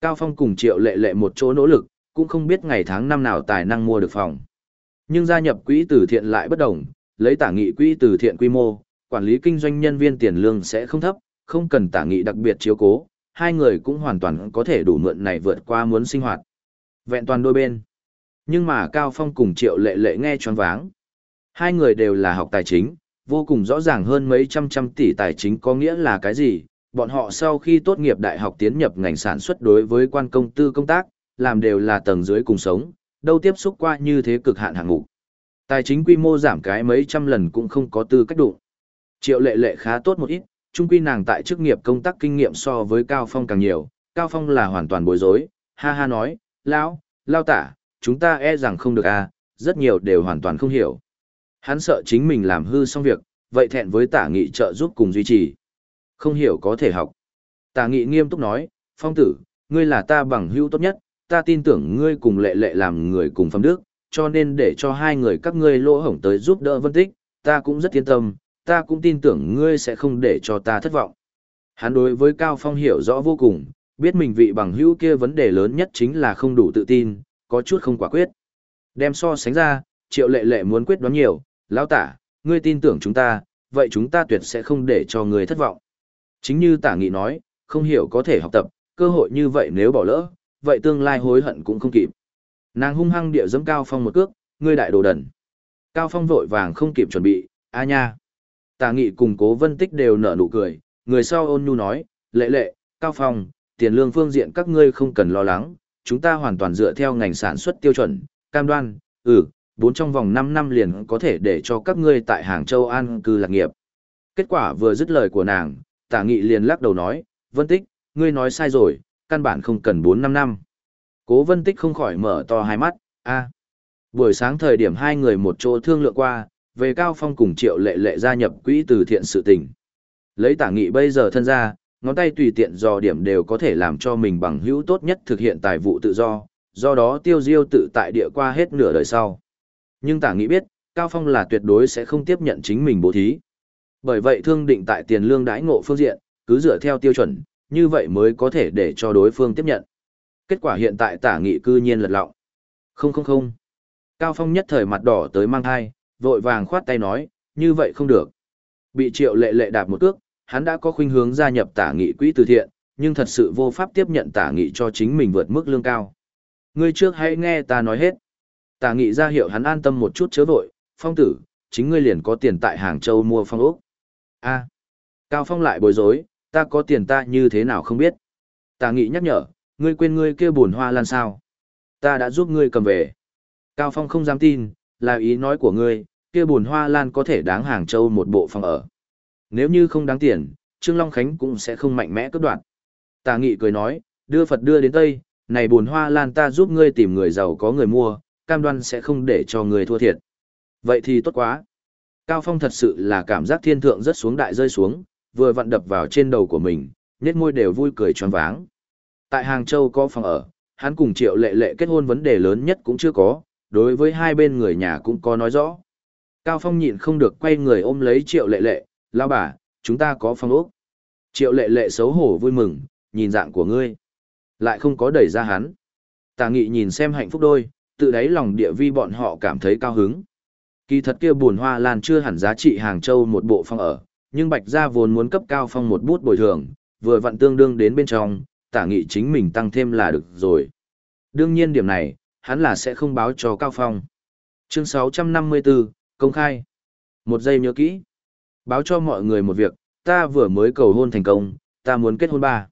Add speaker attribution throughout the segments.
Speaker 1: Cao Phong cùng Triệu Lệ Lệ một chỗ nỗ lực, cũng không biết ngày tháng năm nào tài năng mua được phòng. Nhưng gia nhập quỹ từ thiện lại bất đồng, lấy tả nghị quỹ từ thiện quy mô, quản lý kinh doanh nhân viên tiền lương sẽ không thấp, không cần tả nghị đặc biệt chiếu cố, hai người cũng hoàn toàn có thể đủ mượn này vượt qua muốn sinh hoạt. Vẹn toàn đôi bên. Nhưng mà Cao Phong cùng Triệu Lệ Lệ nghe choáng váng. Hai người đều là học tài chính, vô cùng rõ ràng hơn mấy trăm trăm tỷ tài chính có nghĩa là cái gì. Bọn họ sau khi tốt nghiệp đại học tiến nhập ngành sản xuất đối với quan công tư công tác, làm đều là tầng dưới cùng sống, đâu tiếp xúc qua như thế cực hạn hàng ngũ, Tài chính quy mô giảm cái mấy trăm lần cũng không có tư cách đủ. Triệu lệ lệ khá tốt một ít, trung quy nàng tại chức nghiệp công tác kinh nghiệm so với Cao Phong càng nhiều, Cao Phong là hoàn toàn bối rối, ha ha nói, lão, lao tả, chúng ta e rằng không được à, rất nhiều đều hoàn toàn không hiểu. Hắn sợ chính mình làm hư xong việc, vậy thẹn với tả nghị trợ giúp cùng duy trì. Không hiểu có thể học. Tả nghị nghiêm túc nói, phong tử, ngươi là ta bằng hữu tốt nhất, ta tin tưởng ngươi cùng lệ lệ làm người cùng phẩm đức, cho nên để cho hai người các ngươi lỗ hổng tới giúp đỡ vân tích, ta cũng rất yên tâm, ta cũng tin tưởng ngươi sẽ không để cho ta thất vọng. Hắn đối với Cao Phong hiểu rõ vô cùng, biết mình vị bằng hữu kia vấn đề lớn nhất chính là không đủ tự tin, có chút không quả quyết. Đem so sánh ra, triệu lệ lệ muốn quyết đoán nhiều, lão tả, ngươi tin tưởng chúng ta, vậy chúng ta tuyệt sẽ không để cho ngươi thất vọng. Chính như tả nghị nói, không hiểu có thể học tập, cơ hội như vậy nếu bỏ lỡ, vậy tương lai hối hận cũng không kịp. Nàng hung hăng địa dẫm Cao Phong một cước, ngươi đại đồ đần. Cao Phong vội vàng không kịp chuẩn bị, a nha. Tả nghị cùng cố vân tích đều nở nụ cười, người sau ôn nhu nói, lệ lệ, Cao Phong, tiền lương phương diện các ngươi không cần lo lắng, chúng ta hoàn toàn dựa theo ngành sản xuất tiêu chuẩn, cam đoan, ừ, bốn trong vòng 5 năm liền có thể để cho các ngươi tại Hàng Châu an cư lạc nghiệp. Kết quả vừa dứt lời của nàng, tả nghị liền lắc đầu nói, vân tích, ngươi nói sai rồi, căn bản không cần 4-5 năm. Cố vân tích không khỏi mở to hai mắt, a Buổi sáng thời điểm hai người một chỗ thương lượng qua, về Cao Phong cùng triệu lệ lệ gia nhập quỹ từ thiện sự tình. Lấy tả nghị bây giờ thân ra, ngón tay tùy tiện dò điểm đều có thể làm cho mình bằng hữu tốt nhất thực hiện tài vụ tự do, do đó tiêu diêu tự tại địa qua hết nửa đời sau. Nhưng tả nghị biết, Cao Phong là tuyệt đối sẽ không tiếp nhận chính mình bố thí. Bởi vậy thương định tại tiền lương đãi ngộ phương diện, cứ dựa theo tiêu chuẩn, như vậy mới có thể để cho đối phương tiếp nhận. Kết quả hiện tại tả nghị cư nhiên lật lọng. Không không không. Cao Phong nhất thời mặt đỏ tới mang thai, vội vàng khoát tay nói, như vậy không được. Bị triệu lệ lệ đạp một cước, hắn đã có khuynh hướng gia nhập tả nghị quỹ từ thiện, nhưng thật sự vô pháp tiếp nhận tả nghị cho chính mình vượt mức lương cao. Ngươi trước hãy nghe ta nói hết. Tả nghị ra hiệu hắn an tâm một chút chớ vội, phong tử, chính ngươi liền có tiền tại Hàng Châu mua phong ốc a Cao Phong lại bối rối, ta có tiền ta như thế nào không biết. Tà nghị nhắc nhở, ngươi quên ngươi kia buồn hoa lan sao. Ta đã giúp ngươi cầm về. Cao Phong không dám tin, là ý nói của ngươi, kia buồn hoa lan có thể đáng Hàng Châu một bộ phòng ở. Nếu như không đáng tiền, Trương Long Khánh cũng sẽ không mạnh mẽ cướp đoạt. Tà Nghị cười nói, đưa Phật đưa đến Tây, này buồn hoa lan ta giúp ngươi tìm người giàu có người mua, cam đoan sẽ không để cho người thua thiệt. Vậy thì tốt quá. Cao Phong thật sự là cảm giác thiên thượng rất xuống đại rơi xuống, vừa vặn đập vào trên đầu của mình, nét môi đều vui cười tròn váng. Tại Hàng Châu có phòng ở, hắn cùng triệu lệ lệ kết hôn vấn đề lớn nhất cũng chưa có, đối với hai bên người nhà cũng có nói rõ. Cao Phong nhịn không được quay người ôm lấy triệu lệ lệ, lao bà, chúng ta có phong ốc. Triệu lệ lệ xấu hổ vui mừng, nhìn dạng của ngươi. Lại không có đẩy ra hắn. Tà nghị nhìn xem hạnh phúc đôi, tự đáy lòng địa vi bọn họ cảm thấy cao hứng. Kỳ thật kia buồn hoa lan chưa hẳn giá trị hàng châu một bộ phong ở, nhưng bạch gia vốn muốn cấp cao phong một bút bồi thường, vừa vặn tương đương đến bên trong, tả nghị chính mình tăng thêm là được rồi. Đương nhiên điểm này, hắn là sẽ không báo cho cao phong. Chương 654, công khai. Một giây nhớ kỹ. Báo cho mọi người một việc, ta vừa mới cầu hôn thành công, ta muốn kết hôn ba.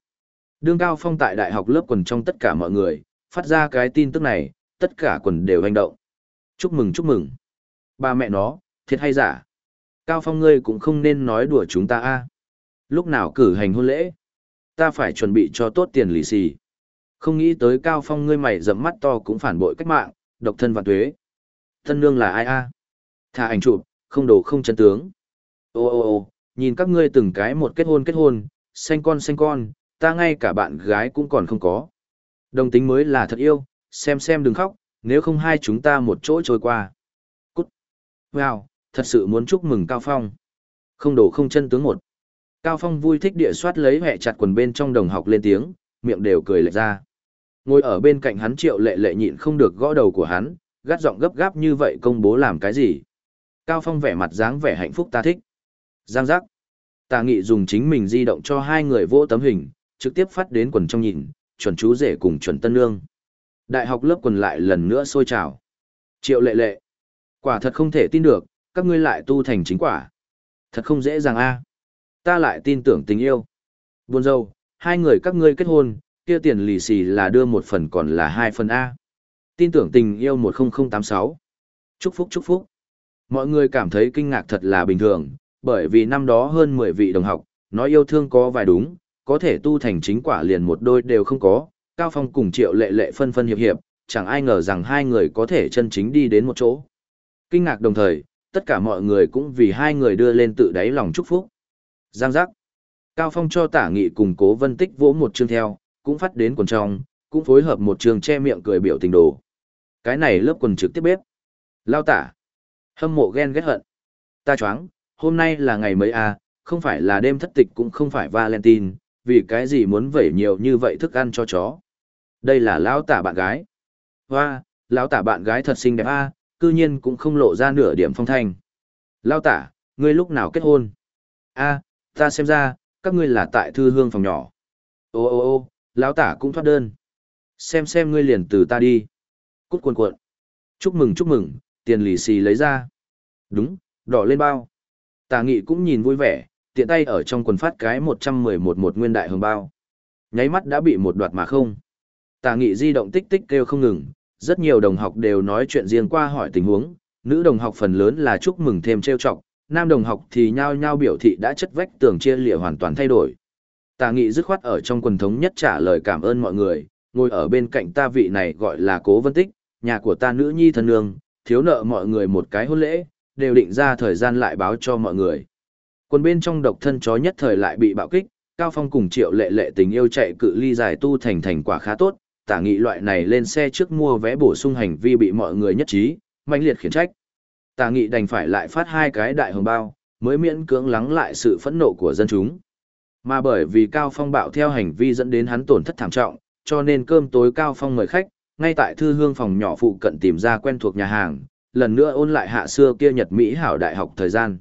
Speaker 1: Đương Cao Phong tại đại học lớp quần trong tất cả mọi người, phát ra cái tin tức này, tất cả quần đều hành động. Chúc mừng chúc mừng. Ba mẹ nó, thiệt hay giả? Cao Phong ngươi cũng không nên nói đùa chúng ta a. Lúc nào cử hành hôn lễ? Ta phải chuẩn bị cho tốt tiền lì xì. Không nghĩ tới Cao Phong ngươi mày dẫm mắt to cũng phản bội cách mạng, độc thân và tuế. Thân nương là ai a? Thả ảnh chụp, không đồ không chân tướng. Ô ô ô, nhìn các ngươi từng cái một kết hôn kết hôn, xanh con xanh con, ta ngay cả bạn gái cũng còn không có. Đồng tính mới là thật yêu, xem xem đừng khóc, nếu không hai chúng ta một chỗ trôi qua. Wow, thật sự muốn chúc mừng Cao Phong. Không đổ không chân tướng một. Cao Phong vui thích địa soát lấy hẹ chặt quần bên trong đồng học lên tiếng, miệng đều cười lệch ra. Ngồi ở bên cạnh hắn triệu lệ lệ nhịn không được gõ đầu của hắn, gắt giọng gấp gáp như vậy công bố làm cái gì. Cao Phong vẻ mặt dáng vẻ hạnh phúc ta thích. Giang giác. Tà nghị dùng chính mình di động cho hai người vỗ tấm hình, trực tiếp phát đến quần trong nhìn, chuẩn chú rể cùng chuẩn tân lương. Đại học lớp quần lại lần nữa sôi trào. Triệu lệ lệ. Quả thật không thể tin được, các ngươi lại tu thành chính quả. Thật không dễ dàng a. À. Ta lại tin tưởng tình yêu. Buồn dâu, hai người các ngươi kết hôn, kia tiền lì xì là đưa một phần còn là hai phần A. Tin tưởng tình yêu 10086. Chúc phúc chúc phúc. Mọi người cảm thấy kinh ngạc thật là bình thường, bởi vì năm đó hơn 10 vị đồng học, nói yêu thương có vài đúng, có thể tu thành chính quả liền một đôi đều không có. Cao Phong cùng Triệu Lệ Lệ phân phân hiệp hiệp, chẳng ai ngờ rằng hai người có thể chân chính đi đến một chỗ. Kinh ngạc đồng thời, tất cả mọi người cũng vì hai người đưa lên tự đáy lòng chúc phúc. Giang giác. Cao Phong cho tả nghị cùng cố vân tích vỗ một chương theo, cũng phát đến quần trong, cũng phối hợp một trường che miệng cười biểu tình đồ. Cái này lớp quần trực tiếp bếp. Lao tả. Hâm mộ ghen ghét hận. Ta choáng, hôm nay là ngày mấy à, không phải là đêm thất tịch cũng không phải Valentine, vì cái gì muốn vẩy nhiều như vậy thức ăn cho chó. Đây là lão tả bạn gái. Hoa, lão tả bạn gái thật xinh đẹp a, à, cư nhiên cũng không lộ ra nửa điểm phong thanh. Lão tả, ngươi lúc nào kết hôn? A, ta xem ra, các ngươi là tại thư hương phòng nhỏ. Ô ô ô, lão tả cũng thoát đơn. Xem xem ngươi liền từ ta đi. Cút cuộn cuộn. Chúc mừng chúc mừng, tiền lì xì lấy ra. Đúng, đỏ lên bao. Tả nghị cũng nhìn vui vẻ, tiện tay ở trong quần phát cái một trăm mười một một nguyên đại hồng bao. Nháy mắt đã bị một đoạt mà không. Tả nghị di động tích tích kêu không ngừng, rất nhiều đồng học đều nói chuyện riêng qua hỏi tình huống, nữ đồng học phần lớn là chúc mừng thêm trêu chọc, nam đồng học thì nhao nhao biểu thị đã chất vách tường chia lìa hoàn toàn thay đổi. Tà nghị dứt khoát ở trong quần thống nhất trả lời cảm ơn mọi người, ngồi ở bên cạnh ta vị này gọi là cố vân tích, nhà của ta nữ nhi thân nương, thiếu nợ mọi người một cái hôn lễ, đều định ra thời gian lại báo cho mọi người. Quân bên trong độc thân chó nhất thời lại bị bạo kích, Cao Phong cùng triệu lệ lệ tình yêu chạy cự ly dài tu thành thành quả khá tốt, tả nghị loại này lên xe trước mua vé bổ sung hành vi bị mọi người nhất trí, mạnh liệt khiển trách. Tả nghị đành phải lại phát hai cái đại hồng bao, mới miễn cưỡng lắng lại sự phẫn nộ của dân chúng. Mà bởi vì Cao Phong bạo theo hành vi dẫn đến hắn tổn thất thảm trọng, cho nên cơm tối Cao Phong mời khách, ngay tại thư hương phòng nhỏ phụ cận tìm ra quen thuộc nhà hàng, lần nữa ôn lại hạ xưa kia Nhật Mỹ hảo đại học thời gian.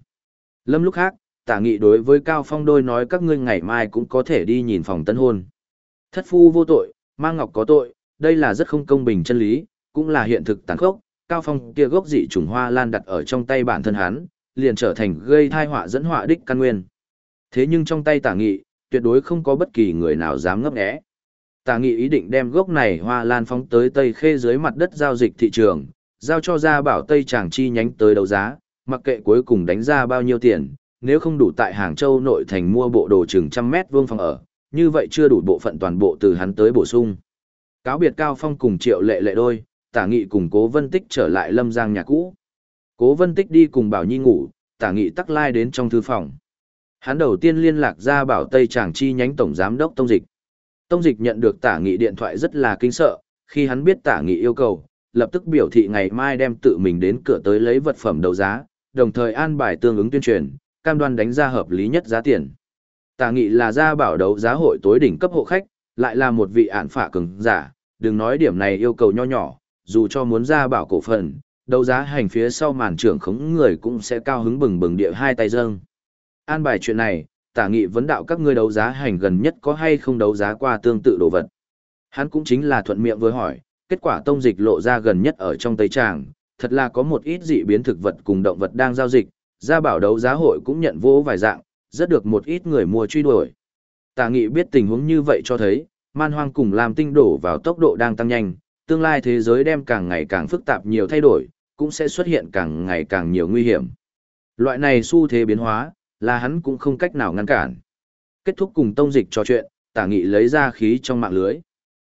Speaker 1: Lâm lúc khác, tả nghị đối với Cao Phong đôi nói các ngươi ngày mai cũng có thể đi nhìn phòng tân hôn. Thất phu vô tội, mang ngọc có tội, đây là rất không công bình chân lý, cũng là hiện thực tàn khốc. Cao Phong kia gốc dị trùng hoa lan đặt ở trong tay bản thân hắn, liền trở thành gây thai họa dẫn họa đích căn nguyên. Thế nhưng trong tay tả nghị, tuyệt đối không có bất kỳ người nào dám ngấp nghé. Tả nghị ý định đem gốc này hoa lan phóng tới Tây Khê dưới mặt đất giao dịch thị trường, giao cho gia bảo Tây Tràng chi nhánh tới đấu giá, mặc kệ cuối cùng đánh ra bao nhiêu tiền, nếu không đủ tại Hàng Châu nội thành mua bộ đồ chừng trăm mét vuông phòng ở, như vậy chưa đủ bộ phận toàn bộ từ hắn tới bổ sung. Cáo biệt Cao Phong cùng Triệu Lệ Lệ đôi, Tả Nghị cùng Cố Vân Tích trở lại Lâm Giang nhà cũ. Cố Vân Tích đi cùng Bảo Nhi ngủ, Tả Nghị tắc lai đến trong thư phòng. Hắn đầu tiên liên lạc ra Bảo Tây Tràng chi nhánh tổng giám đốc Tông Dịch. Tông Dịch nhận được Tả Nghị điện thoại rất là kinh sợ, khi hắn biết Tả Nghị yêu cầu, lập tức biểu thị ngày mai đem tự mình đến cửa tới lấy vật phẩm đấu giá, đồng thời an bài tương ứng tuyên truyền, cam đoan đánh ra hợp lý nhất giá tiền tà nghị là gia bảo đấu giá hội tối đỉnh cấp hộ khách, lại là một vị ản phả cứng giả, đừng nói điểm này yêu cầu nho nhỏ, dù cho muốn gia bảo cổ phần, đấu giá hành phía sau màn trưởng khống người cũng sẽ cao hứng bừng bừng địa hai tay dâng. An bài chuyện này, tả nghị vấn đạo các ngươi đấu giá hành gần nhất có hay không đấu giá qua tương tự đồ vật. Hắn cũng chính là thuận miệng với hỏi, kết quả tông dịch lộ ra gần nhất ở trong Tây Tràng, thật là có một ít dị biến thực vật cùng động vật đang giao dịch, gia bảo đấu giá hội cũng nhận vô vài dạng, rất được một ít người mua truy đuổi. Tà nghị biết tình huống như vậy cho thấy, man hoang cùng làm tinh đổ vào tốc độ đang tăng nhanh, tương lai thế giới đem càng ngày càng phức tạp nhiều thay đổi, cũng sẽ xuất hiện càng ngày càng nhiều nguy hiểm. Loại này xu thế biến hóa, là hắn cũng không cách nào ngăn cản. Kết thúc cùng tông dịch trò chuyện, tả nghị lấy ra khí trong mạng lưới.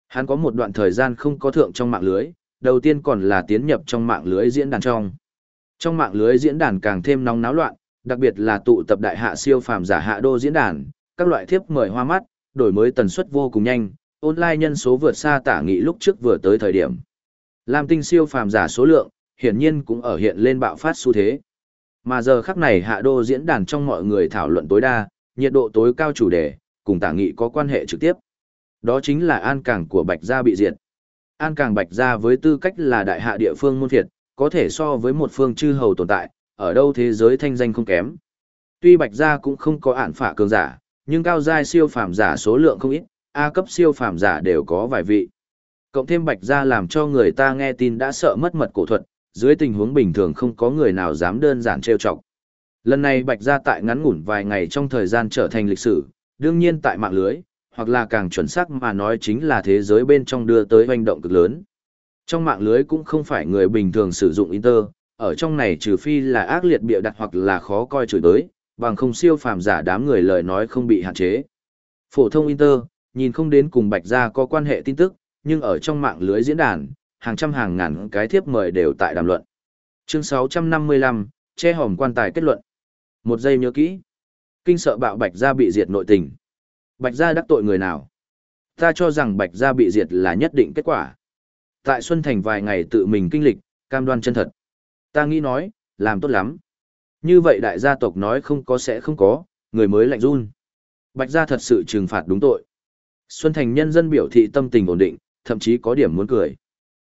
Speaker 1: Hắn có một đoạn thời gian không có thượng trong mạng lưới, đầu tiên còn là tiến nhập trong mạng lưới diễn đàn trong. Trong mạng lưới diễn đàn càng thêm nóng náo loạn, đặc biệt là tụ tập đại hạ siêu phàm giả hạ đô diễn đàn, các loại thiếp mời hoa mắt, đổi mới tần suất vô cùng nhanh, online nhân số vượt xa tả nghị lúc trước vừa tới thời điểm. Lam tinh siêu phàm giả số lượng, hiển nhiên cũng ở hiện lên bạo phát xu thế. Mà giờ khắc này hạ đô diễn đàn trong mọi người thảo luận tối đa, nhiệt độ tối cao chủ đề, cùng tả nghị có quan hệ trực tiếp. Đó chính là an càng của Bạch Gia bị diệt. An càng Bạch Gia với tư cách là đại hạ địa phương môn thiệt, có thể so với một phương chư hầu tồn tại, ở đâu thế giới thanh danh không kém. Tuy Bạch Gia cũng không có ản phả cường giả, nhưng cao giai siêu phàm giả số lượng không ít, A cấp siêu phàm giả đều có vài vị. Cộng thêm Bạch Gia làm cho người ta nghe tin đã sợ mất mật cổ thuật, dưới tình huống bình thường không có người nào dám đơn giản trêu chọc. Lần này Bạch Gia tại ngắn ngủn vài ngày trong thời gian trở thành lịch sử, đương nhiên tại mạng lưới, hoặc là càng chuẩn xác mà nói chính là thế giới bên trong đưa tới hoành động cực lớn. Trong mạng lưới cũng không phải người bình thường sử dụng Inter, ở trong này trừ phi là ác liệt bịa đặt hoặc là khó coi chửi tới, bằng không siêu phàm giả đám người lời nói không bị hạn chế. Phổ thông Inter, nhìn không đến cùng Bạch Gia có quan hệ tin tức, nhưng ở trong mạng lưới diễn đàn, hàng trăm hàng ngàn cái thiếp mời đều tại đàm luận. Chương 655, che hòm quan tài kết luận. Một giây nhớ kỹ. Kinh sợ bạo Bạch Gia bị diệt nội tình. Bạch Gia đắc tội người nào? Ta cho rằng Bạch Gia bị diệt là nhất định kết quả. Tại Xuân Thành vài ngày tự mình kinh lịch, cam đoan chân thật. Ta nghĩ nói, làm tốt lắm. Như vậy đại gia tộc nói không có sẽ không có, người mới lạnh run. Bạch Gia thật sự trừng phạt đúng tội. Xuân Thành nhân dân biểu thị tâm tình ổn định, thậm chí có điểm muốn cười.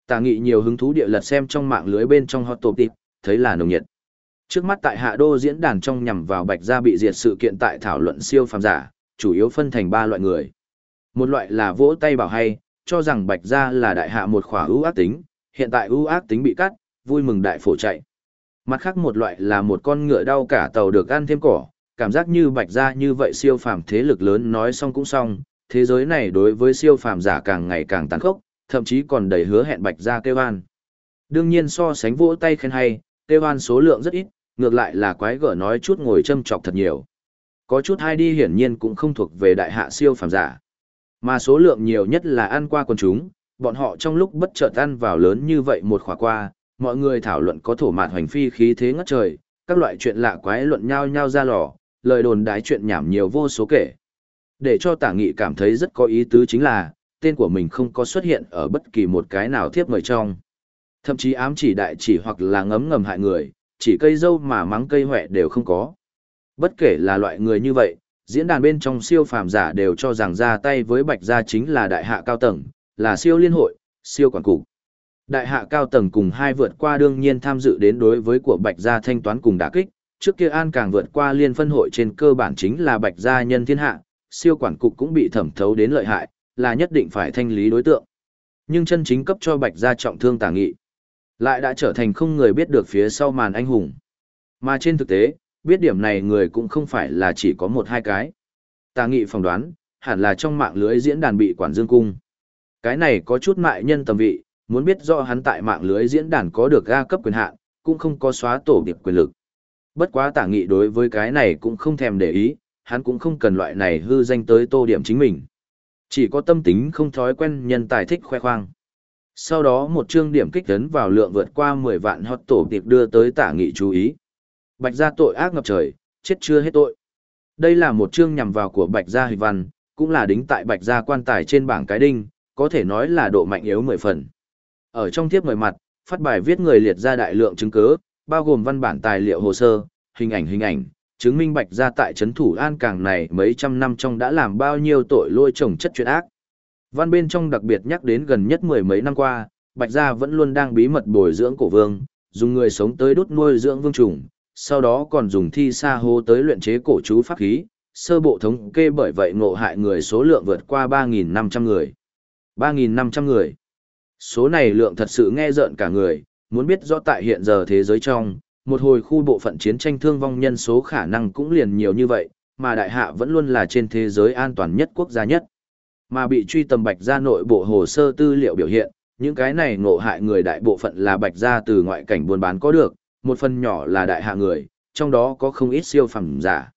Speaker 1: Tà nghị nhiều hứng thú địa lật xem trong mạng lưới bên trong hot topic, thấy là nồng nhiệt. Trước mắt tại Hạ Đô diễn đàn trong nhằm vào Bạch Gia bị diệt sự kiện tại thảo luận siêu phàm giả, chủ yếu phân thành ba loại người. Một loại là vỗ tay bảo hay, cho rằng Bạch Gia là đại hạ một khỏa ưu ác tính, hiện tại ưu ác tính bị cắt, vui mừng đại phổ chạy. Mặt khác một loại là một con ngựa đau cả tàu được ăn thêm cỏ, cảm giác như Bạch Gia như vậy siêu phàm thế lực lớn nói xong cũng xong, thế giới này đối với siêu phàm giả càng ngày càng tàn khốc, thậm chí còn đầy hứa hẹn Bạch Gia kêu an. Đương nhiên so sánh vỗ tay khen hay, kêu an số lượng rất ít, ngược lại là quái gở nói chút ngồi châm chọc thật nhiều. Có chút hai đi hiển nhiên cũng không thuộc về đại hạ siêu phàm giả. Mà số lượng nhiều nhất là ăn qua quần chúng, bọn họ trong lúc bất chợt ăn vào lớn như vậy một khóa qua, mọi người thảo luận có thổ mạt hoành phi khí thế ngất trời, các loại chuyện lạ quái luận nhau nhau ra lò, lời đồn đái chuyện nhảm nhiều vô số kể. Để cho tả nghị cảm thấy rất có ý tứ chính là, tên của mình không có xuất hiện ở bất kỳ một cái nào thiếp mời trong. Thậm chí ám chỉ đại chỉ hoặc là ngấm ngầm hại người, chỉ cây dâu mà mắng cây hỏe đều không có. Bất kể là loại người như vậy, diễn đàn bên trong siêu phàm giả đều cho rằng ra tay với Bạch Gia chính là đại hạ cao tầng, là siêu liên hội, siêu quản cục. Đại hạ cao tầng cùng hai vượt qua đương nhiên tham dự đến đối với của Bạch Gia thanh toán cùng đả kích, trước kia An càng vượt qua liên phân hội trên cơ bản chính là Bạch Gia nhân thiên hạ, siêu quản cục cũng bị thẩm thấu đến lợi hại, là nhất định phải thanh lý đối tượng. Nhưng chân chính cấp cho Bạch Gia trọng thương tà nghị, lại đã trở thành không người biết được phía sau màn anh hùng. Mà trên thực tế, biết điểm này người cũng không phải là chỉ có một hai cái. Tà nghị phỏng đoán, hẳn là trong mạng lưới diễn đàn bị quản dương cung. Cái này có chút mại nhân tầm vị, muốn biết rõ hắn tại mạng lưới diễn đàn có được ga cấp quyền hạn, cũng không có xóa tổ điệp quyền lực. Bất quá tả nghị đối với cái này cũng không thèm để ý, hắn cũng không cần loại này hư danh tới tô điểm chính mình. Chỉ có tâm tính không thói quen nhân tài thích khoe khoang. Sau đó một chương điểm kích tấn vào lượng vượt qua 10 vạn hot tổ điệp đưa tới tả nghị chú ý. Bạch gia tội ác ngập trời, chết chưa hết tội. Đây là một chương nhằm vào của Bạch gia hịch văn, cũng là đính tại Bạch gia quan tài trên bảng cái đinh, có thể nói là độ mạnh yếu mười phần. Ở trong thiếp mời mặt, phát bài viết người liệt ra đại lượng chứng cứ, bao gồm văn bản tài liệu hồ sơ, hình ảnh hình ảnh, chứng minh Bạch gia tại trấn thủ an càng này mấy trăm năm trong đã làm bao nhiêu tội lôi trồng chất chuyện ác. Văn bên trong đặc biệt nhắc đến gần nhất mười mấy năm qua, Bạch gia vẫn luôn đang bí mật bồi dưỡng cổ vương, dùng người sống tới đốt nuôi dưỡng vương trùng, sau đó còn dùng thi sa hô tới luyện chế cổ chú pháp khí, sơ bộ thống kê bởi vậy ngộ hại người số lượng vượt qua 3.500 người. 3.500 người. Số này lượng thật sự nghe rợn cả người, muốn biết rõ tại hiện giờ thế giới trong, một hồi khu bộ phận chiến tranh thương vong nhân số khả năng cũng liền nhiều như vậy, mà đại hạ vẫn luôn là trên thế giới an toàn nhất quốc gia nhất. Mà bị truy tầm bạch ra nội bộ hồ sơ tư liệu biểu hiện, những cái này ngộ hại người đại bộ phận là bạch ra từ ngoại cảnh buôn bán có được, một phần nhỏ là đại hạ người, trong đó có không ít siêu phẩm giả.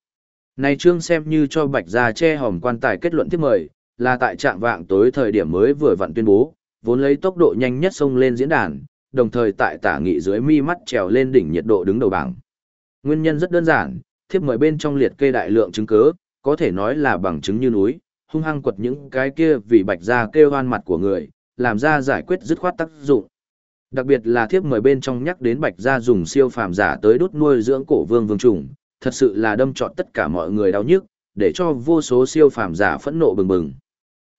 Speaker 1: Này trương xem như cho Bạch Gia che hòm quan tài kết luận tiếp mời, là tại trạng vạng tối thời điểm mới vừa vặn tuyên bố, vốn lấy tốc độ nhanh nhất xông lên diễn đàn, đồng thời tại tả nghị dưới mi mắt trèo lên đỉnh nhiệt độ đứng đầu bảng. Nguyên nhân rất đơn giản, thiếp mời bên trong liệt kê đại lượng chứng cứ, có thể nói là bằng chứng như núi, hung hăng quật những cái kia vì Bạch Gia kêu hoan mặt của người, làm ra giải quyết dứt khoát tác dụng. Đặc biệt là thiếp mời bên trong nhắc đến Bạch Gia dùng siêu phàm giả tới đốt nuôi dưỡng cổ vương vương trùng, thật sự là đâm trọn tất cả mọi người đau nhức, để cho vô số siêu phàm giả phẫn nộ bừng bừng.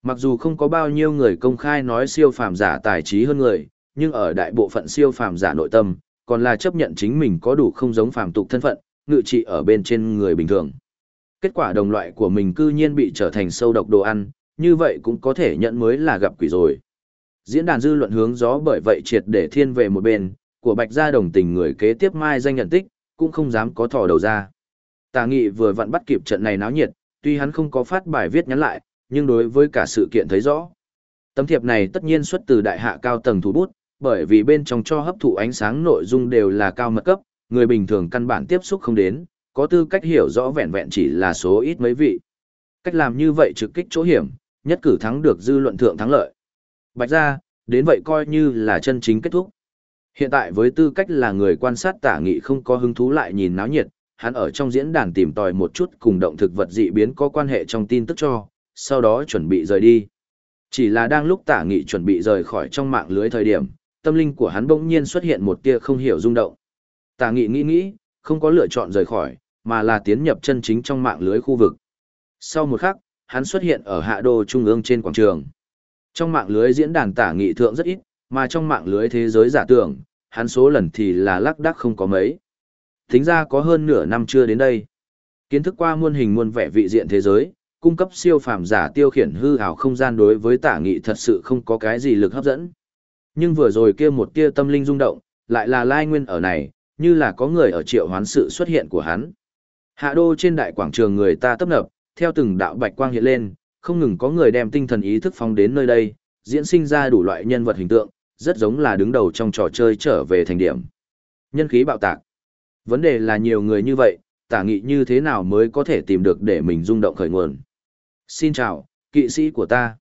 Speaker 1: Mặc dù không có bao nhiêu người công khai nói siêu phàm giả tài trí hơn người, nhưng ở đại bộ phận siêu phàm giả nội tâm, còn là chấp nhận chính mình có đủ không giống phàm tục thân phận, ngự trị ở bên trên người bình thường. Kết quả đồng loại của mình cư nhiên bị trở thành sâu độc đồ ăn, như vậy cũng có thể nhận mới là gặp quỷ rồi. Diễn đàn dư luận hướng gió bởi vậy triệt để thiên về một bên, của Bạch Gia đồng tình người kế tiếp mai danh nhận tích, cũng không dám có thò đầu ra. Tà nghị vừa vặn bắt kịp trận này náo nhiệt, tuy hắn không có phát bài viết nhắn lại, nhưng đối với cả sự kiện thấy rõ. Tấm thiệp này tất nhiên xuất từ đại hạ cao tầng thủ bút, bởi vì bên trong cho hấp thụ ánh sáng nội dung đều là cao mật cấp, người bình thường căn bản tiếp xúc không đến, có tư cách hiểu rõ vẹn vẹn chỉ là số ít mấy vị. Cách làm như vậy trực kích chỗ hiểm, nhất cử thắng được dư luận thượng thắng lợi. Bạch ra, đến vậy coi như là chân chính kết thúc. Hiện tại với tư cách là người quan sát tả nghị không có hứng thú lại nhìn náo nhiệt, hắn ở trong diễn đàn tìm tòi một chút cùng động thực vật dị biến có quan hệ trong tin tức cho, sau đó chuẩn bị rời đi. Chỉ là đang lúc tả nghị chuẩn bị rời khỏi trong mạng lưới thời điểm, tâm linh của hắn bỗng nhiên xuất hiện một tia không hiểu rung động. Tả nghị nghĩ nghĩ, không có lựa chọn rời khỏi, mà là tiến nhập chân chính trong mạng lưới khu vực. Sau một khắc, hắn xuất hiện ở hạ đô trung ương trên quảng trường. Trong mạng lưới diễn đàn tả nghị thượng rất ít, mà trong mạng lưới thế giới giả tưởng, hắn số lần thì là lắc đắc không có mấy. Tính ra có hơn nửa năm chưa đến đây. Kiến thức qua muôn hình muôn vẻ vị diện thế giới, cung cấp siêu phàm giả tiêu khiển hư ảo không gian đối với tả nghị thật sự không có cái gì lực hấp dẫn. Nhưng vừa rồi kia một tia tâm linh rung động, lại là lai nguyên ở này, như là có người ở triệu hoán sự xuất hiện của hắn. Hạ đô trên đại quảng trường người ta tấp nập, theo từng đạo bạch quang hiện lên, không ngừng có người đem tinh thần ý thức phóng đến nơi đây, diễn sinh ra đủ loại nhân vật hình tượng, rất giống là đứng đầu trong trò chơi trở về thành điểm. Nhân khí bạo tạc. Vấn đề là nhiều người như vậy, tả nghị như thế nào mới có thể tìm được để mình rung động khởi nguồn. Xin chào, kỵ sĩ của ta.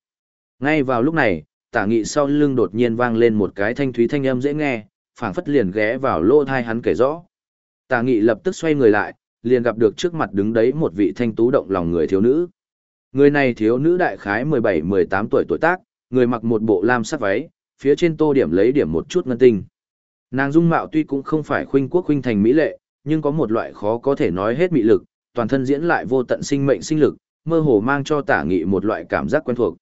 Speaker 1: Ngay vào lúc này, tả nghị sau lưng đột nhiên vang lên một cái thanh thúy thanh âm dễ nghe, phảng phất liền ghé vào lỗ thai hắn kể rõ. Tả nghị lập tức xoay người lại, liền gặp được trước mặt đứng đấy một vị thanh tú động lòng người thiếu nữ. Người này thiếu nữ đại khái 17-18 tuổi tuổi tác, người mặc một bộ lam sắc váy, phía trên tô điểm lấy điểm một chút ngân tinh. Nàng dung mạo tuy cũng không phải khuynh quốc khuynh thành mỹ lệ, nhưng có một loại khó có thể nói hết mị lực, toàn thân diễn lại vô tận sinh mệnh sinh lực, mơ hồ mang cho tả nghị một loại cảm giác quen thuộc.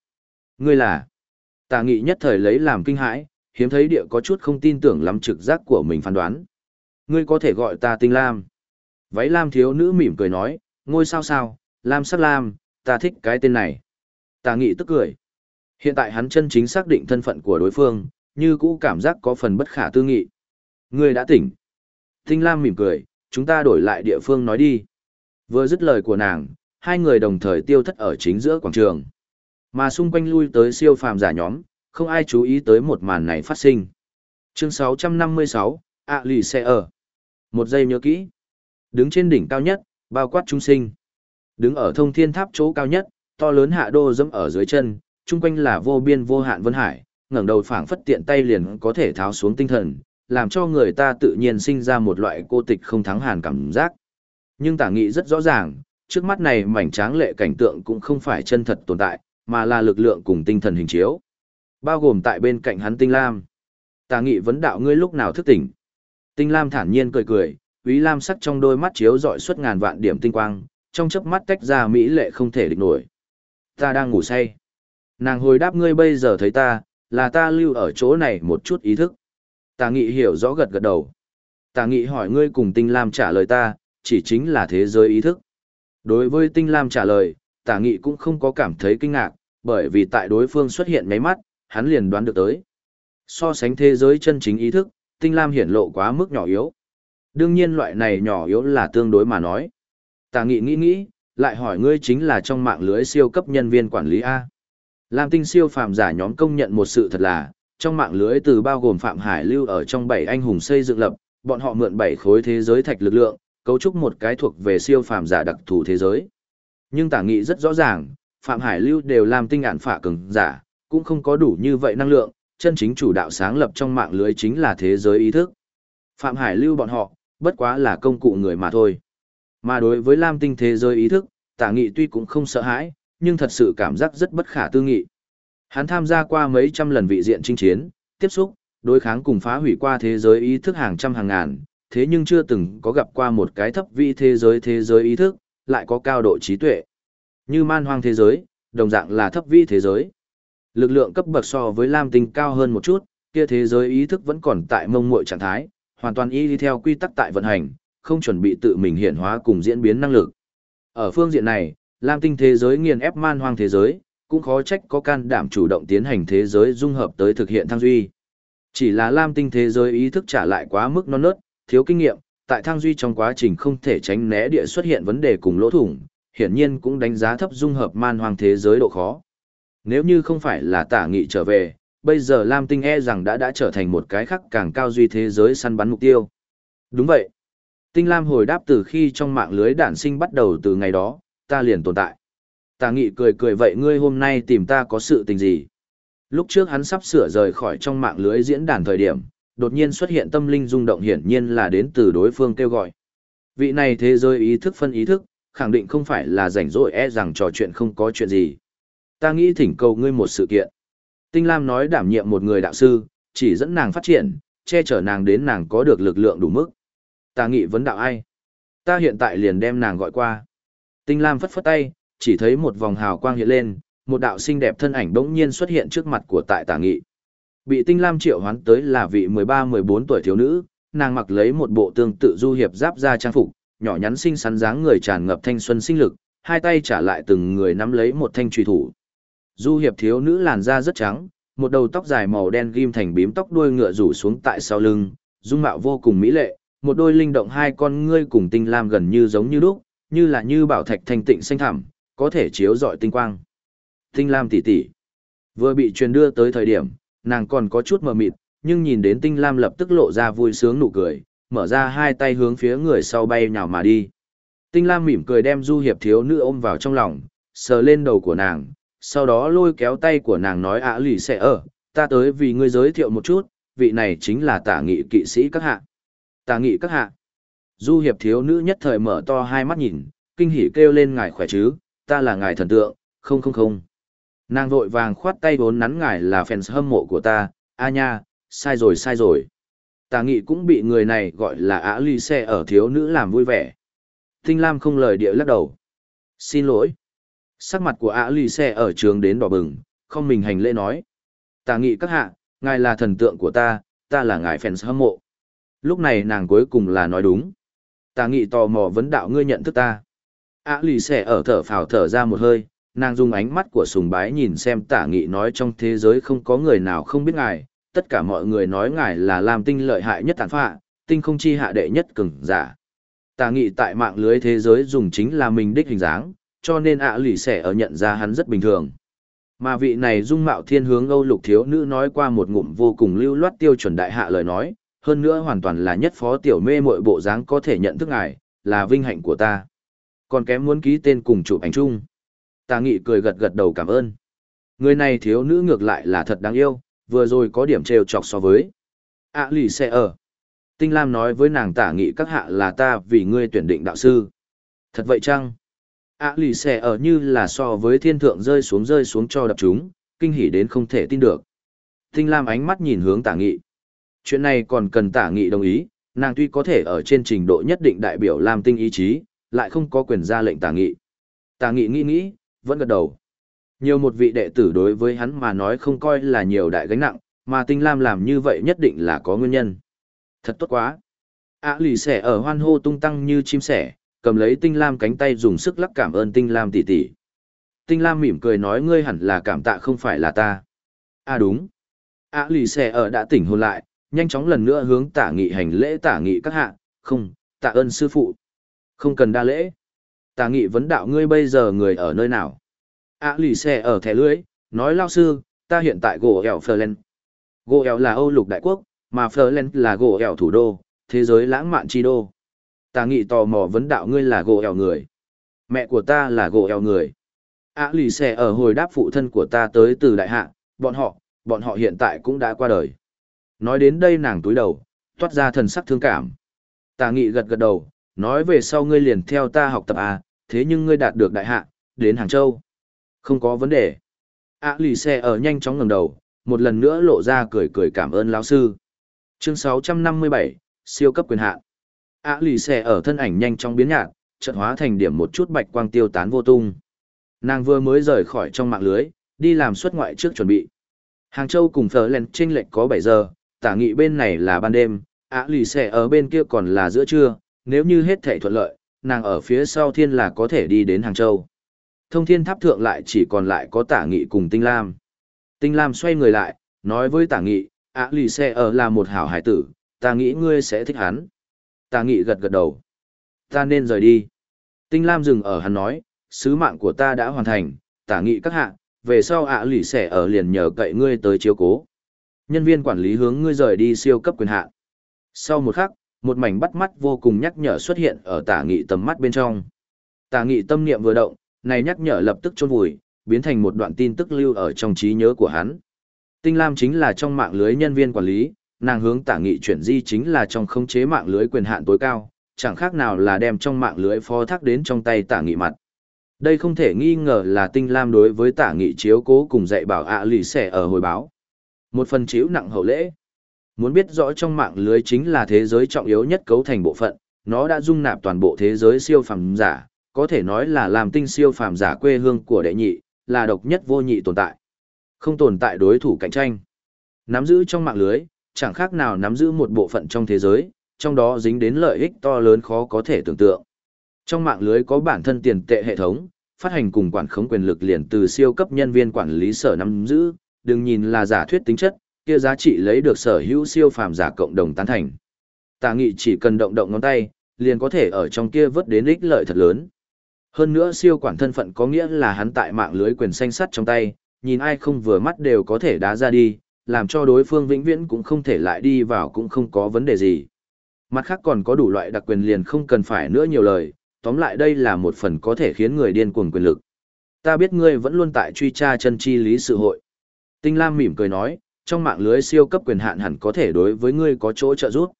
Speaker 1: Ngươi là? Tả nghị nhất thời lấy làm kinh hãi, hiếm thấy địa có chút không tin tưởng lắm trực giác của mình phán đoán. Ngươi có thể gọi ta tinh lam. Váy lam thiếu nữ mỉm cười nói, ngôi sao sao, lam sắc lam, ta thích cái tên này. Tả nghị tức cười. Hiện tại hắn chân chính xác định thân phận của đối phương, như cũ cảm giác có phần bất khả tư nghị. Ngươi đã tỉnh. Tinh lam mỉm cười, chúng ta đổi lại địa phương nói đi. Vừa dứt lời của nàng, hai người đồng thời tiêu thất ở chính giữa quảng trường. Mà xung quanh lui tới siêu phàm giả nhóm, không ai chú ý tới một màn này phát sinh. Chương 656, ạ lì xe ở. Một giây nhớ kỹ. Đứng trên đỉnh cao nhất, bao quát trung sinh. Đứng ở thông thiên tháp chỗ cao nhất, to lớn hạ đô dẫm ở dưới chân, chung quanh là vô biên vô hạn vân hải, ngẩng đầu phảng phất tiện tay liền có thể tháo xuống tinh thần, làm cho người ta tự nhiên sinh ra một loại cô tịch không thắng hàn cảm giác. Nhưng tả nghị rất rõ ràng, trước mắt này mảnh tráng lệ cảnh tượng cũng không phải chân thật tồn tại, mà là lực lượng cùng tinh thần hình chiếu. Bao gồm tại bên cạnh hắn Tinh Lam. Tà nghị vấn đạo ngươi lúc nào thức tỉnh. Tinh Lam thản nhiên cười cười, Úy Lam sắc trong đôi mắt chiếu dọi suốt ngàn vạn điểm tinh quang, trong chớp mắt tách ra mỹ lệ không thể địch nổi. Ta đang ngủ say. Nàng hồi đáp ngươi bây giờ thấy ta, là ta lưu ở chỗ này một chút ý thức. Tà nghị hiểu rõ gật gật đầu. Tà nghị hỏi ngươi cùng Tinh Lam trả lời ta, chỉ chính là thế giới ý thức. Đối với Tinh Lam trả lời, tả nghị cũng không có cảm thấy kinh ngạc, bởi vì tại đối phương xuất hiện ngáy mắt, hắn liền đoán được tới. So sánh thế giới chân chính ý thức, Tinh Lam hiển lộ quá mức nhỏ yếu. Đương nhiên loại này nhỏ yếu là tương đối mà nói. Tả nghị nghĩ nghĩ, lại hỏi ngươi chính là trong mạng lưới siêu cấp nhân viên quản lý A. Lam tinh siêu phàm giả nhóm công nhận một sự thật là, trong mạng lưới từ bao gồm Phạm Hải lưu ở trong bảy anh hùng xây dựng lập, bọn họ mượn bảy khối thế giới thạch lực lượng, cấu trúc một cái thuộc về siêu phàm giả đặc thù thế giới. Nhưng tả nghị rất rõ ràng, Phạm Hải lưu đều làm tinh ản phả cường giả, cũng không có đủ như vậy năng lượng, chân chính chủ đạo sáng lập trong mạng lưới chính là thế giới ý thức. Phạm Hải lưu bọn họ, bất quá là công cụ người mà thôi. Mà đối với Lam tinh thế giới ý thức, tả nghị tuy cũng không sợ hãi, nhưng thật sự cảm giác rất bất khả tư nghị. Hắn tham gia qua mấy trăm lần vị diện chinh chiến, tiếp xúc, đối kháng cùng phá hủy qua thế giới ý thức hàng trăm hàng ngàn, thế nhưng chưa từng có gặp qua một cái thấp vị thế giới thế giới ý thức, lại có cao độ trí tuệ. Như man hoang thế giới, đồng dạng là thấp vị thế giới. Lực lượng cấp bậc so với Lam Tinh cao hơn một chút, kia thế giới ý thức vẫn còn tại mông muội trạng thái, hoàn toàn y đi theo quy tắc tại vận hành, không chuẩn bị tự mình hiện hóa cùng diễn biến năng lực. Ở phương diện này, Lam Tinh thế giới nghiền ép man hoang thế giới, cũng khó trách có can đảm chủ động tiến hành thế giới dung hợp tới thực hiện thăng duy. Chỉ là Lam Tinh thế giới ý thức trả lại quá mức non nớt, thiếu kinh nghiệm, tại Thang duy trong quá trình không thể tránh né địa xuất hiện vấn đề cùng lỗ thủng, hiển nhiên cũng đánh giá thấp dung hợp man hoang thế giới độ khó. Nếu như không phải là tả nghị trở về, bây giờ Lam Tinh e rằng đã đã trở thành một cái khắc càng cao duy thế giới săn bắn mục tiêu. Đúng vậy. Tinh Lam hồi đáp từ khi trong mạng lưới đản sinh bắt đầu từ ngày đó, ta liền tồn tại. Tả nghị cười cười vậy ngươi hôm nay tìm ta có sự tình gì? Lúc trước hắn sắp sửa rời khỏi trong mạng lưới diễn đàn thời điểm, đột nhiên xuất hiện tâm linh rung động hiển nhiên là đến từ đối phương kêu gọi. Vị này thế giới ý thức phân ý thức, khẳng định không phải là rảnh rỗi e rằng trò chuyện không có chuyện gì. Ta nghĩ thỉnh cầu ngươi một sự kiện. Tinh Lam nói đảm nhiệm một người đạo sư, chỉ dẫn nàng phát triển, che chở nàng đến nàng có được lực lượng đủ mức. Ta nghĩ vấn đạo ai? Ta hiện tại liền đem nàng gọi qua. Tinh Lam phất phất tay, chỉ thấy một vòng hào quang hiện lên, một đạo xinh đẹp thân ảnh bỗng nhiên xuất hiện trước mặt của tại tà nghị. Bị tinh lam triệu hoán tới là vị 13-14 tuổi thiếu nữ, nàng mặc lấy một bộ tương tự du hiệp giáp ra trang phục, nhỏ nhắn xinh xắn dáng người tràn ngập thanh xuân sinh lực, hai tay trả lại từng người nắm lấy một thanh truy thủ. Du hiệp thiếu nữ làn da rất trắng, một đầu tóc dài màu đen ghim thành bím tóc đuôi ngựa rủ xuống tại sau lưng, dung mạo vô cùng mỹ lệ, một đôi linh động hai con ngươi cùng tinh lam gần như giống như lúc, như là như bảo thạch thanh tịnh xanh thẳm, có thể chiếu rọi tinh quang. Tinh Lam tỷ tỷ vừa bị truyền đưa tới thời điểm, nàng còn có chút mờ mịt, nhưng nhìn đến Tinh Lam lập tức lộ ra vui sướng nụ cười, mở ra hai tay hướng phía người sau bay nhào mà đi. Tinh Lam mỉm cười đem Du Hiệp thiếu nữ ôm vào trong lòng, sờ lên đầu của nàng, sau đó lôi kéo tay của nàng nói ạ lì sẽ ở, ta tới vì ngươi giới thiệu một chút, vị này chính là tả nghị kỵ sĩ các hạ. Tả nghị các hạ. Du Hiệp thiếu nữ nhất thời mở to hai mắt nhìn, kinh hỉ kêu lên ngài khỏe chứ, ta là ngài thần tượng, không không không. Nàng vội vàng khoát tay vốn nắn ngải là fans hâm mộ của ta, a nha, sai rồi sai rồi. Tà nghị cũng bị người này gọi là ả ly xe ở thiếu nữ làm vui vẻ. Tinh Lam không lời địa lắc đầu. Xin lỗi. Sắc mặt của ả ly xe ở trường đến đỏ bừng, không mình hành lễ nói. Tà nghị các hạ, ngài là thần tượng của ta, ta là ngài fans hâm mộ. Lúc này nàng cuối cùng là nói đúng. Tà nghị tò mò vấn đạo ngươi nhận thức ta. Ả lì xe ở thở phào thở ra một hơi, nàng dùng ánh mắt của sùng bái nhìn xem tả nghị nói trong thế giới không có người nào không biết ngài, tất cả mọi người nói ngài là làm tinh lợi hại nhất tàn phạ, tinh không chi hạ đệ nhất cường giả. Tả nghị tại mạng lưới thế giới dùng chính là mình đích hình dáng, cho nên ạ lì xẻ ở nhận ra hắn rất bình thường. Mà vị này dung mạo thiên hướng Âu lục thiếu nữ nói qua một ngụm vô cùng lưu loát tiêu chuẩn đại hạ lời nói, hơn nữa hoàn toàn là nhất phó tiểu mê mọi bộ dáng có thể nhận thức ngài, là vinh hạnh của ta còn kém muốn ký tên cùng chụp ảnh chung. Tà nghị cười gật gật đầu cảm ơn. Người này thiếu nữ ngược lại là thật đáng yêu, vừa rồi có điểm trêu chọc so với. À lì xe ở. Tinh Lam nói với nàng tả nghị các hạ là ta vì ngươi tuyển định đạo sư. Thật vậy chăng? À lì xe ở như là so với thiên thượng rơi xuống rơi xuống cho đập chúng, kinh hỉ đến không thể tin được. Tinh Lam ánh mắt nhìn hướng tả nghị. Chuyện này còn cần tả nghị đồng ý, nàng tuy có thể ở trên trình độ nhất định đại biểu làm tinh ý chí, lại không có quyền ra lệnh Tả nghị. Tả nghị nghĩ nghĩ, vẫn gật đầu. Nhiều một vị đệ tử đối với hắn mà nói không coi là nhiều đại gánh nặng, mà tinh lam làm như vậy nhất định là có nguyên nhân. Thật tốt quá. Ả lì xẻ ở hoan hô tung tăng như chim sẻ, cầm lấy tinh lam cánh tay dùng sức lắc cảm ơn tinh lam tỷ tỷ. Tinh lam mỉm cười nói ngươi hẳn là cảm tạ không phải là ta. À đúng. Ả lì xẻ ở đã tỉnh hồn lại, nhanh chóng lần nữa hướng tả nghị hành lễ tả nghị các hạ, không, tạ ơn sư phụ. Không cần đa lễ. Tà nghị vấn đạo ngươi bây giờ người ở nơi nào? À lì xe ở thẻ lưới, nói lao sư, ta hiện tại gỗ ẻo Ferland. Gỗ ẻo là Âu lục đại quốc, mà Ferland là gỗ ẻo thủ đô, thế giới lãng mạn chi đô. Tà nghị tò mò vấn đạo ngươi là gỗ ẻo người. Mẹ của ta là gỗ ẻo người. À lì xe ở hồi đáp phụ thân của ta tới từ đại hạ, bọn họ, bọn họ hiện tại cũng đã qua đời. Nói đến đây nàng túi đầu, toát ra thần sắc thương cảm. Tà nghị gật gật đầu, nói về sau ngươi liền theo ta học tập à, thế nhưng ngươi đạt được đại hạ, đến Hàng Châu. Không có vấn đề. À lì xe ở nhanh chóng ngẩng đầu, một lần nữa lộ ra cười cười cảm ơn lão sư. Chương 657, siêu cấp quyền hạn. À lì xe ở thân ảnh nhanh chóng biến nhạt, trận hóa thành điểm một chút bạch quang tiêu tán vô tung. Nàng vừa mới rời khỏi trong mạng lưới, đi làm xuất ngoại trước chuẩn bị. Hàng Châu cùng Phở Lèn chênh lệch có 7 giờ, tả nghị bên này là ban đêm, ạ lì xe ở bên kia còn là giữa trưa, nếu như hết thảy thuận lợi, nàng ở phía sau thiên là có thể đi đến Hàng Châu. Thông thiên tháp thượng lại chỉ còn lại có tả nghị cùng Tinh Lam. Tinh Lam xoay người lại, nói với tả nghị, ạ lì xe ở là một hảo hải tử, ta nghĩ ngươi sẽ thích hắn. Tả nghị gật gật đầu. Ta nên rời đi. Tinh Lam dừng ở hắn nói, sứ mạng của ta đã hoàn thành, tả nghị các hạ, về sau ạ lì xe ở liền nhờ cậy ngươi tới chiếu cố. Nhân viên quản lý hướng ngươi rời đi siêu cấp quyền hạn. Sau một khắc, một mảnh bắt mắt vô cùng nhắc nhở xuất hiện ở tả nghị tầm mắt bên trong. Tả nghị tâm niệm vừa động, này nhắc nhở lập tức chôn vùi, biến thành một đoạn tin tức lưu ở trong trí nhớ của hắn. Tinh Lam chính là trong mạng lưới nhân viên quản lý, nàng hướng tả nghị chuyển di chính là trong khống chế mạng lưới quyền hạn tối cao, chẳng khác nào là đem trong mạng lưới phó thác đến trong tay tả nghị mặt. Đây không thể nghi ngờ là Tinh Lam đối với tả nghị chiếu cố cùng dạy bảo ạ lì xẻ ở hồi báo. Một phần chiếu nặng hậu lễ. Muốn biết rõ trong mạng lưới chính là thế giới trọng yếu nhất cấu thành bộ phận, nó đã dung nạp toàn bộ thế giới siêu phàm giả, có thể nói là làm tinh siêu phàm giả quê hương của đệ nhị, là độc nhất vô nhị tồn tại. Không tồn tại đối thủ cạnh tranh. Nắm giữ trong mạng lưới, chẳng khác nào nắm giữ một bộ phận trong thế giới, trong đó dính đến lợi ích to lớn khó có thể tưởng tượng. Trong mạng lưới có bản thân tiền tệ hệ thống, phát hành cùng quản khống quyền lực liền từ siêu cấp nhân viên quản lý sở nắm giữ, đừng nhìn là giả thuyết tính chất, kia giá trị lấy được sở hữu siêu phàm giả cộng đồng tán thành. Tà nghị chỉ cần động động ngón tay, liền có thể ở trong kia vớt đến ích lợi thật lớn. Hơn nữa siêu quản thân phận có nghĩa là hắn tại mạng lưới quyền xanh sắt trong tay, nhìn ai không vừa mắt đều có thể đá ra đi, làm cho đối phương vĩnh viễn cũng không thể lại đi vào cũng không có vấn đề gì. Mặt khác còn có đủ loại đặc quyền liền không cần phải nữa nhiều lời, tóm lại đây là một phần có thể khiến người điên cuồng quyền lực. Ta biết ngươi vẫn luôn tại truy tra chân chi lý sự hội. Tinh Lam mỉm cười nói, trong mạng lưới siêu cấp quyền hạn hẳn có thể đối với ngươi có chỗ trợ giúp.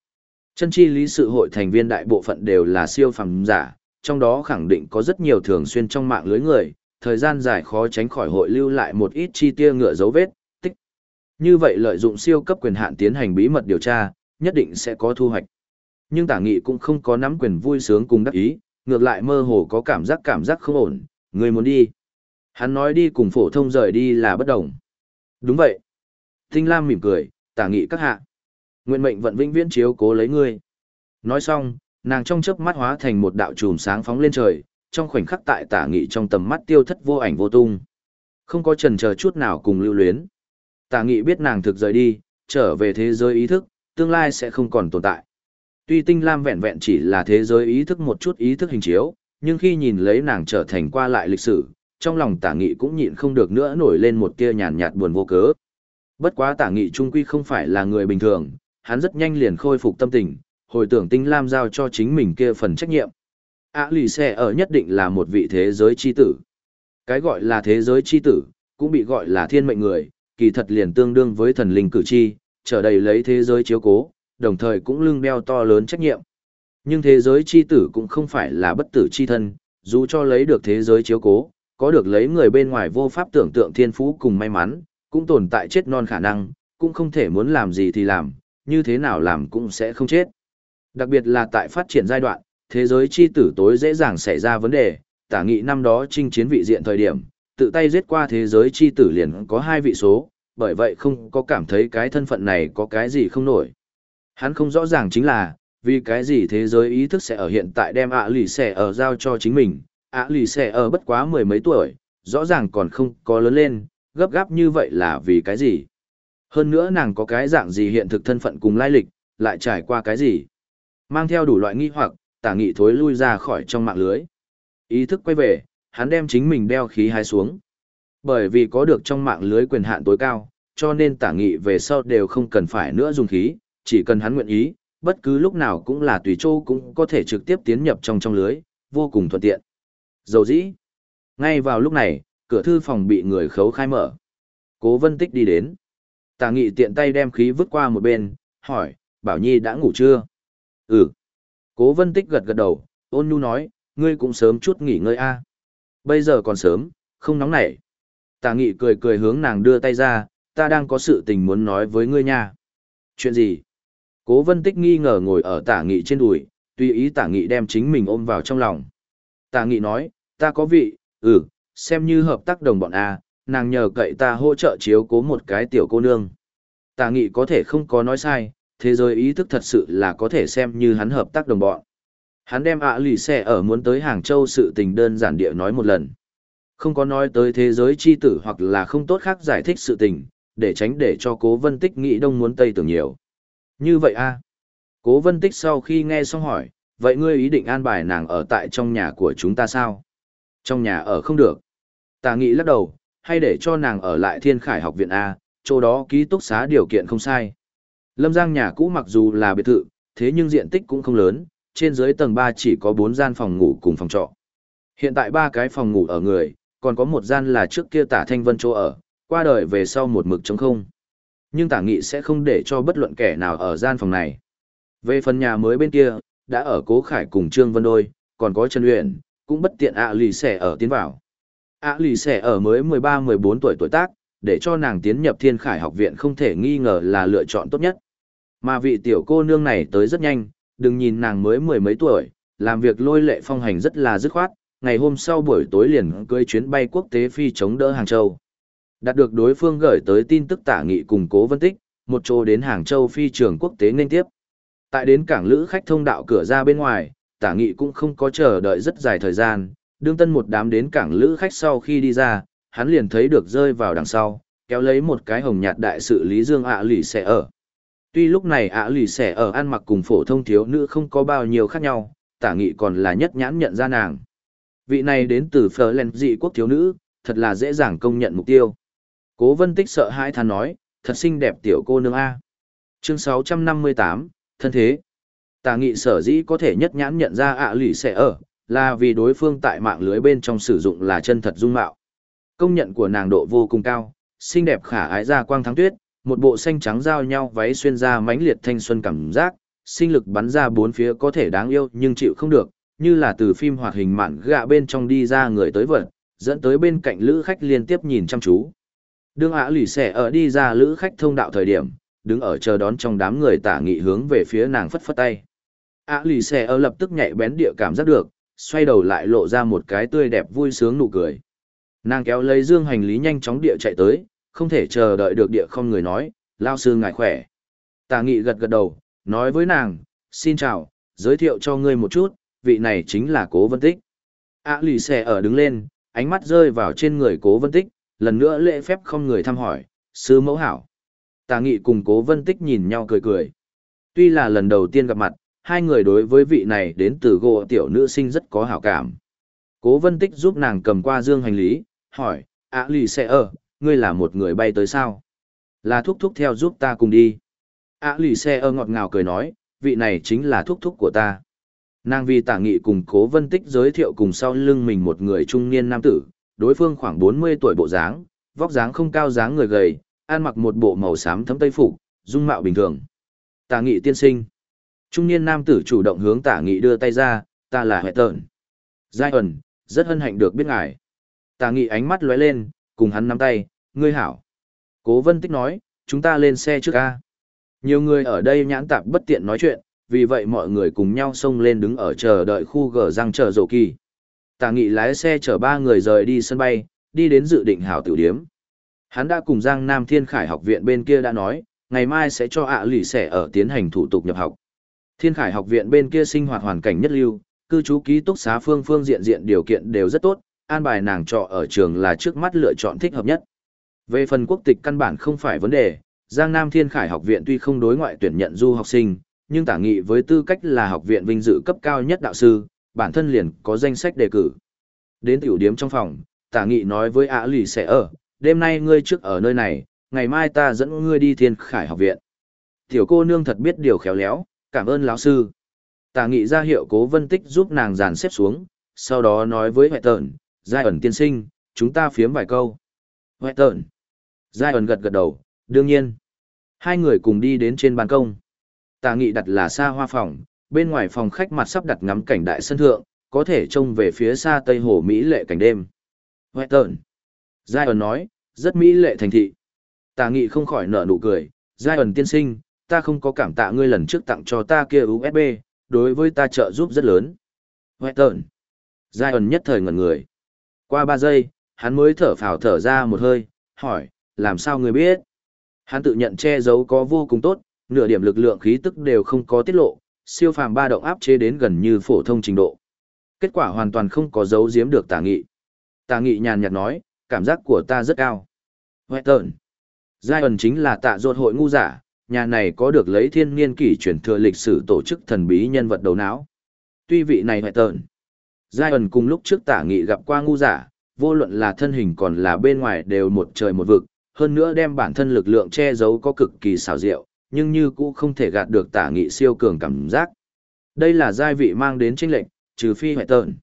Speaker 1: Chân chi lý sự hội thành viên đại bộ phận đều là siêu phàm giả, trong đó khẳng định có rất nhiều thường xuyên trong mạng lưới người, thời gian dài khó tránh khỏi hội lưu lại một ít chi tia ngựa dấu vết, tích. Như vậy lợi dụng siêu cấp quyền hạn tiến hành bí mật điều tra, nhất định sẽ có thu hoạch. Nhưng tả nghị cũng không có nắm quyền vui sướng cùng đắc ý, ngược lại mơ hồ có cảm giác cảm giác không ổn, người muốn đi. Hắn nói đi cùng phổ thông rời đi là bất đồng. Đúng vậy. Tinh Lam mỉm cười, tả nghị các hạ. Nguyện mệnh vận vĩnh viễn chiếu cố lấy ngươi. Nói xong, nàng trong chớp mắt hóa thành một đạo chùm sáng phóng lên trời, trong khoảnh khắc tại tả nghị trong tầm mắt tiêu thất vô ảnh vô tung. Không có trần chờ chút nào cùng lưu luyến. Tả nghị biết nàng thực rời đi, trở về thế giới ý thức, tương lai sẽ không còn tồn tại. Tuy tinh lam vẹn vẹn chỉ là thế giới ý thức một chút ý thức hình chiếu, nhưng khi nhìn lấy nàng trở thành qua lại lịch sử, trong lòng tả nghị cũng nhịn không được nữa nổi lên một tia nhàn nhạt buồn vô cớ. Bất quá tả nghị trung quy không phải là người bình thường, hắn rất nhanh liền khôi phục tâm tình, hồi tưởng tinh lam giao cho chính mình kia phần trách nhiệm. Ả lì xe ở nhất định là một vị thế giới chi tử. Cái gọi là thế giới chi tử, cũng bị gọi là thiên mệnh người, kỳ thật liền tương đương với thần linh cử chi, trở đầy lấy thế giới chiếu cố, đồng thời cũng lưng đeo to lớn trách nhiệm. Nhưng thế giới chi tử cũng không phải là bất tử chi thân, dù cho lấy được thế giới chiếu cố, có được lấy người bên ngoài vô pháp tưởng tượng thiên phú cùng may mắn, cũng tồn tại chết non khả năng, cũng không thể muốn làm gì thì làm, như thế nào làm cũng sẽ không chết. Đặc biệt là tại phát triển giai đoạn, thế giới chi tử tối dễ dàng xảy ra vấn đề, tả nghị năm đó chinh chiến vị diện thời điểm, tự tay giết qua thế giới chi tử liền có hai vị số, bởi vậy không có cảm thấy cái thân phận này có cái gì không nổi. Hắn không rõ ràng chính là, vì cái gì thế giới ý thức sẽ ở hiện tại đem ạ lì xẻ ở giao cho chính mình, ạ lì xẻ ở bất quá mười mấy tuổi, rõ ràng còn không có lớn lên, gấp gáp như vậy là vì cái gì? Hơn nữa nàng có cái dạng gì hiện thực thân phận cùng lai lịch, lại trải qua cái gì? Mang theo đủ loại nghi hoặc, tả nghị thối lui ra khỏi trong mạng lưới. Ý thức quay về, hắn đem chính mình đeo khí hái xuống. Bởi vì có được trong mạng lưới quyền hạn tối cao, cho nên tả nghị về sau đều không cần phải nữa dùng khí, chỉ cần hắn nguyện ý, bất cứ lúc nào cũng là tùy châu cũng có thể trực tiếp tiến nhập trong trong lưới, vô cùng thuận tiện. Dầu dĩ. Ngay vào lúc này, cửa thư phòng bị người khấu khai mở. Cố vân tích đi đến. Tà nghị tiện tay đem khí vứt qua một bên, hỏi, Bảo Nhi đã ngủ chưa? Ừ. Cố vân tích gật gật đầu, ôn nhu nói, ngươi cũng sớm chút nghỉ ngơi a. Bây giờ còn sớm, không nóng nảy. Tà nghị cười cười hướng nàng đưa tay ra, ta đang có sự tình muốn nói với ngươi nha. Chuyện gì? Cố vân tích nghi ngờ ngồi ở tả nghị trên đùi, tùy ý tả nghị đem chính mình ôm vào trong lòng. Tả nghị nói, ta có vị, ừ, xem như hợp tác đồng bọn A, nàng nhờ cậy ta hỗ trợ chiếu cố một cái tiểu cô nương. Tà nghị có thể không có nói sai, thế giới ý thức thật sự là có thể xem như hắn hợp tác đồng bọn. Hắn đem ạ lì xe ở muốn tới Hàng Châu sự tình đơn giản địa nói một lần. Không có nói tới thế giới chi tử hoặc là không tốt khác giải thích sự tình, để tránh để cho cố vân tích nghĩ đông muốn tây tưởng nhiều. Như vậy a Cố vân tích sau khi nghe xong hỏi, vậy ngươi ý định an bài nàng ở tại trong nhà của chúng ta sao? Trong nhà ở không được. Tà nghị lắc đầu, hay để cho nàng ở lại thiên khải học viện A, chỗ đó ký túc xá điều kiện không sai. Lâm Giang nhà cũ mặc dù là biệt thự, thế nhưng diện tích cũng không lớn, trên dưới tầng 3 chỉ có 4 gian phòng ngủ cùng phòng trọ. Hiện tại ba cái phòng ngủ ở người, còn có một gian là trước kia tả thanh vân chỗ ở, qua đời về sau một mực trống không. Nhưng tả nghị sẽ không để cho bất luận kẻ nào ở gian phòng này. Về phần nhà mới bên kia, đã ở Cố Khải cùng Trương Vân Đôi, còn có Trần Uyển, cũng bất tiện ạ lì xẻ ở tiến vào ạ lì xẻ ở mới 13-14 tuổi tuổi tác, để cho nàng tiến nhập thiên khải học viện không thể nghi ngờ là lựa chọn tốt nhất. Mà vị tiểu cô nương này tới rất nhanh, đừng nhìn nàng mới mười mấy tuổi, làm việc lôi lệ phong hành rất là dứt khoát, ngày hôm sau buổi tối liền cưỡi chuyến bay quốc tế phi chống đỡ Hàng Châu. Đạt được đối phương gửi tới tin tức tả nghị cùng cố vân tích, một chỗ đến Hàng Châu phi trường quốc tế nên tiếp. Tại đến cảng lữ khách thông đạo cửa ra bên ngoài, tả nghị cũng không có chờ đợi rất dài thời gian, đương tân một đám đến cảng lữ khách sau khi đi ra, hắn liền thấy được rơi vào đằng sau, kéo lấy một cái hồng nhạt đại sự Lý Dương ạ lì xẻ ở. Tuy lúc này ạ lì xẻ ở ăn mặc cùng phổ thông thiếu nữ không có bao nhiêu khác nhau, tả nghị còn là nhất nhãn nhận ra nàng. Vị này đến từ phở lèn dị quốc thiếu nữ, thật là dễ dàng công nhận mục tiêu. Cố vân tích sợ hãi than nói, thật xinh đẹp tiểu cô nương A. Chương 658, thân thế. Tả nghị sở dĩ có thể nhất nhãn nhận ra ạ lì xẻ ở, là vì đối phương tại mạng lưới bên trong sử dụng là chân thật dung mạo. Công nhận của nàng độ vô cùng cao, xinh đẹp khả ái ra quang thắng tuyết, một bộ xanh trắng giao nhau váy xuyên ra mãnh liệt thanh xuân cảm giác, sinh lực bắn ra bốn phía có thể đáng yêu nhưng chịu không được, như là từ phim hoạt hình mạn gạ bên trong đi ra người tới vật, dẫn tới bên cạnh lữ khách liên tiếp nhìn chăm chú. Đương ả lỷ xẻ ở đi ra lữ khách thông đạo thời điểm, đứng ở chờ đón trong đám người tả nghị hướng về phía nàng phất phất tay. ả lì xẻ ở lập tức nhạy bén địa cảm giác được, xoay đầu lại lộ ra một cái tươi đẹp vui sướng nụ cười. Nàng kéo lấy dương hành lý nhanh chóng địa chạy tới, không thể chờ đợi được địa không người nói, lao sư ngài khỏe. Tà nghị gật gật đầu, nói với nàng, xin chào, giới thiệu cho ngươi một chút, vị này chính là cố vân tích. Ả lì Xe ở đứng lên, ánh mắt rơi vào trên người cố vân tích, lần nữa lễ phép không người thăm hỏi, sư mẫu hảo. Tà nghị cùng cố vân tích nhìn nhau cười cười. Tuy là lần đầu tiên gặp mặt, hai người đối với vị này đến từ gỗ tiểu nữ sinh rất có hảo cảm. Cố vân tích giúp nàng cầm qua dương hành lý, hỏi, ạ lì xe ở, ngươi là một người bay tới sao? Là thúc thúc theo giúp ta cùng đi. ạ lì xe ở ngọt ngào cười nói, vị này chính là thúc thúc của ta. Nàng vì tả nghị cùng cố vân tích giới thiệu cùng sau lưng mình một người trung niên nam tử, đối phương khoảng 40 tuổi bộ dáng, vóc dáng không cao dáng người gầy, ăn mặc một bộ màu xám thấm tây phục, dung mạo bình thường. Tả nghị tiên sinh. Trung niên nam tử chủ động hướng tả nghị đưa tay ra, ta là Huệ Tợn. Giai ẩn, rất hân hạnh được biết ngài. Tả nghị ánh mắt lóe lên, cùng hắn nắm tay, ngươi hảo. Cố vân tích nói, chúng ta lên xe trước ca. Nhiều người ở đây nhãn tạp bất tiện nói chuyện, vì vậy mọi người cùng nhau xông lên đứng ở chờ đợi khu gờ răng chờ rổ kỳ. Tả nghị lái xe chở ba người rời đi sân bay, đi đến dự định hảo tiểu điếm. Hắn đã cùng Giang Nam Thiên Khải học viện bên kia đã nói, ngày mai sẽ cho ạ lì xẻ ở tiến hành thủ tục nhập học. Thiên Khải học viện bên kia sinh hoạt hoàn cảnh nhất lưu, cư trú ký túc xá phương phương diện diện điều kiện đều rất tốt, an bài nàng trọ ở trường là trước mắt lựa chọn thích hợp nhất. Về phần quốc tịch căn bản không phải vấn đề, Giang Nam Thiên Khải học viện tuy không đối ngoại tuyển nhận du học sinh, nhưng tả nghị với tư cách là học viện vinh dự cấp cao nhất đạo sư, bản thân liền có danh sách đề cử. Đến tiểu điếm trong phòng, tả nghị nói với ạ lì sẽ ở, đêm nay ngươi trước ở nơi này, ngày mai ta dẫn ngươi đi thiên khải học viện. Tiểu cô nương thật biết điều khéo léo, cảm ơn lão sư. Tả nghị ra hiệu cố vân tích giúp nàng dàn xếp xuống, sau đó nói với Huệ Tợn, Giai ẩn tiên sinh, chúng ta phiếm vài câu. Huệ Tợn. Giai ẩn gật gật đầu, đương nhiên. Hai người cùng đi đến trên ban công. Tả nghị đặt là xa hoa phòng, bên ngoài phòng khách mặt sắp đặt ngắm cảnh đại sân thượng, có thể trông về phía xa tây hồ Mỹ lệ cảnh đêm. Huệ Tợn. Giai ẩn nói, rất Mỹ lệ thành thị. Tà nghị không khỏi nở nụ cười, Giai ẩn tiên sinh, ta không có cảm tạ ngươi lần trước tặng cho ta kia USB, đối với ta trợ giúp rất lớn. Huệ Tợn. Giai ẩn nhất thời ngẩn người. Qua ba giây, hắn mới thở phào thở ra một hơi, hỏi, làm sao ngươi biết? Hắn tự nhận che giấu có vô cùng tốt, nửa điểm lực lượng khí tức đều không có tiết lộ, siêu phàm ba động áp chế đến gần như phổ thông trình độ. Kết quả hoàn toàn không có giấu giếm được tà nghị. Tà nghị nhàn nhạt nói, cảm giác của ta rất cao. Huệ tợn. Giai ẩn chính là tạ ruột hội ngu giả, nhà này có được lấy thiên niên kỷ truyền thừa lịch sử tổ chức thần bí nhân vật đầu não. Tuy vị này huệ tợn. Giai ẩn cùng lúc trước tả nghị gặp qua ngu giả, vô luận là thân hình còn là bên ngoài đều một trời một vực, hơn nữa đem bản thân lực lượng che giấu có cực kỳ xảo diệu, nhưng như cũ không thể gạt được tả nghị siêu cường cảm giác. Đây là giai vị mang đến chênh lệnh, trừ phi hoại tợn.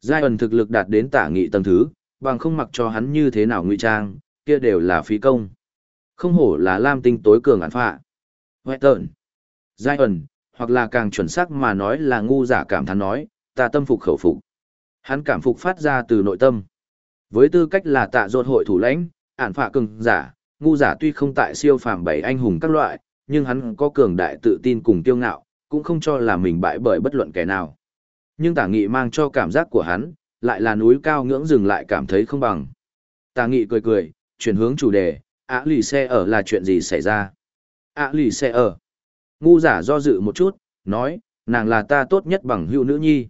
Speaker 1: Giai ẩn thực lực đạt đến tả nghị tầng thứ, bằng không mặc cho hắn như thế nào ngụy trang, kia đều là phí công. Không hổ là lam tinh tối cường án phạ. Huệ tợn. Giai ẩn, hoặc là càng chuẩn xác mà nói là ngu giả cảm thán nói, ta tâm phục khẩu phục. Hắn cảm phục phát ra từ nội tâm. Với tư cách là tạ ruột hội thủ lãnh, ản phạ cường giả, ngu giả tuy không tại siêu phàm bảy anh hùng các loại, nhưng hắn có cường đại tự tin cùng kiêu ngạo, cũng không cho là mình bại bởi bất luận kẻ nào. Nhưng tả nghị mang cho cảm giác của hắn, lại là núi cao ngưỡng dừng lại cảm thấy không bằng. Tả nghị cười cười, chuyển hướng chủ đề, ạ lì xe ở là chuyện gì xảy ra? ạ lì xe ở. Ngu giả do dự một chút, nói, nàng là ta tốt nhất bằng hữu nữ nhi.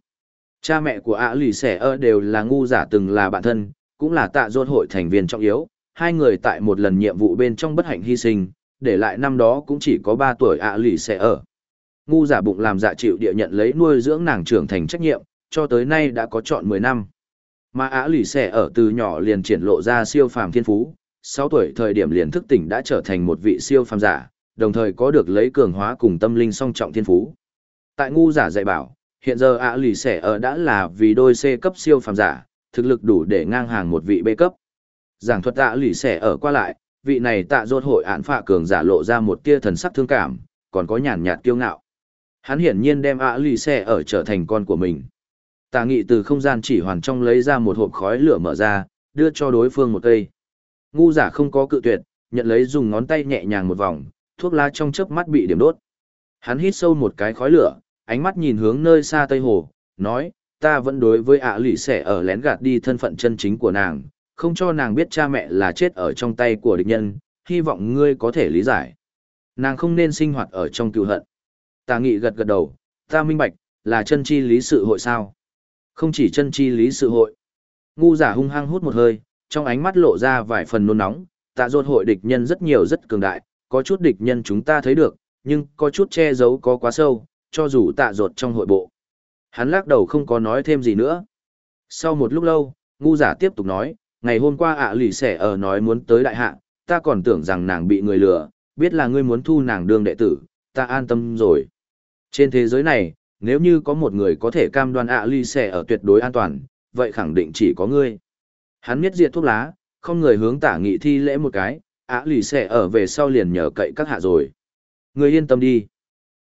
Speaker 1: Cha mẹ của ạ lì xe ở đều là ngu giả từng là bạn thân, cũng là tạ dốt hội thành viên trọng yếu, hai người tại một lần nhiệm vụ bên trong bất hạnh hy sinh, để lại năm đó cũng chỉ có ba tuổi ạ lì Xe ở. Ngu giả bụng làm dạ chịu địa nhận lấy nuôi dưỡng nàng trưởng thành trách nhiệm, cho tới nay đã có chọn 10 năm. Mà ạ lì Xe ở từ nhỏ liền triển lộ ra siêu phàm thiên phú, 6 tuổi thời điểm liền thức tỉnh đã trở thành một vị siêu phàm giả, đồng thời có được lấy cường hóa cùng tâm linh song trọng thiên phú. Tại ngu giả dạy bảo, hiện giờ ạ lì sẽ ở đã là vì đôi C cấp siêu phàm giả, thực lực đủ để ngang hàng một vị B cấp. Giảng thuật ạ lì sẽ ở qua lại, vị này tạ ruột hội án phạ cường giả lộ ra một tia thần sắc thương cảm, còn có nhàn nhạt kiêu ngạo. Hắn hiển nhiên đem ạ lì xe ở trở thành con của mình. Tà nghị từ không gian chỉ hoàn trong lấy ra một hộp khói lửa mở ra, đưa cho đối phương một cây. Ngu giả không có cự tuyệt, nhận lấy dùng ngón tay nhẹ nhàng một vòng, thuốc lá trong chớp mắt bị điểm đốt. Hắn hít sâu một cái khói lửa, ánh mắt nhìn hướng nơi xa tây hồ, nói, ta vẫn đối với ạ lì xẻ ở lén gạt đi thân phận chân chính của nàng, không cho nàng biết cha mẹ là chết ở trong tay của địch nhân, hy vọng ngươi có thể lý giải. Nàng không nên sinh hoạt ở trong cựu hận. Tà nghị gật gật đầu, ta minh bạch, là chân chi lý sự hội sao? Không chỉ chân chi lý sự hội. Ngu giả hung hăng hút một hơi, trong ánh mắt lộ ra vài phần nôn nóng, tạ dột hội địch nhân rất nhiều rất cường đại, có chút địch nhân chúng ta thấy được, nhưng có chút che giấu có quá sâu, cho dù tạ dột trong hội bộ. Hắn lắc đầu không có nói thêm gì nữa. Sau một lúc lâu, ngu giả tiếp tục nói, ngày hôm qua ạ lì xẻ ở nói muốn tới đại hạ, ta còn tưởng rằng nàng bị người lừa, biết là ngươi muốn thu nàng đương đệ tử, ta an tâm rồi. Trên thế giới này, nếu như có một người có thể cam đoan ạ lì xẻ ở tuyệt đối an toàn, vậy khẳng định chỉ có ngươi. Hắn miết diệt thuốc lá, không người hướng tả nghị thi lễ một cái, ạ lì xẻ ở về sau liền nhờ cậy các hạ rồi. người yên tâm đi.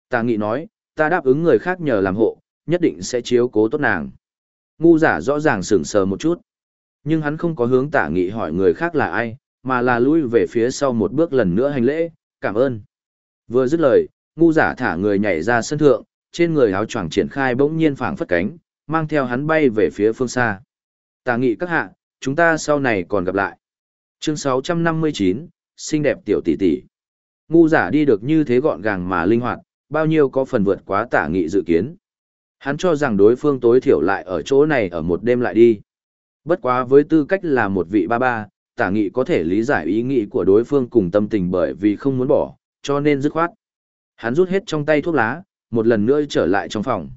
Speaker 1: Tả nghị nói, ta đáp ứng người khác nhờ làm hộ, nhất định sẽ chiếu cố tốt nàng. Ngu giả rõ ràng sửng sờ một chút. Nhưng hắn không có hướng tả nghị hỏi người khác là ai, mà là lui về phía sau một bước lần nữa hành lễ, cảm ơn. Vừa dứt lời, ngu giả thả người nhảy ra sân thượng, trên người áo choàng triển khai bỗng nhiên phảng phất cánh, mang theo hắn bay về phía phương xa. Tả nghị các hạ, chúng ta sau này còn gặp lại. Chương 659, xinh đẹp tiểu tỷ tỷ. Ngu giả đi được như thế gọn gàng mà linh hoạt, bao nhiêu có phần vượt quá tả nghị dự kiến. Hắn cho rằng đối phương tối thiểu lại ở chỗ này ở một đêm lại đi. Bất quá với tư cách là một vị ba ba, tả nghị có thể lý giải ý nghĩ của đối phương cùng tâm tình bởi vì không muốn bỏ, cho nên dứt khoát. Hắn rút hết trong tay thuốc lá, một lần nữa trở lại trong phòng.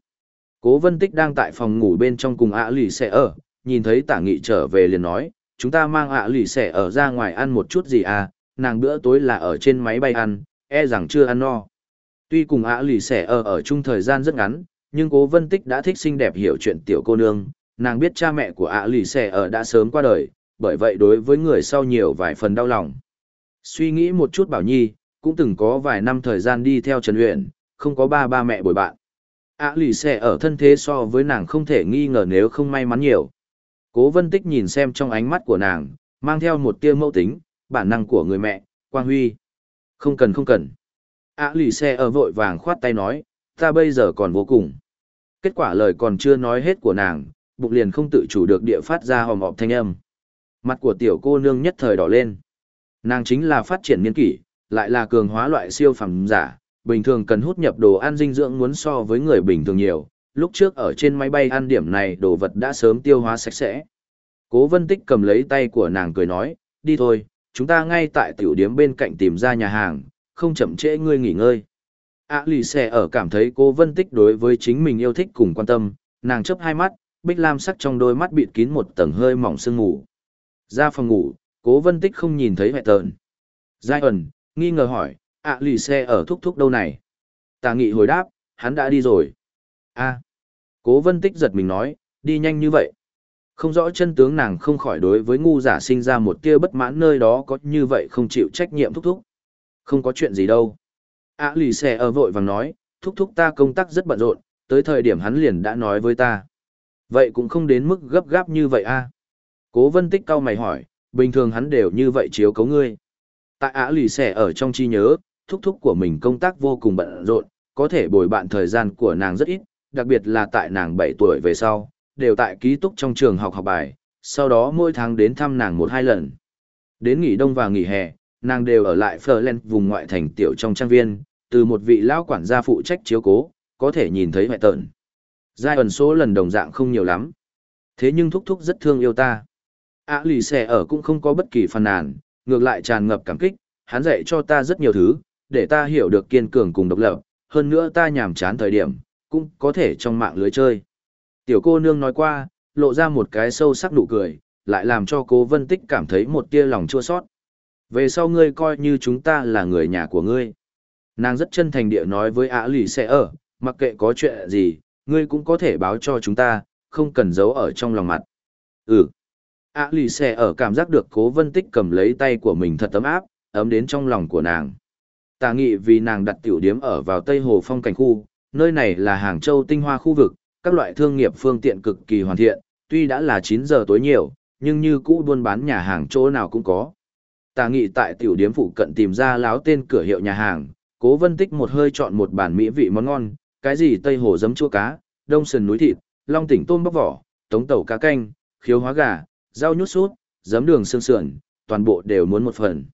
Speaker 1: Cố vân tích đang tại phòng ngủ bên trong cùng ạ lì xe ở, nhìn thấy tả nghị trở về liền nói, chúng ta mang ạ lì xẻ ở ra ngoài ăn một chút gì à, nàng bữa tối là ở trên máy bay ăn, e rằng chưa ăn no. Tuy cùng ạ lì xẻ ở ở chung thời gian rất ngắn, nhưng cố vân tích đã thích xinh đẹp hiểu chuyện tiểu cô nương, nàng biết cha mẹ của ạ lì xẻ ở đã sớm qua đời, bởi vậy đối với người sau nhiều vài phần đau lòng. Suy nghĩ một chút bảo nhi, cũng từng có vài năm thời gian đi theo Trần Huyền, không có ba ba mẹ bồi bạn. ạ lì xẻ ở thân thế so với nàng không thể nghi ngờ nếu không may mắn nhiều. Cố vân tích nhìn xem trong ánh mắt của nàng, mang theo một tia mẫu tính, bản năng của người mẹ, Quang Huy. Không cần không cần. ạ lì xe ở vội vàng khoát tay nói, ta bây giờ còn vô cùng. Kết quả lời còn chưa nói hết của nàng, bụng liền không tự chủ được địa phát ra hòm họp thanh âm. Mặt của tiểu cô nương nhất thời đỏ lên. Nàng chính là phát triển niên kỷ, lại là cường hóa loại siêu phẩm giả, bình thường cần hút nhập đồ ăn dinh dưỡng muốn so với người bình thường nhiều, lúc trước ở trên máy bay ăn điểm này đồ vật đã sớm tiêu hóa sạch sẽ. Cố vân tích cầm lấy tay của nàng cười nói, đi thôi, chúng ta ngay tại tiểu điếm bên cạnh tìm ra nhà hàng, không chậm trễ ngươi nghỉ ngơi. À lì xẻ ở cảm thấy cố vân tích đối với chính mình yêu thích cùng quan tâm, nàng chấp hai mắt, bích lam sắc trong đôi mắt bịt kín một tầng hơi mỏng sương ngủ. Ra phòng ngủ, cố vân tích không nhìn thấy hệ tờn. Giai ẩn, nghi ngờ hỏi, ạ lì xe ở thúc thúc đâu này? Tà nghị hồi đáp, hắn đã đi rồi a cố vân tích giật mình nói, đi nhanh như vậy. Không rõ chân tướng nàng không khỏi đối với ngu giả sinh ra một tia bất mãn nơi đó có như vậy không chịu trách nhiệm thúc thúc. Không có chuyện gì đâu. ạ lì xe ở vội vàng nói, thúc thúc ta công tác rất bận rộn, tới thời điểm hắn liền đã nói với ta. Vậy cũng không đến mức gấp gáp như vậy a Cố vân tích cau mày hỏi, bình thường hắn đều như vậy chiếu cấu ngươi. Tại Á lì Xe ở trong chi nhớ, thúc thúc của mình công tác vô cùng bận rộn, có thể bồi bạn thời gian của nàng rất ít, đặc biệt là tại nàng 7 tuổi về sau, đều tại ký túc trong trường học học bài, sau đó mỗi tháng đến thăm nàng một hai lần. Đến nghỉ đông và nghỉ hè, nàng đều ở lại Florence vùng ngoại thành tiểu trong trang viên, từ một vị lão quản gia phụ trách chiếu cố, có thể nhìn thấy mẹ tợn. Giai ẩn số lần đồng dạng không nhiều lắm. Thế nhưng thúc thúc rất thương yêu ta. Á lì xẻ ở cũng không có bất kỳ phàn nàn, ngược lại tràn ngập cảm kích, hắn dạy cho ta rất nhiều thứ, để ta hiểu được kiên cường cùng độc lập, hơn nữa ta nhàm chán thời điểm, cũng có thể trong mạng lưới chơi. Tiểu cô nương nói qua, lộ ra một cái sâu sắc nụ cười, lại làm cho cố vân tích cảm thấy một tia lòng chua sót. Về sau ngươi coi như chúng ta là người nhà của ngươi. Nàng rất chân thành địa nói với ả lì sẽ ở, mặc kệ có chuyện gì, ngươi cũng có thể báo cho chúng ta, không cần giấu ở trong lòng mặt. Ừ. Ả lì sẽ ở cảm giác được cố vân tích cầm lấy tay của mình thật ấm áp, ấm đến trong lòng của nàng. Tà nghị vì nàng đặt tiểu điếm ở vào Tây Hồ Phong Cảnh Khu, nơi này là Hàng Châu tinh hoa khu vực, các loại thương nghiệp phương tiện cực kỳ hoàn thiện, tuy đã là 9 giờ tối nhiều, nhưng như cũ buôn bán nhà hàng chỗ nào cũng có. Tà nghị tại tiểu điếm phụ cận tìm ra láo tên cửa hiệu nhà hàng, cố vân tích một hơi chọn một bản mỹ vị món ngon, cái gì Tây Hồ giấm chua cá, đông sườn núi thịt, long tỉnh tôm bóc vỏ, tống tẩu cá canh, khiếu hóa gà, rau nhút sút, giấm đường xương sườn, toàn bộ đều muốn một phần.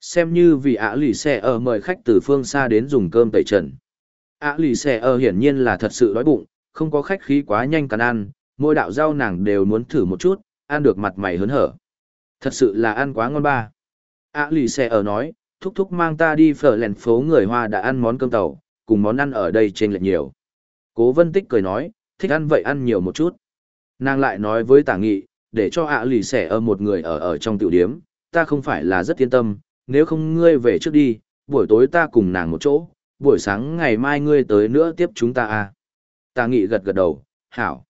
Speaker 1: Xem như vì ả lì xe ở mời khách từ phương xa đến dùng cơm tẩy trần. Ả lì xe ở hiển nhiên là thật sự đói bụng, không có khách khí quá nhanh cần ăn, mỗi đạo rau nàng đều muốn thử một chút, ăn được mặt mày hớn hở. Thật sự là ăn quá ngon ba. Ả lì xe ở nói, thúc thúc mang ta đi phở lèn phố người Hoa đã ăn món cơm tàu, cùng món ăn ở đây trên lệch nhiều. Cố vân tích cười nói, thích ăn vậy ăn nhiều một chút. Nàng lại nói với tả nghị, để cho ạ lì xẻ ở một người ở ở trong tiểu điếm, ta không phải là rất yên tâm, nếu không ngươi về trước đi, buổi tối ta cùng nàng một chỗ, buổi sáng ngày mai ngươi tới nữa tiếp chúng ta à. Tả nghị gật gật đầu, hảo.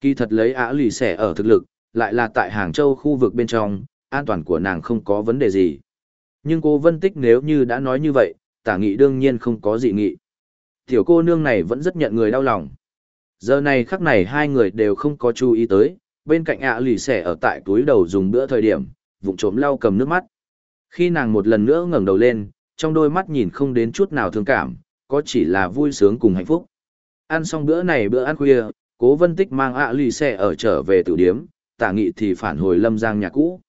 Speaker 1: Kỳ thật lấy ạ lì xẻ ở thực lực, lại là tại Hàng Châu khu vực bên trong, an toàn của nàng không có vấn đề gì. Nhưng cô Vân Tích nếu như đã nói như vậy, tả nghị đương nhiên không có gì nghị. Tiểu cô nương này vẫn rất nhận người đau lòng. Giờ này khắc này hai người đều không có chú ý tới, bên cạnh ạ lì xẻ ở tại túi đầu dùng bữa thời điểm, vụng trộm lau cầm nước mắt. Khi nàng một lần nữa ngẩng đầu lên, trong đôi mắt nhìn không đến chút nào thương cảm, có chỉ là vui sướng cùng hạnh phúc. Ăn xong bữa này bữa ăn khuya, cố vân tích mang ạ lì xe ở trở về tử điếm, tả nghị thì phản hồi lâm giang nhà cũ.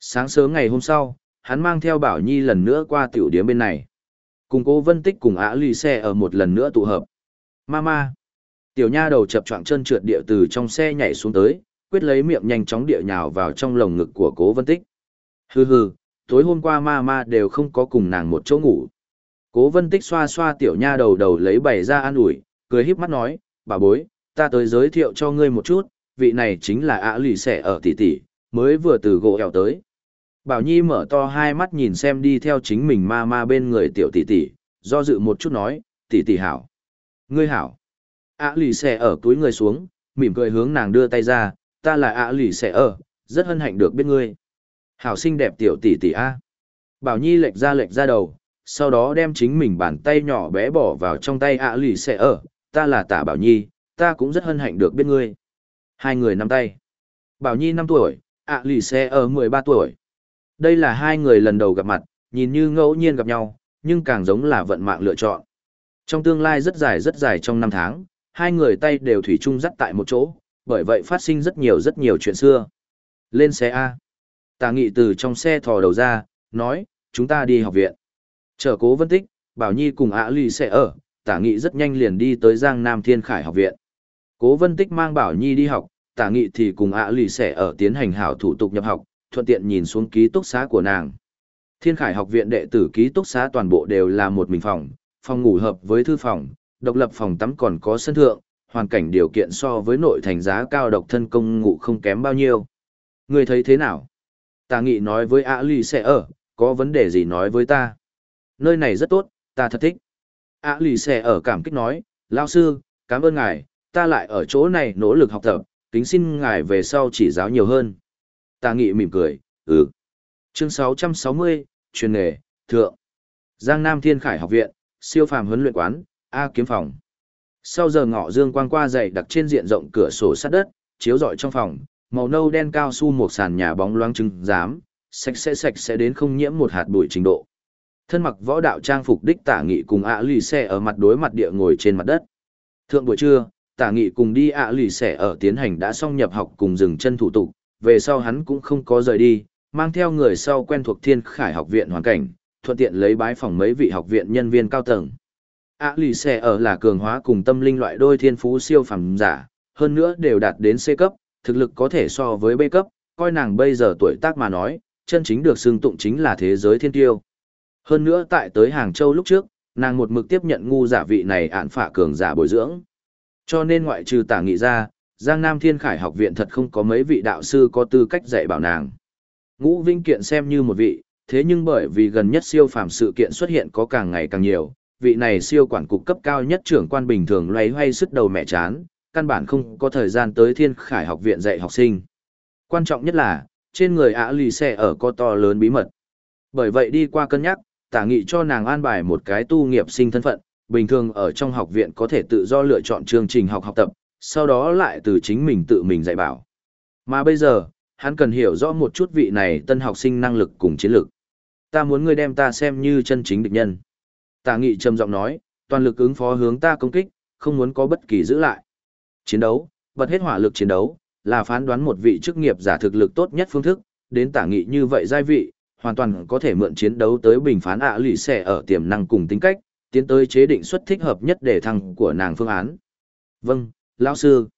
Speaker 1: Sáng sớm ngày hôm sau, hắn mang theo Bảo Nhi lần nữa qua tiểu điếm bên này. Cùng cố vân tích cùng ạ lì xe ở một lần nữa tụ hợp. Mama. Tiểu nha đầu chập choạng chân trượt địa từ trong xe nhảy xuống tới, quyết lấy miệng nhanh chóng địa nhào vào trong lồng ngực của cố vân tích. Hừ hừ, tối hôm qua Mama đều không có cùng nàng một chỗ ngủ. Cố vân tích xoa xoa tiểu nha đầu đầu lấy bày ra an ủi, cười híp mắt nói, bà bối, ta tới giới thiệu cho ngươi một chút, vị này chính là ạ lì xẻ ở tỷ tỷ, mới vừa từ gỗ ẻo tới. Bảo Nhi mở to hai mắt nhìn xem đi theo chính mình ma ma bên người tiểu tỷ tỷ, do dự một chút nói, tỷ tỷ hảo. Ngươi hảo. ạ lì xẻ ở túi người xuống, mỉm cười hướng nàng đưa tay ra, ta là ạ lì xẻ ở, rất hân hạnh được biết ngươi. Hảo xinh đẹp tiểu tỷ tỷ A. Bảo Nhi lệch ra lệch ra đầu, sau đó đem chính mình bàn tay nhỏ bé bỏ vào trong tay ạ lì xẻ ở, ta là tả Bảo Nhi, ta cũng rất hân hạnh được biết ngươi. Hai người nắm tay. Bảo Nhi năm tuổi, ạ lì xẻ ở mười ba tuổi. Đây là hai người lần đầu gặp mặt, nhìn như ngẫu nhiên gặp nhau, nhưng càng giống là vận mạng lựa chọn. Trong tương lai rất dài rất dài trong năm tháng, hai người tay đều thủy chung dắt tại một chỗ, bởi vậy phát sinh rất nhiều rất nhiều chuyện xưa. Lên xe A tà nghị từ trong xe thò đầu ra, nói, chúng ta đi học viện. Chở cố vân tích, Bảo Nhi cùng ạ lì sẽ ở, tả nghị rất nhanh liền đi tới Giang Nam Thiên Khải học viện. Cố vân tích mang Bảo Nhi đi học, tả nghị thì cùng ạ lì sẽ ở tiến hành hảo thủ tục nhập học, thuận tiện nhìn xuống ký túc xá của nàng. Thiên Khải học viện đệ tử ký túc xá toàn bộ đều là một mình phòng, phòng ngủ hợp với thư phòng, độc lập phòng tắm còn có sân thượng, hoàn cảnh điều kiện so với nội thành giá cao độc thân công ngụ không kém bao nhiêu. Người thấy thế nào? Tà nghị nói với ạ lì sẽ ở, có vấn đề gì nói với ta? Nơi này rất tốt, ta thật thích. ạ lì sẽ ở cảm kích nói, lao sư, cảm ơn ngài, ta lại ở chỗ này nỗ lực học tập, kính xin ngài về sau chỉ giáo nhiều hơn. Tà nghị mỉm cười, ừ. Chương 660, truyền nghề, thượng. Giang Nam Thiên Khải học viện, siêu phàm huấn luyện quán, A kiếm phòng. Sau giờ ngọ dương quang qua dày đặc trên diện rộng cửa sổ sát đất, chiếu rọi trong phòng, màu nâu đen cao su một sàn nhà bóng loáng trứng giám, sạch sẽ sạch sẽ đến không nhiễm một hạt bụi trình độ. Thân mặc võ đạo trang phục đích tả nghị cùng ạ lì xe ở mặt đối mặt địa ngồi trên mặt đất. Thượng buổi trưa, tả nghị cùng đi ạ lì xe ở tiến hành đã xong nhập học cùng dừng chân thủ tục, về sau hắn cũng không có rời đi, mang theo người sau quen thuộc thiên khải học viện hoàn cảnh, thuận tiện lấy bái phòng mấy vị học viện nhân viên cao tầng. ạ lì xe ở là cường hóa cùng tâm linh loại đôi thiên phú siêu phẩm giả, hơn nữa đều đạt đến C cấp, thực lực có thể so với bê cấp, coi nàng bây giờ tuổi tác mà nói, chân chính được xưng tụng chính là thế giới thiên tiêu. Hơn nữa tại tới Hàng Châu lúc trước, nàng một mực tiếp nhận ngu giả vị này ạn phả cường giả bồi dưỡng. Cho nên ngoại trừ tả nghị ra, Giang Nam Thiên Khải học viện thật không có mấy vị đạo sư có tư cách dạy bảo nàng. Ngũ Vinh Kiện xem như một vị, thế nhưng bởi vì gần nhất siêu phàm sự kiện xuất hiện có càng ngày càng nhiều, vị này siêu quản cục cấp cao nhất trưởng quan bình thường loay hoay sức đầu mẹ chán, căn bản không có thời gian tới Thiên Khải học viện dạy học sinh. Quan trọng nhất là, trên người ả lì xe ở có to lớn bí mật. Bởi vậy đi qua cân nhắc, tả nghị cho nàng an bài một cái tu nghiệp sinh thân phận, bình thường ở trong học viện có thể tự do lựa chọn chương trình học học tập, sau đó lại từ chính mình tự mình dạy bảo. Mà bây giờ, hắn cần hiểu rõ một chút vị này tân học sinh năng lực cùng chiến lược. Ta muốn ngươi đem ta xem như chân chính địch nhân. Tả nghị trầm giọng nói, toàn lực ứng phó hướng ta công kích, không muốn có bất kỳ giữ lại. Chiến đấu, bật hết hỏa lực chiến đấu, là phán đoán một vị chức nghiệp giả thực lực tốt nhất phương thức, đến tả nghị như vậy giai vị, hoàn toàn có thể mượn chiến đấu tới bình phán ạ lì xẻ ở tiềm năng cùng tính cách, tiến tới chế định xuất thích hợp nhất để thăng của nàng phương án. Vâng, lão sư.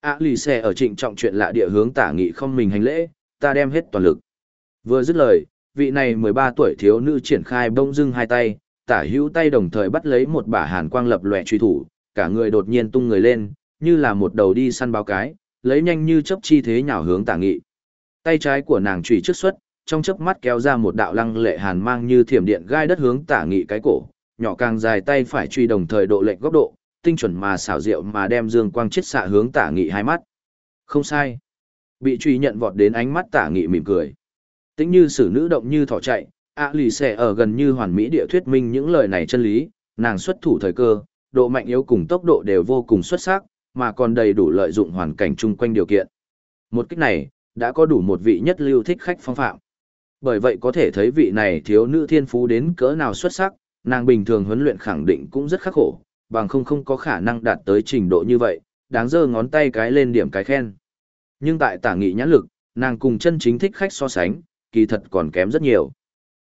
Speaker 1: ạ lì xẻ ở trịnh trọng chuyện lạ địa hướng tả nghị không mình hành lễ, ta đem hết toàn lực. Vừa dứt lời, vị này 13 tuổi thiếu nữ triển khai bông dưng hai tay, tả hữu tay đồng thời bắt lấy một bả hàn quang lập lòe truy thủ, cả người đột nhiên tung người lên, như là một đầu đi săn báo cái, lấy nhanh như chấp chi thế nhào hướng tả nghị. Tay trái của nàng chủy trước xuất, trong chớp mắt kéo ra một đạo lăng lệ hàn mang như thiểm điện gai đất hướng tả nghị cái cổ, nhỏ càng dài tay phải truy đồng thời độ lệnh góc độ, tinh chuẩn mà xảo diệu mà đem dương quang chiết xạ hướng tả nghị hai mắt. Không sai. Bị truy nhận vọt đến ánh mắt tả nghị mỉm cười. Tính như sử nữ động như thỏ chạy, ạ lì xẻ ở gần như hoàn mỹ địa thuyết minh những lời này chân lý, nàng xuất thủ thời cơ, độ mạnh yếu cùng tốc độ đều vô cùng xuất sắc, mà còn đầy đủ lợi dụng hoàn cảnh chung quanh điều kiện. Một cách này, đã có đủ một vị nhất lưu thích khách phong phạm. Bởi vậy có thể thấy vị này thiếu nữ thiên phú đến cỡ nào xuất sắc, nàng bình thường huấn luyện khẳng định cũng rất khắc khổ, bằng không không có khả năng đạt tới trình độ như vậy, đáng giơ ngón tay cái lên điểm cái khen. Nhưng tại tả nghị nhãn lực, nàng cùng chân chính thích khách so sánh, kỳ thật còn kém rất nhiều.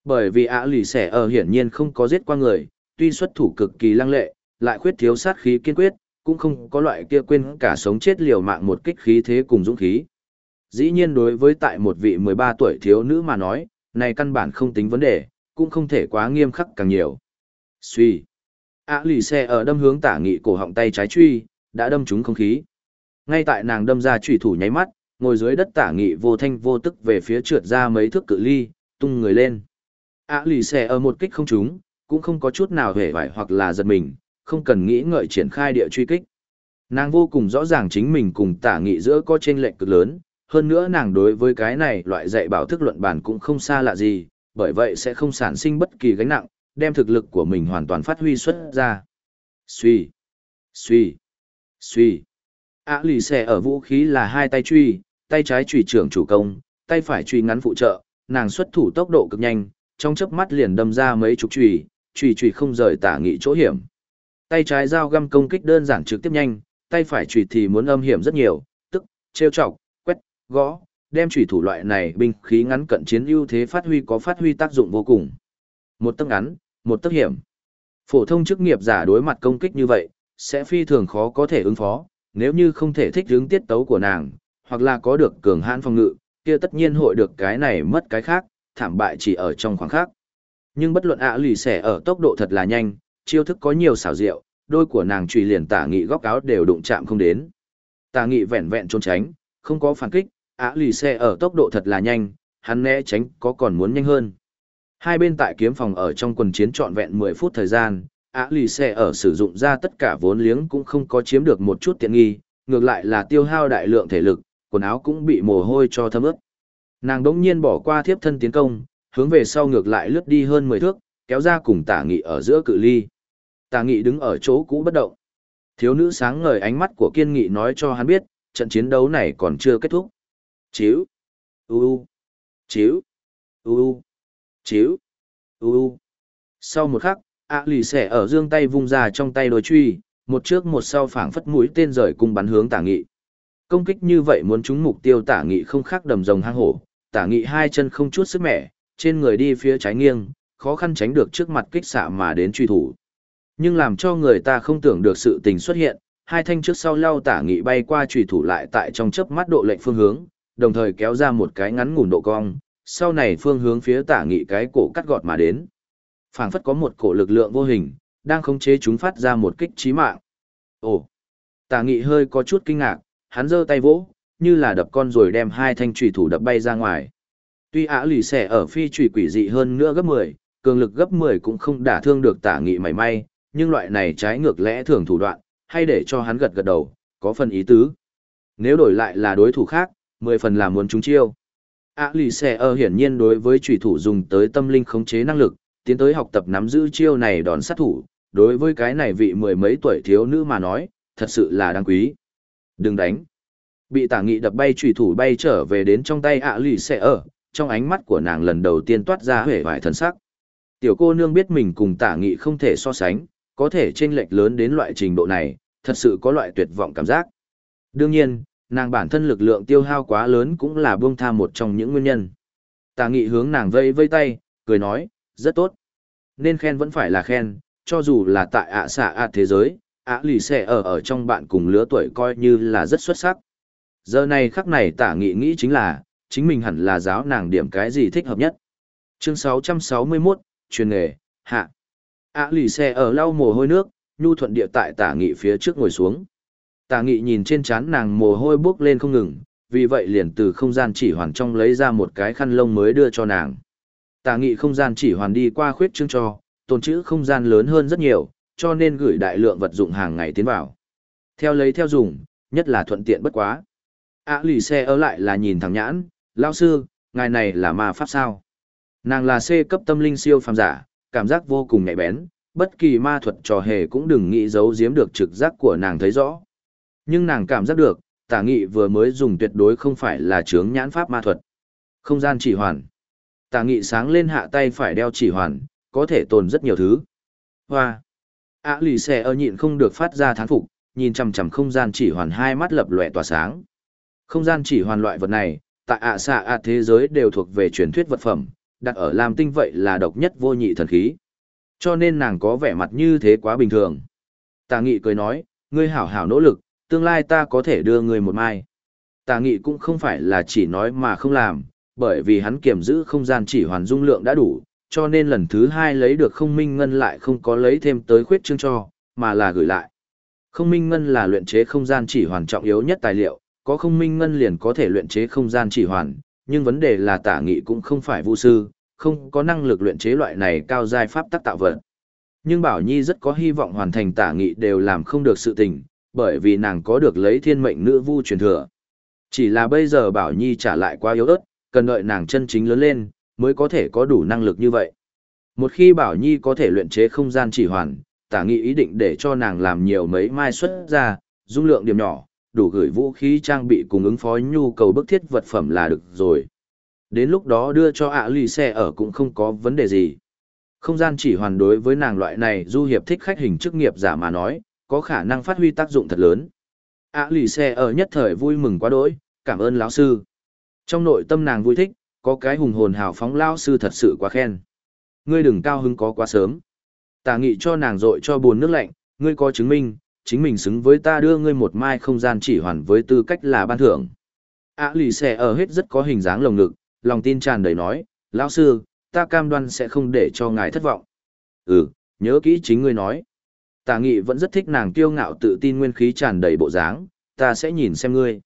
Speaker 1: Bởi vì ả lì xẻ ở hiển nhiên không có giết qua người, tuy xuất thủ cực kỳ lăng lệ, lại khuyết thiếu sát khí kiên quyết, cũng không có loại kia quên cả sống chết liều mạng một kích khí thế cùng dũng khí. Dĩ nhiên đối với tại một vị 13 tuổi thiếu nữ mà nói, này căn bản không tính vấn đề, cũng không thể quá nghiêm khắc càng nhiều. Suy. ạ lì xe ở đâm hướng tả nghị cổ họng tay trái truy, đã đâm trúng không khí. Ngay tại nàng đâm ra trùy thủ nháy mắt, ngồi dưới đất tả nghị vô thanh vô tức về phía trượt ra mấy thước cự ly, tung người lên. ạ lì xe ở một kích không trúng, cũng không có chút nào hề vải hoặc là giật mình, không cần nghĩ ngợi triển khai địa truy kích. Nàng vô cùng rõ ràng chính mình cùng tả nghị giữa có chênh lệch cực lớn, hơn nữa nàng đối với cái này loại dạy bảo thức luận bản cũng không xa lạ gì, bởi vậy sẽ không sản sinh bất kỳ gánh nặng, đem thực lực của mình hoàn toàn phát huy xuất ra. Suy, suy, suy. Ả lì xẻ ở vũ khí là hai tay truy, tay trái truy trưởng chủ công, tay phải truy ngắn phụ trợ, nàng xuất thủ tốc độ cực nhanh, trong chớp mắt liền đâm ra mấy chục truy, truy truy không rời tả nghị chỗ hiểm. Tay trái dao găm công kích đơn giản trực tiếp nhanh, tay phải chủy thì muốn âm hiểm rất nhiều, tức, trêu chọc, quét, gõ, đem chủy thủ loại này binh khí ngắn cận chiến ưu thế phát huy có phát huy tác dụng vô cùng. Một tấc ngắn, một tấc hiểm. Phổ thông chức nghiệp giả đối mặt công kích như vậy, sẽ phi thường khó có thể ứng phó, nếu như không thể thích ứng tiết tấu của nàng, hoặc là có được cường hãn phòng ngự, kia tất nhiên hội được cái này mất cái khác, thảm bại chỉ ở trong khoảng khắc. Nhưng bất luận ạ lì xẻ ở tốc độ thật là nhanh, chiêu thức có nhiều xảo diệu, đôi của nàng trùy liền tả nghị góc áo đều đụng chạm không đến. Tả nghị vẹn vẹn trốn tránh, không có phản kích, ạ lì xe ở tốc độ thật là nhanh, hắn né tránh có còn muốn nhanh hơn. Hai bên tại kiếm phòng ở trong quần chiến trọn vẹn 10 phút thời gian, ạ lì xe ở sử dụng ra tất cả vốn liếng cũng không có chiếm được một chút tiện nghi, ngược lại là tiêu hao đại lượng thể lực, quần áo cũng bị mồ hôi cho thấm ướt. Nàng đống nhiên bỏ qua thiếp thân tiến công, hướng về sau ngược lại lướt đi hơn 10 thước, kéo ra cùng tả nghị ở giữa cự ly. Tả nghị đứng ở chỗ cũ bất động. Thiếu nữ sáng ngời ánh mắt của kiên nghị nói cho hắn biết, trận chiến đấu này còn chưa kết thúc. Chiếu. u Chiếu. chíu, u u, u. Sau một khắc, ạ lì xẻ ở dương tay vung ra trong tay đôi truy, một trước một sau phảng phất mũi tên rời cung bắn hướng tả nghị. Công kích như vậy muốn trúng mục tiêu tả nghị không khác đầm rồng hang hổ, tả nghị hai chân không chút sức mẻ, trên người đi phía trái nghiêng, khó khăn tránh được trước mặt kích xạ mà đến truy thủ. Nhưng làm cho người ta không tưởng được sự tình xuất hiện, hai thanh trước sau lao tả nghị bay qua trùy thủ lại tại trong chớp mắt độ lệnh phương hướng, đồng thời kéo ra một cái ngắn ngủn độ cong, sau này phương hướng phía tả nghị cái cổ cắt gọt mà đến. phảng phất có một cổ lực lượng vô hình, đang khống chế chúng phát ra một kích trí mạng. Ồ! Tả nghị hơi có chút kinh ngạc, hắn giơ tay vỗ, như là đập con rồi đem hai thanh trùy thủ đập bay ra ngoài. Tuy ả lì xẻ ở phi trùy quỷ dị hơn nữa gấp 10, cường lực gấp 10 cũng không đả thương được tả nghị mảy may, nhưng loại này trái ngược lẽ thường thủ đoạn, hay để cho hắn gật gật đầu, có phần ý tứ. Nếu đổi lại là đối thủ khác, 10 phần là muốn chúng chiêu. ả lì xẻ ở hiển nhiên đối với trùy thủ dùng tới tâm linh khống chế năng lực, tiến tới học tập nắm giữ chiêu này đón sát thủ, đối với cái này vị mười mấy tuổi thiếu nữ mà nói, thật sự là đáng quý. Đừng đánh. Bị tả nghị đập bay trùy thủ bay trở về đến trong tay ạ lì xe ở, trong ánh mắt của nàng lần đầu tiên toát ra vẻ vải thần sắc. Tiểu cô nương biết mình cùng tả nghị không thể so sánh, có thể chênh lệch lớn đến loại trình độ này, thật sự có loại tuyệt vọng cảm giác. Đương nhiên, nàng bản thân lực lượng tiêu hao quá lớn cũng là buông tha một trong những nguyên nhân. Tà nghị hướng nàng vây vây tay, cười nói, rất tốt. Nên khen vẫn phải là khen, cho dù là tại ạ xạ ạ thế giới, ạ lì xẻ ở ở trong bạn cùng lứa tuổi coi như là rất xuất sắc. Giờ này khắc này tả nghị nghĩ chính là, chính mình hẳn là giáo nàng điểm cái gì thích hợp nhất. Chương 661, truyền nghề, hạ ạ lì xe ở lau mồ hôi nước, nhu thuận địa tại tả nghị phía trước ngồi xuống. Tả nghị nhìn trên trán nàng mồ hôi bước lên không ngừng, vì vậy liền từ không gian chỉ hoàn trong lấy ra một cái khăn lông mới đưa cho nàng. Tả nghị không gian chỉ hoàn đi qua khuyết chương cho, tồn chữ không gian lớn hơn rất nhiều, cho nên gửi đại lượng vật dụng hàng ngày tiến vào. Theo lấy theo dùng, nhất là thuận tiện bất quá. À lì xe ở lại là nhìn thằng nhãn, lao sư, ngài này là ma pháp sao. Nàng là C cấp tâm linh siêu phàm giả, cảm giác vô cùng nhạy bén, bất kỳ ma thuật trò hề cũng đừng nghĩ giấu giếm được trực giác của nàng thấy rõ. Nhưng nàng cảm giác được, tả nghị vừa mới dùng tuyệt đối không phải là chướng nhãn pháp ma thuật. Không gian chỉ hoàn. Tả nghị sáng lên hạ tay phải đeo chỉ hoàn, có thể tồn rất nhiều thứ. Hoa! ạ lì xe ở nhịn không được phát ra thán phục nhìn chằm chằm không gian chỉ hoàn hai mắt lập lòe tỏa sáng không gian chỉ hoàn loại vật này tại ạ xạ ạ thế giới đều thuộc về truyền thuyết vật phẩm đặt ở lam tinh vậy là độc nhất vô nhị thần khí. Cho nên nàng có vẻ mặt như thế quá bình thường. Tà nghị cười nói ngươi hảo hảo nỗ lực tương lai ta có thể đưa ngươi một mai. Tà nghị cũng không phải là chỉ nói mà không làm bởi vì hắn kiểm giữ không gian chỉ hoàn dung lượng đã đủ cho nên lần thứ hai lấy được không minh ngân lại không có lấy thêm tới khuyết chương cho, mà là gửi lại. Không minh ngân là luyện chế không gian chỉ hoàn trọng yếu nhất tài liệu, có không minh ngân liền có thể luyện chế không gian chỉ hoàn, nhưng vấn đề là tả nghị cũng không phải vũ sư, không có năng lực luyện chế loại này cao giai pháp tắc tạo vật. Nhưng Bảo Nhi rất có hy vọng hoàn thành tả nghị đều làm không được sự tình, bởi vì nàng có được lấy thiên mệnh nữ vu truyền thừa. Chỉ là bây giờ Bảo Nhi trả lại quá yếu ớt, cần đợi nàng chân chính lớn lên, mới có thể có đủ năng lực như vậy. Một khi Bảo Nhi có thể luyện chế không gian chỉ hoàn, tả nghị ý định để cho nàng làm nhiều mấy mai xuất ra, dung lượng điểm nhỏ, đủ gửi vũ khí trang bị cùng ứng phó nhu cầu bức thiết vật phẩm là được rồi. Đến lúc đó đưa cho ạ lì xe ở cũng không có vấn đề gì. Không gian chỉ hoàn đối với nàng loại này du hiệp thích khách hình chức nghiệp giả mà nói, có khả năng phát huy tác dụng thật lớn. ạ lì xe ở nhất thời vui mừng quá đỗi, cảm ơn lão sư. Trong nội tâm nàng vui thích, có cái hùng hồn hào phóng lão sư thật sự quá khen. Ngươi đừng cao hứng có quá sớm. Tà nghị cho nàng dội cho buồn nước lạnh, ngươi có chứng minh, chính mình xứng với ta đưa ngươi một mai không gian chỉ hoàn với tư cách là ban thưởng. ạ lì xẻ ở hết rất có hình dáng lồng ngực, lòng tin tràn đầy nói, lão sư, ta cam đoan sẽ không để cho ngài thất vọng. Ừ, nhớ kỹ chính ngươi nói. Tà nghị vẫn rất thích nàng kiêu ngạo tự tin nguyên khí tràn đầy bộ dáng, ta sẽ nhìn xem ngươi.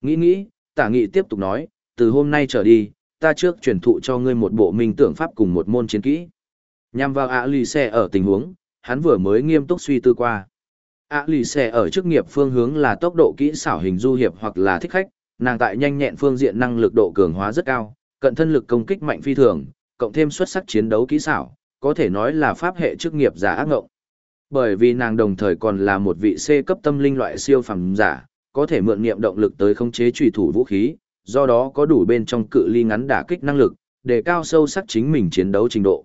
Speaker 1: Nghĩ nghĩ, tả nghị tiếp tục nói, từ hôm nay trở đi, ta trước truyền thụ cho ngươi một bộ minh tưởng pháp cùng một môn chiến kỹ. Nhằm vào ạ lì xe ở tình huống, hắn vừa mới nghiêm túc suy tư qua ạ lì xẻ ở chức nghiệp phương hướng là tốc độ kỹ xảo hình du hiệp hoặc là thích khách, nàng tại nhanh nhẹn phương diện năng lực độ cường hóa rất cao, cận thân lực công kích mạnh phi thường, cộng thêm xuất sắc chiến đấu kỹ xảo, có thể nói là pháp hệ chức nghiệp giả ác ngộng. Bởi vì nàng đồng thời còn là một vị C cấp tâm linh loại siêu phẩm giả, có thể mượn niệm động lực tới khống chế trùy thủ vũ khí, do đó có đủ bên trong cự ly ngắn đả kích năng lực, để cao sâu sắc chính mình chiến đấu trình độ.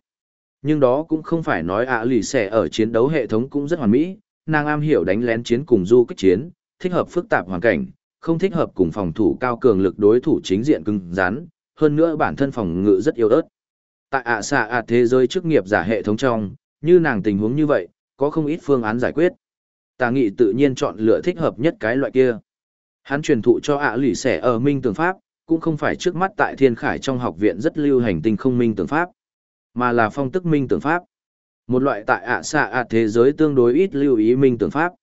Speaker 1: Nhưng đó cũng không phải nói ạ lì xẻ ở chiến đấu hệ thống cũng rất hoàn mỹ, nàng am hiểu đánh lén chiến cùng du kích chiến, thích hợp phức tạp hoàn cảnh, không thích hợp cùng phòng thủ cao cường lực đối thủ chính diện cứng rắn, hơn nữa bản thân phòng ngự rất yếu ớt. Tại ạ xạ ạ thế giới chức nghiệp giả hệ thống trong, như nàng tình huống như vậy, có không ít phương án giải quyết. Tà nghị tự nhiên chọn lựa thích hợp nhất cái loại kia. Hắn truyền thụ cho ạ lỷ xẻ ở minh tường pháp, cũng không phải trước mắt tại thiên khải trong học viện rất lưu hành tinh không minh tường pháp, mà là phong tức minh tường pháp. Một loại tại ạ xạ ạ thế giới tương đối ít lưu ý minh Tưởng pháp.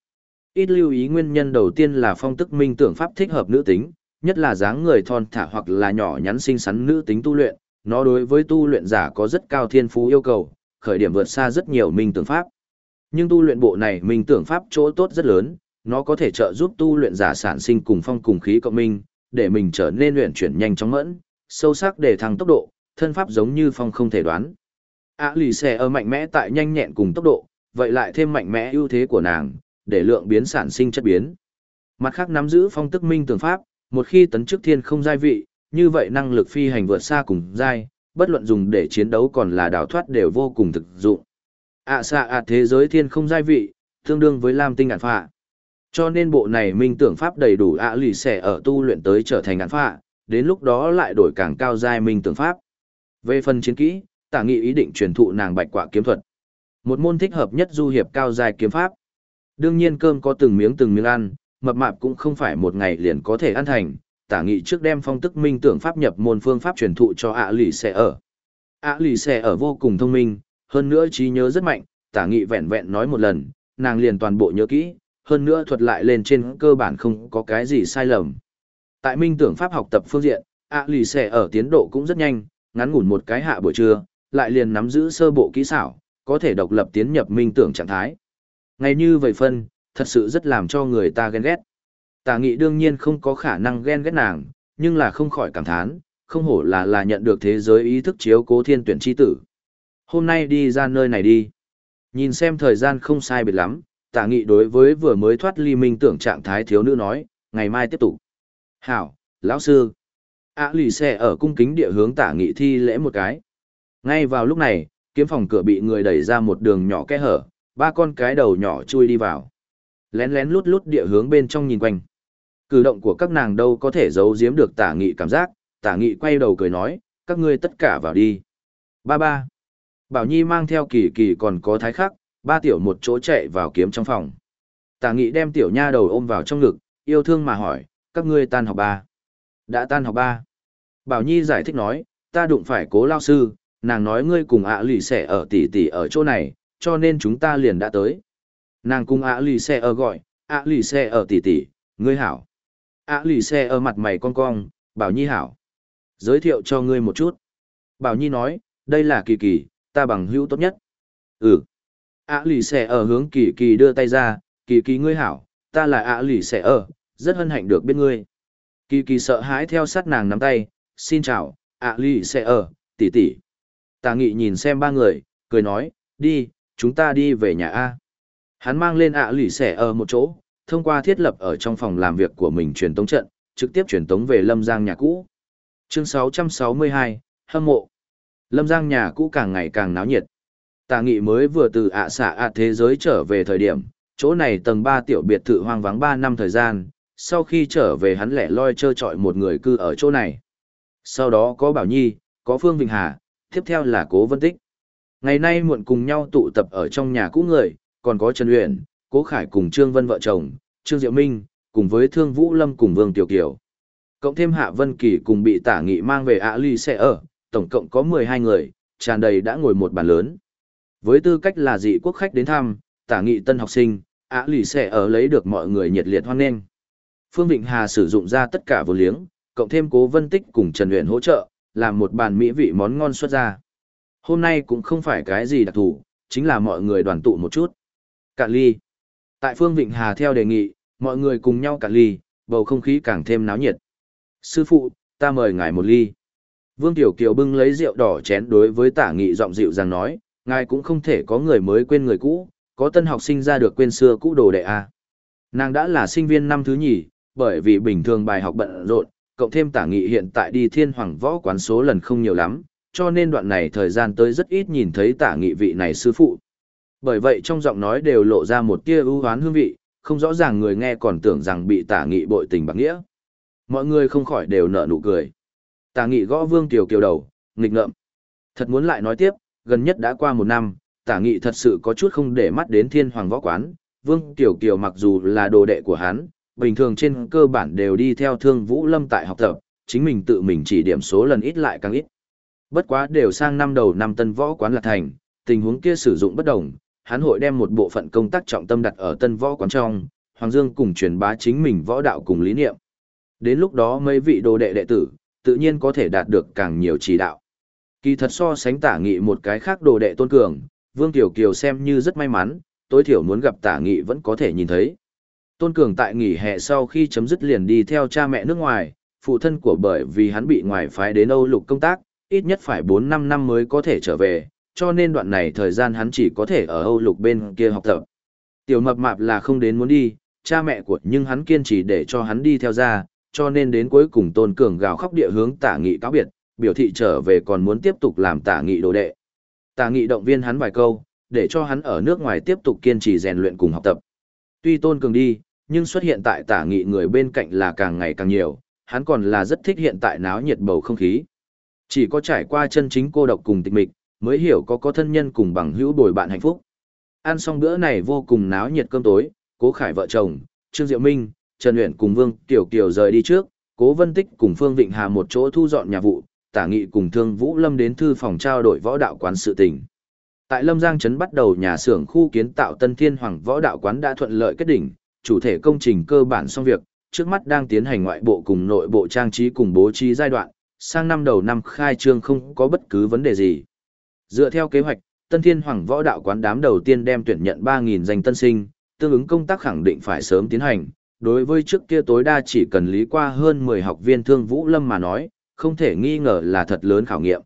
Speaker 1: Ít lưu ý nguyên nhân đầu tiên là phong tức minh tưởng pháp thích hợp nữ tính, nhất là dáng người thon thả hoặc là nhỏ nhắn xinh xắn nữ tính tu luyện, nó đối với tu luyện giả có rất cao thiên phú yêu cầu, khởi điểm vượt xa rất nhiều minh tưởng pháp. Nhưng tu luyện bộ này minh tưởng pháp chỗ tốt rất lớn, nó có thể trợ giúp tu luyện giả sản sinh cùng phong cùng khí cộng minh, để mình trở nên luyện chuyển nhanh chóng mẫn, sâu sắc để thăng tốc độ, thân pháp giống như phong không thể đoán. A lì xẻ ở mạnh mẽ tại nhanh nhẹn cùng tốc độ, vậy lại thêm mạnh mẽ ưu thế của nàng, để lượng biến sản sinh chất biến. Mặt khác nắm giữ phong tức minh tường pháp, một khi tấn chức thiên không giai vị, như vậy năng lực phi hành vượt xa cùng giai, bất luận dùng để chiến đấu còn là đào thoát đều vô cùng thực dụng. ạ xa ạ thế giới thiên không giai vị, tương đương với lam tinh ạn phạ. Cho nên bộ này minh tưởng pháp đầy đủ ạ lì xẻ ở tu luyện tới trở thành ạn phạ, đến lúc đó lại đổi càng cao giai minh tưởng pháp. Về phần chiến kỹ, tả nghị ý định truyền thụ nàng bạch quả kiếm thuật. Một môn thích hợp nhất du hiệp cao dài kiếm pháp. Đương nhiên cơm có từng miếng từng miếng ăn, mập mạp cũng không phải một ngày liền có thể ăn thành, tả nghị trước đem phong tức minh tưởng pháp nhập môn phương pháp truyền thụ cho ạ lì xẻ ở. ạ lì xẻ ở vô cùng thông minh, hơn nữa trí nhớ rất mạnh, tả nghị vẹn vẹn nói một lần, nàng liền toàn bộ nhớ kỹ, hơn nữa thuật lại lên trên cơ bản không có cái gì sai lầm. Tại minh tưởng pháp học tập phương diện, ạ lì xẻ ở tiến độ cũng rất nhanh, ngắn ngủn một cái hạ buổi trưa, lại liền nắm giữ sơ bộ kỹ xảo, có thể độc lập tiến nhập minh tưởng trạng thái. Ngay như vậy phân, thật sự rất làm cho người ta ghen ghét. Tà nghị đương nhiên không có khả năng ghen ghét nàng, nhưng là không khỏi cảm thán, không hổ là là nhận được thế giới ý thức chiếu cố thiên tuyển chi tử. Hôm nay đi ra nơi này đi. Nhìn xem thời gian không sai biệt lắm, tả nghị đối với vừa mới thoát ly minh tưởng trạng thái thiếu nữ nói, ngày mai tiếp tục. Hảo, lão sư. ạ lì xe ở cung kính địa hướng tả nghị thi lễ một cái. Ngay vào lúc này, kiếm phòng cửa bị người đẩy ra một đường nhỏ kẽ hở, ba con cái đầu nhỏ chui đi vào. Lén lén lút lút địa hướng bên trong nhìn quanh. Cử động của các nàng đâu có thể giấu giếm được tả nghị cảm giác, tả nghị quay đầu cười nói, các ngươi tất cả vào đi. Ba ba. Bảo Nhi mang theo kỳ kỳ còn có thái khắc, ba tiểu một chỗ chạy vào kiếm trong phòng. Tả nghị đem tiểu nha đầu ôm vào trong ngực, yêu thương mà hỏi, các ngươi tan học ba. Đã tan học ba. Bảo Nhi giải thích nói, ta đụng phải cố lao sư, nàng nói ngươi cùng ạ lì xẻ ở tỷ tỷ ở chỗ này, cho nên chúng ta liền đã tới. Nàng cùng ạ lì xe ở gọi, ạ lì xe ở tỷ tỷ, ngươi hảo. ạ lì xe ở mặt mày con cong, bảo nhi hảo. Giới thiệu cho ngươi một chút. Bảo nhi nói, đây là kỳ kỳ, ta bằng hữu tốt nhất. Ừ. ạ lì xe ở hướng kỳ kỳ đưa tay ra, kỳ kỳ ngươi hảo, ta là ạ lì xe ở, rất hân hạnh được biết ngươi. Kỳ kỳ sợ hãi theo sát nàng nắm tay, xin chào, ạ lì xe ở, tỷ tỷ. Tà nghị nhìn xem ba người, cười nói, đi, chúng ta đi về nhà A. Hắn mang lên ạ à lì xẻ ở một chỗ, thông qua thiết lập ở trong phòng làm việc của mình truyền tống trận, trực tiếp truyền tống về Lâm Giang nhà cũ. Chương 662, Hâm mộ. Lâm Giang nhà cũ càng ngày càng náo nhiệt. Tà nghị mới vừa từ ạ xạ ạ thế giới trở về thời điểm, chỗ này tầng 3 tiểu biệt thự hoang vắng 3 năm thời gian, sau khi trở về hắn lẻ loi chơi trọi một người cư ở chỗ này. sau đó có Bảo Nhi, có Phương Vịnh Hà, tiếp theo là Cố Vân Tích. Ngày nay muộn cùng nhau tụ tập ở trong nhà cũ người, còn có Trần Uyển, Cố Khải cùng Trương Vân vợ chồng, Trương Diệu Minh, cùng với Thương Vũ Lâm cùng Vương Tiểu Kiều. Cộng thêm Hạ Vân Kỳ cùng bị tả nghị mang về ạ ly xe ở, tổng cộng có 12 người, tràn đầy đã ngồi một bàn lớn. Với tư cách là dị quốc khách đến thăm, tả nghị tân học sinh, ạ lì xe ở lấy được mọi người nhiệt liệt hoan nghênh. Phương Vịnh Hà sử dụng ra tất cả vô liếng, cộng thêm cố vân tích cùng Trần Uyển hỗ trợ, làm một bàn mỹ vị món ngon xuất ra. Hôm nay cũng không phải cái gì đặc thù, chính là mọi người đoàn tụ một chút. Cạn ly. Tại Phương Vịnh Hà theo đề nghị, mọi người cùng nhau cạn ly, bầu không khí càng thêm náo nhiệt. Sư phụ, ta mời ngài một ly. Vương Tiểu Kiều bưng lấy rượu đỏ chén đối với tả nghị giọng dịu rằng nói, ngài cũng không thể có người mới quên người cũ, có tân học sinh ra được quên xưa cũ đồ đệ a. Nàng đã là sinh viên năm thứ nhì, bởi vì bình thường bài học bận rộn, cộng thêm tả nghị hiện tại đi thiên hoàng võ quán số lần không nhiều lắm, cho nên đoạn này thời gian tới rất ít nhìn thấy tả nghị vị này sư phụ. Bởi vậy trong giọng nói đều lộ ra một tia ưu hoán hương vị, không rõ ràng người nghe còn tưởng rằng bị tả nghị bội tình bạc nghĩa. Mọi người không khỏi đều nở nụ cười. Tả nghị gõ vương tiểu kiều đầu, nghịch ngợm. Thật muốn lại nói tiếp, gần nhất đã qua một năm, tả nghị thật sự có chút không để mắt đến thiên hoàng võ quán. Vương tiểu kiều mặc dù là đồ đệ của hắn, bình thường trên cơ bản đều đi theo thương vũ lâm tại học tập, chính mình tự mình chỉ điểm số lần ít lại càng ít. Bất quá đều sang năm đầu năm tân võ quán là thành, tình huống kia sử dụng bất đồng, hắn hội đem một bộ phận công tác trọng tâm đặt ở tân võ quán trong, Hoàng Dương cùng truyền bá chính mình võ đạo cùng lý niệm. Đến lúc đó mấy vị đồ đệ đệ tử, tự nhiên có thể đạt được càng nhiều chỉ đạo. Kỳ thật so sánh tả nghị một cái khác đồ đệ tôn cường, Vương Tiểu Kiều xem như rất may mắn, tối thiểu muốn gặp tả nghị vẫn có thể nhìn thấy. Tôn Cường tại nghỉ hè sau khi chấm dứt liền đi theo cha mẹ nước ngoài, phụ thân của bởi vì hắn bị ngoài phái đến Âu Lục công tác, ít nhất phải 4-5 năm mới có thể trở về, cho nên đoạn này thời gian hắn chỉ có thể ở Âu Lục bên kia học tập. Tiểu mập mạp là không đến muốn đi, cha mẹ của nhưng hắn kiên trì để cho hắn đi theo ra, cho nên đến cuối cùng Tôn Cường gào khóc địa hướng tả nghị cáo biệt, biểu thị trở về còn muốn tiếp tục làm tả nghị đồ đệ. Tả nghị động viên hắn vài câu, để cho hắn ở nước ngoài tiếp tục kiên trì rèn luyện cùng học tập. Tuy Tôn Cường đi, nhưng xuất hiện tại tả nghị người bên cạnh là càng ngày càng nhiều, hắn còn là rất thích hiện tại náo nhiệt bầu không khí. Chỉ có trải qua chân chính cô độc cùng tịch mịch, mới hiểu có có thân nhân cùng bằng hữu bồi bạn hạnh phúc. Ăn xong bữa này vô cùng náo nhiệt cơm tối, Cố Khải vợ chồng, Trương Diệu Minh, Trần Uyển cùng Vương Tiểu Kiều rời đi trước, Cố Vân Tích cùng Phương Vịnh Hà một chỗ thu dọn nhà vụ, Tả Nghị cùng Thương Vũ Lâm đến thư phòng trao đổi võ đạo quán sự tình. Tại Lâm Giang trấn bắt đầu nhà xưởng khu kiến tạo Tân Thiên Hoàng Võ Đạo quán đã thuận lợi kết đỉnh, chủ thể công trình cơ bản xong việc, trước mắt đang tiến hành ngoại bộ cùng nội bộ trang trí cùng bố trí giai đoạn, sang năm đầu năm khai trương không có bất cứ vấn đề gì. Dựa theo kế hoạch, Tân Thiên Hoàng Võ Đạo quán đám đầu tiên đem tuyển nhận 3000 danh tân sinh, tương ứng công tác khẳng định phải sớm tiến hành. Đối với trước kia tối đa chỉ cần lý qua hơn 10 học viên thương Vũ Lâm mà nói, không thể nghi ngờ là thật lớn khảo nghiệm.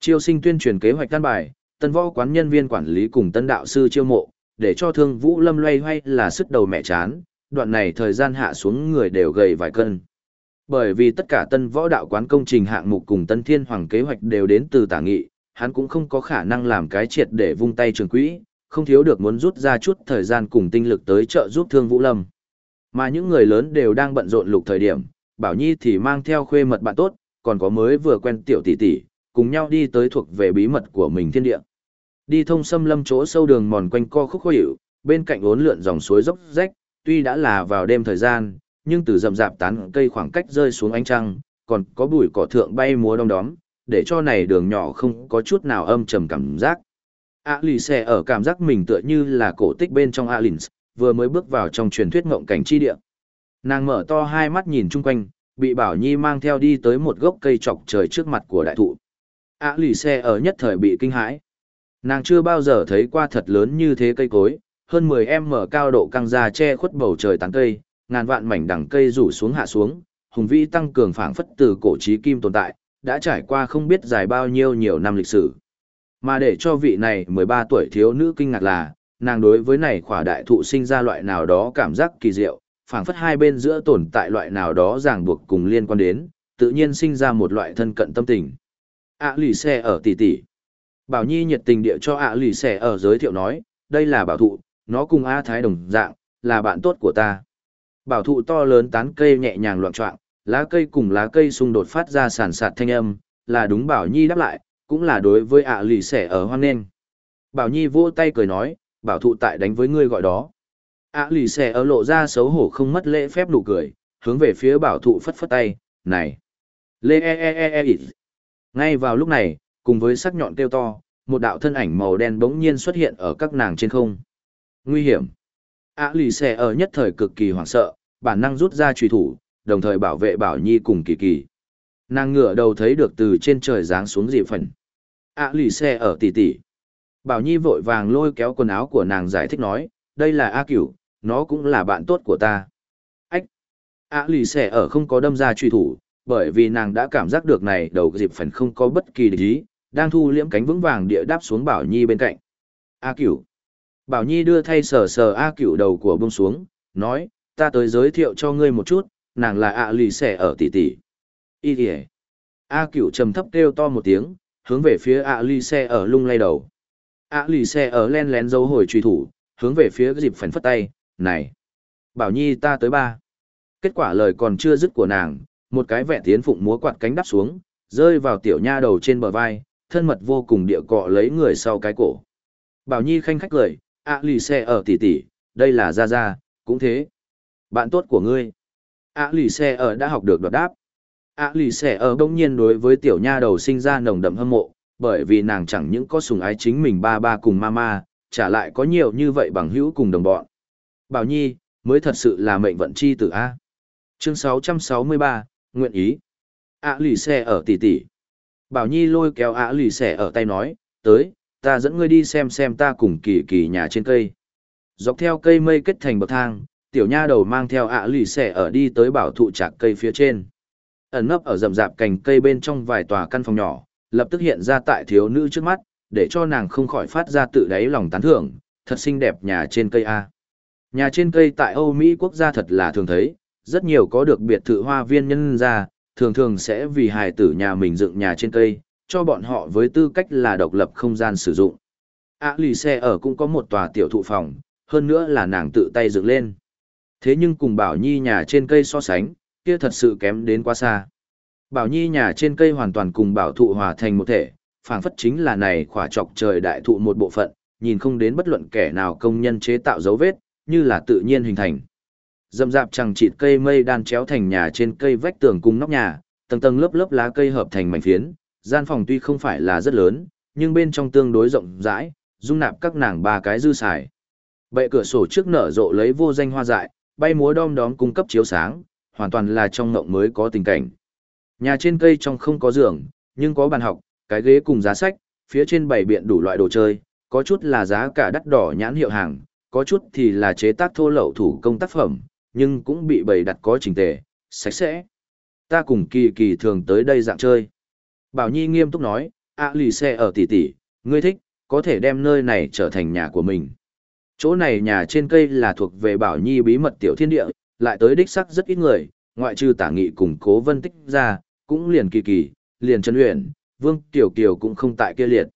Speaker 1: Chiêu sinh tuyên truyền kế hoạch căn bài, tân võ quán nhân viên quản lý cùng tân đạo sư chiêu mộ, để cho thương vũ lâm loay hoay là sức đầu mẹ chán, đoạn này thời gian hạ xuống người đều gầy vài cân. Bởi vì tất cả tân võ đạo quán công trình hạng mục cùng tân thiên hoàng kế hoạch đều đến từ tả nghị, hắn cũng không có khả năng làm cái triệt để vung tay trường quỹ, không thiếu được muốn rút ra chút thời gian cùng tinh lực tới trợ giúp thương vũ lâm. Mà những người lớn đều đang bận rộn lục thời điểm, Bảo Nhi thì mang theo khuê mật bạn tốt, còn có mới vừa quen tiểu tỷ tỷ, cùng nhau đi tới thuộc về bí mật của mình thiên địa. Đi thông xâm lâm chỗ sâu đường mòn quanh co khúc khuỷu, bên cạnh uốn lượn dòng suối dốc rách, tuy đã là vào đêm thời gian, nhưng từ rậm rạp tán cây khoảng cách rơi xuống ánh trăng, còn có bụi cỏ thượng bay múa đom đóm, để cho này đường nhỏ không có chút nào âm trầm cảm giác. A lì xe ở cảm giác mình tựa như là cổ tích bên trong Alins, vừa mới bước vào trong truyền thuyết ngộng cảnh chi địa. Nàng mở to hai mắt nhìn chung quanh, bị Bảo Nhi mang theo đi tới một gốc cây trọc trời trước mặt của đại thụ. A lì xe ở nhất thời bị kinh hãi. Nàng chưa bao giờ thấy qua thật lớn như thế cây cối, hơn 10 em mở cao độ căng ra che khuất bầu trời tán cây, ngàn vạn mảnh đằng cây rủ xuống hạ xuống, hùng vĩ tăng cường phảng phất từ cổ chí kim tồn tại, đã trải qua không biết dài bao nhiêu nhiều năm lịch sử. Mà để cho vị này 13 tuổi thiếu nữ kinh ngạc là, nàng đối với này khỏa đại thụ sinh ra loại nào đó cảm giác kỳ diệu, phảng phất hai bên giữa tồn tại loại nào đó ràng buộc cùng liên quan đến, tự nhiên sinh ra một loại thân cận tâm tình. À lì xe ở tỷ tỷ. Bảo Nhi nhiệt tình địa cho ạ lì xẻ ở giới thiệu nói, đây là bảo thụ, nó cùng A Thái đồng dạng, là bạn tốt của ta. Bảo thụ to lớn tán cây nhẹ nhàng loạn trọng, lá cây cùng lá cây xung đột phát ra sản sạt thanh âm, là đúng Bảo Nhi đáp lại, cũng là đối với ạ lì xẻ ở hoan nghênh. Bảo Nhi vỗ tay cười nói, bảo thụ tại đánh với ngươi gọi đó. ạ lì xẻ ở lộ ra xấu hổ không mất lễ phép nụ cười, hướng về phía bảo thụ phất phất tay, này. Lê e e e e, e. Ngay vào lúc này, cùng với sắc nhọn kêu to, một đạo thân ảnh màu đen bỗng nhiên xuất hiện ở các nàng trên không. Nguy hiểm. ạ lì xẻ ở nhất thời cực kỳ hoảng sợ, bản năng rút ra truy thủ, đồng thời bảo vệ Bảo Nhi cùng kỳ kỳ. Nàng ngửa đầu thấy được từ trên trời giáng xuống dị phần. ạ lì xe ở tỷ tỷ. Bảo Nhi vội vàng lôi kéo quần áo của nàng giải thích nói, đây là A Cửu, nó cũng là bạn tốt của ta. Ách! ạ lì xe ở không có đâm ra truy thủ, bởi vì nàng đã cảm giác được này đầu dịp phần không có bất kỳ địch ý, đang thu liễm cánh vững vàng địa đáp xuống Bảo Nhi bên cạnh. A Cửu! Bảo Nhi đưa thay sờ sờ A Cửu đầu của bông xuống, nói, ta tới giới thiệu cho ngươi một chút, nàng là ạ lì xẻ ở tỷ tỷ. Y kìa. A cửu trầm thấp kêu to một tiếng, hướng về phía ạ lì xẻ ở lung lay đầu. ạ lì xẻ ở len lén dấu hồi truy thủ, hướng về phía dịp phấn phất tay, này. Bảo nhi ta tới ba. Kết quả lời còn chưa dứt của nàng, một cái vẹn tiến phụng múa quạt cánh đắp xuống, rơi vào tiểu nha đầu trên bờ vai, thân mật vô cùng địa cọ lấy người sau cái cổ. Bảo Nhi khanh khách cười, ạ lì xe ở tỷ tỷ, đây là Gia Gia, cũng thế. Bạn tốt của ngươi. Ạ lì xe ở đã học được đoạt đáp. Ạ lì xe ở đông nhiên đối với tiểu nha đầu sinh ra nồng đậm hâm mộ bởi vì nàng chẳng những có sùng ái chính mình ba ba cùng mama, trả lại có nhiều như vậy bằng hữu cùng đồng bọn. Bảo nhi mới thật sự là mệnh vận chi tử a. Chương 663, nguyện ý. Ạ lì xe ở tỷ tỷ bảo nhi lôi kéo ạ lì xẻ ở tay nói, tới, ta dẫn ngươi đi xem xem ta cùng kỳ kỳ nhà trên cây. Dọc theo cây mây kết thành bậc thang, tiểu nha đầu mang theo ạ lì xẻ ở đi tới bảo thụ trạc cây phía trên. Ẩn nấp ở rậm rạp cành cây bên trong vài tòa căn phòng nhỏ, lập tức hiện ra tại thiếu nữ trước mắt, để cho nàng không khỏi phát ra tự đáy lòng tán thưởng, thật xinh đẹp nhà trên cây a. Nhà trên cây tại âu mỹ quốc gia thật là thường thấy, rất nhiều có được biệt thự hoa viên nhân gia thường thường sẽ vì hài tử nhà mình dựng nhà trên cây cho bọn họ với tư cách là độc lập không gian sử dụng À lì xe ở cũng có một tòa tiểu thụ phòng hơn nữa là nàng tự tay dựng lên Thế nhưng cùng Bảo Nhi nhà trên cây so sánh, kia thật sự kém đến quá xa. Bảo Nhi nhà trên cây hoàn toàn cùng bảo thụ hòa thành một thể, phảng phất chính là này khỏa trọc trời đại thụ một bộ phận, nhìn không đến bất luận kẻ nào công nhân chế tạo dấu vết, như là tự nhiên hình thành. Dầm dạp chẳng chịt cây mây đan chéo thành nhà trên cây vách tường cùng nóc nhà, tầng tầng lớp lớp lá cây hợp thành mảnh phiến, gian phòng tuy không phải là rất lớn, nhưng bên trong tương đối rộng rãi, dung nạp các nàng ba cái dư xài. Bệ cửa sổ trước nở rộ lấy vô danh hoa dại, bay múa đom đóm cung cấp chiếu sáng, hoàn toàn là trong ngộng mới có tình cảnh. Nhà trên cây trong không có giường, nhưng có bàn học, cái ghế cùng giá sách, phía trên bày biện đủ loại đồ chơi, có chút là giá cả đắt đỏ nhãn hiệu hàng, có chút thì là chế tác thô lậu thủ công tác phẩm, nhưng cũng bị bày đặt có trình tề, sạch sẽ. Ta cùng kỳ kỳ thường tới đây dạng chơi. Bảo Nhi nghiêm túc nói, ạ lì xe ở tỷ tỷ, ngươi thích, có thể đem nơi này trở thành nhà của mình. Chỗ này nhà trên cây là thuộc về Bảo Nhi bí mật tiểu thiên địa, lại tới đích sắc rất ít người, ngoại trừ tả nghị cùng cố vân tích ra, cũng liền kỳ kỳ, liền chân luyện, vương tiểu kiều cũng không tại kia liệt.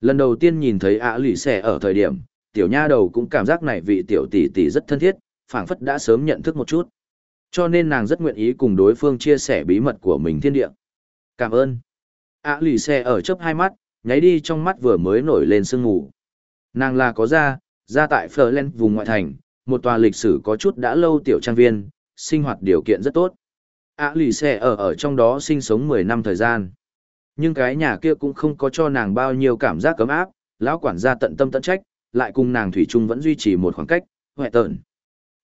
Speaker 1: Lần đầu tiên nhìn thấy ạ lì xe ở thời điểm, tiểu nha đầu cũng cảm giác này vị tiểu tỷ tỷ rất thân thiết, phảng phất đã sớm nhận thức một chút. Cho nên nàng rất nguyện ý cùng đối phương chia sẻ bí mật của mình thiên địa. Cảm ơn. ả lì Xe ở chớp hai mắt, nháy đi trong mắt vừa mới nổi lên sương ngủ. Nàng là có ra, ra tại Florence vùng ngoại thành, một tòa lịch sử có chút đã lâu tiểu trang viên, sinh hoạt điều kiện rất tốt. ạ lì xe ở ở trong đó sinh sống 10 năm thời gian. Nhưng cái nhà kia cũng không có cho nàng bao nhiêu cảm giác cấm áp, lão quản gia tận tâm tận trách, lại cùng nàng Thủy Trung vẫn duy trì một khoảng cách, hoẹ tợn.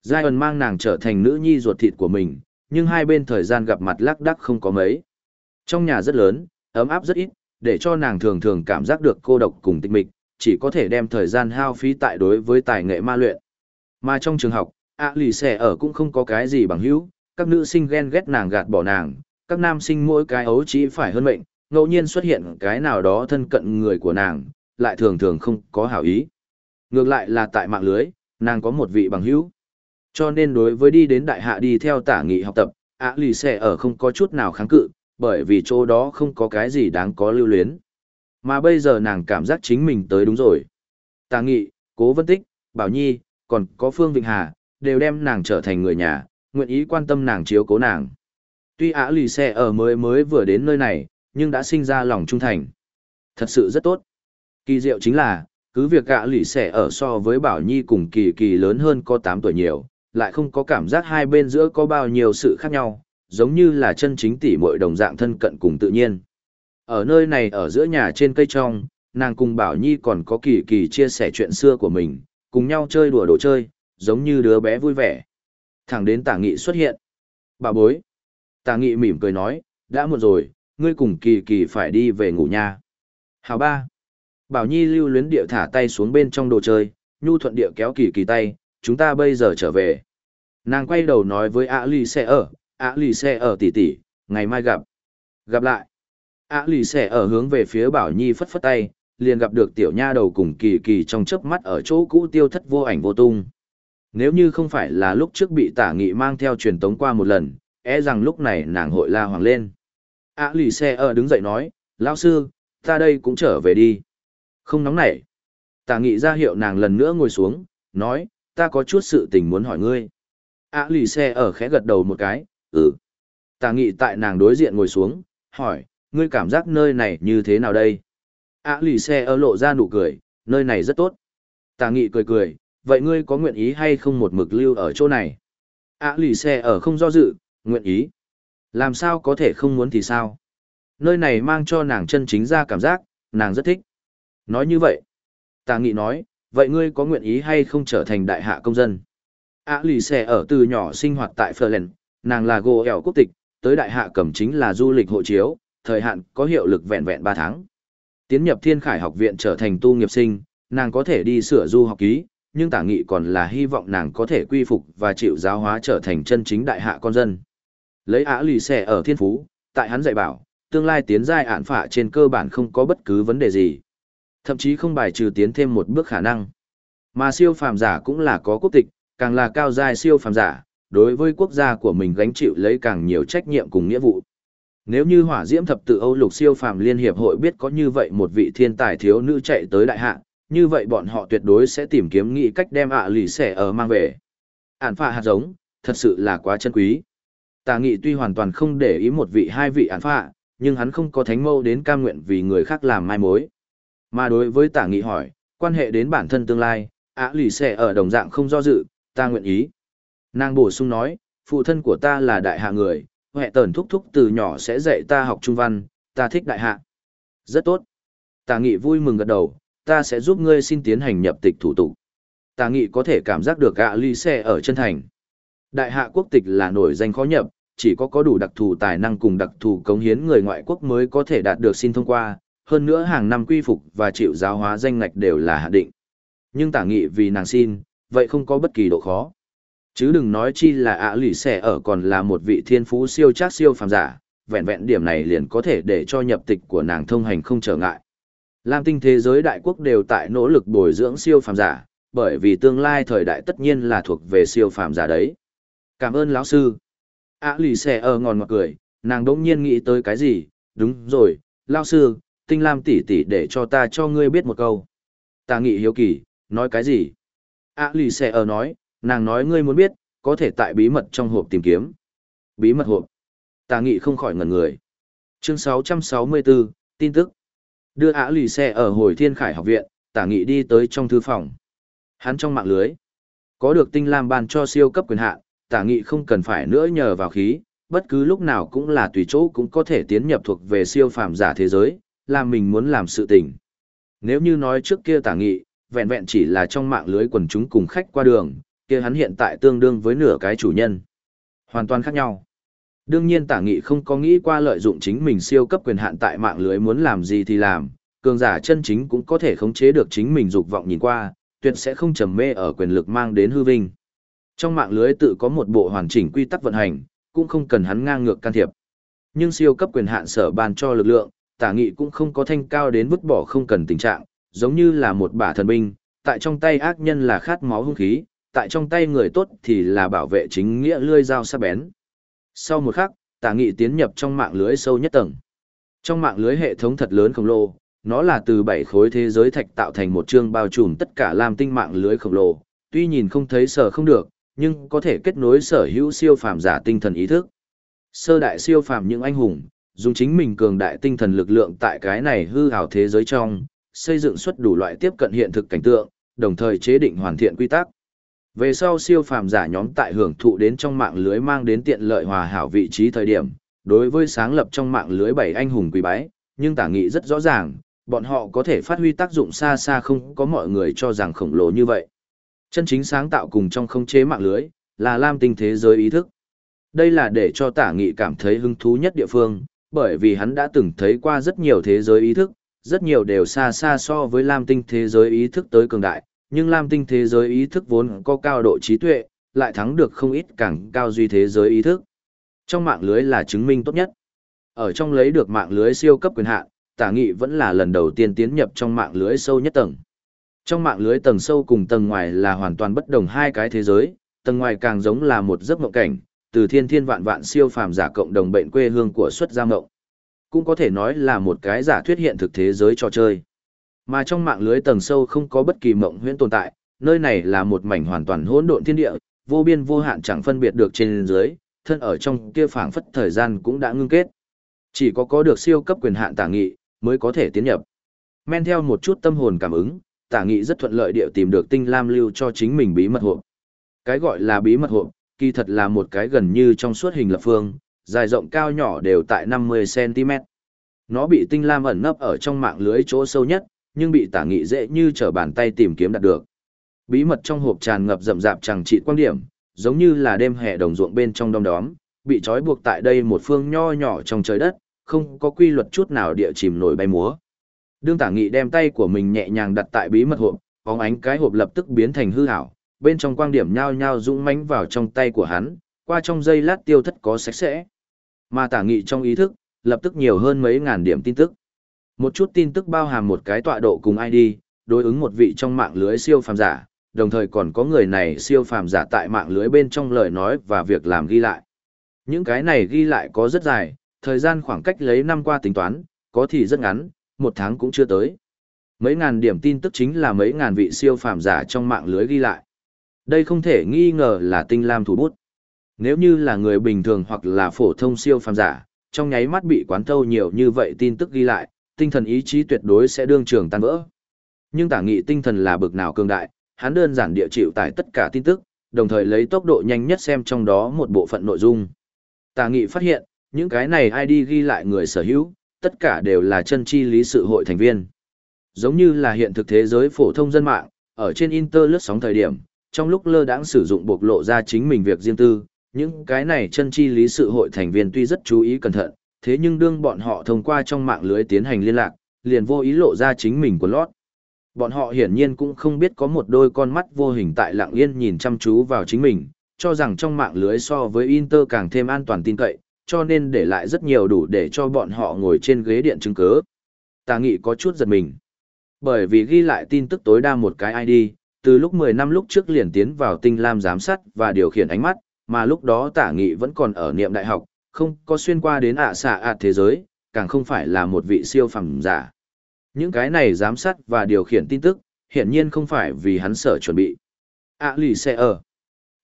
Speaker 1: Giai ẩn mang nàng trở thành nữ nhi ruột thịt của mình, nhưng hai bên thời gian gặp mặt lác đắc không có mấy. Trong nhà rất lớn, ấm áp rất ít, để cho nàng thường thường cảm giác được cô độc cùng tịch mịch, chỉ có thể đem thời gian hao phí tại đối với tài nghệ ma luyện. Mà trong trường học, ạ lì xẻ ở cũng không có cái gì bằng hữu, các nữ sinh ghen ghét nàng gạt bỏ nàng, các nam sinh mỗi cái ấu chỉ phải hơn mệnh, ngẫu nhiên xuất hiện cái nào đó thân cận người của nàng, lại thường thường không có hảo ý. Ngược lại là tại mạng lưới, nàng có một vị bằng hữu. Cho nên đối với đi đến đại hạ đi theo tả nghị học tập, ạ lì xẻ ở không có chút nào kháng cự, bởi vì chỗ đó không có cái gì đáng có lưu luyến. Mà bây giờ nàng cảm giác chính mình tới đúng rồi. Tà nghị, cố vân tích, bảo nhi, còn có Phương Vịnh Hà, đều đem nàng trở thành người nhà, nguyện ý quan tâm nàng chiếu cố nàng. Tuy ả lì xe ở mới mới vừa đến nơi này, nhưng đã sinh ra lòng trung thành. Thật sự rất tốt. Kỳ diệu chính là, cứ việc ả lì xe ở so với Bảo Nhi cùng kỳ kỳ lớn hơn có 8 tuổi nhiều, lại không có cảm giác hai bên giữa có bao nhiêu sự khác nhau, giống như là chân chính tỷ muội đồng dạng thân cận cùng tự nhiên. Ở nơi này ở giữa nhà trên cây trong, nàng cùng Bảo Nhi còn có kỳ kỳ chia sẻ chuyện xưa của mình, cùng nhau chơi đùa đồ chơi, giống như đứa bé vui vẻ. Thẳng đến tả nghị xuất hiện. Bà bối. Tả nghị mỉm cười nói, đã muộn rồi, ngươi cùng kỳ kỳ phải đi về ngủ nha. Hào ba. Bảo Nhi lưu luyến địa thả tay xuống bên trong đồ chơi, nhu thuận địa kéo kỳ kỳ tay, chúng ta bây giờ trở về. Nàng quay đầu nói với ạ lì xe ở, ạ lì xe ở tỷ tỷ, ngày mai gặp. Gặp lại. ạ lì xe ở hướng về phía Bảo Nhi phất phất tay, liền gặp được tiểu nha đầu cùng kỳ kỳ trong chớp mắt ở chỗ cũ tiêu thất vô ảnh vô tung. Nếu như không phải là lúc trước bị tả nghị mang theo truyền tống qua một lần, e rằng lúc này nàng hội la hoàng lên. ạ lì xe ở đứng dậy nói, lão sư, ta đây cũng trở về đi. Không nóng nảy. Tả nghị ra hiệu nàng lần nữa ngồi xuống, nói, ta có chút sự tình muốn hỏi ngươi ạ lì xe ở khẽ gật đầu một cái, ừ. Tà nghị tại nàng đối diện ngồi xuống, hỏi, ngươi cảm giác nơi này như thế nào đây? ạ lì xe ở lộ ra nụ cười, nơi này rất tốt. Tà nghị cười cười, vậy ngươi có nguyện ý hay không một mực lưu ở chỗ này? ạ lì xe ở không do dự, nguyện ý. Làm sao có thể không muốn thì sao? Nơi này mang cho nàng chân chính ra cảm giác, nàng rất thích. Nói như vậy, tà nghị nói, vậy ngươi có nguyện ý hay không trở thành đại hạ công dân? Ạ lì xẻ ở từ nhỏ sinh hoạt tại Ferland, nàng là gồ ẻo quốc tịch, tới đại hạ cẩm chính là du lịch hộ chiếu, thời hạn có hiệu lực vẹn vẹn 3 tháng. Tiến nhập thiên khải học viện trở thành tu nghiệp sinh, nàng có thể đi sửa du học ký, nhưng tả nghị còn là hy vọng nàng có thể quy phục và chịu giáo hóa trở thành chân chính đại hạ con dân. Lấy ả lì xẻ ở thiên phú, tại hắn dạy bảo, tương lai tiến giai ản phạ trên cơ bản không có bất cứ vấn đề gì. Thậm chí không bài trừ tiến thêm một bước khả năng. Mà siêu phàm giả cũng là có quốc tịch, càng là cao giai siêu phàm giả, đối với quốc gia của mình gánh chịu lấy càng nhiều trách nhiệm cùng nghĩa vụ. Nếu như hỏa diễm thập tự Âu lục siêu phàm liên hiệp hội biết có như vậy một vị thiên tài thiếu nữ chạy tới đại hạ, như vậy bọn họ tuyệt đối sẽ tìm kiếm nghị cách đem ạ lì xẻ ở mang về. Ản phạ hạt giống, thật sự là quá chân quý. Tà nghị tuy hoàn toàn không để ý một vị hai vị ản phạ, nhưng hắn không có thánh mâu đến cam nguyện vì người khác làm mai mối. Mà đối với tả nghị hỏi, quan hệ đến bản thân tương lai, ạ lì xẻ ở đồng dạng không do dự, ta nguyện ý. Nàng bổ sung nói, phụ thân của ta là đại hạ người, hệ tờn thúc thúc từ nhỏ sẽ dạy ta học trung văn, ta thích đại hạ. Rất tốt. Tà nghị vui mừng gật đầu, ta sẽ giúp ngươi xin tiến hành nhập tịch thủ tục. Tà nghị có thể cảm giác được gạ ly xe ở chân thành. Đại hạ quốc tịch là nổi danh khó nhập, chỉ có có đủ đặc thù tài năng cùng đặc thù cống hiến người ngoại quốc mới có thể đạt được xin thông qua, hơn nữa hàng năm quy phục và chịu giáo hóa danh ngạch đều là hạ định. Nhưng tả nghị vì nàng xin, vậy không có bất kỳ độ khó. Chứ đừng nói chi là ạ lì xẻ ở còn là một vị thiên phú siêu chắc siêu phàm giả, vẹn vẹn điểm này liền có thể để cho nhập tịch của nàng thông hành không trở ngại. Lam tinh thế giới đại quốc đều tại nỗ lực bồi dưỡng siêu phàm giả, bởi vì tương lai thời đại tất nhiên là thuộc về siêu phàm giả đấy. Cảm ơn lão sư. ạ lì xè ở ngòn ngọt cười, nàng đỗng nhiên nghĩ tới cái gì, đúng rồi, lão sư, tinh lam tỷ tỷ để cho ta cho ngươi biết một câu. Ta nghĩ hiếu kỳ, nói cái gì? Ạ lì xẻ ở nói, nàng nói ngươi muốn biết, có thể tại bí mật trong hộp tìm kiếm. Bí mật hộp. Tà nghị không khỏi ngẩn người. Chương 664, tin tức. Đưa ả lì xe ở hồi thiên khải học viện, tả nghị đi tới trong thư phòng. Hắn trong mạng lưới. Có được tinh lam ban cho siêu cấp quyền hạn, tả nghị không cần phải nữa nhờ vào khí, bất cứ lúc nào cũng là tùy chỗ cũng có thể tiến nhập thuộc về siêu phàm giả thế giới, làm mình muốn làm sự tình. Nếu như nói trước kia tả nghị, vẹn vẹn chỉ là trong mạng lưới quần chúng cùng khách qua đường, kia hắn hiện tại tương đương với nửa cái chủ nhân. Hoàn toàn khác nhau. Đương nhiên tả nghị không có nghĩ qua lợi dụng chính mình siêu cấp quyền hạn tại mạng lưới muốn làm gì thì làm, cường giả chân chính cũng có thể khống chế được chính mình dục vọng nhìn qua, tuyệt sẽ không trầm mê ở quyền lực mang đến hư vinh. Trong mạng lưới tự có một bộ hoàn chỉnh quy tắc vận hành, cũng không cần hắn ngang ngược can thiệp. Nhưng siêu cấp quyền hạn sở ban cho lực lượng, tả nghị cũng không có thanh cao đến vứt bỏ không cần tình trạng, giống như là một bả thần binh, tại trong tay ác nhân là khát máu hung khí, tại trong tay người tốt thì là bảo vệ chính nghĩa lươi dao sắc bén. Sau một khắc, tả nghị tiến nhập trong mạng lưới sâu nhất tầng. Trong mạng lưới hệ thống thật lớn khổng lồ, nó là từ bảy khối thế giới thạch tạo thành một chương bao trùm tất cả làm tinh mạng lưới khổng lồ, tuy nhìn không thấy sở không được, nhưng có thể kết nối sở hữu siêu phàm giả tinh thần ý thức. Sơ đại siêu phàm những anh hùng, dùng chính mình cường đại tinh thần lực lượng tại cái này hư ảo thế giới trong, xây dựng xuất đủ loại tiếp cận hiện thực cảnh tượng, đồng thời chế định hoàn thiện quy tắc. Về sau siêu phàm giả nhóm tại hưởng thụ đến trong mạng lưới mang đến tiện lợi hòa hảo vị trí thời điểm, đối với sáng lập trong mạng lưới bảy anh hùng quý bái, nhưng tả nghị rất rõ ràng, bọn họ có thể phát huy tác dụng xa xa không có mọi người cho rằng khổng lồ như vậy. Chân chính sáng tạo cùng trong không chế mạng lưới, là lam tinh thế giới ý thức. Đây là để cho tả nghị cảm thấy hứng thú nhất địa phương, bởi vì hắn đã từng thấy qua rất nhiều thế giới ý thức, rất nhiều đều xa xa so với lam tinh thế giới ý thức tới cường đại, nhưng lam tinh thế giới ý thức vốn có cao độ trí tuệ, lại thắng được không ít càng cao duy thế giới ý thức. Trong mạng lưới là chứng minh tốt nhất. Ở trong lấy được mạng lưới siêu cấp quyền hạn, tả nghị vẫn là lần đầu tiên tiến nhập trong mạng lưới sâu nhất tầng. Trong mạng lưới tầng sâu cùng tầng ngoài là hoàn toàn bất đồng hai cái thế giới, tầng ngoài càng giống là một giấc mộng cảnh, từ thiên thiên vạn vạn siêu phàm giả cộng đồng bệnh quê hương của xuất gia mộng. Cũng có thể nói là một cái giả thuyết hiện thực thế giới trò chơi. Mà trong mạng lưới tầng sâu không có bất kỳ mộng huyễn tồn tại, nơi này là một mảnh hoàn toàn hỗn độn thiên địa, vô biên vô hạn chẳng phân biệt được trên dưới, thân ở trong kia phảng phất thời gian cũng đã ngưng kết. Chỉ có có được siêu cấp quyền hạn tả nghị, mới có thể tiến nhập. Men theo một chút tâm hồn cảm ứng, tả nghị rất thuận lợi điệu tìm được tinh lam lưu cho chính mình bí mật hộp. Cái gọi là bí mật hộp, kỳ thật là một cái gần như trong suốt hình lập phương, dài rộng cao nhỏ đều tại 50cm. Nó bị tinh lam ẩn nấp ở trong mạng lưới chỗ sâu nhất, nhưng bị tả nghị dễ như trở bàn tay tìm kiếm đạt được. Bí mật trong hộp tràn ngập rậm rạp chẳng trị quan điểm, giống như là đêm hè đồng ruộng bên trong đông đóm, bị trói buộc tại đây một phương nho nhỏ trong trời đất, không có quy luật chút nào địa chìm nổi bay múa. Đương tả nghị đem tay của mình nhẹ nhàng đặt tại bí mật hộp, bóng ánh cái hộp lập tức biến thành hư ảo, bên trong quang điểm nhao nhao dũng mãnh vào trong tay của hắn, qua trong giây lát tiêu thất có sạch sẽ. Mà tả nghị trong ý thức, lập tức nhiều hơn mấy ngàn điểm tin tức. Một chút tin tức bao hàm một cái tọa độ cùng ID, đối ứng một vị trong mạng lưới siêu phàm giả, đồng thời còn có người này siêu phàm giả tại mạng lưới bên trong lời nói và việc làm ghi lại. Những cái này ghi lại có rất dài, thời gian khoảng cách lấy năm qua tính toán, có thì rất ngắn, một tháng cũng chưa tới. Mấy ngàn điểm tin tức chính là mấy ngàn vị siêu phàm giả trong mạng lưới ghi lại. Đây không thể nghi ngờ là tinh lam thủ bút. Nếu như là người bình thường hoặc là phổ thông siêu phàm giả, trong nháy mắt bị quán thâu nhiều như vậy tin tức ghi lại, tinh thần ý chí tuyệt đối sẽ đương trường tan vỡ. Nhưng tả nghị tinh thần là bực nào cường đại, hắn đơn giản địa chịu tải tất cả tin tức, đồng thời lấy tốc độ nhanh nhất xem trong đó một bộ phận nội dung. Tả nghị phát hiện, những cái này ID ghi lại người sở hữu, tất cả đều là chân chi lý sự hội thành viên. Giống như là hiện thực thế giới phổ thông dân mạng, ở trên Inter lướt sóng thời điểm, trong lúc lơ đãng sử dụng bộc lộ ra chính mình việc riêng tư, những cái này chân chi lý sự hội thành viên tuy rất chú ý cẩn thận, thế nhưng đương bọn họ thông qua trong mạng lưới tiến hành liên lạc, liền vô ý lộ ra chính mình của lót. Bọn họ hiển nhiên cũng không biết có một đôi con mắt vô hình tại lặng yên nhìn chăm chú vào chính mình, cho rằng trong mạng lưới so với Inter càng thêm an toàn tin cậy, cho nên để lại rất nhiều đủ để cho bọn họ ngồi trên ghế điện chứng cứ. Tà nghị có chút giật mình. Bởi vì ghi lại tin tức tối đa một cái ID, từ lúc 10 năm lúc trước liền tiến vào tinh lam giám sát và điều khiển ánh mắt, mà lúc đó tả nghị vẫn còn ở niệm đại học, không có xuyên qua đến ạ xạ ạ thế giới, càng không phải là một vị siêu phẩm giả. Những cái này giám sát và điều khiển tin tức, hiển nhiên không phải vì hắn sở chuẩn bị. ạ lì xe ở.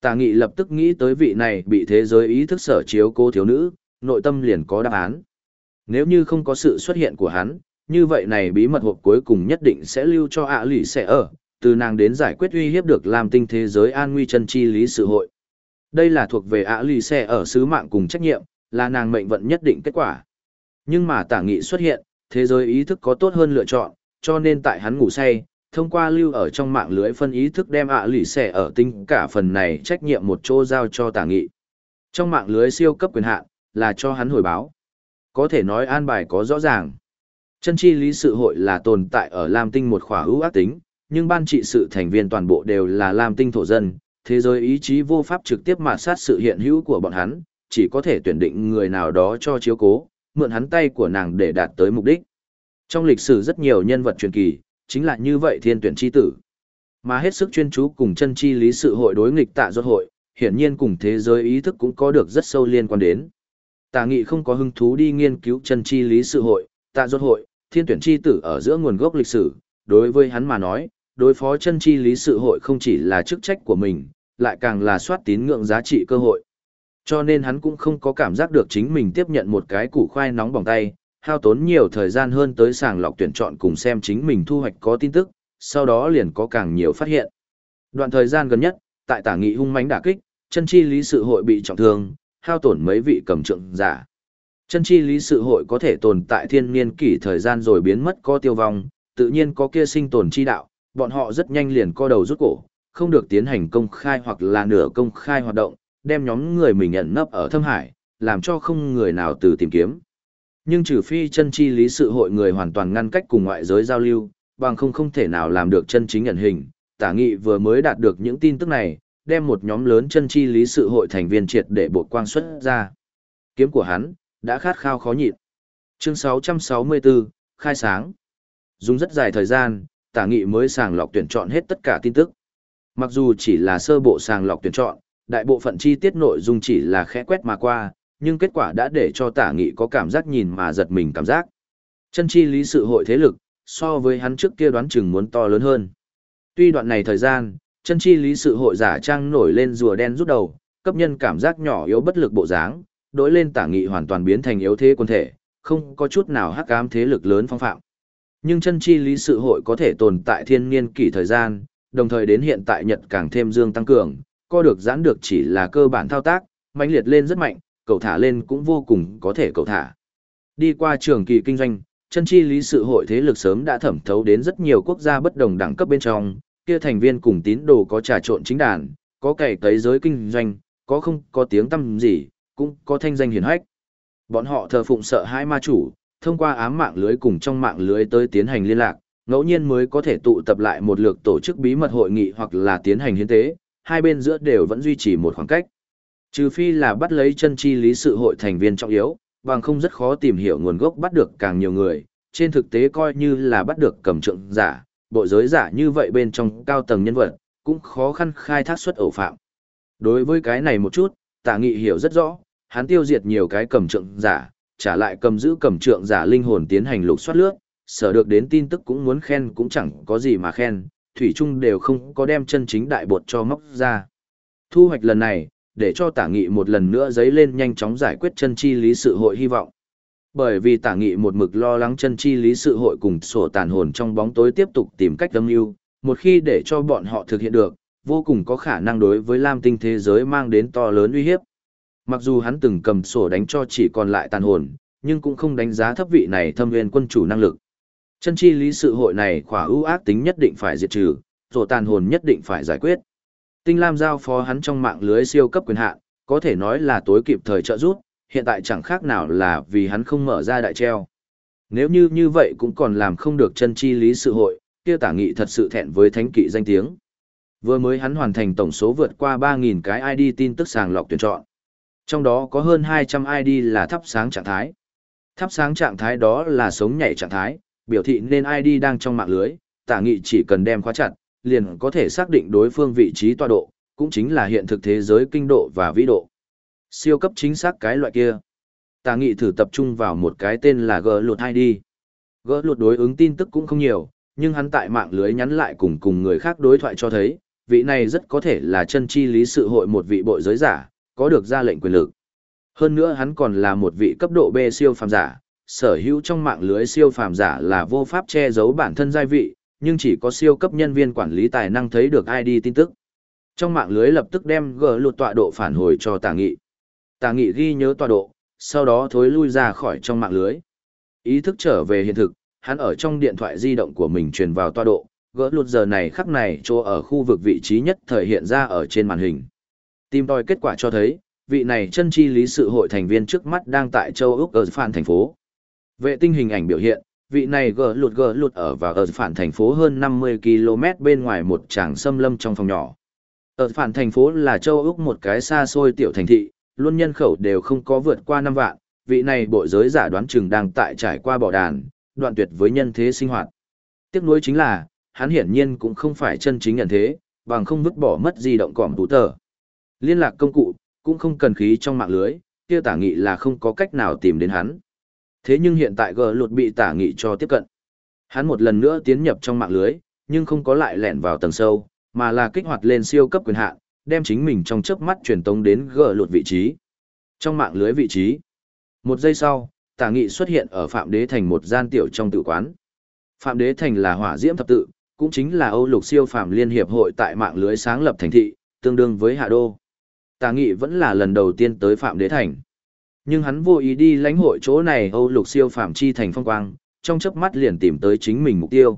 Speaker 1: Tả nghị lập tức nghĩ tới vị này bị thế giới ý thức sở chiếu cô thiếu nữ, nội tâm liền có đáp án. Nếu như không có sự xuất hiện của hắn, như vậy này bí mật hộp cuối cùng nhất định sẽ lưu cho ạ lì xe ở, từ nàng đến giải quyết uy hiếp được làm tinh thế giới an nguy chân chi lý sự hội. Đây là thuộc về ạ lì xe ở sứ mạng cùng trách nhiệm, là nàng mệnh vận nhất định kết quả. Nhưng mà tả nghị xuất hiện, thế giới ý thức có tốt hơn lựa chọn, cho nên tại hắn ngủ say, thông qua lưu ở trong mạng lưới phân ý thức đem ạ lì xẻ ở tinh cả phần này trách nhiệm một chỗ giao cho tả nghị. Trong mạng lưới siêu cấp quyền hạn là cho hắn hồi báo. Có thể nói an bài có rõ ràng. Chân chi lý sự hội là tồn tại ở Lam Tinh một khỏa hữu ác tính, nhưng ban trị sự thành viên toàn bộ đều là Lam Tinh thổ dân, thế giới ý chí vô pháp trực tiếp mà sát sự hiện hữu của bọn hắn, chỉ có thể tuyển định người nào đó cho chiếu cố, mượn hắn tay của nàng để đạt tới mục đích. Trong lịch sử rất nhiều nhân vật truyền kỳ, chính là như vậy thiên tuyển chi tử. Mà hết sức chuyên chú cùng chân chi lý sự hội đối nghịch tạ rốt hội, hiển nhiên cùng thế giới ý thức cũng có được rất sâu liên quan đến. Tạ nghị không có hứng thú đi nghiên cứu chân chi lý sự hội, tạ rốt hội, thiên tuyển chi tử ở giữa nguồn gốc lịch sử, đối với hắn mà nói, đối phó chân chi lý sự hội không chỉ là chức trách của mình, lại càng là soát tín ngưỡng giá trị cơ hội. Cho nên hắn cũng không có cảm giác được chính mình tiếp nhận một cái củ khoai nóng bỏng tay, hao tốn nhiều thời gian hơn tới sàng lọc tuyển chọn cùng xem chính mình thu hoạch có tin tức, sau đó liền có càng nhiều phát hiện. Đoạn thời gian gần nhất, tại tả nghị hung mãnh đả kích, chân chi lý sự hội bị trọng thương, hao tổn mấy vị cầm trượng giả. Chân chi lý sự hội có thể tồn tại thiên niên kỷ thời gian rồi biến mất có tiêu vong, tự nhiên có kia sinh tồn chi đạo, bọn họ rất nhanh liền co đầu rút cổ, không được tiến hành công khai hoặc là nửa công khai hoạt động, đem nhóm người mình ẩn nấp ở thâm hải, làm cho không người nào từ tìm kiếm. Nhưng trừ phi chân chi lý sự hội người hoàn toàn ngăn cách cùng ngoại giới giao lưu, bằng không không thể nào làm được chân chính ẩn hình. Tả nghị vừa mới đạt được những tin tức này, đem một nhóm lớn chân chi lý sự hội thành viên triệt để bộ quang xuất ra. Kiếm của hắn, đã khát khao khó nhịn. Chương 664, khai sáng. Dùng rất dài thời gian, tả nghị mới sàng lọc tuyển chọn hết tất cả tin tức. Mặc dù chỉ là sơ bộ sàng lọc tuyển chọn, đại bộ phận chi tiết nội dung chỉ là khẽ quét mà qua, nhưng kết quả đã để cho tả nghị có cảm giác nhìn mà giật mình cảm giác. Chân chi lý sự hội thế lực, so với hắn trước kia đoán chừng muốn to lớn hơn. Tuy đoạn này thời gian, chân chi lý sự hội giả trang nổi lên rùa đen rút đầu, cấp nhân cảm giác nhỏ yếu bất lực bộ dáng, đối lên tả nghị hoàn toàn biến thành yếu thế quân thể, không có chút nào hắc ám thế lực lớn phong phạm. Nhưng chân chi lý sự hội có thể tồn tại thiên niên kỷ thời gian, đồng thời đến hiện tại Nhật càng thêm dương tăng cường, co được giãn được chỉ là cơ bản thao tác, mãnh liệt lên rất mạnh, cầu thả lên cũng vô cùng có thể cầu thả. Đi qua trường kỳ kinh doanh, chân chi lý sự hội thế lực sớm đã thẩm thấu đến rất nhiều quốc gia bất đồng đẳng cấp bên trong, kia thành viên cùng tín đồ có trà trộn chính đàn, có cày cấy giới kinh doanh, có không có tiếng tâm gì, cũng có thanh danh hiển hách. Bọn họ thờ phụng sợ hai ma chủ, thông qua ám mạng lưới cùng trong mạng lưới tới tiến hành liên lạc, ngẫu nhiên mới có thể tụ tập lại một lượt tổ chức bí mật hội nghị hoặc là tiến hành hiến tế, hai bên giữa đều vẫn duy trì một khoảng cách. Trừ phi là bắt lấy chân chi lý sự hội thành viên trọng yếu, bằng không rất khó tìm hiểu nguồn gốc bắt được càng nhiều người, trên thực tế coi như là bắt được cầm trượng giả, bộ giới giả như vậy bên trong cao tầng nhân vật, cũng khó khăn khai thác xuất ổ phạm. Đối với cái này một chút, tả nghị hiểu rất rõ, hắn tiêu diệt nhiều cái cầm trượng giả, trả lại cầm giữ cầm trượng giả linh hồn tiến hành lục soát lướt, sở được đến tin tức cũng muốn khen cũng chẳng có gì mà khen, thủy trung đều không có đem chân chính đại bột cho móc ra. Thu hoạch lần này, để cho tả nghị một lần nữa dấy lên nhanh chóng giải quyết chân chi lý sự hội hy vọng. Bởi vì tả nghị một mực lo lắng chân chi lý sự hội cùng sổ tàn hồn trong bóng tối tiếp tục tìm cách âm mưu một khi để cho bọn họ thực hiện được, vô cùng có khả năng đối với Lam tinh thế giới mang đến to lớn uy hiếp. Mặc dù hắn từng cầm sổ đánh cho chỉ còn lại tàn hồn, nhưng cũng không đánh giá thấp vị này thâm nguyên quân chủ năng lực. Chân chi lý sự hội này khỏa ưu ác tính nhất định phải diệt trừ, rồi tàn hồn nhất định phải giải quyết. Tinh Lam giao phó hắn trong mạng lưới siêu cấp quyền hạn, có thể nói là tối kịp thời trợ giúp, hiện tại chẳng khác nào là vì hắn không mở ra đại treo. Nếu như như vậy cũng còn làm không được chân chi lý sự hội, kia tả nghị thật sự thẹn với thánh kỵ danh tiếng. Vừa mới hắn hoàn thành tổng số vượt qua 3.000 cái ID tin tức sàng lọc tuyển chọn. Trong đó có hơn 200 ID là thắp sáng trạng thái. Thắp sáng trạng thái đó là sống nhảy trạng thái, biểu thị nên ID đang trong mạng lưới, tả nghị chỉ cần đem khóa chặt, liền có thể xác định đối phương vị trí tọa độ, cũng chính là hiện thực thế giới kinh độ và vĩ độ. Siêu cấp chính xác cái loại kia. Tà nghị thử tập trung vào một cái tên là G lụt ID. G lụt đối ứng tin tức cũng không nhiều, nhưng hắn tại mạng lưới nhắn lại cùng cùng người khác đối thoại cho thấy, vị này rất có thể là chân chi lý sự hội một vị bội giới giả, có được ra lệnh quyền lực. Hơn nữa hắn còn là một vị cấp độ B siêu phàm giả, sở hữu trong mạng lưới siêu phàm giả là vô pháp che giấu bản thân giai vị, nhưng chỉ có siêu cấp nhân viên quản lý tài năng thấy được ID tin tức. Trong mạng lưới lập tức đem gỡ lụt tọa độ phản hồi cho tà nghị. Tà nghị ghi nhớ tọa độ, sau đó thối lui ra khỏi trong mạng lưới. Ý thức trở về hiện thực, hắn ở trong điện thoại di động của mình truyền vào tọa độ, gỡ lụt giờ này khắc này chỗ ở khu vực vị trí nhất thời hiện ra ở trên màn hình. Tìm tòi kết quả cho thấy, vị này chân chi lý sự hội thành viên trước mắt đang tại châu Úc ở phản thành phố. Vệ tinh hình ảnh biểu hiện, vị này gờ lụt gờ lụt ở và ở phản thành phố hơn 50 km bên ngoài một tràng xâm lâm trong phòng nhỏ. Ở phản thành phố là châu Úc một cái xa xôi tiểu thành thị, luôn nhân khẩu đều không có vượt qua 5 vạn, vị này bộ giới giả đoán chừng đang tại trải qua bỏ đàn, đoạn tuyệt với nhân thế sinh hoạt. Tiếc nuối chính là, hắn hiển nhiên cũng không phải chân chính nhận thế, bằng không vứt bỏ mất di động cỏm tủ tờ. Liên lạc công cụ, cũng không cần khí trong mạng lưới, kia tả nghị là không có cách nào tìm đến hắn. Thế nhưng hiện tại gờ lụt bị tả nghị cho tiếp cận. Hắn một lần nữa tiến nhập trong mạng lưới, nhưng không có lại lẻn vào tầng sâu, mà là kích hoạt lên siêu cấp quyền hạn, đem chính mình trong chớp mắt truyền tống đến gờ lụt vị trí. Trong mạng lưới vị trí. Một giây sau, tả nghị xuất hiện ở Phạm Đế Thành một gian tiểu trong tự quán. Phạm Đế Thành là hỏa diễm thập tự, cũng chính là Âu Lục Siêu Phạm Liên Hiệp hội tại mạng lưới sáng lập thành thị, tương đương với Hạ Đô tà nghị vẫn là lần đầu tiên tới Phạm Đế Thành. Nhưng hắn vô ý đi lãnh hội chỗ này Âu Lục Siêu Phạm chi thành phong quang, trong chớp mắt liền tìm tới chính mình mục tiêu.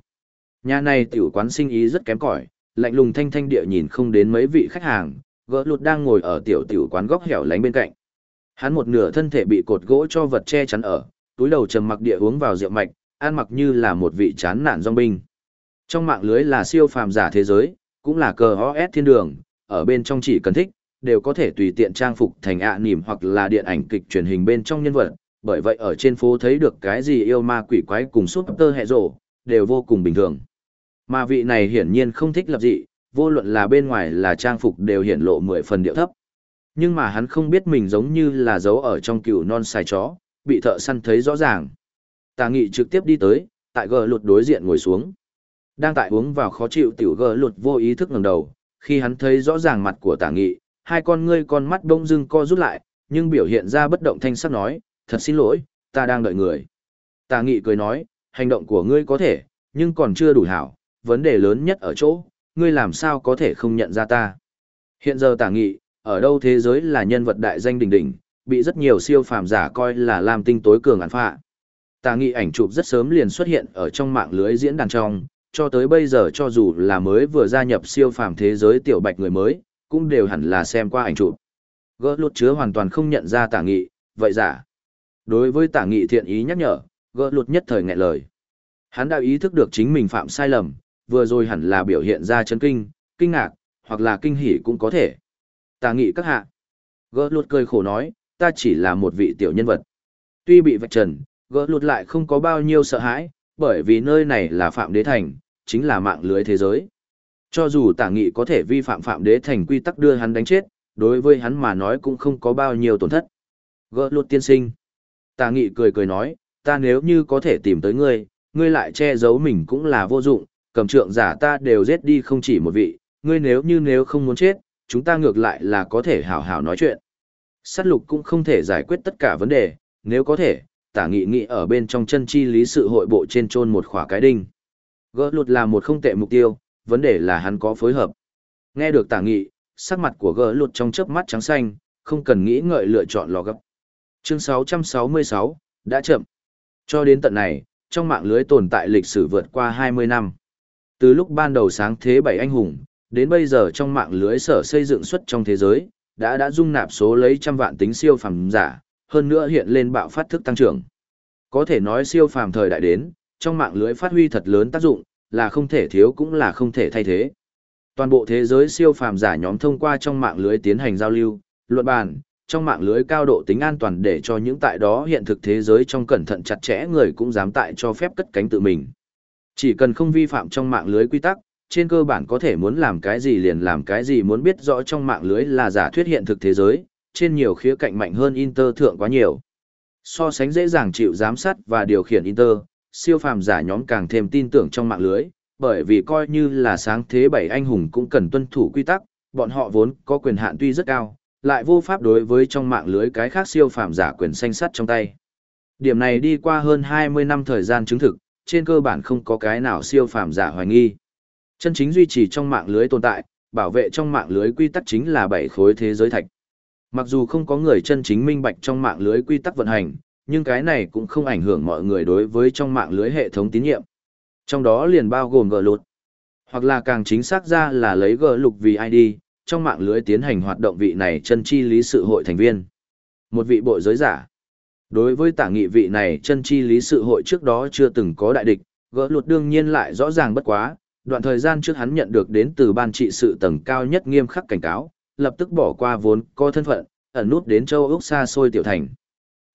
Speaker 1: Nhà này tiểu quán sinh ý rất kém cỏi, lạnh lùng thanh thanh địa nhìn không đến mấy vị khách hàng, gỡ lụt đang ngồi ở tiểu tiểu quán góc hẻo lánh bên cạnh. Hắn một nửa thân thể bị cột gỗ cho vật che chắn ở, túi đầu trầm mặc địa uống vào rượu mạch, ăn mặc như là một vị chán nản dòng binh. Trong mạng lưới là siêu phàm giả thế giới, cũng là cờ OS thiên đường, ở bên trong chỉ cần thích, đều có thể tùy tiện trang phục thành ạ à hoặc là điện ảnh kịch truyền hình bên trong nhân vật, bởi vậy ở trên phố thấy được cái gì yêu ma quỷ quái cùng suốt tơ hệ rổ, đều vô cùng bình thường. Mà vị này hiển nhiên không thích lập dị, vô luận là bên ngoài là trang phục đều hiển lộ mười phần điệu thấp. Nhưng mà hắn không biết mình giống như là giấu ở trong cừu non xài chó, bị thợ săn thấy rõ ràng. Tà nghị trực tiếp đi tới, tại gờ lụt đối diện ngồi xuống. Đang tại uống vào khó chịu tiểu gờ lụt vô ý thức ngẩng đầu, khi hắn thấy rõ ràng mặt của tà nghị, hai con ngươi con mắt bỗng dưng co rút lại, nhưng biểu hiện ra bất động thanh sắc nói, thật xin lỗi, ta đang đợi người. Tà nghị cười nói, hành động của ngươi có thể, nhưng còn chưa đủ hảo, vấn đề lớn nhất ở chỗ, ngươi làm sao có thể không nhận ra ta. Hiện giờ tà nghị, ở đâu thế giới là nhân vật đại danh đỉnh đỉnh, bị rất nhiều siêu phàm giả coi là làm tinh tối cường án phạ. Tà nghị ảnh chụp rất sớm liền xuất hiện ở trong mạng lưới diễn đàn trong, cho tới bây giờ cho dù là mới vừa gia nhập siêu phàm thế giới tiểu bạch người mới, cũng đều hẳn là xem qua ảnh chụp. Gỡ lụt chứa hoàn toàn không nhận ra tả nghị, vậy giả. Đối với tả nghị thiện ý nhắc nhở, gỡ lụt nhất thời nghẹn lời. Hắn đã ý thức được chính mình phạm sai lầm, vừa rồi hẳn là biểu hiện ra chấn kinh, kinh ngạc, hoặc là kinh hỉ cũng có thể. Tả nghị các hạ. Gỡ lụt cười khổ nói, ta chỉ là một vị tiểu nhân vật. Tuy bị vạch trần, gỡ lụt lại không có bao nhiêu sợ hãi, bởi vì nơi này là phạm đế thành, chính là mạng lưới thế giới. Cho dù tả nghị có thể vi phạm phạm đế thành quy tắc đưa hắn đánh chết, đối với hắn mà nói cũng không có bao nhiêu tổn thất. Gỡ lụt tiên sinh. Tả nghị cười cười nói, ta nếu như có thể tìm tới ngươi, ngươi lại che giấu mình cũng là vô dụng, cầm trượng giả ta đều giết đi không chỉ một vị, ngươi nếu như nếu không muốn chết, chúng ta ngược lại là có thể hảo hảo nói chuyện. Sát lục cũng không thể giải quyết tất cả vấn đề, nếu có thể, tả nghị nghị ở bên trong chân chi lý sự hội bộ trên chôn một khỏa cái đinh. Gỡ lụt là một không tệ mục tiêu, vấn đề là hắn có phối hợp. Nghe được tả nghị, sắc mặt của gỡ lụt trong chớp mắt trắng xanh, không cần nghĩ ngợi lựa chọn lò gấp. Chương 666, đã chậm. Cho đến tận này, trong mạng lưới tồn tại lịch sử vượt qua 20 năm. Từ lúc ban đầu sáng thế bảy anh hùng, đến bây giờ trong mạng lưới sở xây dựng xuất trong thế giới, đã đã dung nạp số lấy trăm vạn tính siêu phàm giả, hơn nữa hiện lên bạo phát thức tăng trưởng. Có thể nói siêu phàm thời đại đến, trong mạng lưới phát huy thật lớn tác dụng, là không thể thiếu cũng là không thể thay thế. Toàn bộ thế giới siêu phàm giả nhóm thông qua trong mạng lưới tiến hành giao lưu, luận bàn, trong mạng lưới cao độ tính an toàn để cho những tại đó hiện thực thế giới trong cẩn thận chặt chẽ người cũng dám tại cho phép cất cánh tự mình. Chỉ cần không vi phạm trong mạng lưới quy tắc, trên cơ bản có thể muốn làm cái gì liền làm cái gì muốn biết rõ trong mạng lưới là giả thuyết hiện thực thế giới, trên nhiều khía cạnh mạnh hơn Inter thượng quá nhiều. So sánh dễ dàng chịu giám sát và điều khiển Inter, siêu phàm giả nhóm càng thêm tin tưởng trong mạng lưới, bởi vì coi như là sáng thế bảy anh hùng cũng cần tuân thủ quy tắc, bọn họ vốn có quyền hạn tuy rất cao, lại vô pháp đối với trong mạng lưới cái khác siêu phàm giả quyền xanh sắt trong tay. Điểm này đi qua hơn 20 năm thời gian chứng thực, trên cơ bản không có cái nào siêu phàm giả hoài nghi. Chân chính duy trì trong mạng lưới tồn tại, bảo vệ trong mạng lưới quy tắc chính là bảy khối thế giới thạch. Mặc dù không có người chân chính minh bạch trong mạng lưới quy tắc vận hành, nhưng cái này cũng không ảnh hưởng mọi người đối với trong mạng lưới hệ thống tín nhiệm. Trong đó liền bao gồm gờ lụt, hoặc là càng chính xác ra là lấy gờ lục vì ID, trong mạng lưới tiến hành hoạt động vị này chân chi lý sự hội thành viên. Một vị bộ giới giả. Đối với tả nghị vị này chân chi lý sự hội trước đó chưa từng có đại địch, gỡ lụt đương nhiên lại rõ ràng bất quá, đoạn thời gian trước hắn nhận được đến từ ban trị sự tầng cao nhất nghiêm khắc cảnh cáo, lập tức bỏ qua vốn có thân phận, ẩn nút đến châu Úc xa xôi tiểu thành.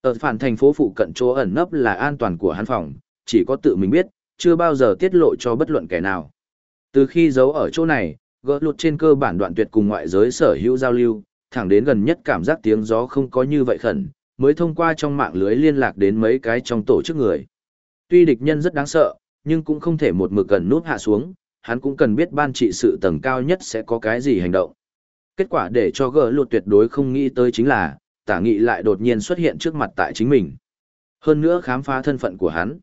Speaker 1: Ở phản thành phố phụ cận chỗ ẩn nấp là an toàn của hắn phòng, chỉ có tự mình biết, chưa bao giờ tiết lộ cho bất luận kẻ nào. Từ khi giấu ở chỗ này, gỡ lụt trên cơ bản đoạn tuyệt cùng ngoại giới sở hữu giao lưu, thẳng đến gần nhất cảm giác tiếng gió không có như vậy khẩn, mới thông qua trong mạng lưới liên lạc đến mấy cái trong tổ chức người. Tuy địch nhân rất đáng sợ, nhưng cũng không thể một mực gần nút hạ xuống, hắn cũng cần biết ban trị sự tầng cao nhất sẽ có cái gì hành động. Kết quả để cho gỡ lụt tuyệt đối không nghĩ tới chính là, tả nghị lại đột nhiên xuất hiện trước mặt tại chính mình. Hơn nữa khám phá thân phận của hắn.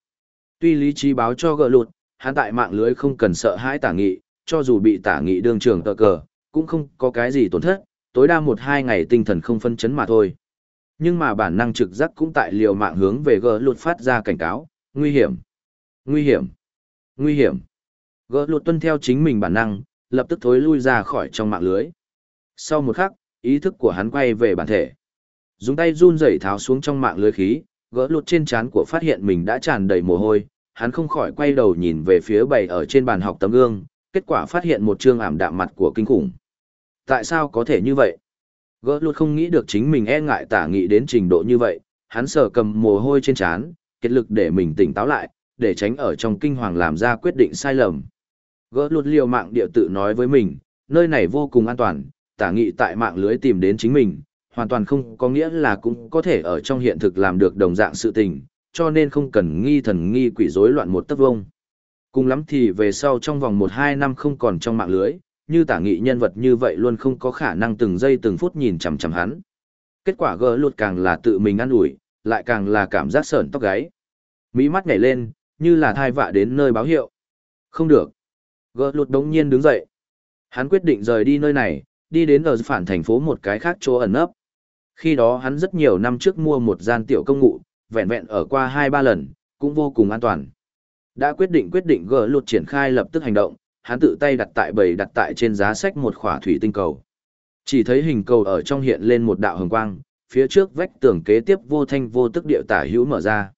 Speaker 1: Tuy lý trí báo cho gỡ lụt, hắn tại mạng lưới không cần sợ hãi tả nghị, cho dù bị tả nghị đương trường tờ cờ, cũng không có cái gì tổn thất, tối đa một hai ngày tinh thần không phân chấn mà thôi. Nhưng mà bản năng trực giác cũng tại liều mạng hướng về gỡ lụt phát ra cảnh cáo, nguy hiểm, nguy hiểm, nguy hiểm. Gỡ lụt tuân theo chính mình bản năng, lập tức thối lui ra khỏi trong mạng lưới. Sau một khắc, ý thức của hắn quay về bản thể. Dùng tay run rẩy tháo xuống trong mạng lưới khí, gỡ lụt trên trán của phát hiện mình đã tràn đầy mồ hôi, hắn không khỏi quay đầu nhìn về phía bầy ở trên bàn học tấm gương, kết quả phát hiện một trương ảm đạm mặt của kinh khủng. Tại sao có thể như vậy? Gỡ lụt không nghĩ được chính mình e ngại tả nghị đến trình độ như vậy, hắn sờ cầm mồ hôi trên trán, kết lực để mình tỉnh táo lại, để tránh ở trong kinh hoàng làm ra quyết định sai lầm. Gỡ lụt liều mạng địa tự nói với mình, nơi này vô cùng an toàn, tả nghị tại mạng lưới tìm đến chính mình, hoàn toàn không có nghĩa là cũng có thể ở trong hiện thực làm được đồng dạng sự tình, cho nên không cần nghi thần nghi quỷ rối loạn một tấc vông. Cùng lắm thì về sau trong vòng 1-2 năm không còn trong mạng lưới, như tả nghị nhân vật như vậy luôn không có khả năng từng giây từng phút nhìn chằm chằm hắn. Kết quả gỡ lụt càng là tự mình ăn ủi lại càng là cảm giác sờn tóc gáy. Mỹ mắt nhảy lên, như là thai vạ đến nơi báo hiệu. Không được. Gỡ lụt đống nhiên đứng dậy. Hắn quyết định rời đi nơi này, đi đến ở phản thành phố một cái khác chỗ ẩn nấp. Khi đó hắn rất nhiều năm trước mua một gian tiểu công ngụ, vẹn vẹn ở qua hai ba lần, cũng vô cùng an toàn. Đã quyết định quyết định gỡ lụt triển khai lập tức hành động, hắn tự tay đặt tại bầy đặt tại trên giá sách một khỏa thủy tinh cầu. Chỉ thấy hình cầu ở trong hiện lên một đạo hồng quang, phía trước vách tường kế tiếp vô thanh vô tức điệu tả hữu mở ra.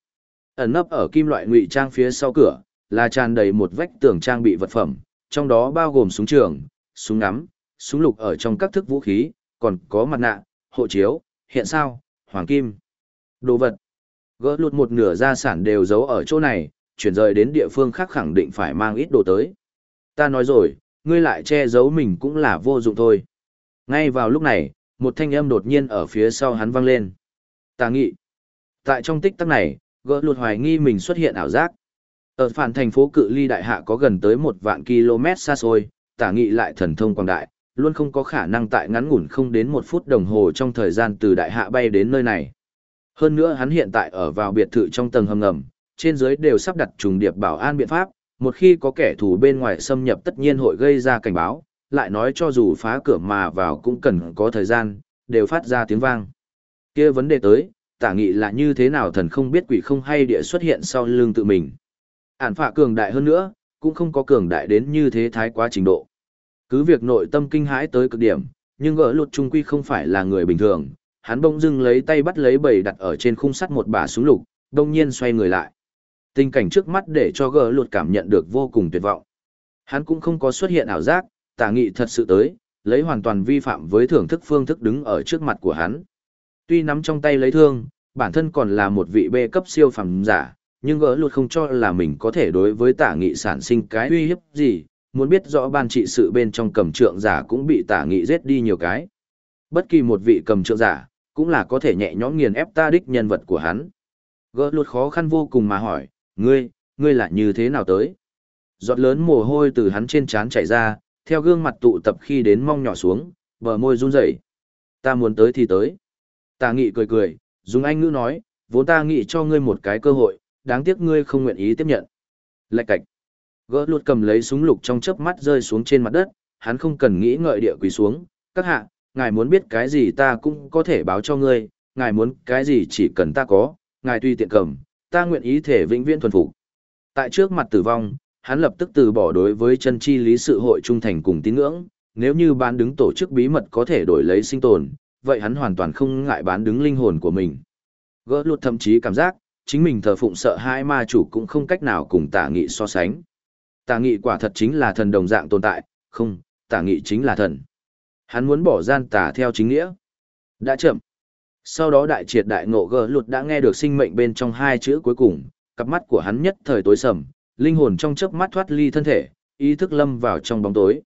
Speaker 1: Ẩn nấp ở kim loại ngụy trang phía sau cửa, là tràn đầy một vách tường trang bị vật phẩm, trong đó bao gồm súng trường, súng ngắm, súng lục ở trong các thức vũ khí, còn có mặt nạ, hộ chiếu, hiện sao, hoàng kim. Đồ vật. Gỡ lụt một nửa gia sản đều giấu ở chỗ này, chuyển rời đến địa phương khác khẳng định phải mang ít đồ tới. Ta nói rồi, ngươi lại che giấu mình cũng là vô dụng thôi. Ngay vào lúc này, một thanh âm đột nhiên ở phía sau hắn vang lên. Tà nghị. Tại trong tích tắc này, gỡ lụt hoài nghi mình xuất hiện ảo giác. Ở phản thành phố cự ly đại hạ có gần tới một vạn km xa xôi, tả nghị lại thần thông quảng đại, luôn không có khả năng tại ngắn ngủn không đến một phút đồng hồ trong thời gian từ đại hạ bay đến nơi này. Hơn nữa hắn hiện tại ở vào biệt thự trong tầng hầm ngầm, trên dưới đều sắp đặt trùng điệp bảo an biện pháp, một khi có kẻ thù bên ngoài xâm nhập tất nhiên hội gây ra cảnh báo, lại nói cho dù phá cửa mà vào cũng cần có thời gian, đều phát ra tiếng vang. kia vấn đề tới, tả nghị là như thế nào thần không biết quỷ không hay địa xuất hiện sau lưng tự mình. Ản phạ cường đại hơn nữa, cũng không có cường đại đến như thế thái quá trình độ. Cứ việc nội tâm kinh hãi tới cực điểm, nhưng gỡ lụt trung quy không phải là người bình thường, hắn bỗng dưng lấy tay bắt lấy bầy đặt ở trên khung sắt một bà súng lục, đông nhiên xoay người lại. Tình cảnh trước mắt để cho gỡ lụt cảm nhận được vô cùng tuyệt vọng. Hắn cũng không có xuất hiện ảo giác, tả nghị thật sự tới, lấy hoàn toàn vi phạm với thưởng thức phương thức đứng ở trước mặt của hắn. Tuy nắm trong tay lấy thương, bản thân còn là một vị bê cấp siêu phẩm giả, nhưng gỡ lụt không cho là mình có thể đối với tả nghị sản sinh cái uy hiếp gì, muốn biết rõ ban trị sự bên trong cầm trượng giả cũng bị tả nghị giết đi nhiều cái. Bất kỳ một vị cầm trượng giả, cũng là có thể nhẹ nhõm nghiền ép ta đích nhân vật của hắn. Gỡ luật khó khăn vô cùng mà hỏi, ngươi, ngươi là như thế nào tới? Giọt lớn mồ hôi từ hắn trên trán chảy ra, theo gương mặt tụ tập khi đến mong nhỏ xuống, bờ môi run rẩy. Ta muốn tới thì tới. Tà nghị cười cười, dùng anh ngữ nói, vốn ta nghĩ cho ngươi một cái cơ hội, đáng tiếc ngươi không nguyện ý tiếp nhận. Lạch cạch. Gỡ lụt cầm lấy súng lục trong chớp mắt rơi xuống trên mặt đất, hắn không cần nghĩ ngợi địa quỳ xuống. Các hạ, ngài muốn biết cái gì ta cũng có thể báo cho ngươi, ngài muốn cái gì chỉ cần ta có, ngài tuy tiện cầm, ta nguyện ý thể vĩnh viễn thuần phục. Tại trước mặt tử vong, hắn lập tức từ bỏ đối với chân chi lý sự hội trung thành cùng tín ngưỡng, nếu như bán đứng tổ chức bí mật có thể đổi lấy sinh tồn, vậy hắn hoàn toàn không ngại bán đứng linh hồn của mình. Gỡ lụt thậm chí cảm giác, chính mình thờ phụng sợ hai ma chủ cũng không cách nào cùng tả nghị so sánh. Tả nghị quả thật chính là thần đồng dạng tồn tại, không, tả nghị chính là thần. Hắn muốn bỏ gian tả theo chính nghĩa. Đã chậm. Sau đó đại triệt đại ngộ gờ lụt đã nghe được sinh mệnh bên trong hai chữ cuối cùng, cặp mắt của hắn nhất thời tối sầm, linh hồn trong chớp mắt thoát ly thân thể, ý thức lâm vào trong bóng tối.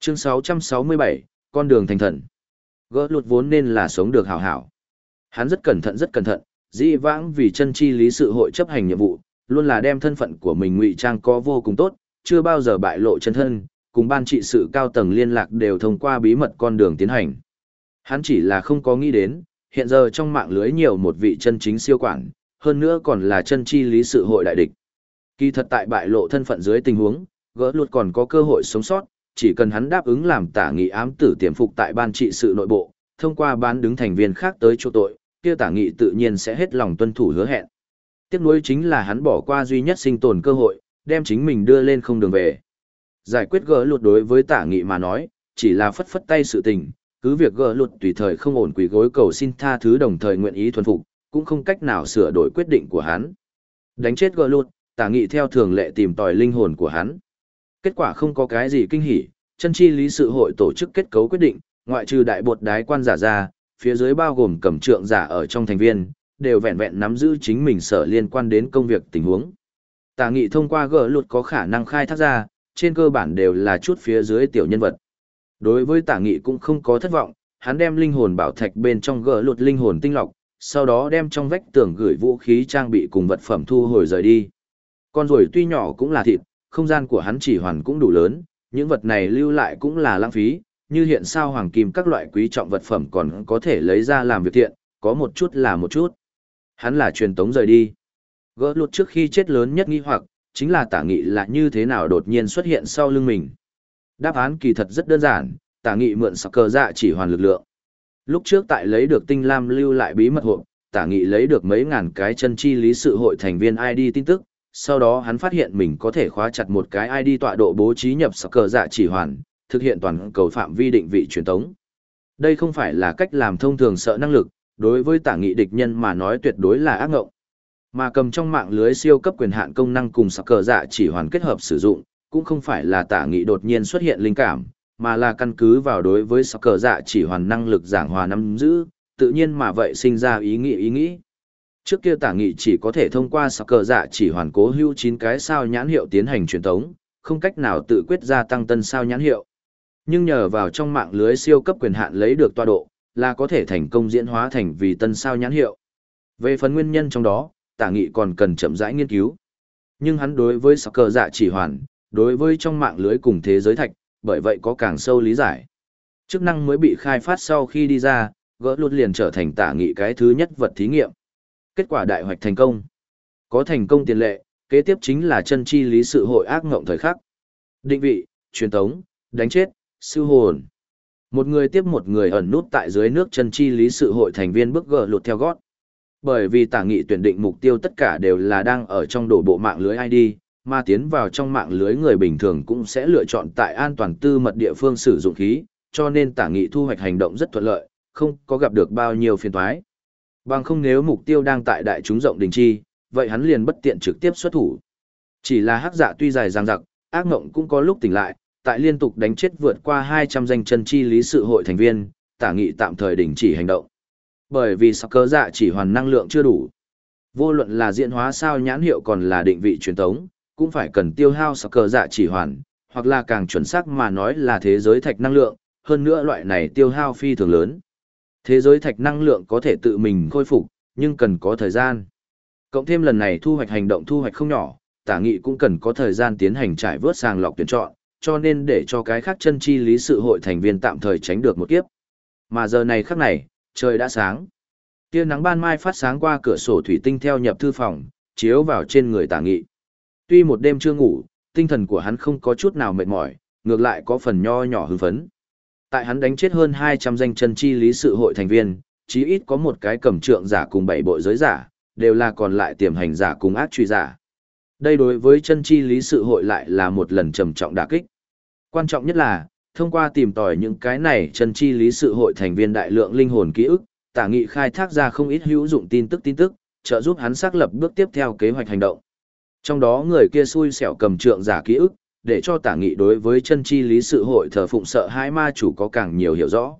Speaker 1: Chương 667, con đường thành thần. Gỡ lụt vốn nên là sống được hảo hảo. Hắn rất cẩn thận rất cẩn thận, dĩ vãng vì chân chi lý sự hội chấp hành nhiệm vụ, luôn là đem thân phận của mình ngụy trang có vô cùng tốt, chưa bao giờ bại lộ chân thân, cùng ban trị sự cao tầng liên lạc đều thông qua bí mật con đường tiến hành. Hắn chỉ là không có nghĩ đến, hiện giờ trong mạng lưới nhiều một vị chân chính siêu quản, hơn nữa còn là chân chi lý sự hội đại địch. Kỳ thật tại bại lộ thân phận dưới tình huống, gỡ lụt còn có cơ hội sống sót, chỉ cần hắn đáp ứng làm tả nghị ám tử tiềm phục tại ban trị sự nội bộ, thông qua bán đứng thành viên khác tới chỗ tội, kia tả nghị tự nhiên sẽ hết lòng tuân thủ hứa hẹn. Tiếc nuối chính là hắn bỏ qua duy nhất sinh tồn cơ hội, đem chính mình đưa lên không đường về. Giải quyết gỡ lụt đối với tả nghị mà nói, chỉ là phất phất tay sự tình, cứ việc gỡ lụt tùy thời không ổn quỷ gối cầu xin tha thứ đồng thời nguyện ý thuần phục, cũng không cách nào sửa đổi quyết định của hắn. Đánh chết gỡ lụt, tả nghị theo thường lệ tìm tòi linh hồn của hắn. Kết quả không có cái gì kinh hỉ, chân chi lý sự hội tổ chức kết cấu quyết định, ngoại trừ đại bột đái quan giả ra, phía dưới bao gồm cầm trượng giả ở trong thành viên, đều vẹn vẹn nắm giữ chính mình sở liên quan đến công việc tình huống. Tà nghị thông qua gỡ lụt có khả năng khai thác ra, trên cơ bản đều là chút phía dưới tiểu nhân vật. Đối với tả nghị cũng không có thất vọng, hắn đem linh hồn bảo thạch bên trong gỡ lụt linh hồn tinh lọc, sau đó đem trong vách tường gửi vũ khí trang bị cùng vật phẩm thu hồi rời đi. Con rồi tuy nhỏ cũng là thịt, không gian của hắn chỉ hoàn cũng đủ lớn, những vật này lưu lại cũng là lãng phí, như hiện sao hoàng kim các loại quý trọng vật phẩm còn có thể lấy ra làm việc thiện, có một chút là một chút. Hắn là truyền tống rời đi. Gỡ lụt trước khi chết lớn nhất nghi hoặc, chính là tả nghị là như thế nào đột nhiên xuất hiện sau lưng mình. Đáp án kỳ thật rất đơn giản, tả nghị mượn sạc cờ dạ chỉ hoàn lực lượng. Lúc trước tại lấy được tinh lam lưu lại bí mật hộp, tả nghị lấy được mấy ngàn cái chân chi lý sự hội thành viên ID tin tức, sau đó hắn phát hiện mình có thể khóa chặt một cái ID tọa độ bố trí nhập sạc cờ dạ chỉ hoàn, thực hiện toàn cầu phạm vi định vị truyền tống. Đây không phải là cách làm thông thường sợ năng lực, đối với tả nghị địch nhân mà nói tuyệt đối là ác ngộng. Mà cầm trong mạng lưới siêu cấp quyền hạn công năng cùng sạc cờ dạ chỉ hoàn kết hợp sử dụng, cũng không phải là tả nghị đột nhiên xuất hiện linh cảm, mà là căn cứ vào đối với sạc cờ dạ chỉ hoàn năng lực giảng hòa nắm giữ, tự nhiên mà vậy sinh ra ý nghĩ ý nghĩ. Trước kia tả nghị chỉ có thể thông qua sạc cờ dạ chỉ hoàn cố hữu chín cái sao nhãn hiệu tiến hành truyền tống, không cách nào tự quyết gia tăng tân sao nhãn hiệu. Nhưng nhờ vào trong mạng lưới siêu cấp quyền hạn lấy được tọa độ, là có thể thành công diễn hóa thành vì tân sao nhãn hiệu. Về phần nguyên nhân trong đó, tả nghị còn cần chậm rãi nghiên cứu. Nhưng hắn đối với sắc cờ dạ chỉ hoàn, đối với trong mạng lưới cùng thế giới thạch, bởi vậy có càng sâu lý giải. Chức năng mới bị khai phát sau khi đi ra, gỡ lụt liền trở thành tả nghị cái thứ nhất vật thí nghiệm. Kết quả đại hoạch thành công. Có thành công tiền lệ, kế tiếp chính là chân chi lý sự hội ác ngộng thời khắc. Định vị, truyền tống, đánh chết, siêu hồn. Một người tiếp một người ẩn nút tại dưới nước chân chi lý sự hội thành viên bước gỡ lụt theo gót. Bởi vì tả nghị tuyển định mục tiêu tất cả đều là đang ở trong đổ bộ mạng lưới ID, mà tiến vào trong mạng lưới người bình thường cũng sẽ lựa chọn tại an toàn tư mật địa phương sử dụng khí, cho nên tả nghị thu hoạch hành động rất thuận lợi, không có gặp được bao nhiêu phiền toái. Bằng không nếu mục tiêu đang tại đại chúng rộng đình chi, vậy hắn liền bất tiện trực tiếp xuất thủ. Chỉ là hắc dạ tuy dài dằng dặc, ác ngộng cũng có lúc tỉnh lại, tại liên tục đánh chết vượt qua 200 danh chân chi lý sự hội thành viên, tả nghị tạm thời đình chỉ hành động. Bởi vì sắc cơ dạ chỉ hoàn năng lượng chưa đủ. Vô luận là diễn hóa sao nhãn hiệu còn là định vị truyền tống, cũng phải cần tiêu hao sắc cơ dạ chỉ hoàn, hoặc là càng chuẩn xác mà nói là thế giới thạch năng lượng, hơn nữa loại này tiêu hao phi thường lớn. Thế giới thạch năng lượng có thể tự mình khôi phục, nhưng cần có thời gian. Cộng thêm lần này thu hoạch hành động thu hoạch không nhỏ, tả nghị cũng cần có thời gian tiến hành trải vớt sàng lọc tuyển chọn, cho nên để cho cái khác chân chi lý sự hội thành viên tạm thời tránh được một kiếp. Mà giờ này khắc này, trời đã sáng. Tia nắng ban mai phát sáng qua cửa sổ thủy tinh theo nhập thư phòng, chiếu vào trên người tả nghị. Tuy một đêm chưa ngủ, tinh thần của hắn không có chút nào mệt mỏi, ngược lại có phần nho nhỏ hưng phấn. Tại hắn đánh chết hơn 200 danh chân chi lý sự hội thành viên, chí ít có một cái cầm trượng giả cùng bảy bộ giới giả, đều là còn lại tiềm hành giả cùng ác truy giả. Đây đối với chân chi lý sự hội lại là một lần trầm trọng đả kích. Quan trọng nhất là, thông qua tìm tòi những cái này chân chi lý sự hội thành viên đại lượng linh hồn ký ức, tả nghị khai thác ra không ít hữu dụng tin tức tin tức, trợ giúp hắn xác lập bước tiếp theo kế hoạch hành động. Trong đó người kia xui xẻo cầm trượng giả ký ức, để cho tả nghị đối với chân chi lý sự hội thờ phụng sợ hai ma chủ có càng nhiều hiểu rõ.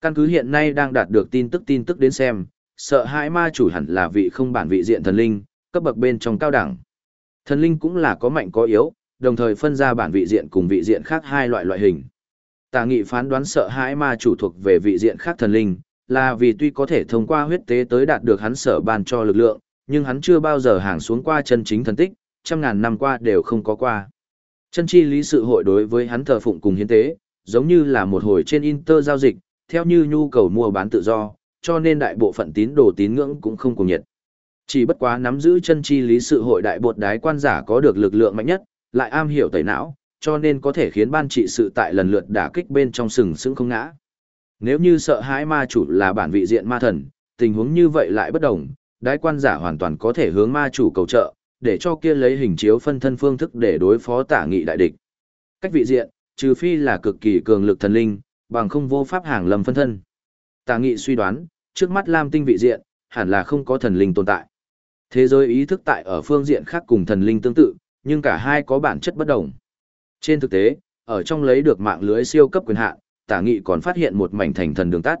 Speaker 1: Căn cứ hiện nay đang đạt được tin tức tin tức đến xem, sợ hai ma chủ hẳn là vị không bản vị diện thần linh, cấp bậc bên trong cao đẳng. Thần linh cũng là có mạnh có yếu, đồng thời phân ra bản vị diện cùng vị diện khác hai loại loại hình. Tà nghị phán đoán sợ hãi ma chủ thuộc về vị diện khác thần linh, là vì tuy có thể thông qua huyết tế tới đạt được hắn sở ban cho lực lượng, nhưng hắn chưa bao giờ hàng xuống qua chân chính thần tích, trăm ngàn năm qua đều không có qua. Chân chi lý sự hội đối với hắn thờ phụng cùng hiến tế, giống như là một hồi trên Inter giao dịch, theo như nhu cầu mua bán tự do, cho nên đại bộ phận tín đồ tín ngưỡng cũng không cùng nhiệt. Chỉ bất quá nắm giữ chân chi lý sự hội đại bột đái quan giả có được lực lượng mạnh nhất, lại am hiểu tẩy não, cho nên có thể khiến ban trị sự tại lần lượt đả kích bên trong sừng sững không ngã. Nếu như sợ hãi ma chủ là bản vị diện ma thần, tình huống như vậy lại bất đồng, đái quan giả hoàn toàn có thể hướng ma chủ cầu trợ, để cho kia lấy hình chiếu phân thân phương thức để đối phó tả nghị đại địch. Cách vị diện, trừ phi là cực kỳ cường lực thần linh, bằng không vô pháp hàng lầm phân thân. Tả nghị suy đoán, trước mắt Lam tinh vị diện, hẳn là không có thần linh tồn tại. Thế giới ý thức tại ở phương diện khác cùng thần linh tương tự, nhưng cả hai có bản chất bất đồng. Trên thực tế, ở trong lấy được mạng lưới siêu cấp quyền hạn, Tả Nghị còn phát hiện một mảnh thành thần đường tắt.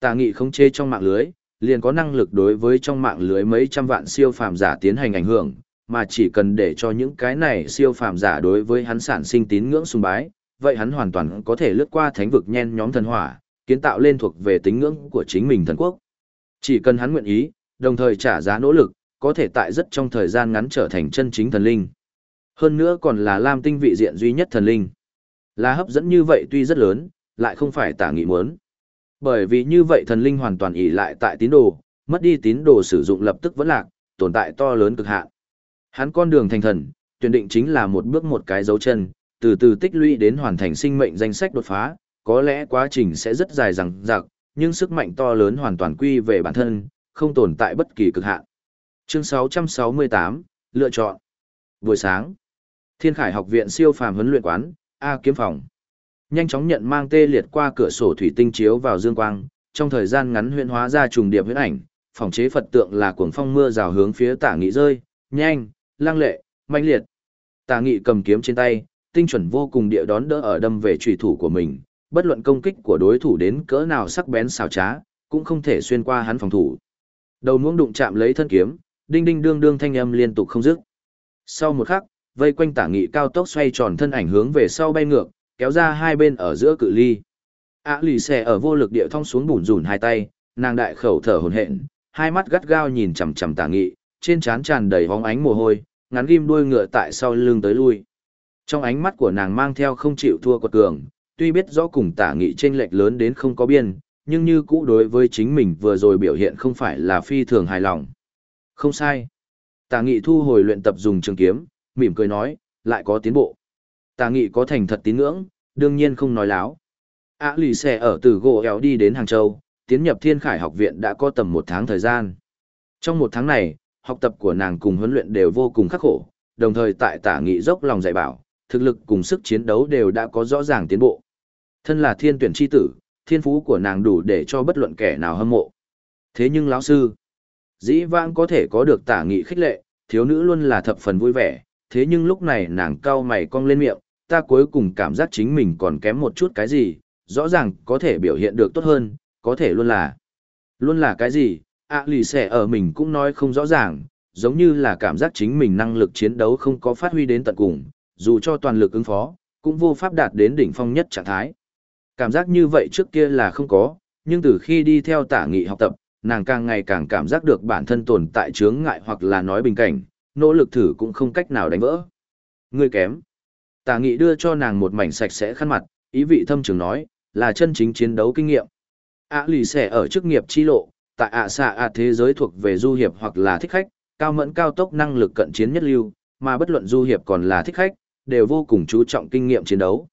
Speaker 1: Tả Nghị không chê trong mạng lưới, liền có năng lực đối với trong mạng lưới mấy trăm vạn siêu phàm giả tiến hành ảnh hưởng, mà chỉ cần để cho những cái này siêu phàm giả đối với hắn sản sinh tín ngưỡng sùng bái, vậy hắn hoàn toàn có thể lướt qua thánh vực nhen nhóm thần hỏa, kiến tạo lên thuộc về tín ngưỡng của chính mình thần quốc. Chỉ cần hắn nguyện ý, đồng thời trả giá nỗ lực, có thể tại rất trong thời gian ngắn trở thành chân chính thần linh. Hơn nữa còn là Lam tinh vị diện duy nhất thần linh. Là hấp dẫn như vậy tuy rất lớn, lại không phải tả nghị muốn. Bởi vì như vậy thần linh hoàn toàn ỷ lại tại tín đồ, mất đi tín đồ sử dụng lập tức vẫn lạc, tồn tại to lớn cực hạn. Hắn con đường thành thần, tuyển định chính là một bước một cái dấu chân, từ từ tích lũy đến hoàn thành sinh mệnh danh sách đột phá, có lẽ quá trình sẽ rất dài dằng dặc, nhưng sức mạnh to lớn hoàn toàn quy về bản thân, không tồn tại bất kỳ cực hạn. Chương 668, lựa chọn. Buổi sáng, Thiên Khải học viện siêu phàm huấn luyện quán, A kiếm phòng. Nhanh chóng nhận mang tê liệt qua cửa sổ thủy tinh chiếu vào dương quang, trong thời gian ngắn huyễn hóa ra trùng điệp huyễn ảnh, phòng chế Phật tượng là cuồng phong mưa rào hướng phía Tả Nghị rơi, nhanh, lang lệ, mãnh liệt. Tả Nghị cầm kiếm trên tay, tinh chuẩn vô cùng địa đón đỡ ở đâm về chủy thủ của mình, bất luận công kích của đối thủ đến cỡ nào sắc bén xảo trá, cũng không thể xuyên qua hắn phòng thủ. Đầu muỗng đụng chạm lấy thân kiếm, đinh đinh đương đương thanh âm liên tục không dứt. Sau một khắc, vây quanh tả nghị cao tốc xoay tròn thân ảnh hướng về sau bay ngược, kéo ra hai bên ở giữa cự ly. Ả lì xè ở vô lực địa thong xuống bùn rùn hai tay, nàng đại khẩu thở hồn hện, hai mắt gắt gao nhìn chằm chằm tả nghị, trên trán tràn đầy hóng ánh mồ hôi, ngắn ghim đuôi ngựa tại sau lưng tới lui. Trong ánh mắt của nàng mang theo không chịu thua quật cường, tuy biết rõ cùng tả nghị trên lệch lớn đến không có biên, nhưng như cũ đối với chính mình vừa rồi biểu hiện không phải là phi thường hài lòng. Không sai. Tả nghị thu hồi luyện tập dùng trường kiếm, mỉm cười nói, lại có tiến bộ. Tả nghị có thành thật tín ngưỡng, đương nhiên không nói láo. Ả lì xe ở từ gỗ éo đi đến Hàng Châu, tiến nhập thiên khải học viện đã có tầm một tháng thời gian. Trong một tháng này, học tập của nàng cùng huấn luyện đều vô cùng khắc khổ, đồng thời tại tả nghị dốc lòng dạy bảo, thực lực cùng sức chiến đấu đều đã có rõ ràng tiến bộ. Thân là thiên tuyển chi tử, thiên phú của nàng đủ để cho bất luận kẻ nào hâm mộ. Thế nhưng lão sư, dĩ vãng có thể có được tả nghị khích lệ, thiếu nữ luôn là thập phần vui vẻ, thế nhưng lúc này nàng cau mày cong lên miệng, ta cuối cùng cảm giác chính mình còn kém một chút cái gì, rõ ràng có thể biểu hiện được tốt hơn, có thể luôn là. Luôn là cái gì, ạ lì xẻ ở mình cũng nói không rõ ràng, giống như là cảm giác chính mình năng lực chiến đấu không có phát huy đến tận cùng, dù cho toàn lực ứng phó, cũng vô pháp đạt đến đỉnh phong nhất trạng thái. Cảm giác như vậy trước kia là không có, nhưng từ khi đi theo tả nghị học tập, nàng càng ngày càng cảm giác được bản thân tồn tại chướng ngại hoặc là nói bình cảnh, nỗ lực thử cũng không cách nào đánh vỡ. Ngươi kém. Tả nghị đưa cho nàng một mảnh sạch sẽ khăn mặt, ý vị thâm trường nói, là chân chính chiến đấu kinh nghiệm. ạ lì xẻ ở chức nghiệp chi lộ, tại ạ xạ ạ thế giới thuộc về du hiệp hoặc là thích khách, cao mẫn cao tốc năng lực cận chiến nhất lưu, mà bất luận du hiệp còn là thích khách, đều vô cùng chú trọng kinh nghiệm chiến đấu.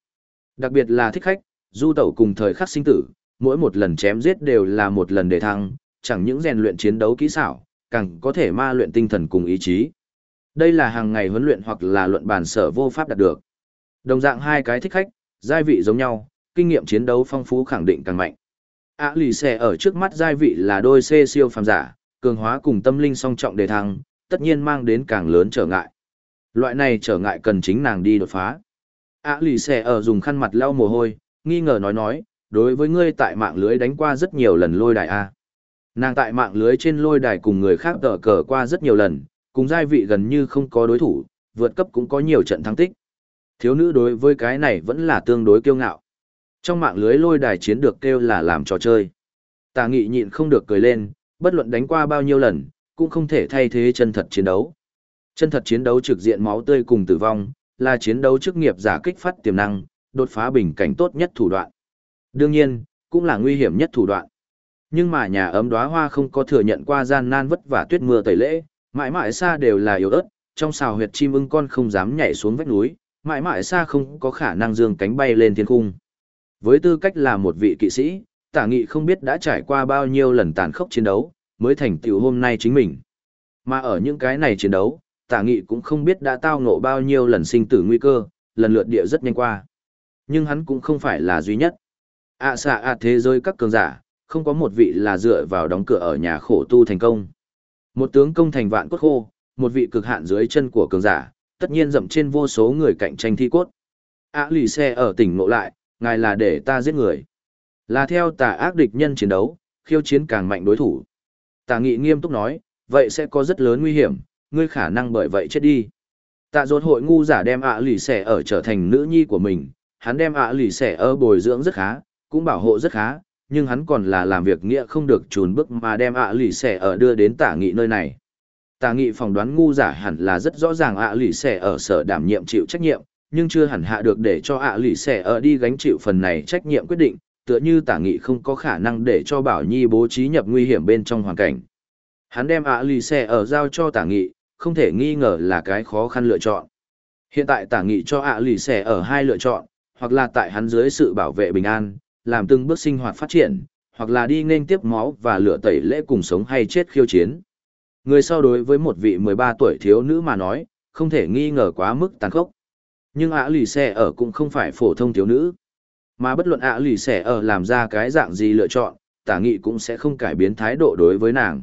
Speaker 1: Đặc biệt là thích khách, du tẩu cùng thời khắc sinh tử, mỗi một lần chém giết đều là một lần để thăng, chẳng những rèn luyện chiến đấu kỹ xảo, càng có thể ma luyện tinh thần cùng ý chí. Đây là hàng ngày huấn luyện hoặc là luận bàn sở vô pháp đạt được. Đồng dạng hai cái thích khách, giai vị giống nhau, kinh nghiệm chiến đấu phong phú khẳng định càng mạnh. Ả lì xẻ ở trước mắt giai vị là đôi C siêu phàm giả, cường hóa cùng tâm linh song trọng đề thăng, tất nhiên mang đến càng lớn trở ngại. Loại này trở ngại cần chính nàng đi đột phá. Ả lì xẻ ở dùng khăn mặt lau mồ hôi, nghi ngờ nói nói, đối với ngươi tại mạng lưới đánh qua rất nhiều lần lôi đài A. Nàng tại mạng lưới trên lôi đài cùng người khác tờ cờ qua rất nhiều lần, cùng giai vị gần như không có đối thủ, vượt cấp cũng có nhiều trận thắng tích. Thiếu nữ đối với cái này vẫn là tương đối kiêu ngạo. Trong mạng lưới lôi đài chiến được kêu là làm trò chơi. Tà nghị nhịn không được cười lên, bất luận đánh qua bao nhiêu lần, cũng không thể thay thế chân thật chiến đấu. Chân thật chiến đấu trực diện máu tươi cùng tử vong, là chiến đấu chức nghiệp giả kích phát tiềm năng, đột phá bình cảnh tốt nhất thủ đoạn. Đương nhiên, cũng là nguy hiểm nhất thủ đoạn. Nhưng mà nhà ấm đóa hoa không có thừa nhận qua gian nan vất vả tuyết mưa tẩy lễ, mãi mãi xa đều là yếu ớt, trong xào huyệt chim ưng con không dám nhảy xuống vách núi, mãi mãi xa không có khả năng dương cánh bay lên thiên cung. Với tư cách là một vị kỵ sĩ, tả nghị không biết đã trải qua bao nhiêu lần tàn khốc chiến đấu, mới thành tựu hôm nay chính mình. Mà ở những cái này chiến đấu, tả nghị cũng không biết đã tao ngộ bao nhiêu lần sinh tử nguy cơ, lần lượt địa rất nhanh qua. Nhưng hắn cũng không phải là duy nhất. ạ xạ ạ thế giới các cường giả, không có một vị là dựa vào đóng cửa ở nhà khổ tu thành công. Một tướng công thành vạn cốt khô, một vị cực hạn dưới chân của cường giả, tất nhiên dậm trên vô số người cạnh tranh thi cốt. ạ lì xe ở tỉnh ngộ lại, ngài là để ta giết người. Là theo tà ác địch nhân chiến đấu, khiêu chiến càng mạnh đối thủ. Tà nghị nghiêm túc nói, vậy sẽ có rất lớn nguy hiểm, ngươi khả năng bởi vậy chết đi. Tạ dột hội ngu giả đem ạ lì xẻ ở trở thành nữ nhi của mình, hắn đem ạ lì xẻ ở bồi dưỡng rất khá, cũng bảo hộ rất khá, nhưng hắn còn là làm việc nghĩa không được trùn bước mà đem ạ lì xẻ ở đưa đến tả nghị nơi này. Tả nghị phỏng đoán ngu giả hẳn là rất rõ ràng ạ lì xẻ ở sở đảm nhiệm chịu trách nhiệm, nhưng chưa hẳn hạ được để cho ạ lì xẻ ở đi gánh chịu phần này trách nhiệm quyết định, tựa như tả nghị không có khả năng để cho bảo nhi bố trí nhập nguy hiểm bên trong hoàn cảnh. Hắn đem ạ lì xẻ ở giao cho tả nghị, không thể nghi ngờ là cái khó khăn lựa chọn. Hiện tại tả nghị cho ạ lì xẻ ở hai lựa chọn, hoặc là tại hắn dưới sự bảo vệ bình an, làm từng bước sinh hoạt phát triển, hoặc là đi nên tiếp máu và lửa tẩy lễ cùng sống hay chết khiêu chiến. Người sau đối với một vị 13 tuổi thiếu nữ mà nói, không thể nghi ngờ quá mức tàn khốc. Nhưng ạ lì xẻ ở cũng không phải phổ thông thiếu nữ. Mà bất luận ạ lì xẻ ở làm ra cái dạng gì lựa chọn, tả nghị cũng sẽ không cải biến thái độ đối với nàng.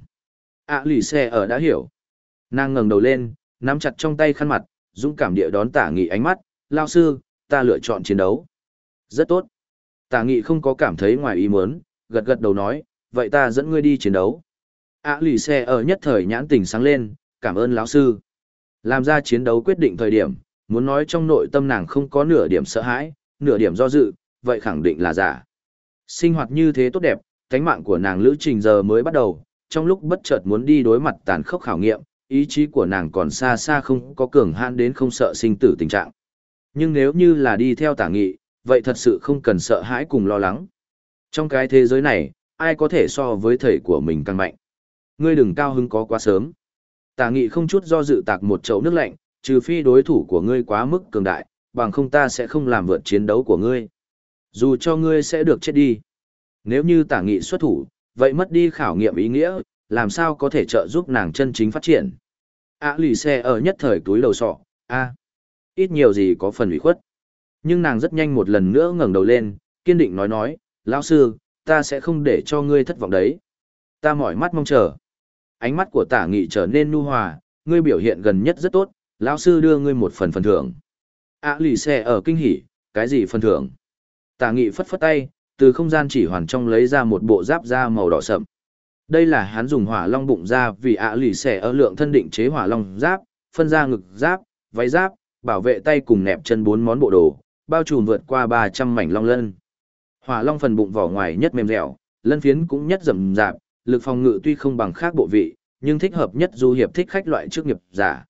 Speaker 1: ạ lì xẻ ở đã hiểu. Nàng ngẩng đầu lên, nắm chặt trong tay khăn mặt, dũng cảm địa đón tả nghị ánh mắt, lao sư, ta lựa chọn chiến đấu. Rất tốt. Tả nghị không có cảm thấy ngoài ý muốn, gật gật đầu nói, vậy ta dẫn ngươi đi chiến đấu. Ả lì xe ở nhất thời nhãn tình sáng lên, cảm ơn lão sư. Làm ra chiến đấu quyết định thời điểm, muốn nói trong nội tâm nàng không có nửa điểm sợ hãi, nửa điểm do dự, vậy khẳng định là giả. Sinh hoạt như thế tốt đẹp, cánh mạng của nàng lữ trình giờ mới bắt đầu, trong lúc bất chợt muốn đi đối mặt tàn khốc khảo nghiệm, ý chí của nàng còn xa xa không có cường hãn đến không sợ sinh tử tình trạng. Nhưng nếu như là đi theo tả nghị, vậy thật sự không cần sợ hãi cùng lo lắng. Trong cái thế giới này, ai có thể so với thầy của mình càng mạnh. Ngươi đừng cao hứng có quá sớm. Tà nghị không chút do dự tạc một chậu nước lạnh, trừ phi đối thủ của ngươi quá mức cường đại, bằng không ta sẽ không làm vượt chiến đấu của ngươi. Dù cho ngươi sẽ được chết đi. Nếu như tả nghị xuất thủ, vậy mất đi khảo nghiệm ý nghĩa, làm sao có thể trợ giúp nàng chân chính phát triển. ạ lì xe ở nhất thời túi lầu sọ, a ít nhiều gì có phần ủy khuất. Nhưng nàng rất nhanh một lần nữa ngẩng đầu lên, kiên định nói nói, lão sư, ta sẽ không để cho ngươi thất vọng đấy. Ta mỏi mắt mong chờ. Ánh mắt của tả nghị trở nên nu hòa, ngươi biểu hiện gần nhất rất tốt, lão sư đưa ngươi một phần phần thưởng. ạ lì xe ở kinh hỉ, cái gì phần thưởng? Tả nghị phất phất tay, từ không gian chỉ hoàn trong lấy ra một bộ giáp da màu đỏ sậm. Đây là hắn dùng hỏa long bụng ra vì ạ lì xẻ ở lượng thân định chế hỏa long giáp, phân ra ngực giáp, váy giáp, bảo vệ tay cùng nẹp chân bốn món bộ đồ, bao trùm vượt qua 300 mảnh long lân. Hỏa long phần bụng vỏ ngoài nhất mềm dẻo, lân phiến cũng nhất rậm rạp, lực phòng ngự tuy không bằng khác bộ vị, nhưng thích hợp nhất du hiệp thích khách loại trước nghiệp giả.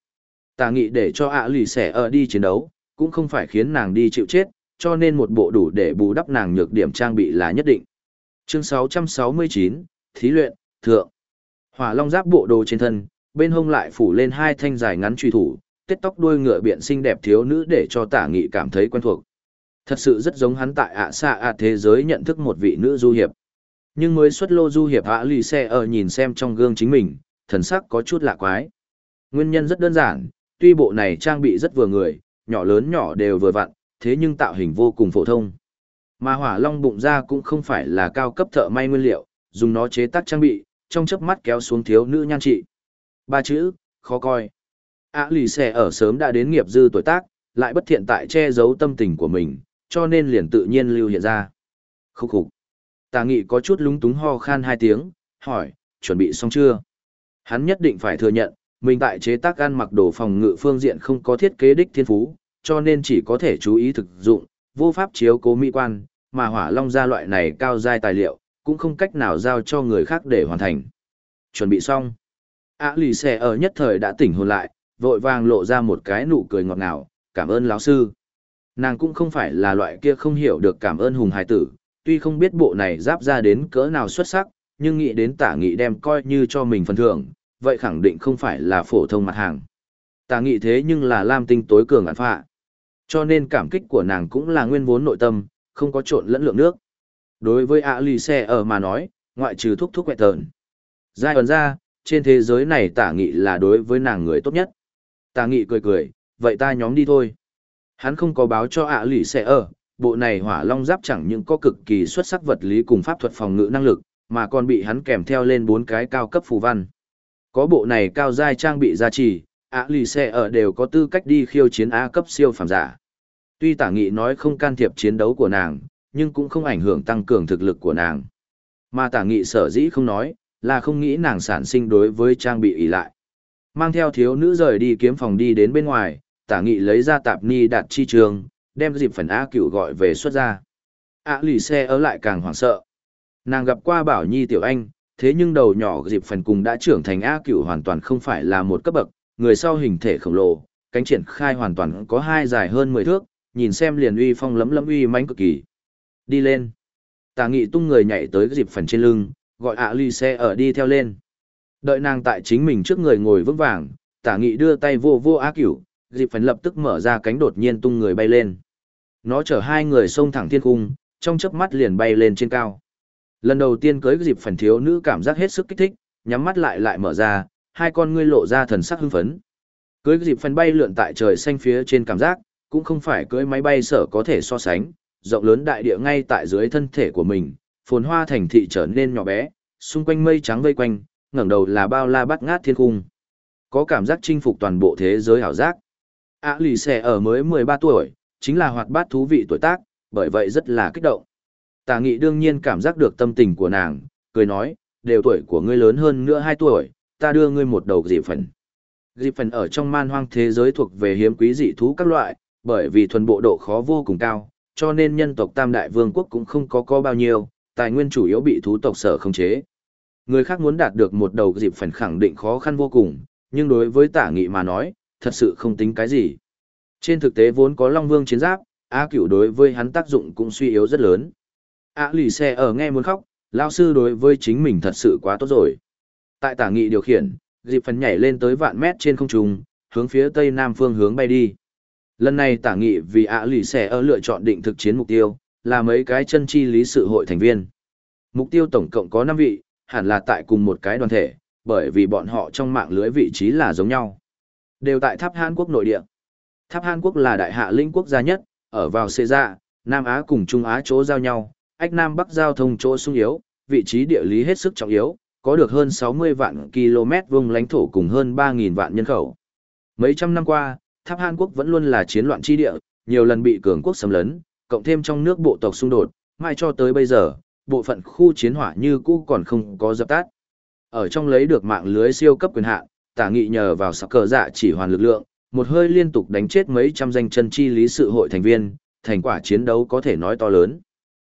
Speaker 1: Tà nghị để cho ạ lì xẻ ở đi chiến đấu, cũng không phải khiến nàng đi chịu chết, cho nên một bộ đủ để bù đắp nàng nhược điểm trang bị là nhất định. Chương 669, Thí luyện, Thượng. Hỏa long giáp bộ đồ trên thân, bên hông lại phủ lên hai thanh dài ngắn truy thủ, tết tóc đuôi ngựa biện xinh đẹp thiếu nữ để cho tả nghị cảm thấy quen thuộc. Thật sự rất giống hắn tại ạ xạ ạ thế giới nhận thức một vị nữ du hiệp. Nhưng mới xuất lô du hiệp ạ lì xe ở nhìn xem trong gương chính mình, thần sắc có chút lạ quái. Nguyên nhân rất đơn giản, tuy bộ này trang bị rất vừa người, nhỏ lớn nhỏ đều vừa vặn, thế nhưng tạo hình vô cùng phổ thông. Mà hỏa long bụng ra cũng không phải là cao cấp thợ may nguyên liệu, dùng nó chế tác trang bị, trong chớp mắt kéo xuống thiếu nữ nhan trị. Ba chữ, khó coi. ạ lì xẻ ở sớm đã đến nghiệp dư tuổi tác, lại bất thiện tại che giấu tâm tình của mình, cho nên liền tự nhiên lưu hiện ra. Khúc khục. Tà nghị có chút lúng túng ho khan hai tiếng, hỏi, chuẩn bị xong chưa? Hắn nhất định phải thừa nhận, mình tại chế tác ăn mặc đồ phòng ngự phương diện không có thiết kế đích thiên phú, cho nên chỉ có thể chú ý thực dụng, vô pháp chiếu cố mỹ quan, mà hỏa long gia loại này cao giai tài liệu, cũng không cách nào giao cho người khác để hoàn thành. Chuẩn bị xong. ạ lì xẻ ở nhất thời đã tỉnh hồn lại, vội vàng lộ ra một cái nụ cười ngọt ngào, cảm ơn lão sư. Nàng cũng không phải là loại kia không hiểu được cảm ơn hùng hải tử, tuy không biết bộ này giáp ra đến cỡ nào xuất sắc, nhưng nghĩ đến tả nghị đem coi như cho mình phần thưởng, vậy khẳng định không phải là phổ thông mặt hàng. Tả nghị thế nhưng là lam tinh tối cường ản phạ. Cho nên cảm kích của nàng cũng là nguyên vốn nội tâm, không có trộn lẫn lượng nước. Đối với ạ lì xe ở mà nói, ngoại trừ thúc thúc quẹt tờn. Giai ẩn ra, trên thế giới này tả nghị là đối với nàng người tốt nhất. Tả nghị cười cười, vậy ta nhóm đi thôi. Hắn không có báo cho ạ lì xe ở, bộ này hỏa long giáp chẳng những có cực kỳ xuất sắc vật lý cùng pháp thuật phòng ngự năng lực, mà còn bị hắn kèm theo lên bốn cái cao cấp phù văn. Có bộ này cao giai trang bị gia trì, ạ lì xe ở đều có tư cách đi khiêu chiến A cấp siêu phàm giả. Tuy tả nghị nói không can thiệp chiến đấu của nàng, nhưng cũng không ảnh hưởng tăng cường thực lực của nàng. Mà tả nghị sở dĩ không nói, là không nghĩ nàng sản sinh đối với trang bị ỷ lại. Mang theo thiếu nữ rời đi kiếm phòng đi đến bên ngoài, tả nghị lấy ra tạp ni đạt chi trường, đem dịp phần A cửu gọi về xuất ra. ạ lì xe ở lại càng hoảng sợ. Nàng gặp qua bảo nhi tiểu anh, thế nhưng đầu nhỏ dịp phần cùng đã trưởng thành A cửu hoàn toàn không phải là một cấp bậc, người sau hình thể khổng lồ, cánh triển khai hoàn toàn có hai dài hơn 10 thước, nhìn xem liền uy phong lấm lấm uy mãnh cực kỳ. Đi lên. Tả nghị tung người nhảy tới dịp phần trên lưng, gọi ạ Lì xe ở đi theo lên. Đợi nàng tại chính mình trước người ngồi vững vàng, tả nghị đưa tay vô vô á cửu, dịp phần lập tức mở ra cánh đột nhiên tung người bay lên. Nó chở hai người xông thẳng thiên cung, trong chớp mắt liền bay lên trên cao. Lần đầu tiên cưới dịp phần thiếu nữ cảm giác hết sức kích thích, nhắm mắt lại lại mở ra, hai con ngươi lộ ra thần sắc hưng phấn. Cưới dịp phần bay lượn tại trời xanh phía trên cảm giác, cũng không phải cưới máy bay sở có thể so sánh, rộng lớn đại địa ngay tại dưới thân thể của mình, phồn hoa thành thị trở nên nhỏ bé, xung quanh mây trắng vây quanh, ngẩng đầu là bao la bát ngát thiên cung. Có cảm giác chinh phục toàn bộ thế giới hảo giác. À lì xẻ ở mới 13 tuổi, chính là hoạt bát thú vị tuổi tác, bởi vậy rất là kích động. Tà nghị đương nhiên cảm giác được tâm tình của nàng, cười nói, đều tuổi của ngươi lớn hơn nữa 2 tuổi, ta đưa ngươi một đầu dị phần. Dị phần ở trong man hoang thế giới thuộc về hiếm quý dị thú các loại, bởi vì thuần bộ độ khó vô cùng cao, cho nên nhân tộc Tam Đại Vương quốc cũng không có có bao nhiêu, tài nguyên chủ yếu bị thú tộc sở khống chế. Người khác muốn đạt được một đầu dịp phần khẳng định khó khăn vô cùng, nhưng đối với tả nghị mà nói, thật sự không tính cái gì. Trên thực tế vốn có Long Vương chiến giáp, A cửu đối với hắn tác dụng cũng suy yếu rất lớn. A lì xe ở nghe muốn khóc, lao sư đối với chính mình thật sự quá tốt rồi. Tại tả nghị điều khiển, dịp phần nhảy lên tới vạn mét trên không trung, hướng phía tây nam phương hướng bay đi. Lần này tả nghị vì ạ lì xẻ ở lựa chọn định thực chiến mục tiêu, là mấy cái chân chi lý sự hội thành viên. Mục tiêu tổng cộng có 5 vị, hẳn là tại cùng một cái đoàn thể, bởi vì bọn họ trong mạng lưới vị trí là giống nhau. Đều tại tháp Hàn Quốc nội địa. Tháp Hàn Quốc là đại hạ linh quốc gia nhất, ở vào xê dạ, Nam Á cùng Trung Á chỗ giao nhau, ách Nam Bắc giao thông chỗ sung yếu, vị trí địa lý hết sức trọng yếu, có được hơn 60 vạn km vuông lãnh thổ cùng hơn 3.000 vạn nhân khẩu. Mấy trăm năm qua, tháp Hàn Quốc vẫn luôn là chiến loạn chi địa, nhiều lần bị cường quốc xâm lấn, cộng thêm trong nước bộ tộc xung đột, mai cho tới bây giờ, bộ phận khu chiến hỏa như cũ còn không có dập tắt. Ở trong lấy được mạng lưới siêu cấp quyền hạn, tả nghị nhờ vào sắc cờ dạ chỉ hoàn lực lượng, một hơi liên tục đánh chết mấy trăm danh chân chi lý sự hội thành viên, thành quả chiến đấu có thể nói to lớn.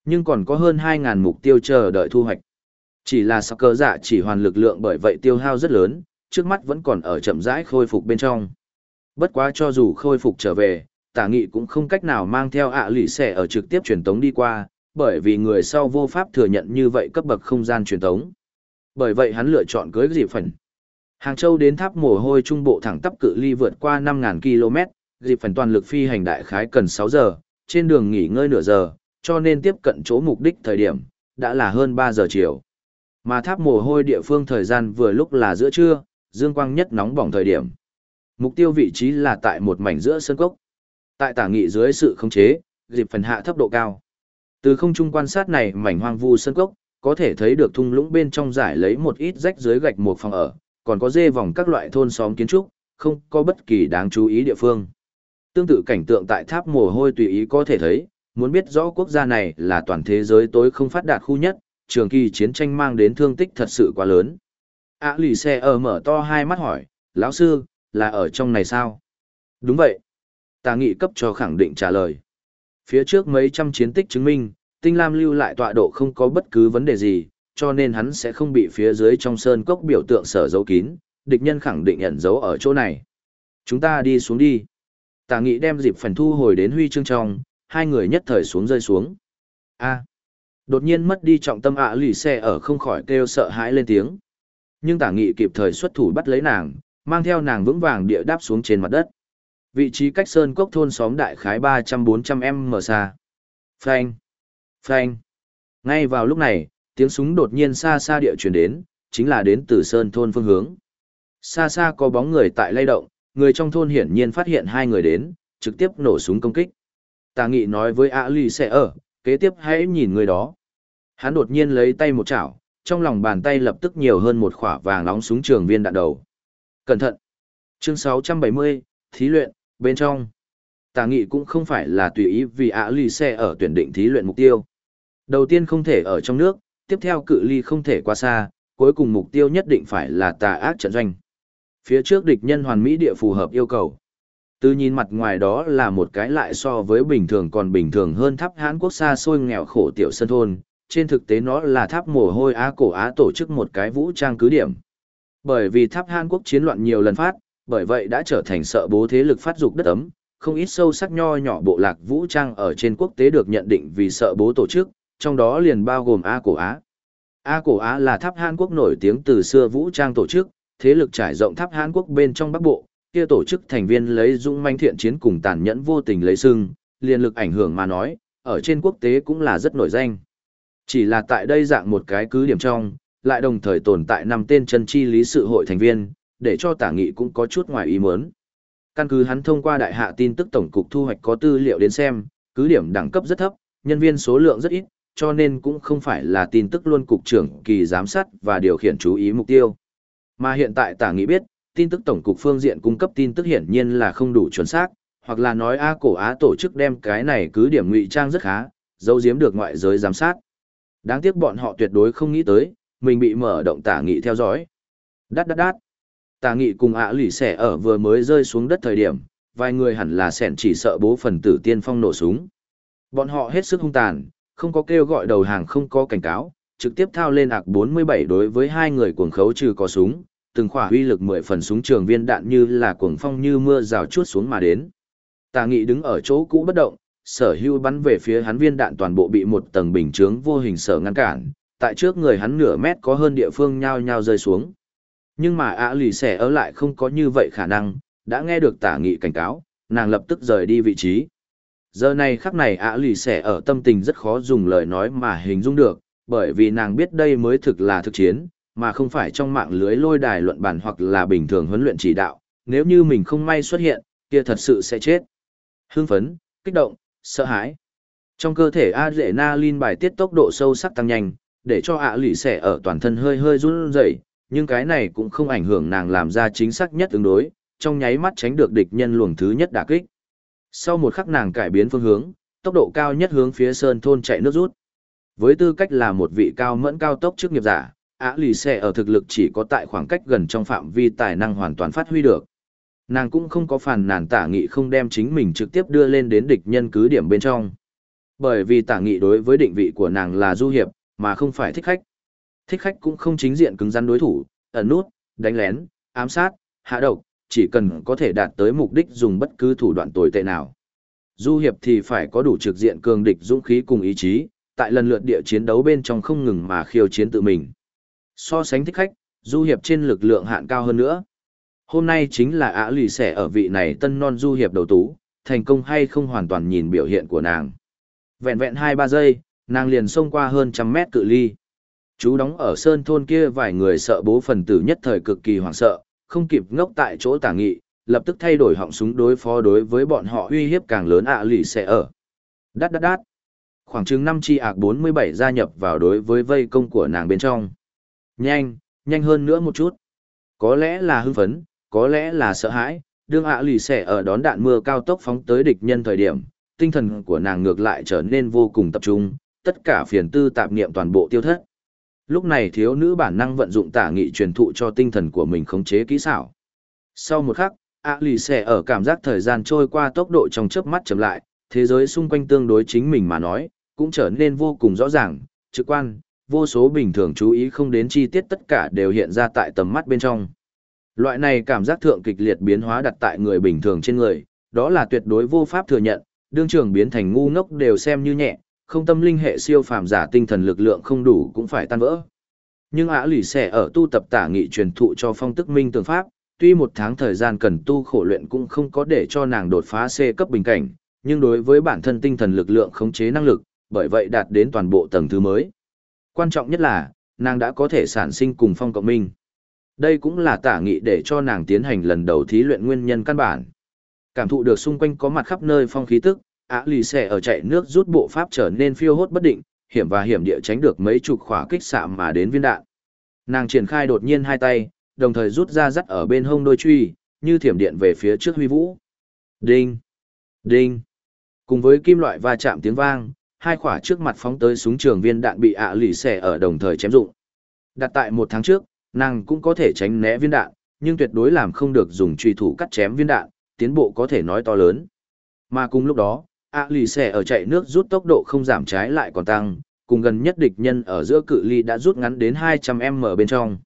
Speaker 1: Nhưng còn có hơn 2.000 mục tiêu chờ đợi thu hoạch. Chỉ là sắc cờ dạ chỉ hoàn lực lượng bởi vậy tiêu hao rất lớn, trước mắt vẫn còn ở chậm rãi khôi phục bên trong. Bất quá cho dù khôi phục trở về, tả nghị cũng không cách nào mang theo ạ lì xẻ ở trực tiếp truyền tống đi qua, bởi vì người sau vô pháp thừa nhận như vậy cấp bậc không gian truyền tống. Bởi vậy hắn lựa chọn cưới dịp phần. Hàng Châu đến tháp mồ hôi trung bộ thẳng tắp cự ly vượt qua 5.000 km, dịp phần toàn lực phi hành đại khái cần 6 giờ, trên đường nghỉ ngơi nửa giờ, cho nên tiếp cận chỗ mục đích thời điểm, đã là hơn 3 giờ chiều. Mà tháp mồ hôi địa phương thời gian vừa lúc là giữa trưa, dương quang nhất nóng bỏng thời điểm. Mục tiêu vị trí là tại một mảnh giữa sân cốc. Tại tả nghị dưới sự khống chế, dịp phần hạ thấp độ cao. Từ không trung quan sát này mảnh hoang vu sân cốc, có thể thấy được thung lũng bên trong giải lấy một ít rách dưới gạch một phòng ở, còn có dê vòng các loại thôn xóm kiến trúc, không có bất kỳ đáng chú ý địa phương. Tương tự cảnh tượng tại tháp mồ hôi tùy ý có thể thấy, muốn biết rõ quốc gia này là toàn thế giới tối không phát đạt khu nhất, trường kỳ chiến tranh mang đến thương tích thật sự quá lớn. À lì xe ở mở to hai mắt hỏi, lão sư, là ở trong này sao? Đúng vậy. Tà nghị cấp cho khẳng định trả lời. Phía trước mấy trăm chiến tích chứng minh, tinh lam lưu lại tọa độ không có bất cứ vấn đề gì, cho nên hắn sẽ không bị phía dưới trong sơn cốc biểu tượng sở giấu kín, địch nhân khẳng định ẩn giấu ở chỗ này. Chúng ta đi xuống đi. Tà nghị đem dịp phần thu hồi đến huy chương trong, hai người nhất thời xuống rơi xuống. A. Đột nhiên mất đi trọng tâm ạ lì xe ở không khỏi kêu sợ hãi lên tiếng. Nhưng tả nghị kịp thời xuất thủ bắt lấy nàng, mang theo nàng vững vàng địa đáp xuống trên mặt đất. Vị trí cách sơn cốc thôn xóm đại khái 300-400 m xa. Phanh! Phanh! Ngay vào lúc này, tiếng súng đột nhiên xa xa địa chuyển đến, chính là đến từ sơn thôn phương hướng. Xa xa có bóng người tại lay động, người trong thôn hiển nhiên phát hiện hai người đến, trực tiếp nổ súng công kích. Tà nghị nói với ạ lì sẽ ở, kế tiếp hãy nhìn người đó. Hắn đột nhiên lấy tay một chảo, trong lòng bàn tay lập tức nhiều hơn một khỏa vàng nóng súng trường viên đạn đầu. Cẩn thận! Chương 670, Thí luyện, bên trong. Tà nghị cũng không phải là tùy ý vì ạ lì xe ở tuyển định thí luyện mục tiêu. Đầu tiên không thể ở trong nước, tiếp theo cự ly không thể qua xa, cuối cùng mục tiêu nhất định phải là tà ác trận doanh. Phía trước địch nhân hoàn mỹ địa phù hợp yêu cầu. Từ nhìn mặt ngoài đó là một cái lại so với bình thường còn bình thường hơn tháp Hán Quốc xa xôi nghèo khổ tiểu sân thôn, trên thực tế nó là tháp mồ hôi Á cổ Á tổ chức một cái vũ trang cứ điểm. Bởi vì tháp Hán Quốc chiến loạn nhiều lần phát, bởi vậy đã trở thành sợ bố thế lực phát dục đất ấm, không ít sâu sắc nho nhỏ bộ lạc vũ trang ở trên quốc tế được nhận định vì sợ bố tổ chức, trong đó liền bao gồm A cổ Á. A cổ Á là tháp Hàn Quốc nổi tiếng từ xưa vũ trang tổ chức, thế lực trải rộng tháp Hàn Quốc bên trong Bắc Bộ, kia tổ chức thành viên lấy dũng manh thiện chiến cùng tàn nhẫn vô tình lấy sưng, liền lực ảnh hưởng mà nói, ở trên quốc tế cũng là rất nổi danh. Chỉ là tại đây dạng một cái cứ điểm trong, lại đồng thời tồn tại năm tên chân chi lý sự hội thành viên, để cho tả nghị cũng có chút ngoài ý muốn. Căn cứ hắn thông qua đại hạ tin tức tổng cục thu hoạch có tư liệu đến xem, cứ điểm đẳng cấp rất thấp, nhân viên số lượng rất ít, cho nên cũng không phải là tin tức luôn cục trưởng kỳ giám sát và điều khiển chú ý mục tiêu. Mà hiện tại tả nghĩ biết, tin tức tổng cục phương diện cung cấp tin tức hiển nhiên là không đủ chuẩn xác, hoặc là nói A cổ Á tổ chức đem cái này cứ điểm ngụy trang rất khá, giấu giếm được ngoại giới giám sát. Đáng tiếc bọn họ tuyệt đối không nghĩ tới, mình bị mở động tả nghị theo dõi. Đát đát đát. Tả nghị cùng ạ lỉ xẻ ở vừa mới rơi xuống đất thời điểm, vài người hẳn là sẻn chỉ sợ bố phần tử tiên phong nổ súng. Bọn họ hết sức hung tàn, không có kêu gọi đầu hàng không có cảnh cáo, trực tiếp thao lên ạc 47 đối với hai người cuồng khấu trừ có súng, từng khỏa uy lực 10 phần súng trường viên đạn như là cuồng phong như mưa rào chuốt xuống mà đến. Tà nghị đứng ở chỗ cũ bất động, sở hưu bắn về phía hắn viên đạn toàn bộ bị một tầng bình chướng vô hình sở ngăn cản, tại trước người hắn nửa mét có hơn địa phương nhao nhao rơi xuống. Nhưng mà ạ lì xẻ ở lại không có như vậy khả năng, đã nghe được tả nghị cảnh cáo, nàng lập tức rời đi vị trí. Giờ này khắc này ạ lì xẻ ở tâm tình rất khó dùng lời nói mà hình dung được, bởi vì nàng biết đây mới thực là thực chiến, mà không phải trong mạng lưới lôi đài luận bàn hoặc là bình thường huấn luyện chỉ đạo, nếu như mình không may xuất hiện, kia thật sự sẽ chết. Hưng phấn, kích động, sợ hãi. Trong cơ thể adrenaline bài tiết tốc độ sâu sắc tăng nhanh, để cho ạ lì xẻ ở toàn thân hơi hơi run rẩy, nhưng cái này cũng không ảnh hưởng nàng làm ra chính xác nhất ứng đối, trong nháy mắt tránh được địch nhân luồng thứ nhất đả kích. Sau một khắc nàng cải biến phương hướng, tốc độ cao nhất hướng phía sơn thôn chạy nước rút. Với tư cách là một vị cao mẫn cao tốc chức nghiệp giả, Á lì xe ở thực lực chỉ có tại khoảng cách gần trong phạm vi tài năng hoàn toàn phát huy được. Nàng cũng không có phản nàn tả nghị không đem chính mình trực tiếp đưa lên đến địch nhân cứ điểm bên trong. Bởi vì tả nghị đối với định vị của nàng là du hiệp, mà không phải thích khách. Thích khách cũng không chính diện cứng rắn đối thủ, ẩn nút, đánh lén, ám sát, hạ độc, chỉ cần có thể đạt tới mục đích dùng bất cứ thủ đoạn tồi tệ nào. Du hiệp thì phải có đủ trực diện cường địch dũng khí cùng ý chí, tại lần lượt địa chiến đấu bên trong không ngừng mà khiêu chiến tự mình. So sánh thích khách, du hiệp trên lực lượng hạn cao hơn nữa. Hôm nay chính là ả lì xẻ ở vị này tân non du hiệp đầu tú, thành công hay không hoàn toàn nhìn biểu hiện của nàng. Vẹn vẹn 2-3 giây, nàng liền xông qua hơn trăm mét cự ly. Chú đóng ở sơn thôn kia vài người sợ bố phần tử nhất thời cực kỳ hoảng sợ, không kịp ngốc tại chỗ tả nghị, lập tức thay đổi họng súng đối phó đối với bọn họ uy hiếp càng lớn ạ lì sẽ ở. Đát đát đát. Khoảng chừng năm chi ạc 47 gia nhập vào đối với vây công của nàng bên trong. Nhanh, nhanh hơn nữa một chút. Có lẽ là hưng phấn, có lẽ là sợ hãi, đương ạ lì sẽ ở đón đạn mưa cao tốc phóng tới địch nhân thời điểm, tinh thần của nàng ngược lại trở nên vô cùng tập trung, tất cả phiền tư tạp niệm toàn bộ tiêu thất. Lúc này thiếu nữ bản năng vận dụng tả nghị truyền thụ cho tinh thần của mình khống chế kỹ xảo. Sau một khắc, ạ lì xẻ ở cảm giác thời gian trôi qua tốc độ trong chớp mắt chậm lại, thế giới xung quanh tương đối chính mình mà nói, cũng trở nên vô cùng rõ ràng, trực quan, vô số bình thường chú ý không đến chi tiết tất cả đều hiện ra tại tầm mắt bên trong. Loại này cảm giác thượng kịch liệt biến hóa đặt tại người bình thường trên người, đó là tuyệt đối vô pháp thừa nhận, đương trường biến thành ngu ngốc đều xem như nhẹ, không tâm linh hệ siêu phàm giả tinh thần lực lượng không đủ cũng phải tan vỡ. Nhưng ả lì xẻ ở tu tập tả nghị truyền thụ cho phong tức minh tường pháp, tuy một tháng thời gian cần tu khổ luyện cũng không có để cho nàng đột phá C cấp bình cảnh, nhưng đối với bản thân tinh thần lực lượng khống chế năng lực, bởi vậy đạt đến toàn bộ tầng thứ mới. Quan trọng nhất là, nàng đã có thể sản sinh cùng phong cộng minh. Đây cũng là tả nghị để cho nàng tiến hành lần đầu thí luyện nguyên nhân căn bản. Cảm thụ được xung quanh có mặt khắp nơi phong khí tức, ả lì xẻ ở chạy nước rút bộ pháp trở nên phiêu hốt bất định, hiểm và hiểm địa tránh được mấy chục khỏa kích xạ mà đến viên đạn. Nàng triển khai đột nhiên hai tay, đồng thời rút ra dắt ở bên hông đôi truy, như thiểm điện về phía trước huy vũ. Đinh! Đinh! Cùng với kim loại va chạm tiếng vang, hai khỏa trước mặt phóng tới súng trường viên đạn bị ạ lì xẻ ở đồng thời chém dụng. Đặt tại một tháng trước, nàng cũng có thể tránh né viên đạn, nhưng tuyệt đối làm không được dùng truy thủ cắt chém viên đạn, tiến bộ có thể nói to lớn. Mà cùng lúc đó, ạ lì xẻ ở chạy nước rút tốc độ không giảm trái lại còn tăng, cùng gần nhất địch nhân ở giữa cự ly đã rút ngắn đến 200m bên trong.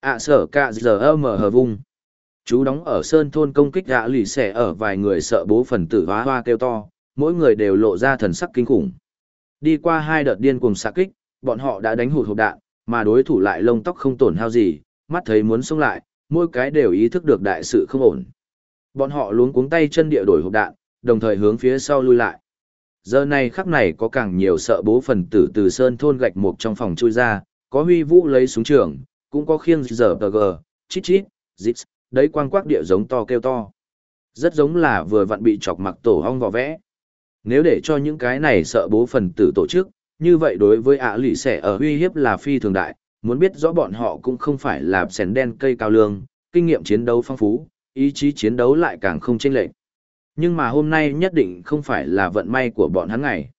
Speaker 1: ạ sở cả giờ mở hờ vung. Chú đóng ở sơn thôn công kích ạ lì xẻ ở vài người sợ bố phần tử hóa hoa kêu to, mỗi người đều lộ ra thần sắc kinh khủng. Đi qua hai đợt điên cuồng xạ kích, bọn họ đã đánh hụt hộp đạn, mà đối thủ lại lông tóc không tổn hao gì, mắt thấy muốn xông lại, mỗi cái đều ý thức được đại sự không ổn. Bọn họ luống cuống tay chân địa đổi hộp đạn, đồng thời hướng phía sau lui lại. Giờ này khắc này có càng nhiều sợ bố phần tử từ sơn thôn gạch một trong phòng chui ra, có huy vũ lấy súng trường, cũng có khiêng giờ tờ gờ, chít chít, dít, đấy quang quắc địa giống to kêu to. Rất giống là vừa vặn bị chọc mặc tổ hong vỏ vẽ. Nếu để cho những cái này sợ bố phần tử tổ chức, như vậy đối với ạ lì xẻ ở uy hiếp là phi thường đại, muốn biết rõ bọn họ cũng không phải là sèn đen cây cao lương, kinh nghiệm chiến đấu phong phú, ý chí chiến đấu lại càng không chênh lệch. Nhưng mà hôm nay nhất định không phải là vận may của bọn hắn ngày.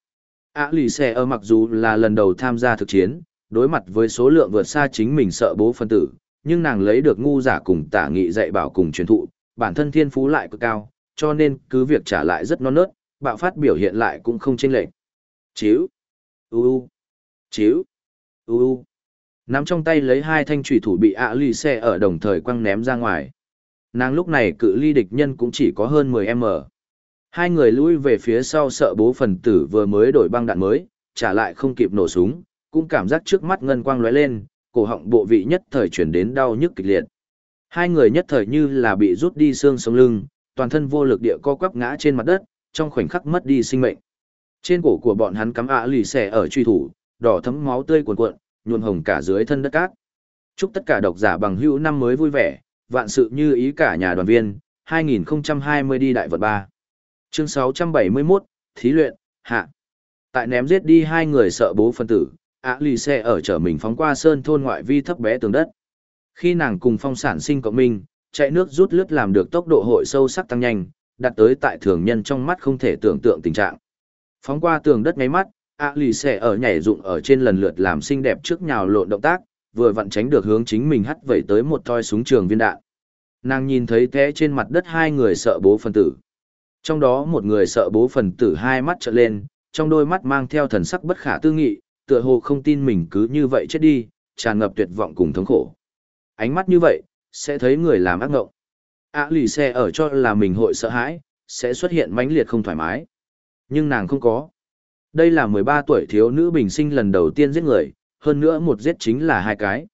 Speaker 1: ạ lì Xe ở mặc dù là lần đầu tham gia thực chiến, đối mặt với số lượng vượt xa chính mình sợ bố phân tử, nhưng nàng lấy được ngu giả cùng tả nghị dạy bảo cùng truyền thụ, bản thân thiên phú lại cực cao, cho nên cứ việc trả lại rất non nớt, bạo phát biểu hiện lại cũng không chênh lệch. Chiếu, u chiếu, u. Nắm trong tay lấy hai thanh trùy thủ bị ạ lì xe ở đồng thời quăng ném ra ngoài. Nàng lúc này cự ly địch nhân cũng chỉ có hơn 10m. Hai người lui về phía sau sợ bố phần tử vừa mới đổi băng đạn mới, trả lại không kịp nổ súng, cũng cảm giác trước mắt ngân quang lóe lên, cổ họng bộ vị nhất thời chuyển đến đau nhức kịch liệt. Hai người nhất thời như là bị rút đi xương sống lưng, toàn thân vô lực địa co quắp ngã trên mặt đất, trong khoảnh khắc mất đi sinh mệnh. Trên cổ của bọn hắn cắm ạ lì xẻ ở truy thủ, đỏ thấm máu tươi cuồn cuộn, nhuộm hồng cả dưới thân đất cát. Chúc tất cả độc giả bằng hữu năm mới vui vẻ, vạn sự như ý cả nhà đoàn viên, 2020 đi đại vật ba. Chương 671, Thí luyện, hạ. Tại ném giết đi hai người sợ bố phân tử, ạ lì xe ở chở mình phóng qua sơn thôn ngoại vi thấp bé tường đất. Khi nàng cùng phong sản sinh cộng minh, chạy nước rút lướt làm được tốc độ hội sâu sắc tăng nhanh, đạt tới tại thường nhân trong mắt không thể tưởng tượng tình trạng. Phóng qua tường đất ngay mắt, ạ lì xe ở nhảy dụng ở trên lần lượt làm xinh đẹp trước nhào lộn động tác, vừa vặn tránh được hướng chính mình hắt vẩy tới một thoi súng trường viên đạn. Nàng nhìn thấy thế trên mặt đất hai người sợ bố phân tử. Trong đó một người sợ bố phần tử hai mắt trợn lên, trong đôi mắt mang theo thần sắc bất khả tư nghị, tựa hồ không tin mình cứ như vậy chết đi, tràn ngập tuyệt vọng cùng thống khổ. Ánh mắt như vậy, sẽ thấy người làm ác ngộng. ạ lì xe ở cho là mình hội sợ hãi, sẽ xuất hiện mãnh liệt không thoải mái. Nhưng nàng không có. Đây là 13 tuổi thiếu nữ bình sinh lần đầu tiên giết người, hơn nữa một giết chính là hai cái.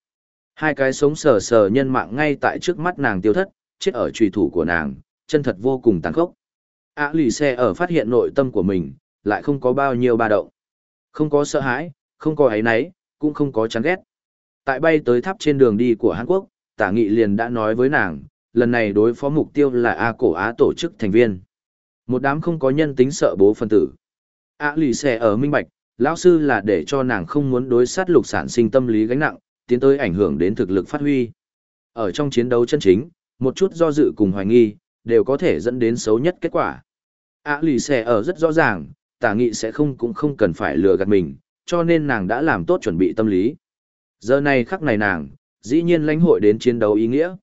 Speaker 1: Hai cái sống sờ sờ nhân mạng ngay tại trước mắt nàng tiêu thất, chết ở trùy thủ của nàng, chân thật vô cùng tàn khốc ạ lì xe ở phát hiện nội tâm của mình, lại không có bao nhiêu ba động. Không có sợ hãi, không có áy nấy, cũng không có chán ghét. Tại bay tới tháp trên đường đi của Hàn Quốc, tả nghị liền đã nói với nàng, lần này đối phó mục tiêu là A cổ Á tổ chức thành viên. Một đám không có nhân tính sợ bố phân tử. A lì xe ở minh bạch, lão sư là để cho nàng không muốn đối sát lục sản sinh tâm lý gánh nặng, tiến tới ảnh hưởng đến thực lực phát huy. Ở trong chiến đấu chân chính, một chút do dự cùng hoài nghi, đều có thể dẫn đến xấu nhất kết quả. A lì xẻ ở rất rõ ràng, tả nghị sẽ không cũng không cần phải lừa gạt mình, cho nên nàng đã làm tốt chuẩn bị tâm lý. Giờ này khắc này nàng, dĩ nhiên lãnh hội đến chiến đấu ý nghĩa.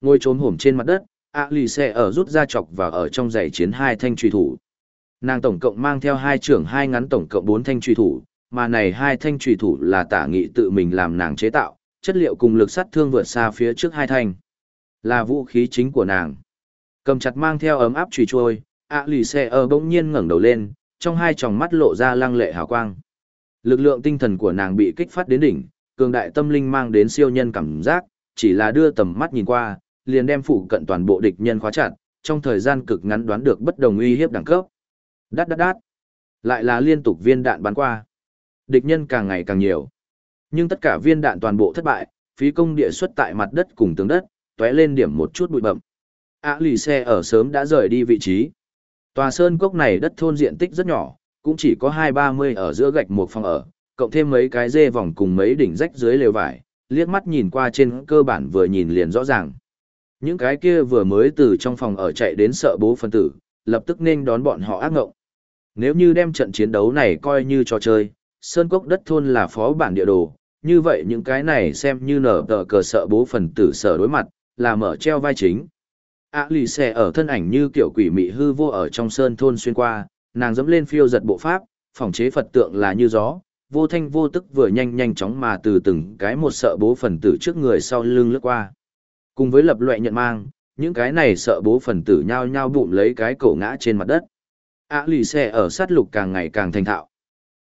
Speaker 1: Ngồi trốn hổm trên mặt đất, ạ lì xẻ ở rút ra chọc và ở trong giày chiến hai thanh truy thủ. Nàng tổng cộng mang theo hai trưởng hai ngắn tổng cộng bốn thanh truy thủ, mà này hai thanh truy thủ là tả nghị tự mình làm nàng chế tạo, chất liệu cùng lực sát thương vượt xa phía trước hai thanh. Là vũ khí chính của nàng. Cầm chặt mang theo ấm áp truy trôi, ạ lì xe ở bỗng nhiên ngẩng đầu lên, trong hai tròng mắt lộ ra lăng lệ hào quang. Lực lượng tinh thần của nàng bị kích phát đến đỉnh, cường đại tâm linh mang đến siêu nhân cảm giác, chỉ là đưa tầm mắt nhìn qua, liền đem phụ cận toàn bộ địch nhân khóa chặt, trong thời gian cực ngắn đoán được bất đồng uy hiếp đẳng cấp. Đát đát đát. Lại là liên tục viên đạn bắn qua. Địch nhân càng ngày càng nhiều. Nhưng tất cả viên đạn toàn bộ thất bại, phí công địa xuất tại mặt đất cùng tướng đất, tóe lên điểm một chút bụi bậm. Ả lì xe ở sớm đã rời đi vị trí. Tòa sơn cốc này đất thôn diện tích rất nhỏ, cũng chỉ có hai ba mươi ở giữa gạch một phòng ở, cộng thêm mấy cái dê vòng cùng mấy đỉnh rách dưới lều vải, liếc mắt nhìn qua trên cơ bản vừa nhìn liền rõ ràng. Những cái kia vừa mới từ trong phòng ở chạy đến sợ bố phân tử, lập tức nên đón bọn họ ác ngộng. Nếu như đem trận chiến đấu này coi như trò chơi, sơn cốc đất thôn là phó bản địa đồ, như vậy những cái này xem như nở tờ cờ sợ bố phần tử sở đối mặt, là mở treo vai chính. A lì xè ở thân ảnh như kiểu quỷ mị hư vô ở trong sơn thôn xuyên qua, nàng dẫm lên phiêu giật bộ pháp, phòng chế Phật tượng là như gió, vô thanh vô tức vừa nhanh nhanh chóng mà từ từng cái một sợ bố phần tử trước người sau lưng lướt qua. Cùng với lập loại nhận mang, những cái này sợ bố phần tử nhao nhao bụng lấy cái cổ ngã trên mặt đất. A lì xè ở sát lục càng ngày càng thành thạo.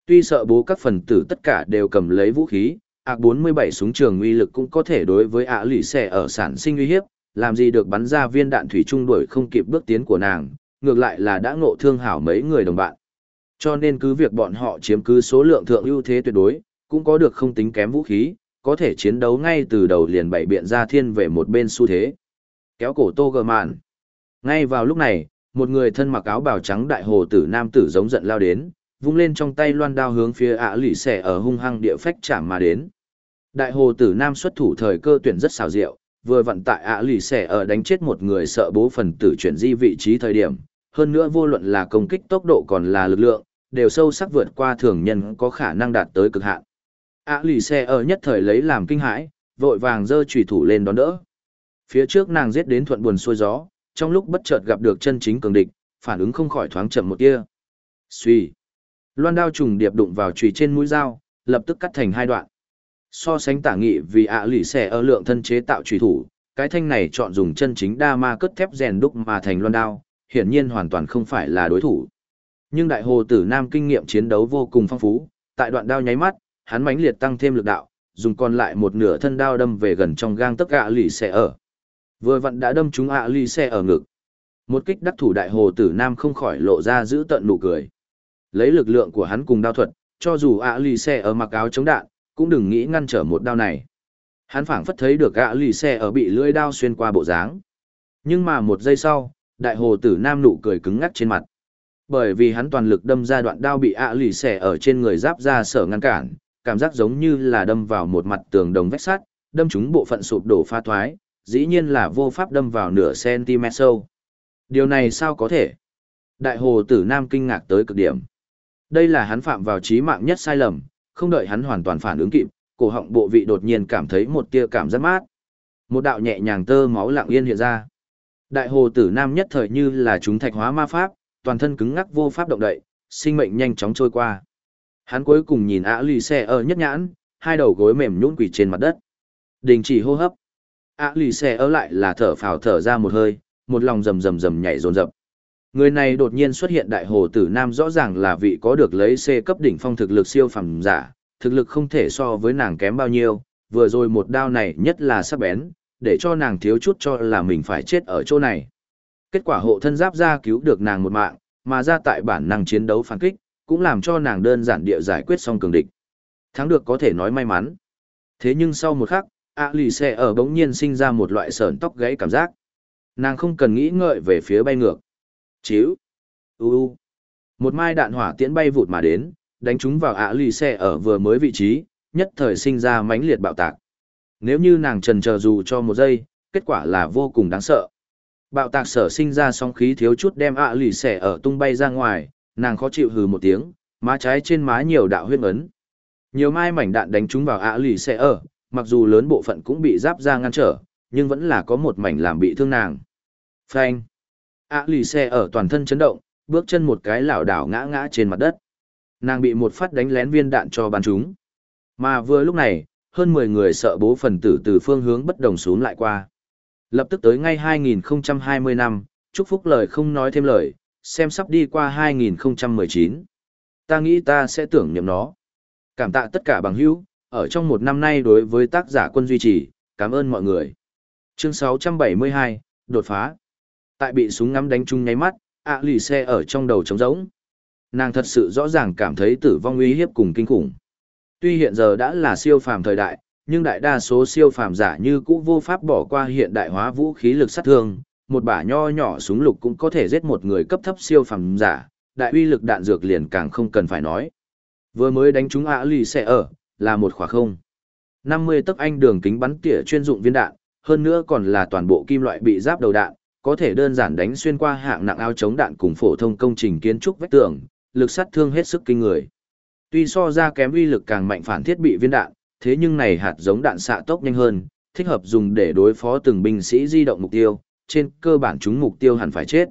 Speaker 1: Tuy sợ bố các phần tử tất cả đều cầm lấy vũ khí, AK-47 súng trường uy lực cũng có thể đối với ạ lì xẻ ở sản sinh uy hiếp, làm gì được bắn ra viên đạn thủy trung đuổi không kịp bước tiến của nàng, ngược lại là đã ngộ thương hảo mấy người đồng bạn. Cho nên cứ việc bọn họ chiếm cứ số lượng thượng ưu thế tuyệt đối, cũng có được không tính kém vũ khí, có thể chiến đấu ngay từ đầu liền bảy biện ra thiên về một bên xu thế. Kéo cổ tô gờ mạn. Ngay vào lúc này, một người thân mặc áo bào trắng đại hồ tử nam tử giống giận lao đến, vung lên trong tay loan đao hướng phía ạ lì xẻ ở hung hăng địa phách chạm mà đến. Đại hồ tử nam xuất thủ thời cơ tuyển rất xảo diệu, vừa vận tại ạ lì xẻ ở đánh chết một người sợ bố phần tử chuyển di vị trí thời điểm, hơn nữa vô luận là công kích tốc độ còn là lực lượng, đều sâu sắc vượt qua thường nhân có khả năng đạt tới cực hạn. ạ lì xẻ ở nhất thời lấy làm kinh hãi, vội vàng giơ chủy thủ lên đón đỡ. Phía trước nàng giết đến thuận buồn xuôi gió, trong lúc bất chợt gặp được chân chính cường địch, phản ứng không khỏi thoáng chậm một tia. Suy. Loan đao trùng điệp đụng vào chùy trên mũi dao, lập tức cắt thành hai đoạn. So sánh tả nghị vì ạ lì xẻ ở lượng thân chế tạo trùy thủ, cái thanh này chọn dùng chân chính đa ma cất thép rèn đúc mà thành loan đao, hiển nhiên hoàn toàn không phải là đối thủ. Nhưng đại hồ tử nam kinh nghiệm chiến đấu vô cùng phong phú, tại đoạn đao nháy mắt, hắn mãnh liệt tăng thêm lực đạo, dùng còn lại một nửa thân đao đâm về gần trong gang tấc ạ lì xẻ ở. Vừa vặn đã đâm trúng ạ lì xẻ ở ngực. Một kích đắc thủ đại hồ tử nam không khỏi lộ ra giữ tận nụ cười. Lấy lực lượng của hắn cùng đao thuật, cho dù ạ lì xẻ ở mặc áo chống đạn, cũng đừng nghĩ ngăn trở một đao này. Hắn phảng phất thấy được ạ lì xe ở bị lưỡi đao xuyên qua bộ dáng. Nhưng mà một giây sau, đại hồ tử nam nụ cười cứng ngắc trên mặt. Bởi vì hắn toàn lực đâm ra đoạn đao bị ạ lì xẻ ở trên người giáp ra sở ngăn cản, cảm giác giống như là đâm vào một mặt tường đồng vách sắt, đâm trúng bộ phận sụp đổ pha thoái, dĩ nhiên là vô pháp đâm vào nửa cm sâu. Điều này sao có thể? Đại hồ tử nam kinh ngạc tới cực điểm. Đây là hắn phạm vào trí mạng nhất sai lầm, không đợi hắn hoàn toàn phản ứng kịp, cổ họng bộ vị đột nhiên cảm thấy một tia cảm giác mát. Một đạo nhẹ nhàng tơ máu lặng yên hiện ra. Đại hồ tử nam nhất thời như là chúng thạch hóa ma pháp, toàn thân cứng ngắc vô pháp động đậy, sinh mệnh nhanh chóng trôi qua. Hắn cuối cùng nhìn ả lì xe ở nhất nhãn, hai đầu gối mềm nhũn quỳ trên mặt đất. Đình chỉ hô hấp. ả lì xe ở lại là thở phào thở ra một hơi, một lòng rầm rầm rầm nhảy rồn rập. Người này đột nhiên xuất hiện đại hồ tử nam rõ ràng là vị có được lấy C cấp đỉnh phong thực lực siêu phẩm giả, thực lực không thể so với nàng kém bao nhiêu, vừa rồi một đao này nhất là sắc bén, để cho nàng thiếu chút cho là mình phải chết ở chỗ này. Kết quả hộ thân giáp ra cứu được nàng một mạng, mà ra tại bản năng chiến đấu phản kích, cũng làm cho nàng đơn giản địa giải quyết xong cường địch. Thắng được có thể nói may mắn. Thế nhưng sau một khắc, ạ lì xe ở bỗng nhiên sinh ra một loại sờn tóc gãy cảm giác. Nàng không cần nghĩ ngợi về phía bay ngược. Chíu. U. Một mai đạn hỏa tiễn bay vụt mà đến, đánh chúng vào ạ lì xe ở vừa mới vị trí, nhất thời sinh ra mãnh liệt bạo tạc. Nếu như nàng trần chờ dù cho một giây, kết quả là vô cùng đáng sợ. Bạo tạc sở sinh ra sóng khí thiếu chút đem ạ lì xe ở tung bay ra ngoài, nàng khó chịu hừ một tiếng, má trái trên má nhiều đạo huyết ấn. Nhiều mai mảnh đạn đánh trúng vào ạ lì xe ở, mặc dù lớn bộ phận cũng bị giáp ra ngăn trở, nhưng vẫn là có một mảnh làm bị thương nàng. Phanh ạ lì xe ở toàn thân chấn động bước chân một cái lảo đảo ngã ngã trên mặt đất nàng bị một phát đánh lén viên đạn cho bắn chúng mà vừa lúc này hơn mười người sợ bố phần tử từ phương hướng bất đồng xuống lại qua lập tức tới ngay 2020 năm chúc phúc lời không nói thêm lời xem sắp đi qua 2019. Ta nghĩ ta sẽ tưởng niệm nó. Cảm tạ tất cả bằng hữu, ở trong một năm nay đối với tác giả quân duy trì, cảm ơn mọi người. Chương 672, đột phá. Tại bị súng ngắm đánh trúng nháy mắt, ạ lì xe ở trong đầu trống rỗng. Nàng thật sự rõ ràng cảm thấy tử vong uy hiếp cùng kinh khủng. Tuy hiện giờ đã là siêu phàm thời đại, nhưng đại đa số siêu phàm giả như cũ vô pháp bỏ qua hiện đại hóa vũ khí lực sát thương, một bả nho nhỏ súng lục cũng có thể giết một người cấp thấp siêu phàm giả, đại uy lực đạn dược liền càng không cần phải nói. Vừa mới đánh trúng ạ lì xe ở, là một khỏa không. 50 tấc anh đường kính bắn tỉa chuyên dụng viên đạn, hơn nữa còn là toàn bộ kim loại bị giáp đầu đạn, có thể đơn giản đánh xuyên qua hạng nặng áo chống đạn cùng phổ thông công trình kiến trúc vách tường, lực sát thương hết sức kinh người. Tuy so ra kém uy lực càng mạnh phản thiết bị viên đạn, thế nhưng này hạt giống đạn xạ tốc nhanh hơn, thích hợp dùng để đối phó từng binh sĩ di động mục tiêu, trên cơ bản chúng mục tiêu hẳn phải chết.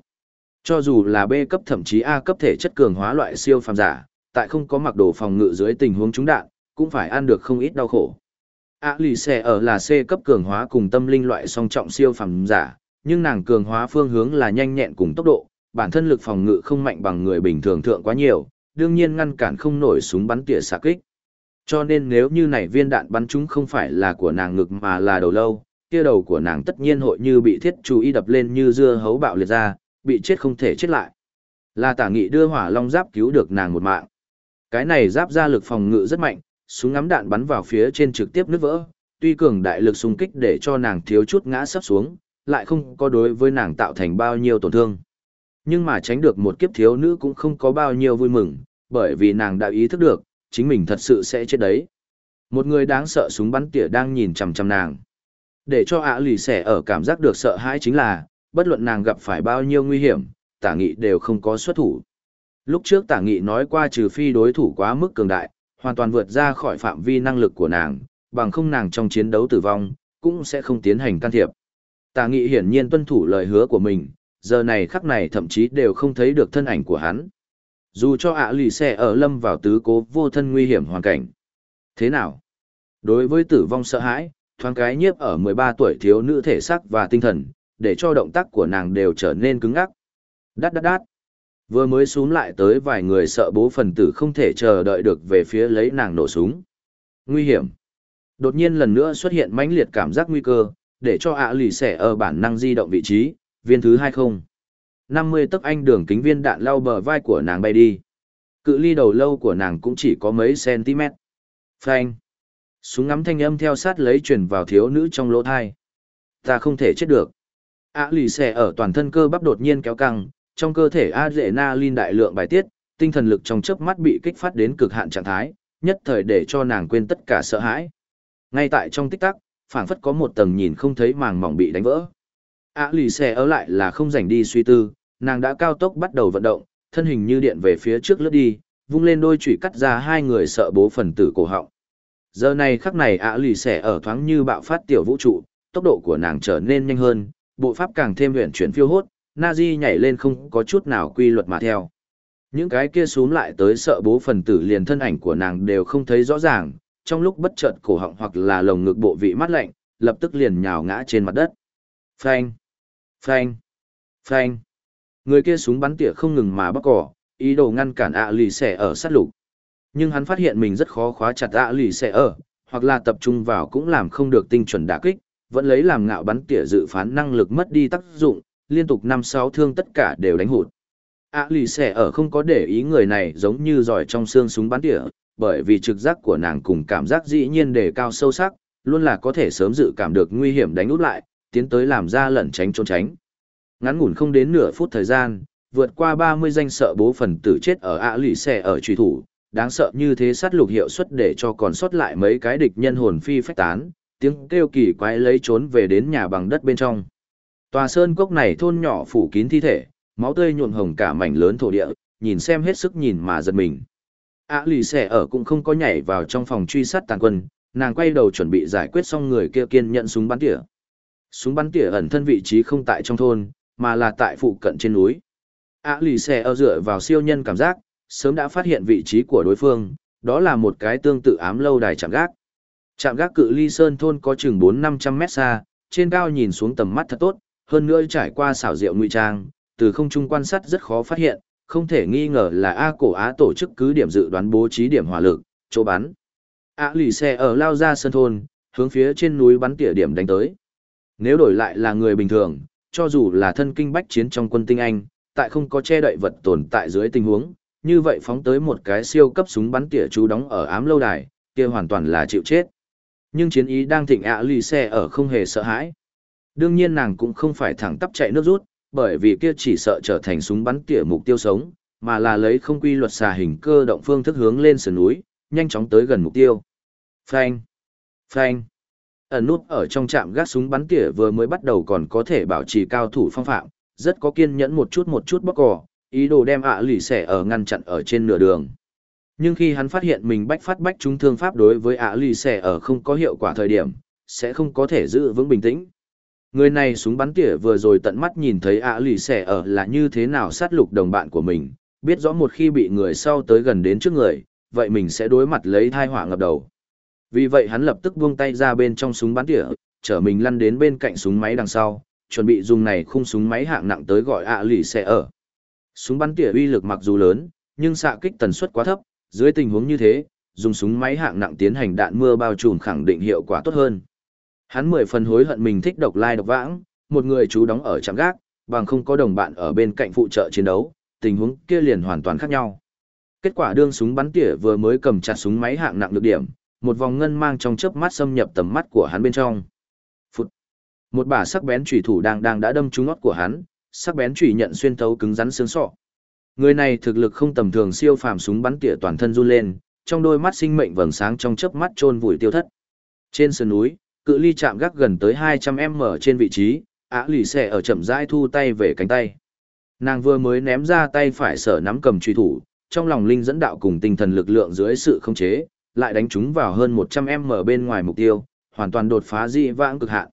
Speaker 1: Cho dù là B cấp thậm chí A cấp thể chất cường hóa loại siêu phàm giả, tại không có mặc đồ phòng ngự dưới tình huống trúng đạn, cũng phải ăn được không ít đau khổ. A lì xe ở là C cấp cường hóa cùng tâm linh loại song trọng siêu phàm giả, nhưng nàng cường hóa phương hướng là nhanh nhẹn cùng tốc độ, bản thân lực phòng ngự không mạnh bằng người bình thường thượng quá nhiều, đương nhiên ngăn cản không nổi súng bắn tỉa xạ kích. Cho nên nếu như này viên đạn bắn chúng không phải là của nàng ngực mà là đầu lâu, kia đầu của nàng tất nhiên hội như bị thiết chú ý đập lên như dưa hấu bạo liệt ra, bị chết không thể chết lại. Là tả nghị đưa hỏa long giáp cứu được nàng một mạng. Cái này giáp ra lực phòng ngự rất mạnh, súng ngắm đạn bắn vào phía trên trực tiếp nứt vỡ, tuy cường đại lực xung kích để cho nàng thiếu chút ngã sắp xuống, lại không có đối với nàng tạo thành bao nhiêu tổn thương. Nhưng mà tránh được một kiếp thiếu nữ cũng không có bao nhiêu vui mừng, bởi vì nàng đã ý thức được, chính mình thật sự sẽ chết đấy. Một người đáng sợ súng bắn tỉa đang nhìn chằm chằm nàng. Để cho ạ lì xẻ ở cảm giác được sợ hãi chính là, bất luận nàng gặp phải bao nhiêu nguy hiểm, tả nghị đều không có xuất thủ. Lúc trước tả nghị nói qua trừ phi đối thủ quá mức cường đại, hoàn toàn vượt ra khỏi phạm vi năng lực của nàng, bằng không nàng trong chiến đấu tử vong, cũng sẽ không tiến hành can thiệp tà nghị hiển nhiên tuân thủ lời hứa của mình, giờ này khắc này thậm chí đều không thấy được thân ảnh của hắn. Dù cho ạ lì xe ở lâm vào tứ cố vô thân nguy hiểm hoàn cảnh. Thế nào? Đối với tử vong sợ hãi, thoáng cái nhiếp ở 13 tuổi thiếu nữ thể xác và tinh thần, để cho động tác của nàng đều trở nên cứng ngắc. Đát đát đát. Vừa mới xuống lại tới vài người sợ bố phần tử không thể chờ đợi được về phía lấy nàng nổ súng. Nguy hiểm. Đột nhiên lần nữa xuất hiện mãnh liệt cảm giác nguy cơ, để cho ạ lì xẻ ở bản năng di động vị trí, viên thứ hai không. 50 tấc anh đường kính viên đạn lao bờ vai của nàng bay đi. Cự ly đầu lâu của nàng cũng chỉ có mấy cm. Phanh. Súng ngắm thanh âm theo sát lấy truyền vào thiếu nữ trong lỗ thai. Ta không thể chết được. ạ lì xẻ ở toàn thân cơ bắp đột nhiên kéo căng, trong cơ thể adrenaline đại lượng bài tiết, tinh thần lực trong chớp mắt bị kích phát đến cực hạn trạng thái, nhất thời để cho nàng quên tất cả sợ hãi. Ngay tại trong tích tắc, phảng phất có một tầng nhìn không thấy màng mỏng bị đánh vỡ. ạ lì xẻ ở lại là không rảnh đi suy tư, nàng đã cao tốc bắt đầu vận động, thân hình như điện về phía trước lướt đi, vung lên đôi chủy cắt ra hai người sợ bố phần tử cổ họng. Giờ này khắc này ạ lì xẻ ở thoáng như bạo phát tiểu vũ trụ, tốc độ của nàng trở nên nhanh hơn, bộ pháp càng thêm luyện chuyển phiêu hốt, Nazi nhảy lên không có chút nào quy luật mà theo. Những cái kia xuống lại tới sợ bố phần tử liền thân ảnh của nàng đều không thấy rõ ràng, trong lúc bất chợt cổ họng hoặc là lồng ngực bộ vị mát lạnh, lập tức liền nhào ngã trên mặt đất. Phanh! Phanh! Phanh! Người kia súng bắn tỉa không ngừng mà bắt cỏ, ý đồ ngăn cản ạ lì xẻ ở sát lục. Nhưng hắn phát hiện mình rất khó khóa chặt ạ lì xẻ ở, hoặc là tập trung vào cũng làm không được tinh chuẩn đả kích, vẫn lấy làm ngạo bắn tỉa dự phán năng lực mất đi tác dụng, liên tục năm sáu thương tất cả đều đánh hụt. ạ lì xẻ ở không có để ý người này giống như giỏi trong xương súng bắn tỉa, bởi vì trực giác của nàng cùng cảm giác dĩ nhiên đề cao sâu sắc, luôn là có thể sớm dự cảm được nguy hiểm đánh út lại, tiến tới làm ra lẩn tránh trốn tránh ngắn ngủn không đến nửa phút thời gian, vượt qua 30 danh sợ bố phần tử chết ở ạ lì xe ở truy thủ, đáng sợ như thế sát lục hiệu suất để cho còn sót lại mấy cái địch nhân hồn phi phách tán, tiếng kêu kỳ quái lấy trốn về đến nhà bằng đất bên trong. Tòa sơn cốc này thôn nhỏ phủ kín thi thể, máu tươi nhuộm hồng cả mảnh lớn thổ địa, nhìn xem hết sức nhìn mà giật mình ạ lì xẻ ở cũng không có nhảy vào trong phòng truy sát tàn quân, nàng quay đầu chuẩn bị giải quyết xong người kia kiên nhận súng bắn tỉa. Súng bắn tỉa ẩn thân vị trí không tại trong thôn, mà là tại phụ cận trên núi. Ả lì xẻ ở dựa vào siêu nhân cảm giác, sớm đã phát hiện vị trí của đối phương, đó là một cái tương tự ám lâu đài chạm gác. Trạm gác cự ly sơn thôn có chừng 4-500 mét xa, trên cao nhìn xuống tầm mắt thật tốt, hơn nữa trải qua xảo diệu ngụy trang, từ không trung quan sát rất khó phát hiện, không thể nghi ngờ là A cổ Á tổ chức cứ điểm dự đoán bố trí điểm hỏa lực, chỗ bắn. A lì xe ở lao ra sân thôn, hướng phía trên núi bắn tỉa điểm đánh tới. Nếu đổi lại là người bình thường, cho dù là thân kinh bách chiến trong quân tinh Anh, tại không có che đậy vật tồn tại dưới tình huống, như vậy phóng tới một cái siêu cấp súng bắn tỉa chú đóng ở ám lâu đài, kia hoàn toàn là chịu chết. Nhưng chiến ý đang thịnh ạ lì xe ở không hề sợ hãi. Đương nhiên nàng cũng không phải thẳng tắp chạy nước rút, bởi vì kia chỉ sợ trở thành súng bắn tỉa mục tiêu sống, mà là lấy không quy luật xà hình cơ động phương thức hướng lên sườn núi, nhanh chóng tới gần mục tiêu. Phanh! Phanh! Ẩn nút ở trong trạm gác súng bắn tỉa vừa mới bắt đầu còn có thể bảo trì cao thủ phong phạm, rất có kiên nhẫn một chút một chút bóc cỏ, ý đồ đem ạ lì xẻ ở ngăn chặn ở trên nửa đường. Nhưng khi hắn phát hiện mình bách phát bách trúng thương pháp đối với ạ lì xẻ ở không có hiệu quả thời điểm, sẽ không có thể giữ vững bình tĩnh. Người này súng bắn tỉa vừa rồi tận mắt nhìn thấy ạ lì xẻ ở là như thế nào sát lục đồng bạn của mình, biết rõ một khi bị người sau tới gần đến trước người, vậy mình sẽ đối mặt lấy thai họa ngập đầu. Vì vậy hắn lập tức buông tay ra bên trong súng bắn tỉa, chở mình lăn đến bên cạnh súng máy đằng sau, chuẩn bị dùng này khung súng máy hạng nặng tới gọi ạ lì xẻ ở. Súng bắn tỉa uy lực mặc dù lớn, nhưng xạ kích tần suất quá thấp, dưới tình huống như thế, dùng súng máy hạng nặng tiến hành đạn mưa bao trùm khẳng định hiệu quả tốt hơn. Hắn mười phần hối hận mình thích độc lai độc vãng, một người chú đóng ở trạm gác, bằng không có đồng bạn ở bên cạnh phụ trợ chiến đấu, tình huống kia liền hoàn toàn khác nhau. Kết quả đương súng bắn tỉa vừa mới cầm chặt súng máy hạng nặng được điểm, một vòng ngân mang trong chớp mắt xâm nhập tầm mắt của hắn bên trong. Phụt. Một bả sắc bén chủy thủ đang đang đã đâm trúng ngót của hắn, sắc bén chủy nhận xuyên thấu cứng rắn xương sọ. Người này thực lực không tầm thường siêu phàm súng bắn tỉa toàn thân run lên, trong đôi mắt sinh mệnh vầng sáng trong chớp mắt chôn vùi tiêu thất. Trên sườn núi, cự ly chạm gác gần tới 200m trên vị trí, Á lì xẻ ở chậm rãi thu tay về cánh tay. Nàng vừa mới ném ra tay phải sở nắm cầm truy thủ, trong lòng linh dẫn đạo cùng tinh thần lực lượng dưới sự khống chế, lại đánh chúng vào hơn 100m bên ngoài mục tiêu, hoàn toàn đột phá dị vãng cực hạn.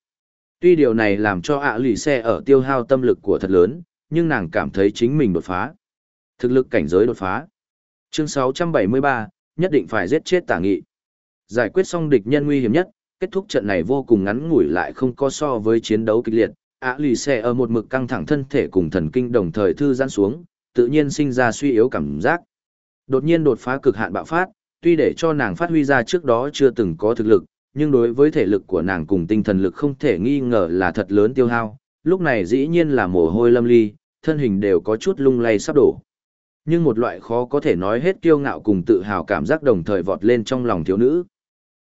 Speaker 1: Tuy điều này làm cho ạ lì xe ở tiêu hao tâm lực của thật lớn, nhưng nàng cảm thấy chính mình đột phá. Thực lực cảnh giới đột phá. Chương 673, nhất định phải giết chết tả nghị. Giải quyết xong địch nhân nguy hiểm nhất, kết thúc trận này vô cùng ngắn ngủi lại không có so với chiến đấu kịch liệt. ạ lì xe ở một mực căng thẳng thân thể cùng thần kinh đồng thời thư giãn xuống, tự nhiên sinh ra suy yếu cảm giác. Đột nhiên đột phá cực hạn bạo phát, tuy để cho nàng phát huy ra trước đó chưa từng có thực lực, nhưng đối với thể lực của nàng cùng tinh thần lực không thể nghi ngờ là thật lớn tiêu hao, lúc này dĩ nhiên là mồ hôi lâm ly, thân hình đều có chút lung lay sắp đổ. Nhưng một loại khó có thể nói hết kiêu ngạo cùng tự hào cảm giác đồng thời vọt lên trong lòng thiếu nữ.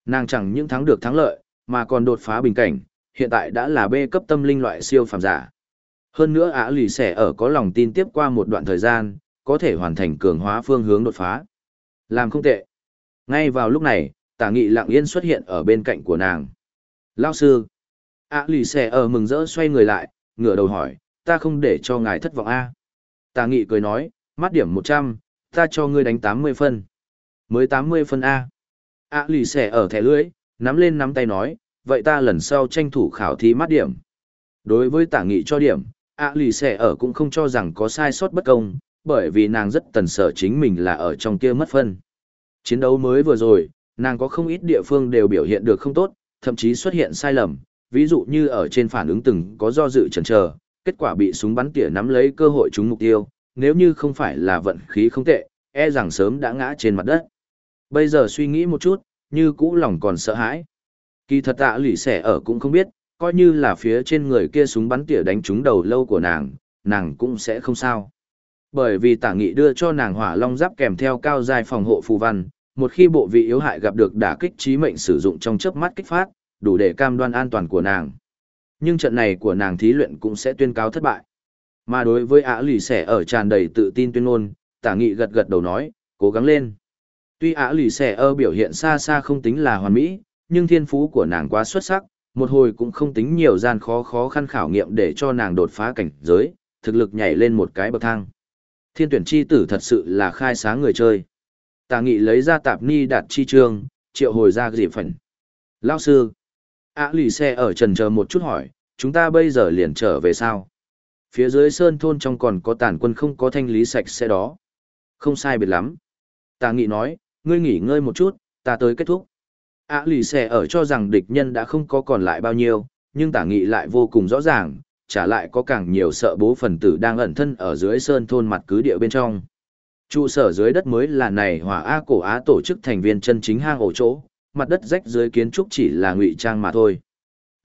Speaker 1: Nàng chẳng những thắng được thắng lợi, mà còn đột phá bình cảnh, hiện tại đã là bê cấp tâm linh loại siêu phàm giả. Hơn nữa ả lì xẻ ở có lòng tin tiếp qua một đoạn thời gian, có thể hoàn thành cường hóa phương hướng đột phá. Làm không tệ. Ngay vào lúc này, tả nghị lặng yên xuất hiện ở bên cạnh của nàng. Lao sư. ạ lì xẻ ở mừng rỡ xoay người lại, ngửa đầu hỏi, ta không để cho ngài thất vọng a Tả nghị cười nói, mắt điểm một trăm ta cho ngươi đánh tám mươi phân. Mới tám mươi phân A ạ lì xẻ ở thẻ lưới, nắm lên nắm tay nói, vậy ta lần sau tranh thủ khảo thí mát điểm. Đối với tả nghị cho điểm, ạ lì xẻ ở cũng không cho rằng có sai sót bất công, bởi vì nàng rất tần sở chính mình là ở trong kia mất phân. Chiến đấu mới vừa rồi, nàng có không ít địa phương đều biểu hiện được không tốt, thậm chí xuất hiện sai lầm, ví dụ như ở trên phản ứng từng có do dự chần chờ, kết quả bị súng bắn tỉa nắm lấy cơ hội trúng mục tiêu, nếu như không phải là vận khí không tệ, e rằng sớm đã ngã trên mặt đất. Bây giờ suy nghĩ một chút, như cũ lòng còn sợ hãi. Kỳ thật tạ lỷ xẻ ở cũng không biết, coi như là phía trên người kia súng bắn tỉa đánh trúng đầu lâu của nàng, nàng cũng sẽ không sao. Bởi vì tả nghị đưa cho nàng hỏa long giáp kèm theo cao dài phòng hộ phù văn, một khi bộ vị yếu hại gặp được đả kích trí mệnh sử dụng trong chớp mắt kích phát, đủ để cam đoan an toàn của nàng. Nhưng trận này của nàng thí luyện cũng sẽ tuyên cáo thất bại. Mà đối với ả lì xẻ ở tràn đầy tự tin tuyên ngôn, tả nghị gật gật đầu nói, cố gắng lên. Tuy ả lì xẻ ở biểu hiện xa xa không tính là hoàn mỹ, nhưng thiên phú của nàng quá xuất sắc, một hồi cũng không tính nhiều gian khó khó khăn khảo nghiệm để cho nàng đột phá cảnh giới, thực lực nhảy lên một cái bậc thang. Thiên tuyển chi tử thật sự là khai sáng người chơi. Tà nghị lấy ra tạp ni đạt chi trương, triệu hồi ra dịp phần. Lao sư. ạ lì xẻ ở trần chờ một chút hỏi, chúng ta bây giờ liền trở về sao? Phía dưới sơn thôn trong còn có tàn quân không có thanh lý sạch xe đó. Không sai biệt lắm. Tà nghị nói, ngươi nghỉ ngơi một chút, ta tới kết thúc. ạ lì xẻ ở cho rằng địch nhân đã không có còn lại bao nhiêu, nhưng tả nghị lại vô cùng rõ ràng, trả lại có càng nhiều sợ bố phần tử đang ẩn thân ở dưới sơn thôn mặt cứ địa bên trong. Trụ sở dưới đất mới là này hỏa A cổ Á tổ chức thành viên chân chính hang ổ chỗ, mặt đất rách dưới kiến trúc chỉ là ngụy trang mà thôi.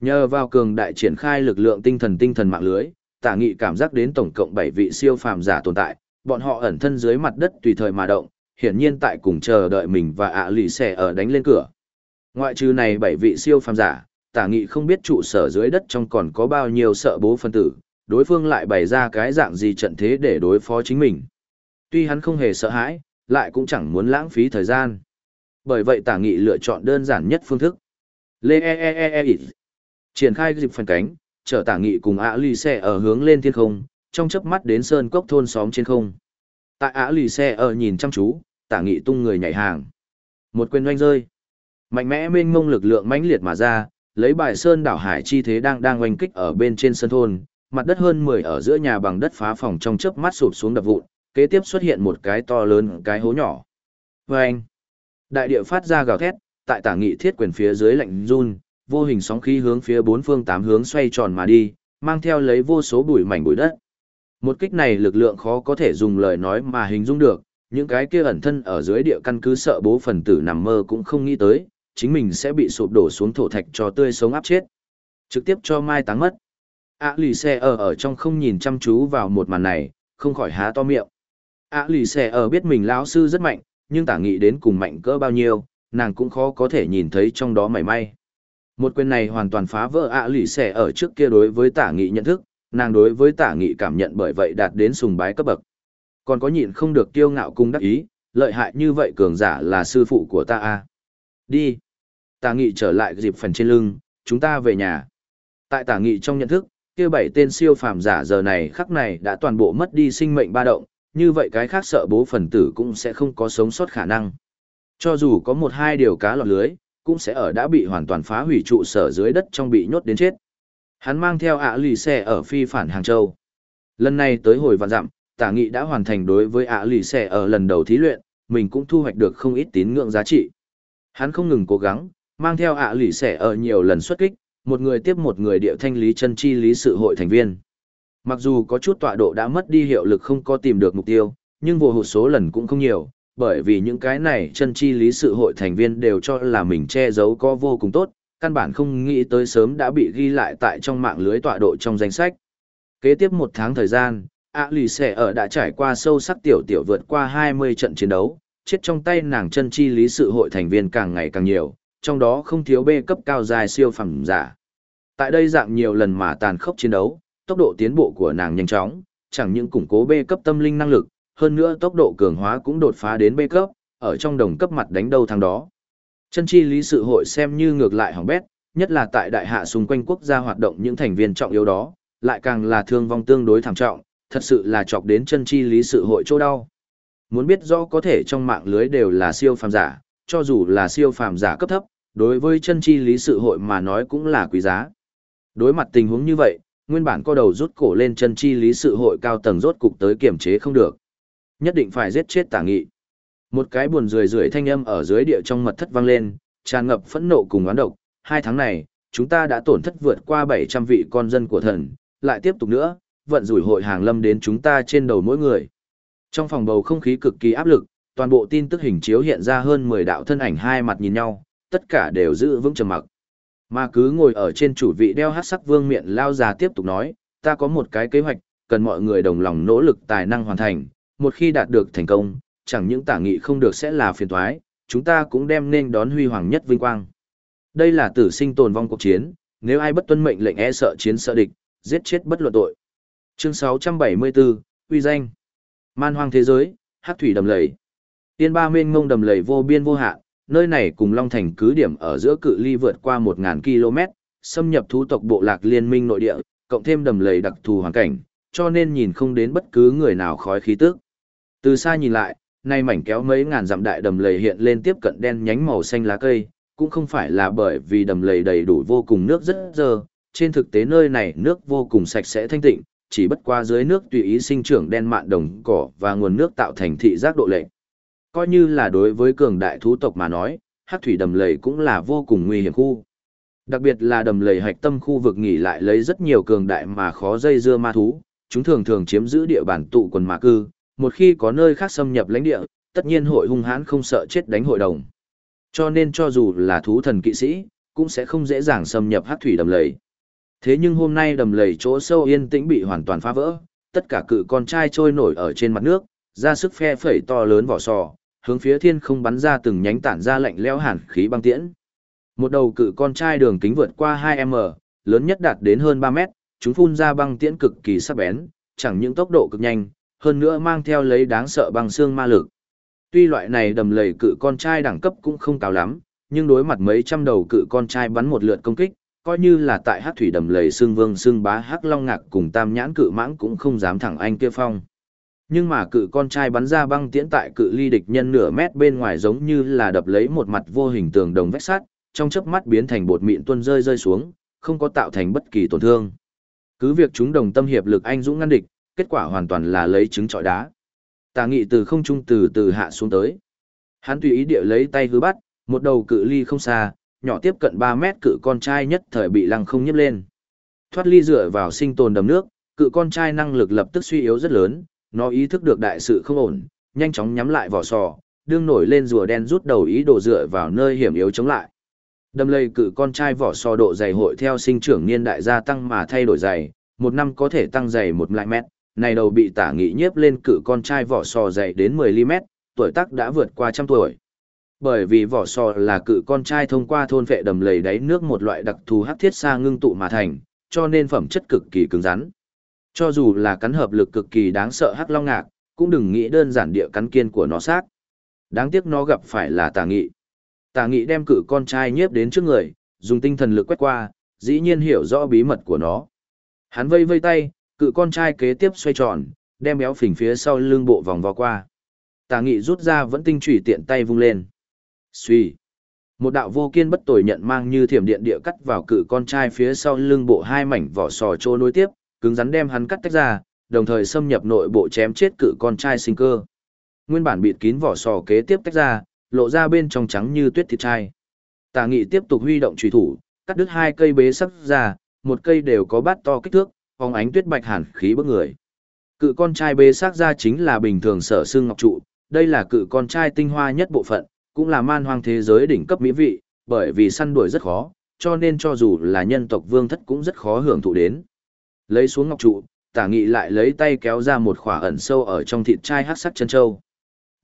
Speaker 1: Nhờ vào cường đại triển khai lực lượng tinh thần tinh thần mạng lưới, tả nghị cảm giác đến tổng cộng 7 vị siêu phàm giả tồn tại, bọn họ ẩn thân dưới mặt đất tùy thời mà động, hiển nhiên tại cùng chờ đợi mình và ạ lì xẻ ở đánh lên cửa. Ngoại trừ này bảy vị siêu phàm giả, tả nghị không biết trụ sở dưới đất trong còn có bao nhiêu sợ bố phân tử, đối phương lại bày ra cái dạng gì trận thế để đối phó chính mình. Tuy hắn không hề sợ hãi, lại cũng chẳng muốn lãng phí thời gian. Bởi vậy tả nghị lựa chọn đơn giản nhất phương thức. Lê e e e e, e. Triển khai dịp phần cánh, chở tả nghị cùng ạ lì xe ở hướng lên thiên không, trong chớp mắt đến sơn cốc thôn xóm trên không. Tại ạ lì xe ở nhìn chăm chú, tả nghị tung người nhảy hàng. Một quyền oanh rơi. Mạnh mẽ mênh mông lực lượng mãnh liệt mà ra, lấy bài sơn đảo hải chi thế đang đang oanh kích ở bên trên sân thôn, mặt đất hơn 10 ở giữa nhà bằng đất phá phòng trong chớp mắt sụp xuống đập vụn, kế tiếp xuất hiện một cái to lớn cái hố nhỏ. Vâng! Đại địa phát ra gào thét, tại tả nghị thiết quyền phía dưới lạnh run, vô hình sóng khí hướng phía bốn phương tám hướng xoay tròn mà đi, mang theo lấy vô số bụi mảnh bụi đất. Một kích này lực lượng khó có thể dùng lời nói mà hình dung được, những cái kia ẩn thân ở dưới địa căn cứ sợ bố phần tử nằm mơ cũng không nghĩ tới, chính mình sẽ bị sụp đổ xuống thổ thạch cho tươi sống áp chết. Trực tiếp cho mai táng mất. ạ lì xe ở ở trong không nhìn chăm chú vào một màn này, không khỏi há to miệng. ạ lì xe ở biết mình lão sư rất mạnh, nhưng tả nghĩ đến cùng mạnh cỡ bao nhiêu, nàng cũng khó có thể nhìn thấy trong đó mảy may. Một quyền này hoàn toàn phá vỡ ạ lì xe ở trước kia đối với tả nghị nhận thức, nàng đối với tả nghị cảm nhận bởi vậy đạt đến sùng bái cấp bậc. Còn có nhịn không được kiêu ngạo cung đắc ý, lợi hại như vậy cường giả là sư phụ của ta a à? Đi. Tả nghị trở lại dịp phần trên lưng, chúng ta về nhà. Tại tả nghị trong nhận thức, kia bảy tên siêu phàm giả giờ này khắc này đã toàn bộ mất đi sinh mệnh ba động, như vậy cái khác sợ bố phần tử cũng sẽ không có sống sót khả năng. Cho dù có một hai điều cá lọt lưới, cũng sẽ ở đã bị hoàn toàn phá hủy trụ sở dưới đất trong bị nhốt đến chết. Hắn mang theo ạ lì xe ở phi phản Hàng Châu. Lần này tới hồi vạn dặm, tả nghị đã hoàn thành đối với ạ lì xẻ ở lần đầu thí luyện, mình cũng thu hoạch được không ít tín ngưỡng giá trị. Hắn không ngừng cố gắng, mang theo ạ lì xẻ ở nhiều lần xuất kích, một người tiếp một người điệu thanh lý chân chi lý sự hội thành viên. Mặc dù có chút tọa độ đã mất đi hiệu lực không có tìm được mục tiêu, nhưng vô hụt số lần cũng không nhiều, bởi vì những cái này chân chi lý sự hội thành viên đều cho là mình che giấu có vô cùng tốt, căn bản không nghĩ tới sớm đã bị ghi lại tại trong mạng lưới tọa độ trong danh sách. Kế tiếp một tháng thời gian, ạ lì xẻ ở đã trải qua sâu sắc tiểu tiểu vượt qua 20 trận chiến đấu, chết trong tay nàng chân chi lý sự hội thành viên càng ngày càng nhiều, trong đó không thiếu bê cấp cao dài siêu phẩm giả. Tại đây dạng nhiều lần mà tàn khốc chiến đấu, tốc độ tiến bộ của nàng nhanh chóng, chẳng những củng cố bê cấp tâm linh năng lực, hơn nữa tốc độ cường hóa cũng đột phá đến bê cấp, ở trong đồng cấp mặt đánh đâu thằng đó. Chân chi lý sự hội xem như ngược lại hỏng bét, nhất là tại đại hạ xung quanh quốc gia hoạt động những thành viên trọng yếu đó, lại càng là thương vong tương đối thảm trọng, thật sự là chọc đến chân chi lý sự hội chỗ đau. Muốn biết rõ có thể trong mạng lưới đều là siêu phàm giả, cho dù là siêu phàm giả cấp thấp, đối với chân chi lý sự hội mà nói cũng là quý giá. Đối mặt tình huống như vậy, nguyên bản co đầu rút cổ lên chân chi lý sự hội cao tầng rốt cục tới kiểm chế không được. Nhất định phải giết chết tả nghị. Một cái buồn rười rượi thanh âm ở dưới địa trong mật thất vang lên, tràn ngập phẫn nộ cùng oán độc. Hai tháng này, chúng ta đã tổn thất vượt qua 700 vị con dân của thần, lại tiếp tục nữa, vận rủi hội hàng lâm đến chúng ta trên đầu mỗi người. Trong phòng bầu không khí cực kỳ áp lực, toàn bộ tin tức hình chiếu hiện ra hơn 10 đạo thân ảnh hai mặt nhìn nhau, tất cả đều giữ vững trầm mặc. Mà cứ ngồi ở trên chủ vị đeo hát sắc vương miệng lao già tiếp tục nói, ta có một cái kế hoạch, cần mọi người đồng lòng nỗ lực tài năng hoàn thành, một khi đạt được thành công, chẳng những tả nghị không được sẽ là phiền toái, chúng ta cũng đem nên đón huy hoàng nhất vinh quang. Đây là tử sinh tồn vong cuộc chiến, nếu ai bất tuân mệnh lệnh e sợ chiến sợ địch, giết chết bất luận tội. Chương 674, uy danh. Man hoang thế giới, hát thủy đầm lầy. Tiên ba mênh ngông đầm lầy vô biên vô hạn, nơi này cùng Long Thành cứ điểm ở giữa cự ly vượt qua 1000 km, xâm nhập thú tộc bộ lạc liên minh nội địa, cộng thêm đầm lầy đặc thù hoàn cảnh, cho nên nhìn không đến bất cứ người nào khói khí tức. Từ xa nhìn lại, nay mảnh kéo mấy ngàn dặm đại đầm lầy hiện lên tiếp cận đen nhánh màu xanh lá cây, cũng không phải là bởi vì đầm lầy đầy đủ vô cùng nước rất dơ, trên thực tế nơi này nước vô cùng sạch sẽ thanh tịnh, chỉ bất qua dưới nước tùy ý sinh trưởng đen mạn đồng cỏ và nguồn nước tạo thành thị giác độ lệch Coi như là đối với cường đại thú tộc mà nói, hắc thủy đầm lầy cũng là vô cùng nguy hiểm khu. Đặc biệt là đầm lầy hạch tâm khu vực nghỉ lại lấy rất nhiều cường đại mà khó dây dưa ma thú, chúng thường thường chiếm giữ địa bàn tụ quần mà cư, một khi có nơi khác xâm nhập lãnh địa, tất nhiên hội hung hãn không sợ chết đánh hội đồng. Cho nên cho dù là thú thần kỵ sĩ, cũng sẽ không dễ dàng xâm nhập hắc thủy đầm lầy. Thế nhưng hôm nay đầm lầy chỗ sâu yên tĩnh bị hoàn toàn phá vỡ, tất cả cự con trai trôi nổi ở trên mặt nước, ra sức phe phẩy to lớn vỏ sò, hướng phía thiên không bắn ra từng nhánh tản ra lạnh lẽo hàn khí băng tiễn. Một đầu cự con trai đường kính vượt qua 2m, lớn nhất đạt đến hơn 3 mét, chúng phun ra băng tiễn cực kỳ sắc bén, chẳng những tốc độ cực nhanh, hơn nữa mang theo lấy đáng sợ băng xương ma lực. Tuy loại này đầm lầy cự con trai đẳng cấp cũng không cao lắm, nhưng đối mặt mấy trăm đầu cự con trai bắn một lượt công kích, coi như là tại hát thủy đầm lầy xương vương xương bá hắc long ngạc cùng tam nhãn cự mãng cũng không dám thẳng anh kia phong. Nhưng mà cự con trai bắn ra băng tiễn tại cự ly địch nhân nửa mét bên ngoài giống như là đập lấy một mặt vô hình tường đồng vách sắt, trong chớp mắt biến thành bột mịn tuôn rơi rơi xuống, không có tạo thành bất kỳ tổn thương. Cứ việc chúng đồng tâm hiệp lực anh dũng ngăn địch, kết quả hoàn toàn là lấy trứng trọi đá. Tà nghị từ không trung từ từ hạ xuống tới. Hắn tùy ý địa lấy tay hứa bắt, một đầu cự ly không xa, nhỏ tiếp cận 3 mét cự con trai nhất thời bị lăng không nhấp lên. Thoát ly dựa vào sinh tồn đầm nước, cự con trai năng lực lập tức suy yếu rất lớn, nó ý thức được đại sự không ổn, nhanh chóng nhắm lại vỏ sò, đương nổi lên rùa đen rút đầu ý đồ dựa vào nơi hiểm yếu chống lại. Đâm lây cự con trai vỏ sò độ dày hội theo sinh trưởng niên đại gia tăng mà thay đổi dày, một năm có thể tăng dày một lại mét, này đầu bị tả nghị nhiếp lên cự con trai vỏ sò dày đến 10 ly mét, tuổi tác đã vượt qua trăm tuổi. Bởi vì vỏ sò là cự con trai thông qua thôn vệ đầm lầy đáy nước một loại đặc thù hắc thiết sa ngưng tụ mà thành, cho nên phẩm chất cực kỳ cứng rắn. Cho dù là cắn hợp lực cực kỳ đáng sợ hắc long ngạc, cũng đừng nghĩ đơn giản địa cắn kiên của nó xác. Đáng tiếc nó gặp phải là tà nghị. Tà nghị đem cự con trai nhiếp đến trước người, dùng tinh thần lực quét qua, dĩ nhiên hiểu rõ bí mật của nó. Hắn vây vây tay, cự con trai kế tiếp xoay tròn, đem béo phình phía sau lưng bộ vòng vào qua. Tà nghị rút ra vẫn tinh chủy tiện tay vung lên suy Một đạo vô kiên bất tồi nhận mang như thiểm điện địa cắt vào cự con trai phía sau lưng bộ hai mảnh vỏ sò trô nối tiếp, cứng rắn đem hắn cắt tách ra, đồng thời xâm nhập nội bộ chém chết cự con trai sinh cơ. Nguyên bản bịt kín vỏ sò kế tiếp tách ra, lộ ra bên trong trắng như tuyết thịt trai. Tà nghị tiếp tục huy động trùy thủ, cắt đứt hai cây bế sắc ra, một cây đều có bát to kích thước, phóng ánh tuyết bạch hàn khí bức người. Cự con trai bế sắc ra chính là bình thường sở xương ngọc trụ, đây là cự con trai tinh hoa nhất bộ phận, cũng là man hoang thế giới đỉnh cấp mỹ vị, bởi vì săn đuổi rất khó, cho nên cho dù là nhân tộc vương thất cũng rất khó hưởng thụ đến. Lấy xuống ngọc trụ, tả nghị lại lấy tay kéo ra một khỏa ẩn sâu ở trong thịt trai hát sắc chân châu.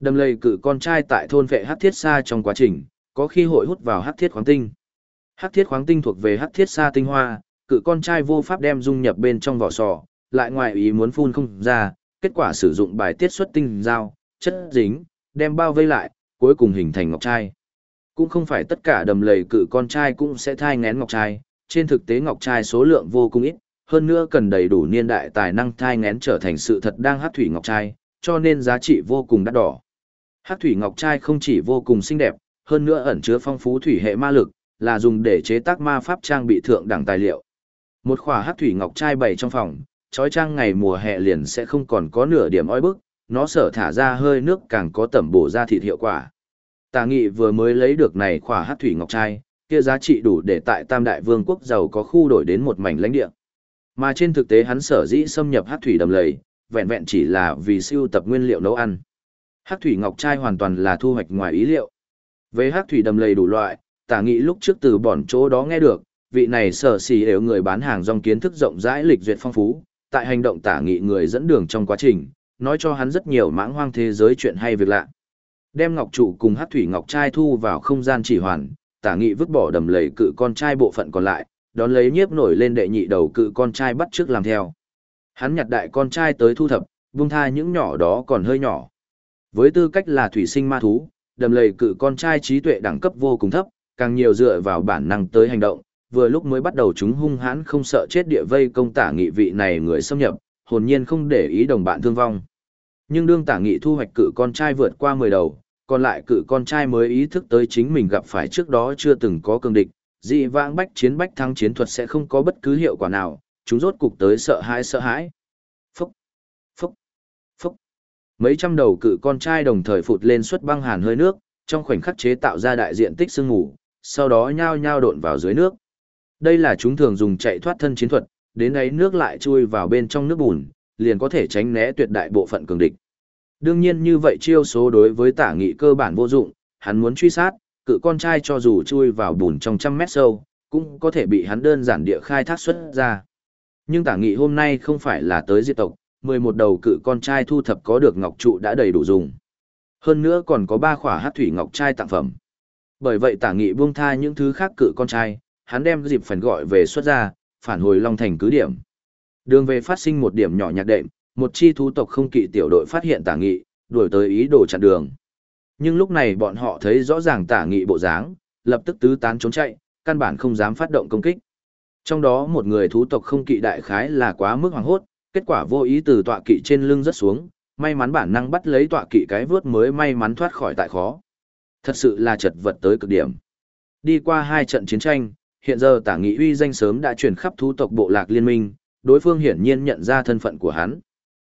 Speaker 1: Đâm lây cự con trai tại thôn vệ hát thiết xa trong quá trình, có khi hội hút vào hát thiết khoáng tinh. Hát thiết khoáng tinh thuộc về hát thiết xa tinh hoa, cự con trai vô pháp đem dung nhập bên trong vỏ sò, lại ngoài ý muốn phun không ra, kết quả sử dụng bài tiết xuất tinh dao, chất dính, đem bao vây lại, cuối cùng hình thành ngọc trai. Cũng không phải tất cả đầm lầy cự con trai cũng sẽ thai ngén ngọc trai, trên thực tế ngọc trai số lượng vô cùng ít, hơn nữa cần đầy đủ niên đại tài năng thai ngén trở thành sự thật đang hát thủy ngọc trai, cho nên giá trị vô cùng đắt đỏ. Hát thủy ngọc trai không chỉ vô cùng xinh đẹp, hơn nữa ẩn chứa phong phú thủy hệ ma lực, là dùng để chế tác ma pháp trang bị thượng đẳng tài liệu. Một khỏa hát thủy ngọc trai bày trong phòng, trói trang ngày mùa hè liền sẽ không còn có nửa điểm oi bức, nó sở thả ra hơi nước càng có tẩm bổ ra thịt hiệu quả. Tà nghị vừa mới lấy được này khỏa hát thủy ngọc trai, kia giá trị đủ để tại Tam Đại Vương quốc giàu có khu đổi đến một mảnh lãnh địa. Mà trên thực tế hắn sở dĩ xâm nhập hát thủy đầm lầy, vẹn vẹn chỉ là vì siêu tập nguyên liệu nấu ăn. Hát thủy ngọc trai hoàn toàn là thu hoạch ngoài ý liệu. Về hát thủy đầm lầy đủ loại, tả nghị lúc trước từ bọn chỗ đó nghe được, vị này sở xì đều người bán hàng rong kiến thức rộng rãi lịch duyệt phong phú, tại hành động tả nghị người dẫn đường trong quá trình, nói cho hắn rất nhiều mãng hoang thế giới chuyện hay việc lạ. Đem ngọc trụ cùng hát thủy ngọc trai thu vào không gian chỉ hoàn, tả nghị vứt bỏ đầm lầy cự con trai bộ phận còn lại, đón lấy nhiếp nổi lên đệ nhị đầu cự con trai bắt trước làm theo. Hắn nhặt đại con trai tới thu thập, vung tha những nhỏ đó còn hơi nhỏ. Với tư cách là thủy sinh ma thú, đầm lầy cự con trai trí tuệ đẳng cấp vô cùng thấp, càng nhiều dựa vào bản năng tới hành động, vừa lúc mới bắt đầu chúng hung hãn không sợ chết địa vây công tả nghị vị này người xâm nhập, hồn nhiên không để ý đồng bạn thương vong. Nhưng đương tả nghị thu hoạch cự con trai vượt qua 10 đầu, còn lại cự con trai mới ý thức tới chính mình gặp phải trước đó chưa từng có cường địch, dị vãng bách chiến bách thắng chiến thuật sẽ không có bất cứ hiệu quả nào, chúng rốt cục tới sợ hãi sợ hãi. Phúc, phúc, phúc. Mấy trăm đầu cự con trai đồng thời phụt lên suất băng hàn hơi nước, trong khoảnh khắc chế tạo ra đại diện tích sương ngủ, sau đó nhao nhao độn vào dưới nước. Đây là chúng thường dùng chạy thoát thân chiến thuật, đến ấy nước lại chui vào bên trong nước bùn, liền có thể tránh né tuyệt đại bộ phận cường địch. Đương nhiên như vậy chiêu số đối với tả nghị cơ bản vô dụng, hắn muốn truy sát, cự con trai cho dù chui vào bùn trong trăm mét sâu, cũng có thể bị hắn đơn giản địa khai thác xuất ra. Nhưng tả nghị hôm nay không phải là tới diệt tộc, 11 đầu cự con trai thu thập có được ngọc trụ đã đầy đủ dùng. Hơn nữa còn có ba khỏa hát thủy ngọc trai tặng phẩm. Bởi vậy tả nghị buông tha những thứ khác cự con trai, hắn đem dịp phần gọi về xuất ra, phản hồi Long Thành cứ điểm. Đường về phát sinh một điểm nhỏ nhạc đệm, một chi thú tộc không kỵ tiểu đội phát hiện tả nghị, đuổi tới ý đồ chặn đường. Nhưng lúc này bọn họ thấy rõ ràng tả nghị bộ dáng, lập tức tứ tán trốn chạy, căn bản không dám phát động công kích. Trong đó một người thú tộc không kỵ đại khái là quá mức hoàng hốt, kết quả vô ý từ tọa kỵ trên lưng rất xuống, may mắn bản năng bắt lấy tọa kỵ cái vớt mới may mắn thoát khỏi tại khó. Thật sự là chật vật tới cực điểm. Đi qua hai trận chiến tranh, hiện giờ tả nghị uy danh sớm đã chuyển khắp thú tộc bộ lạc liên minh, đối phương hiển nhiên nhận ra thân phận của hắn.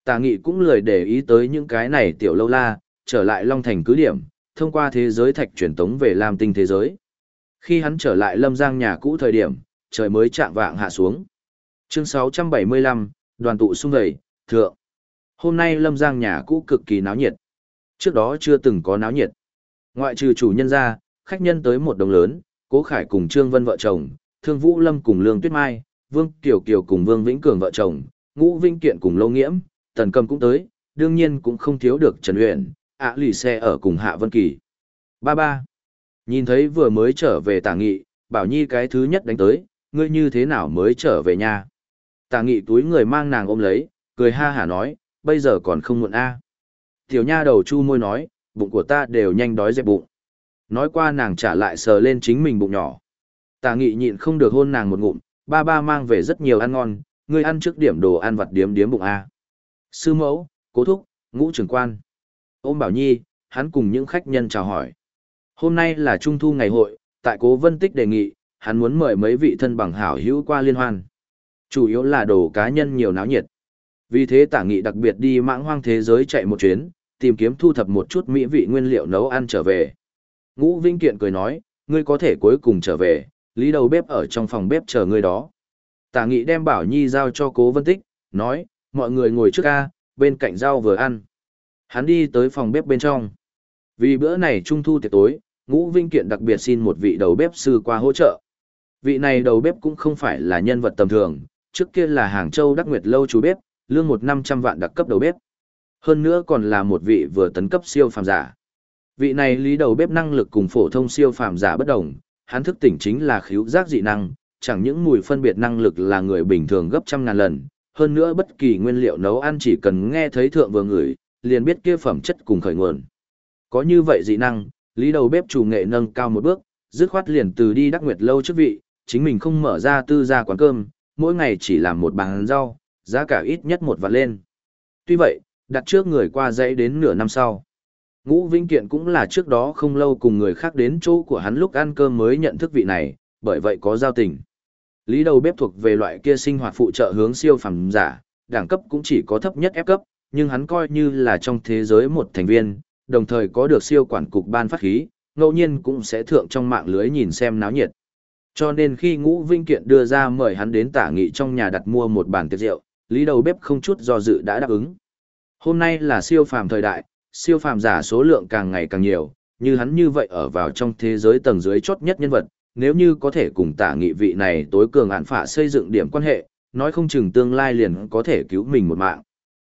Speaker 1: Tà nghị cũng lười để ý tới những cái này tiểu lâu la, trở lại Long Thành cứ điểm, thông qua thế giới thạch truyền tống về Lam Tinh thế giới. Khi hắn trở lại Lâm Giang nhà cũ thời điểm, trời mới chạm vạng hạ xuống. Chương 675, đoàn tụ xung vầy, thượng. Hôm nay Lâm Giang nhà cũ cực kỳ náo nhiệt. Trước đó chưa từng có náo nhiệt. Ngoại trừ chủ nhân ra, khách nhân tới một đồng lớn, Cố Khải cùng Trương Vân vợ chồng, Thương Vũ Lâm cùng Lương Tuyết Mai, Vương Kiều Kiều cùng Vương Vĩnh Cường vợ chồng, Ngũ Vinh Kiện cùng Lâu Nghiễm, Tần Cầm cũng tới, đương nhiên cũng không thiếu được Trần Uyển, ạ lì xe ở cùng Hạ Vân Kỳ. Ba ba. Nhìn thấy vừa mới trở về tả nghị, bảo nhi cái thứ nhất đánh tới, ngươi như thế nào mới trở về nhà. Tả nghị túi người mang nàng ôm lấy, cười ha hả nói, bây giờ còn không muộn a. Tiểu nha đầu chu môi nói, bụng của ta đều nhanh đói dẹp bụng. Nói qua nàng trả lại sờ lên chính mình bụng nhỏ. Tả nghị nhịn không được hôn nàng một ngụm, ba ba mang về rất nhiều ăn ngon, ngươi ăn trước điểm đồ ăn vặt điếm điếm bụng a. Sư mẫu, cố thúc, ngũ trưởng quan. Ôm Bảo Nhi, hắn cùng những khách nhân chào hỏi. Hôm nay là Trung thu ngày hội, tại Cố Vân Tích đề nghị, hắn muốn mời mấy vị thân bằng hảo hữu qua liên hoan. Chủ yếu là đồ cá nhân nhiều náo nhiệt. Vì thế tả nghị đặc biệt đi mãng hoang thế giới chạy một chuyến, tìm kiếm thu thập một chút mỹ vị nguyên liệu nấu ăn trở về. Ngũ Vinh Kiện cười nói, ngươi có thể cuối cùng trở về, lý đầu bếp ở trong phòng bếp chờ người đó. Tả nghị đem Bảo Nhi giao cho Cố Vân Tích, nói, mọi người ngồi trước ca, bên cạnh rau vừa ăn. Hắn đi tới phòng bếp bên trong. Vì bữa này trung thu tiệc tối, Ngũ Vinh Kiện đặc biệt xin một vị đầu bếp sư qua hỗ trợ. Vị này đầu bếp cũng không phải là nhân vật tầm thường, trước kia là Hàng Châu Đắc Nguyệt Lâu chú bếp, lương một năm trăm vạn đặc cấp đầu bếp. Hơn nữa còn là một vị vừa tấn cấp siêu phàm giả. Vị này lý đầu bếp năng lực cùng phổ thông siêu phàm giả bất đồng, hắn thức tỉnh chính là khiếu giác dị năng, chẳng những mùi phân biệt năng lực là người bình thường gấp trăm ngàn lần, hơn nữa bất kỳ nguyên liệu nấu ăn chỉ cần nghe thấy thượng vừa ngửi, liền biết kia phẩm chất cùng khởi nguồn. Có như vậy dị năng, lý đầu bếp chủ nghệ nâng cao một bước, dứt khoát liền từ đi đắc nguyệt lâu trước vị, chính mình không mở ra tư gia quán cơm, mỗi ngày chỉ làm một bàn rau, giá cả ít nhất một vạn lên. Tuy vậy, đặt trước người qua dãy đến nửa năm sau. Ngũ Vinh Kiện cũng là trước đó không lâu cùng người khác đến chỗ của hắn lúc ăn cơm mới nhận thức vị này, bởi vậy có giao tình. Lý đầu bếp thuộc về loại kia sinh hoạt phụ trợ hướng siêu phẩm giả, đẳng cấp cũng chỉ có thấp nhất ép cấp, nhưng hắn coi như là trong thế giới một thành viên, đồng thời có được siêu quản cục ban phát khí, ngẫu nhiên cũng sẽ thượng trong mạng lưới nhìn xem náo nhiệt. Cho nên khi Ngũ Vinh Kiện đưa ra mời hắn đến tả nghị trong nhà đặt mua một bàn tiệc rượu, lý đầu bếp không chút do dự đã đáp ứng. Hôm nay là siêu phàm thời đại, siêu phàm giả số lượng càng ngày càng nhiều, như hắn như vậy ở vào trong thế giới tầng dưới chót nhất nhân vật, nếu như có thể cùng tả nghị vị này tối cường án phạ xây dựng điểm quan hệ, nói không chừng tương lai liền có thể cứu mình một mạng.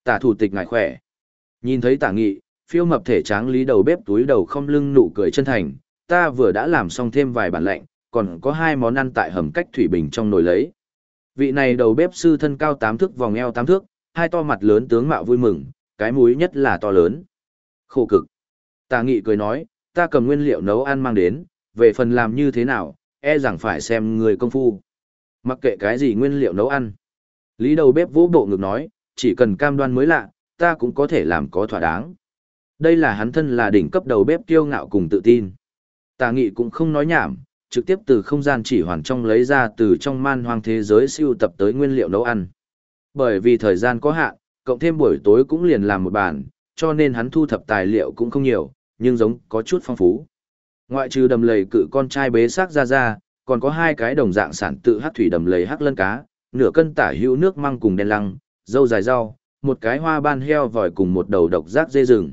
Speaker 1: Tả thủ tịch ngài khỏe. Nhìn thấy tả nghị, phiêu mập thể tráng lý đầu bếp túi đầu không lưng nụ cười chân thành, ta vừa đã làm xong thêm vài bản lệnh, còn có hai món ăn tại hầm cách thủy bình trong nồi lấy. Vị này đầu bếp sư thân cao tám thước vòng eo tám thước, hai to mặt lớn tướng mạo vui mừng, cái mũi nhất là to lớn. Khổ cực. Tà nghị cười nói, ta cầm nguyên liệu nấu ăn mang đến, về phần làm như thế nào, e rằng phải xem người công phu. Mặc kệ cái gì nguyên liệu nấu ăn. Lý đầu bếp vũ bộ ngực nói, chỉ cần cam đoan mới lạ, ta cũng có thể làm có thỏa đáng. Đây là hắn thân là đỉnh cấp đầu bếp kiêu ngạo cùng tự tin. Tà nghị cũng không nói nhảm, trực tiếp từ không gian chỉ hoàn trong lấy ra từ trong man hoang thế giới siêu tập tới nguyên liệu nấu ăn. Bởi vì thời gian có hạn, cộng thêm buổi tối cũng liền làm một bàn, cho nên hắn thu thập tài liệu cũng không nhiều, nhưng giống có chút phong phú. Ngoại trừ đầm lầy cự con trai bế xác ra ra, còn có hai cái đồng dạng sản tự hắc thủy đầm lầy hắc lân cá, nửa cân tả hữu nước măng cùng đen lăng, dâu dài rau, một cái hoa ban heo vòi cùng một đầu độc giác dê rừng.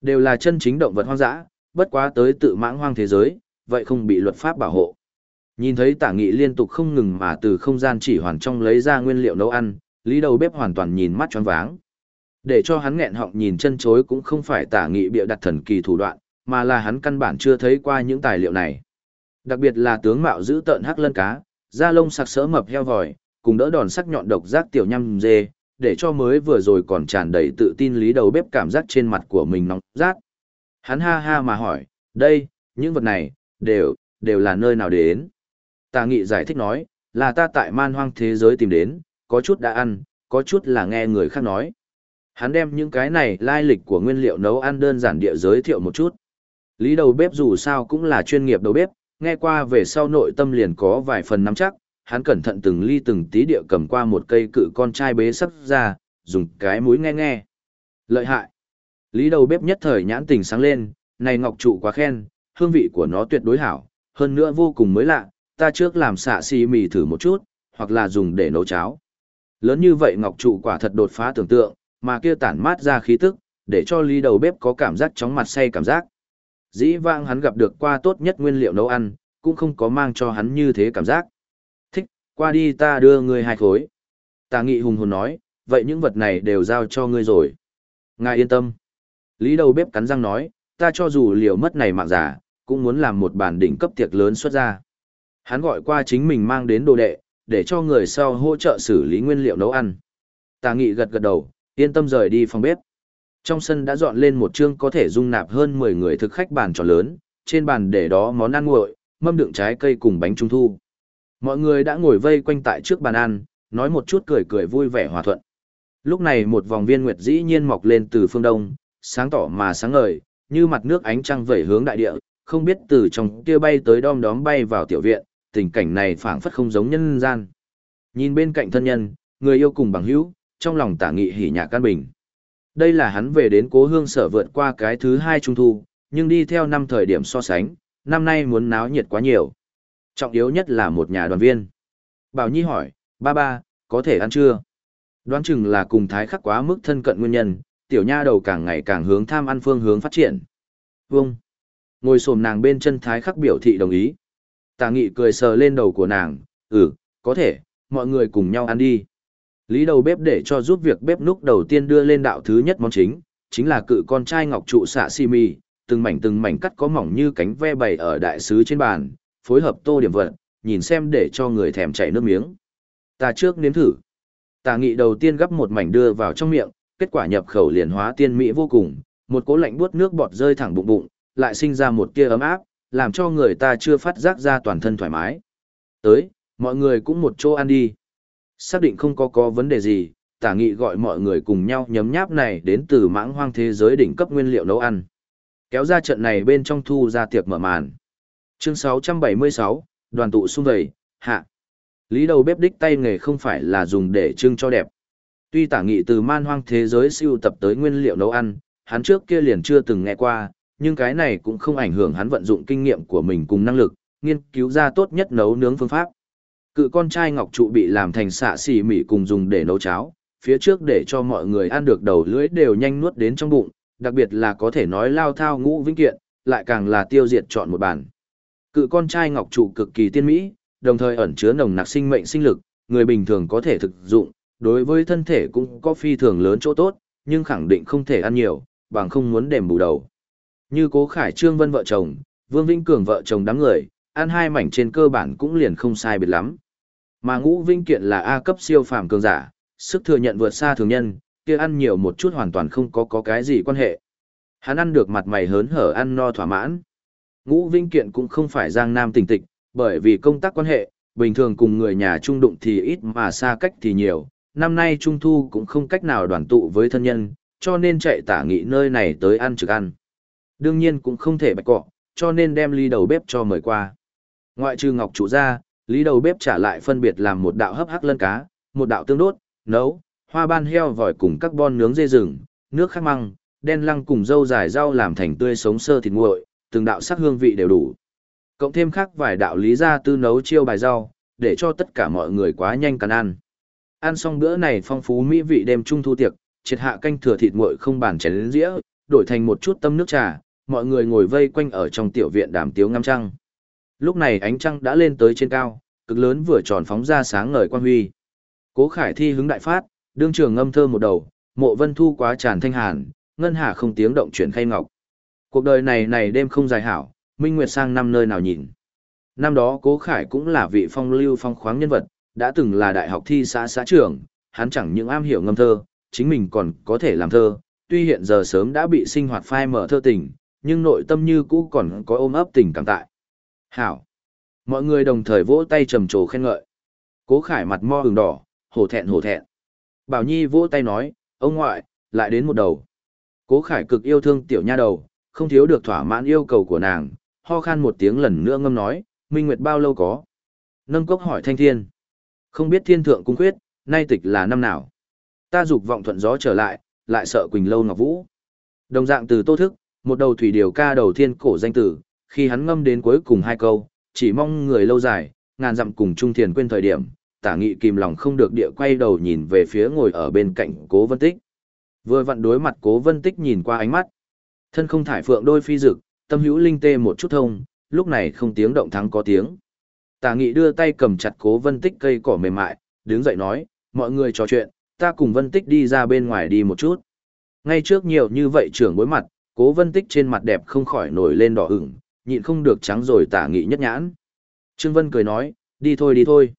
Speaker 1: Đều là chân chính động vật hoang dã, bất quá tới tự mãng hoang thế giới, vậy không bị luật pháp bảo hộ. Nhìn thấy tả nghị liên tục không ngừng mà từ không gian chỉ hoàn trong lấy ra nguyên liệu nấu ăn, lý đầu bếp hoàn toàn nhìn mắt tròn váng. Để cho hắn nghẹn họng nhìn chân chối cũng không phải tả nghị bịa đặt thần kỳ thủ đoạn, mà là hắn căn bản chưa thấy qua những tài liệu này. Đặc biệt là tướng mạo giữ tợn hắc lân cá, da lông sặc sỡ mập heo vòi, cùng đỡ đòn sắc nhọn độc giác tiểu nhăm dê, để cho mới vừa rồi còn tràn đầy tự tin lý đầu bếp cảm giác trên mặt của mình nóng rát. Hắn ha ha mà hỏi, đây, những vật này, đều, đều là nơi nào đến? Tà nghị giải thích nói, là ta tại man hoang thế giới tìm đến, có chút đã ăn, có chút là nghe người khác nói. Hắn đem những cái này lai lịch của nguyên liệu nấu ăn đơn giản địa giới thiệu một chút. Lý đầu bếp dù sao cũng là chuyên nghiệp đầu bếp, nghe qua về sau nội tâm liền có vài phần nắm chắc, hắn cẩn thận từng ly từng tí địa cầm qua một cây cự con trai bế sắp ra, dùng cái mũi nghe nghe. Lợi hại. Lý đầu bếp nhất thời nhãn tình sáng lên, này ngọc trụ quá khen, hương vị của nó tuyệt đối hảo, hơn nữa vô cùng mới lạ, ta trước làm xạ xì mì thử một chút, hoặc là dùng để nấu cháo. Lớn như vậy ngọc trụ quả thật đột phá tưởng tượng, mà kia tản mát ra khí tức, để cho lý đầu bếp có cảm giác chóng mặt say cảm giác. Dĩ vãng hắn gặp được qua tốt nhất nguyên liệu nấu ăn, cũng không có mang cho hắn như thế cảm giác. Thích, qua đi ta đưa ngươi hai khối. Tà nghị hùng hồn nói, vậy những vật này đều giao cho ngươi rồi. Ngài yên tâm. Lý đầu bếp cắn răng nói, ta cho dù liều mất này mạng giả, cũng muốn làm một bản đỉnh cấp tiệc lớn xuất ra. Hắn gọi qua chính mình mang đến đồ đệ, để cho người sau hỗ trợ xử lý nguyên liệu nấu ăn. Tà nghị gật gật đầu, yên tâm rời đi phòng bếp. Trong sân đã dọn lên một chương có thể dung nạp hơn 10 người thực khách bàn tròn lớn, trên bàn để đó món ăn nguội, mâm đựng trái cây cùng bánh trung thu. Mọi người đã ngồi vây quanh tại trước bàn ăn, nói một chút cười cười vui vẻ hòa thuận. Lúc này một vòng viên nguyệt dĩ nhiên mọc lên từ phương đông, sáng tỏ mà sáng ngời, như mặt nước ánh trăng vẩy hướng đại địa, không biết từ trong kia bay tới đom đóm bay vào tiểu viện, tình cảnh này phảng phất không giống nhân gian. Nhìn bên cạnh thân nhân, người yêu cùng bằng hữu, trong lòng tả nghị hỉ nhạc can bình. Đây là hắn về đến cố hương sở vượt qua cái thứ hai trung thu, nhưng đi theo năm thời điểm so sánh, năm nay muốn náo nhiệt quá nhiều. Trọng yếu nhất là một nhà đoàn viên. Bảo Nhi hỏi, ba ba, có thể ăn chưa? Đoán chừng là cùng thái khắc quá mức thân cận nguyên nhân, tiểu nha đầu càng ngày càng hướng tham ăn phương hướng phát triển. Vâng. Ngồi xổm nàng bên chân thái khắc biểu thị đồng ý. Tà nghị cười sờ lên đầu của nàng, ừ, có thể, mọi người cùng nhau ăn đi. Lý đầu bếp để cho giúp việc bếp núc đầu tiên đưa lên đạo thứ nhất món chính, chính là cự con trai ngọc trụ xạ si mì, từng mảnh từng mảnh cắt có mỏng như cánh ve bày ở đại sứ trên bàn, phối hợp tô điểm vật, nhìn xem để cho người thèm chảy nước miếng. Ta trước nếm thử. Tà nghị đầu tiên gấp một mảnh đưa vào trong miệng, kết quả nhập khẩu liền hóa tiên mỹ vô cùng, một cỗ lạnh buốt nước bọt rơi thẳng bụng bụng, lại sinh ra một tia ấm áp, làm cho người ta chưa phát giác ra toàn thân thoải mái. Tới, mọi người cũng một chỗ ăn đi. Xác định không có có vấn đề gì, tả nghị gọi mọi người cùng nhau nhấm nháp này đến từ mãng hoang thế giới đỉnh cấp nguyên liệu nấu ăn. Kéo ra trận này bên trong thu ra tiệc mở màn. Chương 676, đoàn tụ xung vầy, hạ. Lý đầu bếp đích tay nghề không phải là dùng để trưng cho đẹp. Tuy tả nghị từ man hoang thế giới siêu tập tới nguyên liệu nấu ăn, hắn trước kia liền chưa từng nghe qua, nhưng cái này cũng không ảnh hưởng hắn vận dụng kinh nghiệm của mình cùng năng lực, nghiên cứu ra tốt nhất nấu nướng phương pháp. Cự con trai ngọc trụ bị làm thành xạ xỉ mỉ cùng dùng để nấu cháo, phía trước để cho mọi người ăn được đầu lưỡi đều nhanh nuốt đến trong bụng, đặc biệt là có thể nói lao thao ngũ vĩnh kiện, lại càng là tiêu diệt chọn một bản Cự con trai ngọc trụ cực kỳ tiên mỹ, đồng thời ẩn chứa nồng nặc sinh mệnh sinh lực, người bình thường có thể thực dụng, đối với thân thể cũng có phi thường lớn chỗ tốt, nhưng khẳng định không thể ăn nhiều, bằng không muốn đềm bù đầu. Như cố khải trương vân vợ chồng, Vương Vĩnh Cường vợ chồng đám người, ăn hai mảnh trên cơ bản cũng liền không sai biệt lắm. Mà ngũ vinh Kiện là A cấp siêu phàm cường giả, sức thừa nhận vượt xa thường nhân, kia ăn nhiều một chút hoàn toàn không có có cái gì quan hệ. Hắn ăn được mặt mày hớn hở ăn no thỏa mãn. Ngũ vinh Kiện cũng không phải giang nam tỉnh tịch, bởi vì công tác quan hệ, bình thường cùng người nhà trung đụng thì ít mà xa cách thì nhiều. Năm nay Trung Thu cũng không cách nào đoàn tụ với thân nhân, cho nên chạy tả nghị nơi này tới ăn trực ăn. Đương nhiên cũng không thể bạch cọ, cho nên đem ly đầu bếp cho mời qua. Ngoại trừ ngọc chủ ra, lý đầu bếp trả lại phân biệt làm một đạo hấp hắc lân cá, một đạo tương đốt, nấu, hoa ban heo vòi cùng các bon nướng dê rừng, nước khắc măng, đen lăng cùng dâu dài rau làm thành tươi sống sơ thịt nguội, từng đạo sắc hương vị đều đủ. Cộng thêm khác vài đạo lý gia tư nấu chiêu bài rau, để cho tất cả mọi người quá nhanh cần ăn. Ăn xong bữa này phong phú mỹ vị đêm trung thu tiệc, triệt hạ canh thừa thịt nguội không bàn chén đến dĩa, đổi thành một chút tâm nước trà, mọi người ngồi vây quanh ở trong tiểu viện đàm tiếu ngắm trăng. Lúc này ánh trăng đã lên tới trên cao, cực lớn vừa tròn phóng ra sáng ngời quan huy. Cố Khải Thi hứng đại phát, đương trường ngâm thơ một đầu, mộ vân thu quá tràn thanh hàn, ngân hà không tiếng động chuyển khay ngọc. Cuộc đời này này đêm không dài hảo, minh nguyệt sang năm nơi nào nhìn. Năm đó Cố Khải cũng là vị phong lưu phong khoáng nhân vật, đã từng là đại học thi xã xã trưởng, hắn chẳng những am hiểu ngâm thơ, chính mình còn có thể làm thơ, tuy hiện giờ sớm đã bị sinh hoạt phai mở thơ tình, nhưng nội tâm như cũ còn có ôm ấp tình cảm tại. Hảo! Mọi người đồng thời vỗ tay trầm trồ khen ngợi. Cố Khải mặt mo hừng đỏ, hổ thẹn hổ thẹn. Bảo Nhi vỗ tay nói, ông ngoại, lại đến một đầu. Cố Khải cực yêu thương tiểu nha đầu, không thiếu được thỏa mãn yêu cầu của nàng, ho khan một tiếng lần nữa ngâm nói, Minh Nguyệt bao lâu có? Nâng cốc hỏi Thanh Thiên. Không biết thiên thượng cung khuyết, nay tịch là năm nào? Ta dục vọng thuận gió trở lại, lại sợ Quỳnh Lâu Ngọc Vũ. Đồng dạng từ tô thức, một đầu thủy điều ca đầu thiên cổ danh tử, khi hắn ngâm đến cuối cùng hai câu, chỉ mong người lâu dài, ngàn dặm cùng trung thiền quên thời điểm, tả nghị kìm lòng không được địa quay đầu nhìn về phía ngồi ở bên cạnh cố vân tích. Vừa vặn đối mặt cố vân tích nhìn qua ánh mắt. Thân không thải phượng đôi phi dực, tâm hữu linh tê một chút thông, lúc này không tiếng động thắng có tiếng. Tả nghị đưa tay cầm chặt cố vân tích cây cỏ mềm mại, đứng dậy nói, mọi người trò chuyện, ta cùng vân tích đi ra bên ngoài đi một chút. Ngay trước nhiều như vậy trưởng bối mặt, cố vân tích trên mặt đẹp không khỏi nổi lên đỏ ửng, nhịn không được trắng rồi tả nghị nhất nhãn. Trương Vân cười nói, đi thôi đi thôi.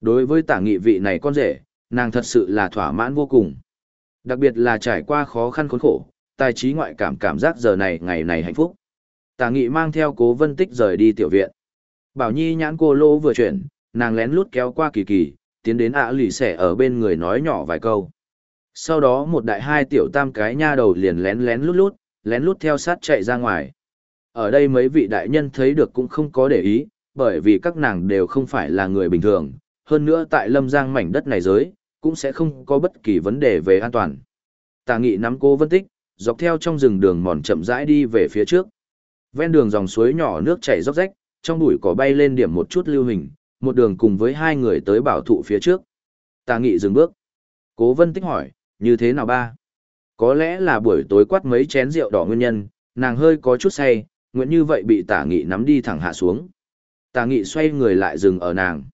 Speaker 1: Đối với tả nghị vị này con rể, nàng thật sự là thỏa mãn vô cùng. Đặc biệt là trải qua khó khăn khốn khổ, tài trí ngoại cảm cảm giác giờ này ngày này hạnh phúc. Tả nghị mang theo cố vân tích rời đi tiểu viện. Bảo Nhi nhãn cô lô vừa chuyển, nàng lén lút kéo qua kỳ kỳ, tiến đến ạ lì xẻ ở bên người nói nhỏ vài câu. Sau đó một đại hai tiểu tam cái nha đầu liền lén lén lút lút, lén lút theo sát chạy ra ngoài. Ở đây mấy vị đại nhân thấy được cũng không có để ý, bởi vì các nàng đều không phải là người bình thường, hơn nữa tại lâm giang mảnh đất này giới, cũng sẽ không có bất kỳ vấn đề về an toàn. Tà nghị nắm cô vân tích, dọc theo trong rừng đường mòn chậm rãi đi về phía trước. Ven đường dòng suối nhỏ nước chảy róc rách, trong bụi cỏ bay lên điểm một chút lưu hình, một đường cùng với hai người tới bảo thụ phía trước. Tà nghị dừng bước. Cố vân tích hỏi, như thế nào ba? Có lẽ là buổi tối quát mấy chén rượu đỏ nguyên nhân, nàng hơi có chút say, nguyện như vậy bị tả nghị nắm đi thẳng hạ xuống. Tả nghị xoay người lại dừng ở nàng.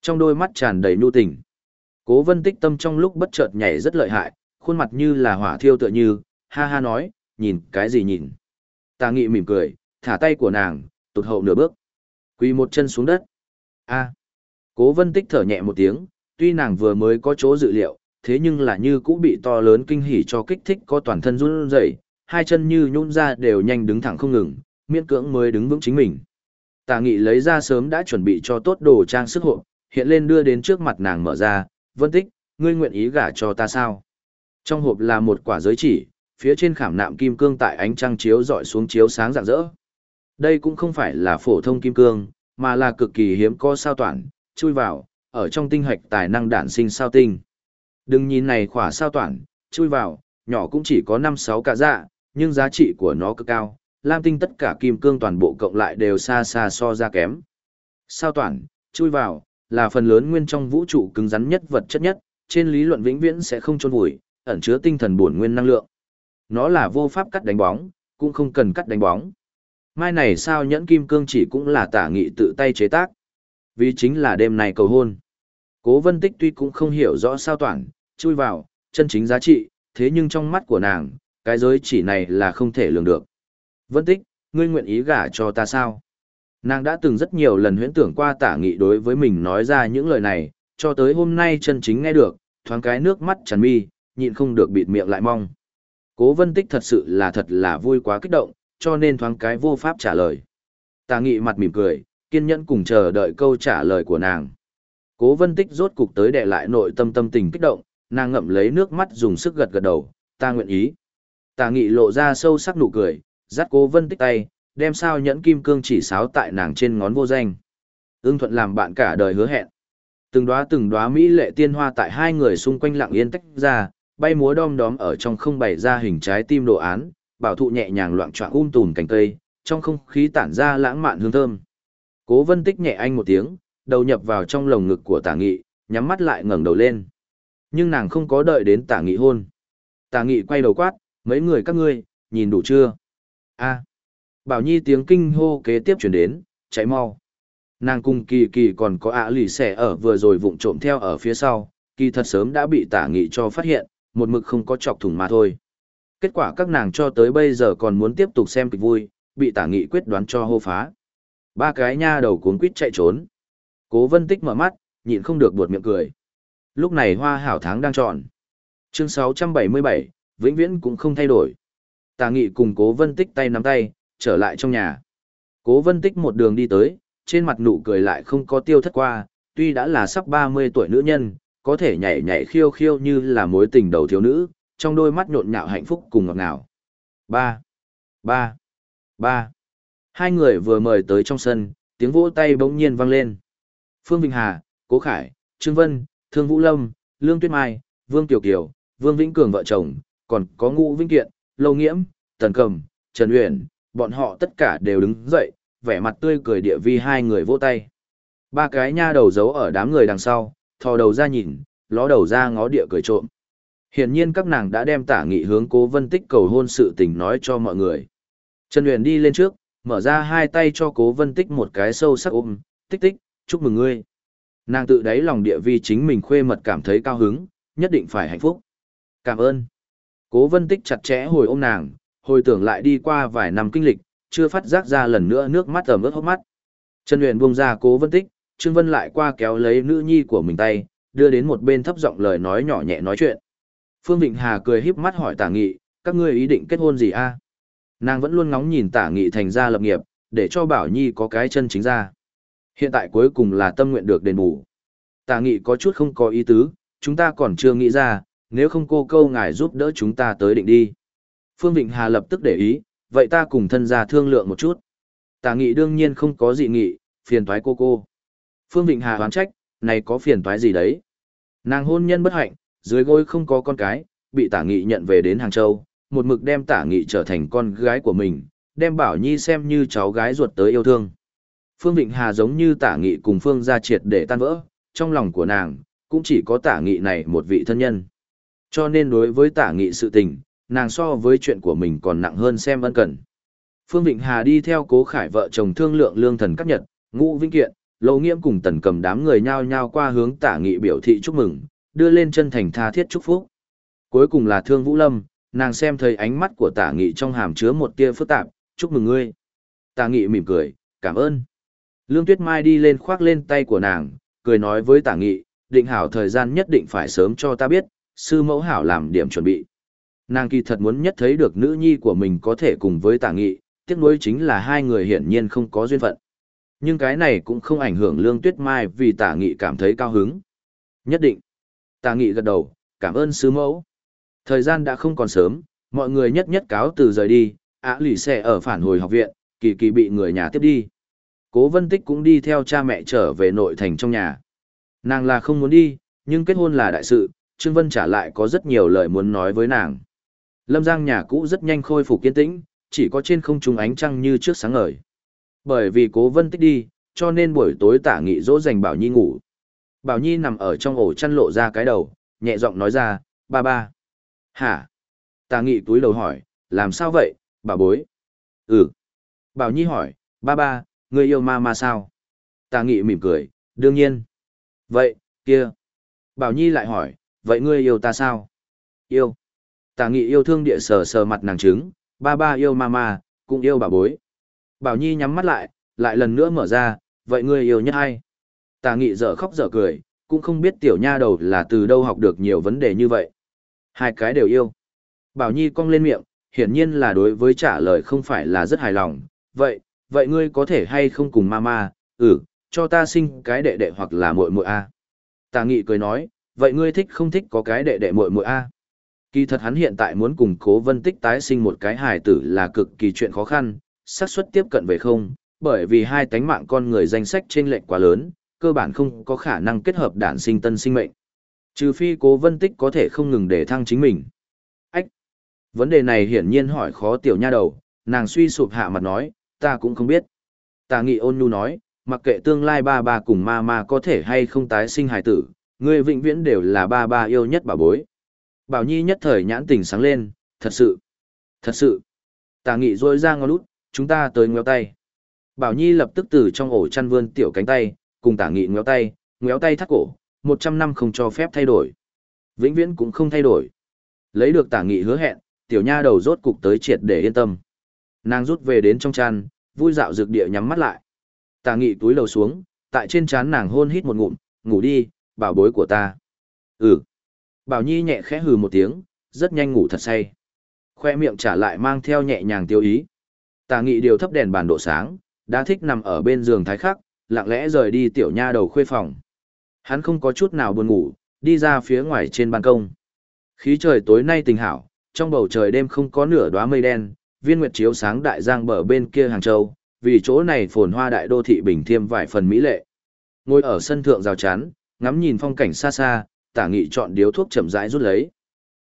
Speaker 1: Trong đôi mắt tràn đầy nhu tình. Cố vân tích tâm trong lúc bất chợt nhảy rất lợi hại, khuôn mặt như là hỏa thiêu tựa như, ha ha nói, nhìn cái gì nhìn. Tà nghị mỉm cười, thả tay của nàng, tụt hậu nửa bước. Quỳ một chân xuống đất. a Cố vân tích thở nhẹ một tiếng, tuy nàng vừa mới có chỗ dự liệu, thế nhưng là như cũng bị to lớn kinh hỉ cho kích thích có toàn thân run rẩy, hai chân như nhún ra đều nhanh đứng thẳng không ngừng, miễn cưỡng mới đứng vững chính mình. Tà nghị lấy ra sớm đã chuẩn bị cho tốt đồ trang sức hộ, hiện lên đưa đến trước mặt nàng mở ra, vân tích, ngươi nguyện ý gả cho ta sao? Trong hộp là một quả giới chỉ, phía trên khảm nạm kim cương tại ánh trăng chiếu dọi xuống chiếu sáng rạng rỡ. Đây cũng không phải là phổ thông kim cương, mà là cực kỳ hiếm có sao toàn, chui vào, ở trong tinh hạch tài năng đản sinh sao tinh. Đừng nhìn này khỏa sao toàn, chui vào, nhỏ cũng chỉ có 5-6 cả dạ, nhưng giá trị của nó cực cao, lam tinh tất cả kim cương toàn bộ cộng lại đều xa xa so ra kém. Sao toàn, chui vào, là phần lớn nguyên trong vũ trụ cứng rắn nhất vật chất nhất, trên lý luận vĩnh viễn sẽ không trôn vùi, ẩn chứa tinh thần bổn nguyên năng lượng. Nó là vô pháp cắt đánh bóng, cũng không cần cắt đánh bóng. Mai này sao nhẫn kim cương chỉ cũng là tả nghị tự tay chế tác. Vì chính là đêm này cầu hôn. Cố vân tích tuy cũng không hiểu rõ sao toàn, chui vào, chân chính giá trị, thế nhưng trong mắt của nàng, cái giới chỉ này là không thể lường được. Vân tích, ngươi nguyện ý gả cho ta sao? Nàng đã từng rất nhiều lần huyễn tưởng qua tả nghị đối với mình nói ra những lời này, cho tới hôm nay chân chính nghe được, thoáng cái nước mắt tràn mi, nhịn không được bịt miệng lại mong. Cố vân tích thật sự là thật là vui quá kích động, cho nên thoáng cái vô pháp trả lời. Tả nghị mặt mỉm cười, kiên nhẫn cùng chờ đợi câu trả lời của nàng. Cố vân tích rốt cục tới để lại nội tâm tâm tình kích động, nàng ngậm lấy nước mắt dùng sức gật gật đầu, ta nguyện ý. Tà nghị lộ ra sâu sắc nụ cười, dắt cố vân tích tay, đem sao nhẫn kim cương chỉ sáo tại nàng trên ngón vô danh. Ưng thuận làm bạn cả đời hứa hẹn. Từng đóa từng đóa mỹ lệ tiên hoa tại hai người xung quanh lặng yên tách ra, bay múa đom đóm ở trong không bày ra hình trái tim đồ án, bảo thụ nhẹ nhàng loạn choạng um tùm cành cây, trong không khí tản ra lãng mạn hương thơm. Cố vân tích nhẹ anh một tiếng, đầu nhập vào trong lồng ngực của tả nghị, nhắm mắt lại ngẩng đầu lên. Nhưng nàng không có đợi đến tả nghị hôn. Tả nghị quay đầu quát, mấy người các ngươi, nhìn đủ chưa? A Bảo Nhi tiếng kinh hô kế tiếp chuyển đến, chạy mau. Nàng cùng kỳ kỳ còn có ạ lì xẻ ở vừa rồi vụng trộm theo ở phía sau, kỳ thật sớm đã bị tả nghị cho phát hiện, một mực không có chọc thủng mà thôi. Kết quả các nàng cho tới bây giờ còn muốn tiếp tục xem kịch vui, bị tả nghị quyết đoán cho hô phá. Ba cái nha đầu cuốn quýt chạy trốn. Cố vân tích mở mắt, nhịn không được buột miệng cười. Lúc này hoa hảo tháng đang chọn. Chương 677, vĩnh viễn cũng không thay đổi. Tà nghị cùng cố vân tích tay nắm tay, trở lại trong nhà. Cố vân tích một đường đi tới, trên mặt nụ cười lại không có tiêu thất qua, tuy đã là sắp 30 tuổi nữ nhân, có thể nhảy nhảy khiêu khiêu như là mối tình đầu thiếu nữ, trong đôi mắt nhộn nhạo hạnh phúc cùng ngọt ngào. Ba, ba, ba. Hai người vừa mời tới trong sân, tiếng vỗ tay bỗng nhiên vang lên. Phương Vinh Hà, Cố Khải, Trương Vân, Thương Vũ Lâm, Lương Tuyết Mai, Vương Tiểu Kiều, Vương Vĩnh Cường vợ chồng, còn có Ngũ Vĩnh Kiện, Lâu Nghiễm, Tần Cầm, Trần Uyển, bọn họ tất cả đều đứng dậy, vẻ mặt tươi cười địa vi hai người vỗ tay. Ba cái nha đầu giấu ở đám người đằng sau, thò đầu ra nhìn, ló đầu ra ngó địa cười trộm. Hiển nhiên các nàng đã đem tả nghị hướng cố vân tích cầu hôn sự tình nói cho mọi người. Trần Uyển đi lên trước, mở ra hai tay cho cố vân tích một cái sâu sắc ôm, tích tích, chúc mừng ngươi. Nàng tự đáy lòng địa vi chính mình khuê mật cảm thấy cao hứng, nhất định phải hạnh phúc. Cảm ơn. Cố vân tích chặt chẽ hồi ôm nàng, hồi tưởng lại đi qua vài năm kinh lịch, chưa phát giác ra lần nữa nước mắt ẩm ướt hốc mắt. Trần Huyền buông ra cố vân tích, Trương Vân lại qua kéo lấy nữ nhi của mình tay, đưa đến một bên thấp giọng lời nói nhỏ nhẹ nói chuyện. Phương Vịnh Hà cười híp mắt hỏi tả nghị, các ngươi ý định kết hôn gì a? Nàng vẫn luôn ngóng nhìn tả nghị thành ra lập nghiệp, để cho Bảo Nhi có cái chân chính ra. Hiện tại cuối cùng là tâm nguyện được đền bù. Tả nghị có chút không có ý tứ, chúng ta còn chưa nghĩ ra, nếu không cô câu ngài giúp đỡ chúng ta tới định đi. Phương Vịnh Hà lập tức để ý, vậy ta cùng thân gia thương lượng một chút. Tả nghị đương nhiên không có gì nghị, phiền toái cô cô. Phương Vịnh Hà hoán trách, này có phiền toái gì đấy. Nàng hôn nhân bất hạnh, dưới gối không có con cái, bị tả nghị nhận về đến Hàng Châu, một mực đem tả nghị trở thành con gái của mình, đem Bảo Nhi xem như cháu gái ruột tới yêu thương. Phương Vịnh Hà giống như tả nghị cùng Phương gia triệt để tan vỡ, trong lòng của nàng, cũng chỉ có tả nghị này một vị thân nhân. Cho nên đối với tả nghị sự tình, nàng so với chuyện của mình còn nặng hơn xem ân cần. Phương Vịnh Hà đi theo cố khải vợ chồng thương lượng lương thần cấp nhật, ngũ vĩnh kiện, lâu nghiễm cùng tần cầm đám người nhao nhao qua hướng tả nghị biểu thị chúc mừng, đưa lên chân thành tha thiết chúc phúc. Cuối cùng là thương vũ lâm, nàng xem thấy ánh mắt của tả nghị trong hàm chứa một tia phức tạp, chúc mừng ngươi. Tả nghị mỉm cười, cảm ơn. Lương Tuyết Mai đi lên khoác lên tay của nàng, cười nói với tả nghị, định hảo thời gian nhất định phải sớm cho ta biết, sư mẫu hảo làm điểm chuẩn bị. Nàng kỳ thật muốn nhất thấy được nữ nhi của mình có thể cùng với tả nghị, tiếc nuối chính là hai người hiển nhiên không có duyên phận. Nhưng cái này cũng không ảnh hưởng lương tuyết mai vì tả nghị cảm thấy cao hứng. Nhất định. Tả nghị gật đầu, cảm ơn sư mẫu. Thời gian đã không còn sớm, mọi người nhất nhất cáo từ rời đi, ả lì xe ở phản hồi học viện, kỳ kỳ bị người nhà tiếp đi. Cố vân tích cũng đi theo cha mẹ trở về nội thành trong nhà. Nàng là không muốn đi, nhưng kết hôn là đại sự, Trương Vân trả lại có rất nhiều lời muốn nói với nàng. Lâm Giang nhà cũ rất nhanh khôi phục kiên tĩnh, chỉ có trên không trung ánh trăng như trước sáng ngời. Bởi vì cố vân tích đi, cho nên buổi tối tả nghị dỗ dành Bảo Nhi ngủ. Bảo Nhi nằm ở trong ổ chăn lộ ra cái đầu, nhẹ giọng nói ra, ba ba. Hả? Tả nghị túi đầu hỏi, làm sao vậy, bà bối? Ừ. Bảo Nhi hỏi, ba ba, người yêu ma ma sao? Tả nghị mỉm cười, đương nhiên. Vậy, kia. Bảo Nhi lại hỏi, vậy ngươi yêu ta sao? Yêu. Tả nghị yêu thương địa sờ sờ mặt nàng trứng, ba ba yêu mama, cũng yêu bà bối. Bảo Nhi nhắm mắt lại, lại lần nữa mở ra, vậy ngươi yêu nhất ai? Tà nghị dở khóc dở cười, cũng không biết tiểu nha đầu là từ đâu học được nhiều vấn đề như vậy. Hai cái đều yêu. Bảo Nhi cong lên miệng, hiển nhiên là đối với trả lời không phải là rất hài lòng. Vậy, vậy ngươi có thể hay không cùng mama, ừ, cho ta sinh cái đệ đệ hoặc là muội muội a. Tà nghị cười nói, vậy ngươi thích không thích có cái đệ đệ muội muội a? Kỳ thật hắn hiện tại muốn cùng cố vân tích tái sinh một cái hài tử là cực kỳ chuyện khó khăn, xác suất tiếp cận về không, bởi vì hai tánh mạng con người danh sách trên lệch quá lớn, cơ bản không có khả năng kết hợp đản sinh tân sinh mệnh. Trừ phi cố vân tích có thể không ngừng để thăng chính mình. Ách! Vấn đề này hiển nhiên hỏi khó tiểu nha đầu, nàng suy sụp hạ mặt nói, ta cũng không biết. Tà nghị ôn nhu nói, mặc kệ tương lai ba ba cùng ma ma có thể hay không tái sinh hài tử, ngươi vĩnh viễn đều là ba ba yêu nhất bà bối. Bảo Nhi nhất thời nhãn tình sáng lên, thật sự, thật sự. Tả nghị rôi ra ngó lút, chúng ta tới ngéo tay. Bảo Nhi lập tức từ trong ổ chăn vươn tiểu cánh tay, cùng tả nghị ngéo tay, ngéo tay thắt cổ, một trăm năm không cho phép thay đổi. Vĩnh viễn cũng không thay đổi. Lấy được tả nghị hứa hẹn, tiểu nha đầu rốt cục tới triệt để yên tâm. Nàng rút về đến trong chăn, vui dạo dược địa nhắm mắt lại. Tả nghị túi lầu xuống, tại trên trán nàng hôn hít một ngụm, ngủ đi, bảo bối của ta. Ừ. Bảo Nhi nhẹ khẽ hừ một tiếng, rất nhanh ngủ thật say. Khoe miệng trả lại mang theo nhẹ nhàng tiêu ý. Tà nghị điều thấp đèn bàn độ sáng, đã thích nằm ở bên giường thái khắc, lặng lẽ rời đi tiểu nha đầu khuê phòng. Hắn không có chút nào buồn ngủ, đi ra phía ngoài trên ban công. Khí trời tối nay tình hảo, trong bầu trời đêm không có nửa đóa mây đen, viên nguyệt chiếu sáng đại giang bờ bên kia Hàng Châu, vì chỗ này phồn hoa đại đô thị bình thiêm vài phần mỹ lệ. Ngồi ở sân thượng rào chắn, ngắm nhìn phong cảnh xa xa, tả nghị chọn điếu thuốc chậm rãi rút lấy.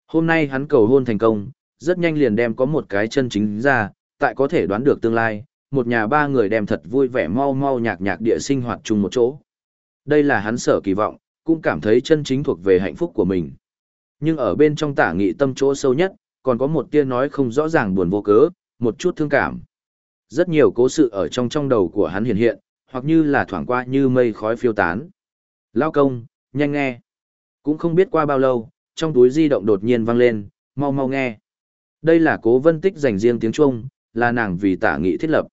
Speaker 1: Hôm nay hắn cầu hôn thành công, rất nhanh liền đem có một cái chân chính ra, tại có thể đoán được tương lai, một nhà ba người đem thật vui vẻ mau mau nhạc nhạc địa sinh hoạt chung một chỗ. Đây là hắn sở kỳ vọng, cũng cảm thấy chân chính thuộc về hạnh phúc của mình. Nhưng ở bên trong tả nghị tâm chỗ sâu nhất, còn có một tia nói không rõ ràng buồn vô cớ, một chút thương cảm. Rất nhiều cố sự ở trong trong đầu của hắn hiện hiện, hoặc như là thoảng qua như mây khói phiêu tán. Lao công, nhanh nghe. Cũng không biết qua bao lâu, trong túi di động đột nhiên vang lên, mau mau nghe. Đây là cố vân tích dành riêng tiếng Trung, là nàng vì tả nghị thiết lập.